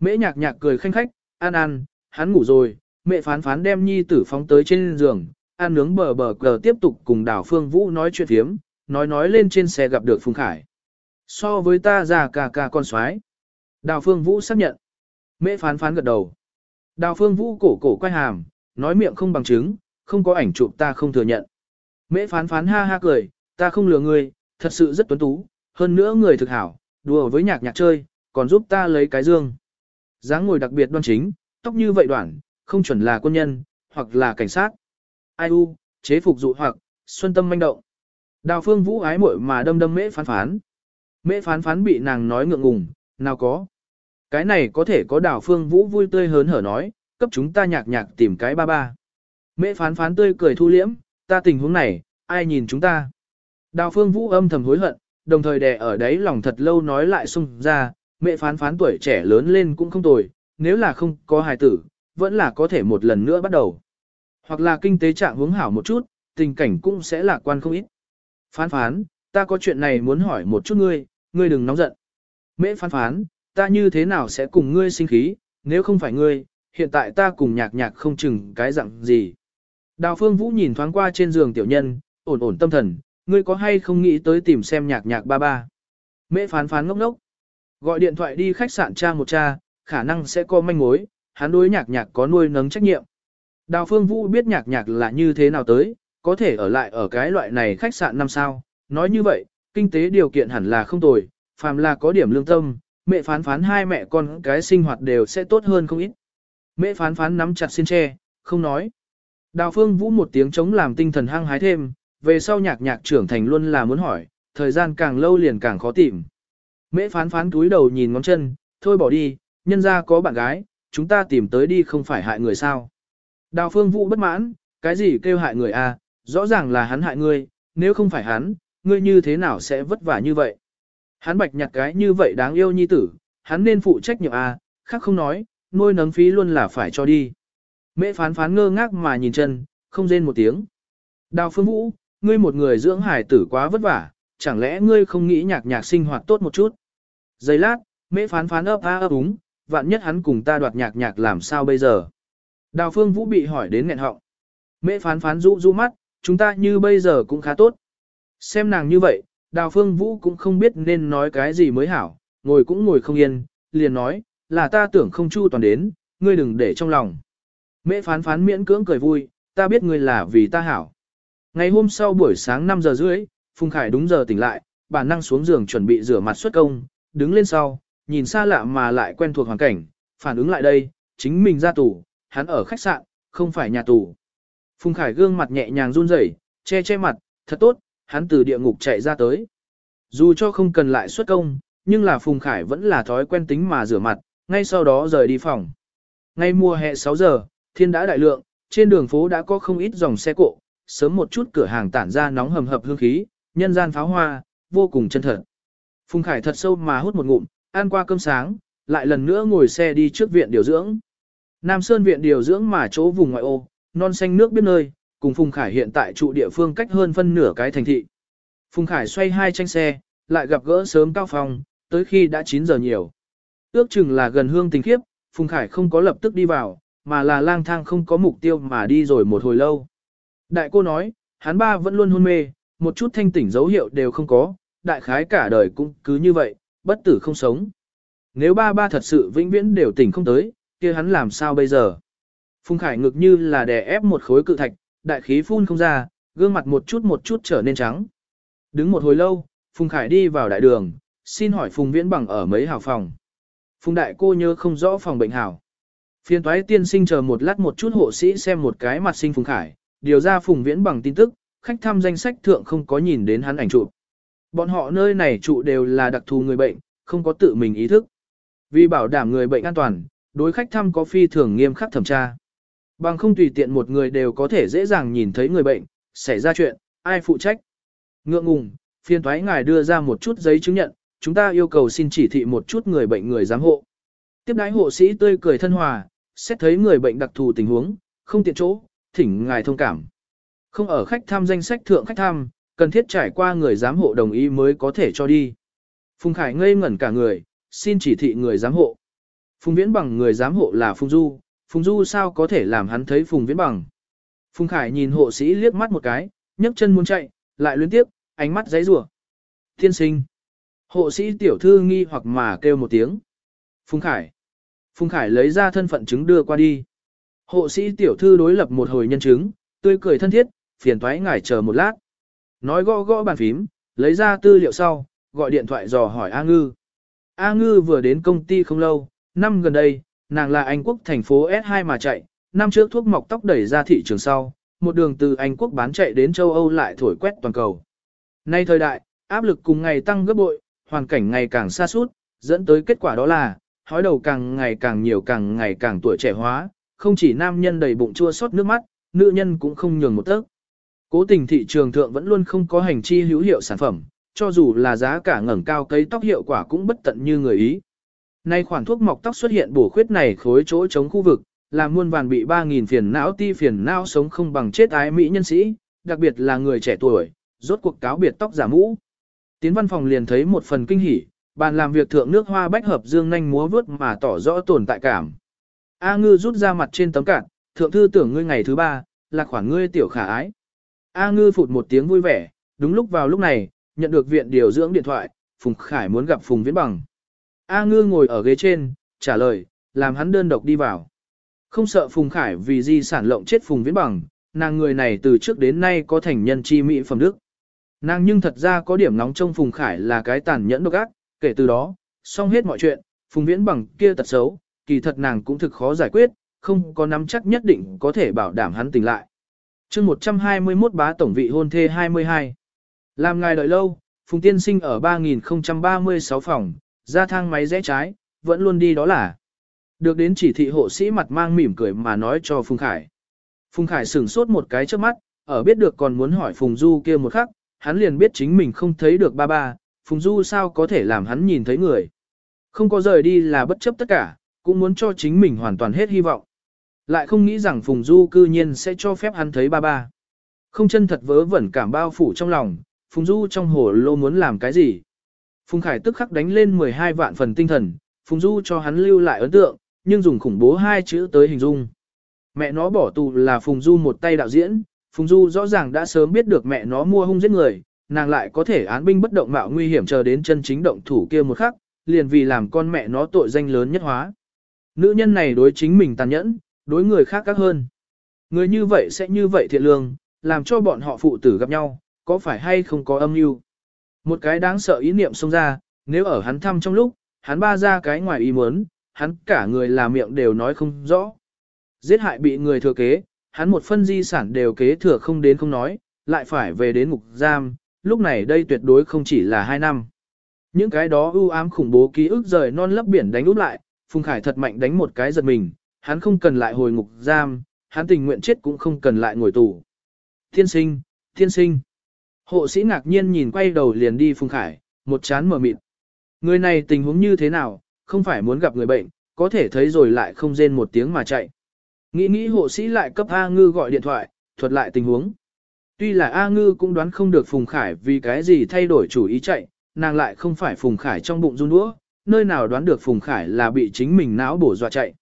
Mễ nhạc nhạc cười khanh khách, an an, hắn ngủ rồi, mẹ phán phán đem nhi tử phóng tới trên giường, ăn nướng bờ bờ cờ tiếp tục cùng đào phương vũ nói chuyện thiếm, nói nói lên trên xe gặp được Phùng Khải. So với ta già cả cả con soái Đào phương vũ xác nhận. Mễ phán phán gật đầu. Đào phương vũ cổ cổ quay hàm, nói miệng không bằng chứng, không có ảnh chụp ta không thừa nhận. Mễ phán phán ha ha cười, ta không lừa ngươi, thật sự rất tuấn tú, hơn nữa người thực hảo, đùa với nhạc nhạc chơi, còn giúp ta lấy cái dương. dáng ngồi đặc biệt đoan chính, tóc như vậy đoạn, không chuẩn là quân nhân, hoặc là cảnh sát. Ai u, chế phục dụ hoặc, xuân tâm manh động. Đào phương vũ ái muội mà đâm đâm mễ phán phán. Mễ phán phán bị nàng nói ngượng ngùng, nào có. Cái này có thể có đào phương vũ vui tươi hớn hở nói, cấp chúng ta nhạc nhạc tìm cái ba ba. Mễ phán phán tươi cười thu liễm, ta tình huống này, ai nhìn chúng ta. Đào phương vũ âm thầm hối hận, đồng thời đè ở đấy lòng thật lâu nói lại sung, ra, mẹ phán phán tuổi trẻ lớn lên cũng không tồi, nếu là không có hài tử, vẫn là có thể một lần nữa bắt đầu. Hoặc là kinh tế trạng hướng hảo một chút, tình cảnh cũng sẽ lạc quan không ít. Phán phán, ta có chuyện này muốn hỏi một chút ngươi, ngươi đừng nóng giận. Mễ phán phán, ta như thế nào sẽ cùng ngươi sinh khí, nếu không phải ngươi, hiện tại ta cùng nhạc nhạc không chừng cái dạng gì. Đào phương vũ nhìn thoáng qua trên giường tiểu nhân, ổn ổn tâm thần, ngươi có hay không nghĩ tới tìm xem nhạc nhạc ba ba. Mễ phán phán ngốc ngốc. Gọi điện thoại đi khách sạn cha một cha, khả năng sẽ có manh mối, hắn đối nhạc nhạc có nuôi nấng trách nhiệm. Đào phương vũ biết nhạc nhạc là như thế nào tới, có thể ở lại ở cái loại này khách sạn năm sao. Nói như vậy, kinh tế điều kiện hẳn là không tồi, phàm là có điểm lương tâm, mẹ phán phán hai mẹ con cái sinh hoạt đều sẽ tốt hơn không ít. Mẹ phán phán nắm chặt xin tre, không nói. Đào phương vũ một tiếng chống làm tinh thần hăng hái thêm, về sau nhạc nhạc trưởng thành luôn là muốn hỏi, thời gian càng lâu liền càng khó tìm. Mễ phán phán túi đầu nhìn ngón chân, thôi bỏ đi, nhân ra có bạn gái, chúng ta tìm tới đi không phải hại người sao. Đào phương vũ bất mãn, cái gì kêu hại người a? À, Rõ ràng là hắn hại ngươi, nếu không phải hắn, ngươi như thế nào sẽ vất vả như vậy? Hắn bạch nhặt cái như vậy đáng yêu nhi tử, hắn nên phụ trách nhiệm à, khác không nói, nuôi nấng phí luôn là phải cho đi. Mẹ phán phán ngơ ngác mà nhìn chân, không rên một tiếng. Đào phương vũ, ngươi một người dưỡng hải tử quá vất vả, chẳng lẽ ngươi không nghĩ nhạc nhạc sinh hoạt tốt một chút? Giây lát, mẹ phán phán ấp a ấp úng, vạn nhất hắn cùng ta đoạt nhạc nhạc làm sao bây giờ? Đào phương vũ bị hỏi đến nghẹn họng. Mẹ phán phán rũ rũ mắt, chúng ta như bây giờ cũng khá tốt. Xem nàng như vậy, đào phương vũ cũng không biết nên nói cái gì mới hảo, ngồi cũng ngồi không yên, liền nói, là ta tưởng không chu toàn đến, ngươi đừng để trong lòng. Mẹ phán phán miễn cưỡng cười vui, ta biết ngươi là vì ta hảo. Ngày hôm sau buổi sáng 5 giờ rưỡi, Phùng Khải đúng giờ tỉnh lại, bản năng xuống giường chuẩn bị rửa mặt xuất công, đứng lên sau, nhìn xa lạ mà lại quen thuộc hoàn cảnh, phản ứng lại đây, chính mình ra tủ hắn ở khách sạn, không phải nhà tù. Phùng Khải gương mặt nhẹ nhàng run rẩy, che che mặt, thật tốt, hắn từ địa ngục chạy ra tới. Dù cho không cần lại xuất công, nhưng là Phùng Khải vẫn là thói quen tính mà rửa mặt, ngay sau đó rời đi phòng. Ngay mùa hè 6 giờ, thiên đã đại lượng, trên đường phố đã có không ít dòng xe cộ, sớm một chút cửa hàng tản ra nóng hầm hập hương khí, nhân gian pháo hoa, vô cùng chân thật. Phùng Khải thật sâu mà hút một ngụm, ăn qua cơm sáng, lại lần nữa ngồi xe đi trước viện điều dưỡng. Nam Sơn viện điều dưỡng mà chỗ vùng ngoại ô, non xanh nước biết nơi, cùng Phùng Khải hiện tại trụ địa phương cách hơn phân nửa cái thành thị. Phùng Khải xoay hai tranh xe, lại gặp gỡ sớm Cao phòng, tới khi đã 9 giờ nhiều. Ước chừng là gần hương tình khiếp, Phùng Khải không có lập tức đi vào, mà là lang thang không có mục tiêu mà đi rồi một hồi lâu. Đại cô nói, hắn ba vẫn luôn hôn mê, một chút thanh tỉnh dấu hiệu đều không có, đại khái cả đời cũng cứ như vậy, bất tử không sống. Nếu ba ba thật sự vĩnh viễn đều tỉnh không tới, kia hắn làm sao bây giờ? Phùng Khải ngực như là đè ép một khối cự thạch, đại khí phun không ra, gương mặt một chút một chút trở nên trắng. Đứng một hồi lâu, Phùng Khải đi vào đại đường, xin hỏi Phùng Viễn Bằng ở mấy hào phòng. Phùng đại cô nhớ không rõ phòng bệnh hảo. Phiên toái tiên sinh chờ một lát một chút hộ sĩ xem một cái mặt sinh Phùng Khải, điều ra Phùng Viễn Bằng tin tức, khách thăm danh sách thượng không có nhìn đến hắn ảnh chụp. Bọn họ nơi này trụ đều là đặc thù người bệnh, không có tự mình ý thức. Vì bảo đảm người bệnh an toàn, đối khách thăm có phi thường nghiêm khắc thẩm tra. Bằng không tùy tiện một người đều có thể dễ dàng nhìn thấy người bệnh, xảy ra chuyện, ai phụ trách. Ngượng ngùng, phiên thoái ngài đưa ra một chút giấy chứng nhận, chúng ta yêu cầu xin chỉ thị một chút người bệnh người giám hộ. Tiếp đái hộ sĩ tươi cười thân hòa, xét thấy người bệnh đặc thù tình huống, không tiện chỗ, thỉnh ngài thông cảm. Không ở khách thăm danh sách thượng khách thăm, cần thiết trải qua người giám hộ đồng ý mới có thể cho đi. Phùng Khải ngây ngẩn cả người, xin chỉ thị người giám hộ. Phùng Viễn bằng người giám hộ là Phùng Du, Phùng Du sao có thể làm hắn thấy Phùng Viễn bằng. Phùng Khải nhìn hộ sĩ liếc mắt một cái, nhấc chân muốn chạy, lại luyến tiếp, ánh mắt giấy rủa. Thiên sinh. Hộ sĩ tiểu thư nghi hoặc mà kêu một tiếng. Phùng Khải. Phùng Khải lấy ra thân phận chứng đưa qua đi. Hộ sĩ tiểu thư đối lập một hồi nhân chứng, tươi cười thân thiết, phiền thoái ngài chờ một lát. Nói gõ gõ bàn phím, lấy ra tư liệu sau, gọi điện thoại dò hỏi A Ngư. A Ngư vừa đến công ty không lâu, năm gần đây, nàng là Anh Quốc thành phố S2 mà chạy, năm trước thuốc mọc tóc đẩy ra thị trường sau, một đường từ Anh Quốc bán chạy đến châu Âu lại thổi quét toàn cầu. Nay thời đại, áp lực cùng ngày tăng gấp bội, hoàn cảnh ngày càng xa suốt, dẫn tới kết quả đó là, hói đầu càng ngày càng nhiều càng ngày càng tuổi trẻ hóa, không chỉ nam nhân đầy bụng chua xót nước mắt, nữ nhân cũng không nhường một tấc. Cố tình thị trường thượng vẫn luôn không có hành chi hữu hiệu sản phẩm, cho dù là giá cả ngẩng cao cây tóc hiệu quả cũng bất tận như người ý. Nay khoản thuốc mọc tóc xuất hiện bổ khuyết này khối chỗ chống khu vực, làm muôn vàn bị 3.000 phiền não ti phiền não sống không bằng chết ái mỹ nhân sĩ, đặc biệt là người trẻ tuổi, rốt cuộc cáo biệt tóc giả mũ. Tiến văn phòng liền thấy một phần kinh hỉ, bàn làm việc thượng nước hoa bách hợp dương nhanh múa vớt mà tỏ rõ tồn tại cảm. A ngư rút ra mặt trên tấm cạn, thượng thư tưởng ngươi ngày thứ ba, là khoảng ngươi tiểu khả ái. A ngư phụt một tiếng vui vẻ, đúng lúc vào lúc này, nhận được viện điều dưỡng điện thoại, Phùng Khải muốn gặp Phùng Viễn Bằng. A ngư ngồi ở ghế trên, trả lời, làm hắn đơn độc đi vào. Không sợ Phùng Khải vì di sản lộng chết Phùng Viễn Bằng, nàng người này từ trước đến nay có thành nhân chi mỹ phẩm đức. Nàng nhưng thật ra có điểm nóng trong Phùng Khải là cái tàn nhẫn độc ác, kể từ đó, xong hết mọi chuyện, Phùng Viễn Bằng kia tật xấu, kỳ thật nàng cũng thực khó giải quyết, không có nắm chắc nhất định có thể bảo đảm hắn tỉnh lại. chương 121 bá tổng vị hôn thê 22. Làm ngài đợi lâu, Phùng Tiên Sinh ở 3036 phòng, ra thang máy rẽ trái, vẫn luôn đi đó là. Được đến chỉ thị hộ sĩ mặt mang mỉm cười mà nói cho Phùng Khải. Phùng Khải sửng sốt một cái trước mắt, Ở biết được còn muốn hỏi Phùng Du kia một khắc, hắn liền biết chính mình không thấy được ba ba, Phùng Du sao có thể làm hắn nhìn thấy người. Không có rời đi là bất chấp tất cả, cũng muốn cho chính mình hoàn toàn hết hy vọng. Lại không nghĩ rằng Phùng Du cư nhiên sẽ cho phép hắn thấy ba ba. Không chân thật vớ vẩn cảm bao phủ trong lòng, Phùng Du trong hồ lô muốn làm cái gì. Phùng Khải tức khắc đánh lên 12 vạn phần tinh thần, Phùng Du cho hắn lưu lại ấn tượng, nhưng dùng khủng bố hai chữ tới hình dung. Mẹ nó bỏ tù là Phùng Du một tay đạo diễn, Phùng Du rõ ràng đã sớm biết được mẹ nó mua hung giết người, nàng lại có thể án binh bất động mạo nguy hiểm chờ đến chân chính động thủ kia một khắc, liền vì làm con mẹ nó tội danh lớn nhất hóa. Nữ nhân này đối chính mình tàn nhẫn, đối người khác các hơn. Người như vậy sẽ như vậy thiện lương, làm cho bọn họ phụ tử gặp nhau, có phải hay không có âm mưu? Một cái đáng sợ ý niệm xông ra, nếu ở hắn thăm trong lúc, hắn ba ra cái ngoài ý muốn, hắn cả người là miệng đều nói không rõ. Giết hại bị người thừa kế, hắn một phân di sản đều kế thừa không đến không nói, lại phải về đến ngục giam, lúc này đây tuyệt đối không chỉ là hai năm. Những cái đó ưu ám khủng bố ký ức rời non lấp biển đánh úp lại, Phùng Khải thật mạnh đánh một cái giật mình, hắn không cần lại hồi ngục giam, hắn tình nguyện chết cũng không cần lại ngồi tù. Thiên sinh, thiên sinh. Hộ sĩ ngạc nhiên nhìn quay đầu liền đi Phùng Khải, một chán mở mịt. Người này tình huống như thế nào, không phải muốn gặp người bệnh, có thể thấy rồi lại không rên một tiếng mà chạy. Nghĩ nghĩ hộ sĩ lại cấp A Ngư gọi điện thoại, thuật lại tình huống. Tuy là A Ngư cũng đoán không được Phùng Khải vì cái gì thay đổi chủ ý chạy, nàng lại không phải Phùng Khải trong bụng run đũa, nơi nào đoán được Phùng Khải là bị chính mình não bổ dọa chạy.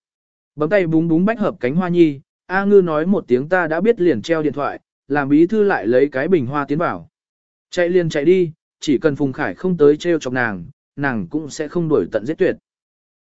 Bấm tay búng búng bách hợp cánh hoa nhi, A Ngư nói một tiếng ta đã biết liền treo điện thoại, làm bí thư lại lấy cái bình hoa tiến vào. Chạy liền chạy đi, chỉ cần Phùng Khải không tới treo chọc nàng, nàng cũng sẽ không đuổi tận giết tuyệt.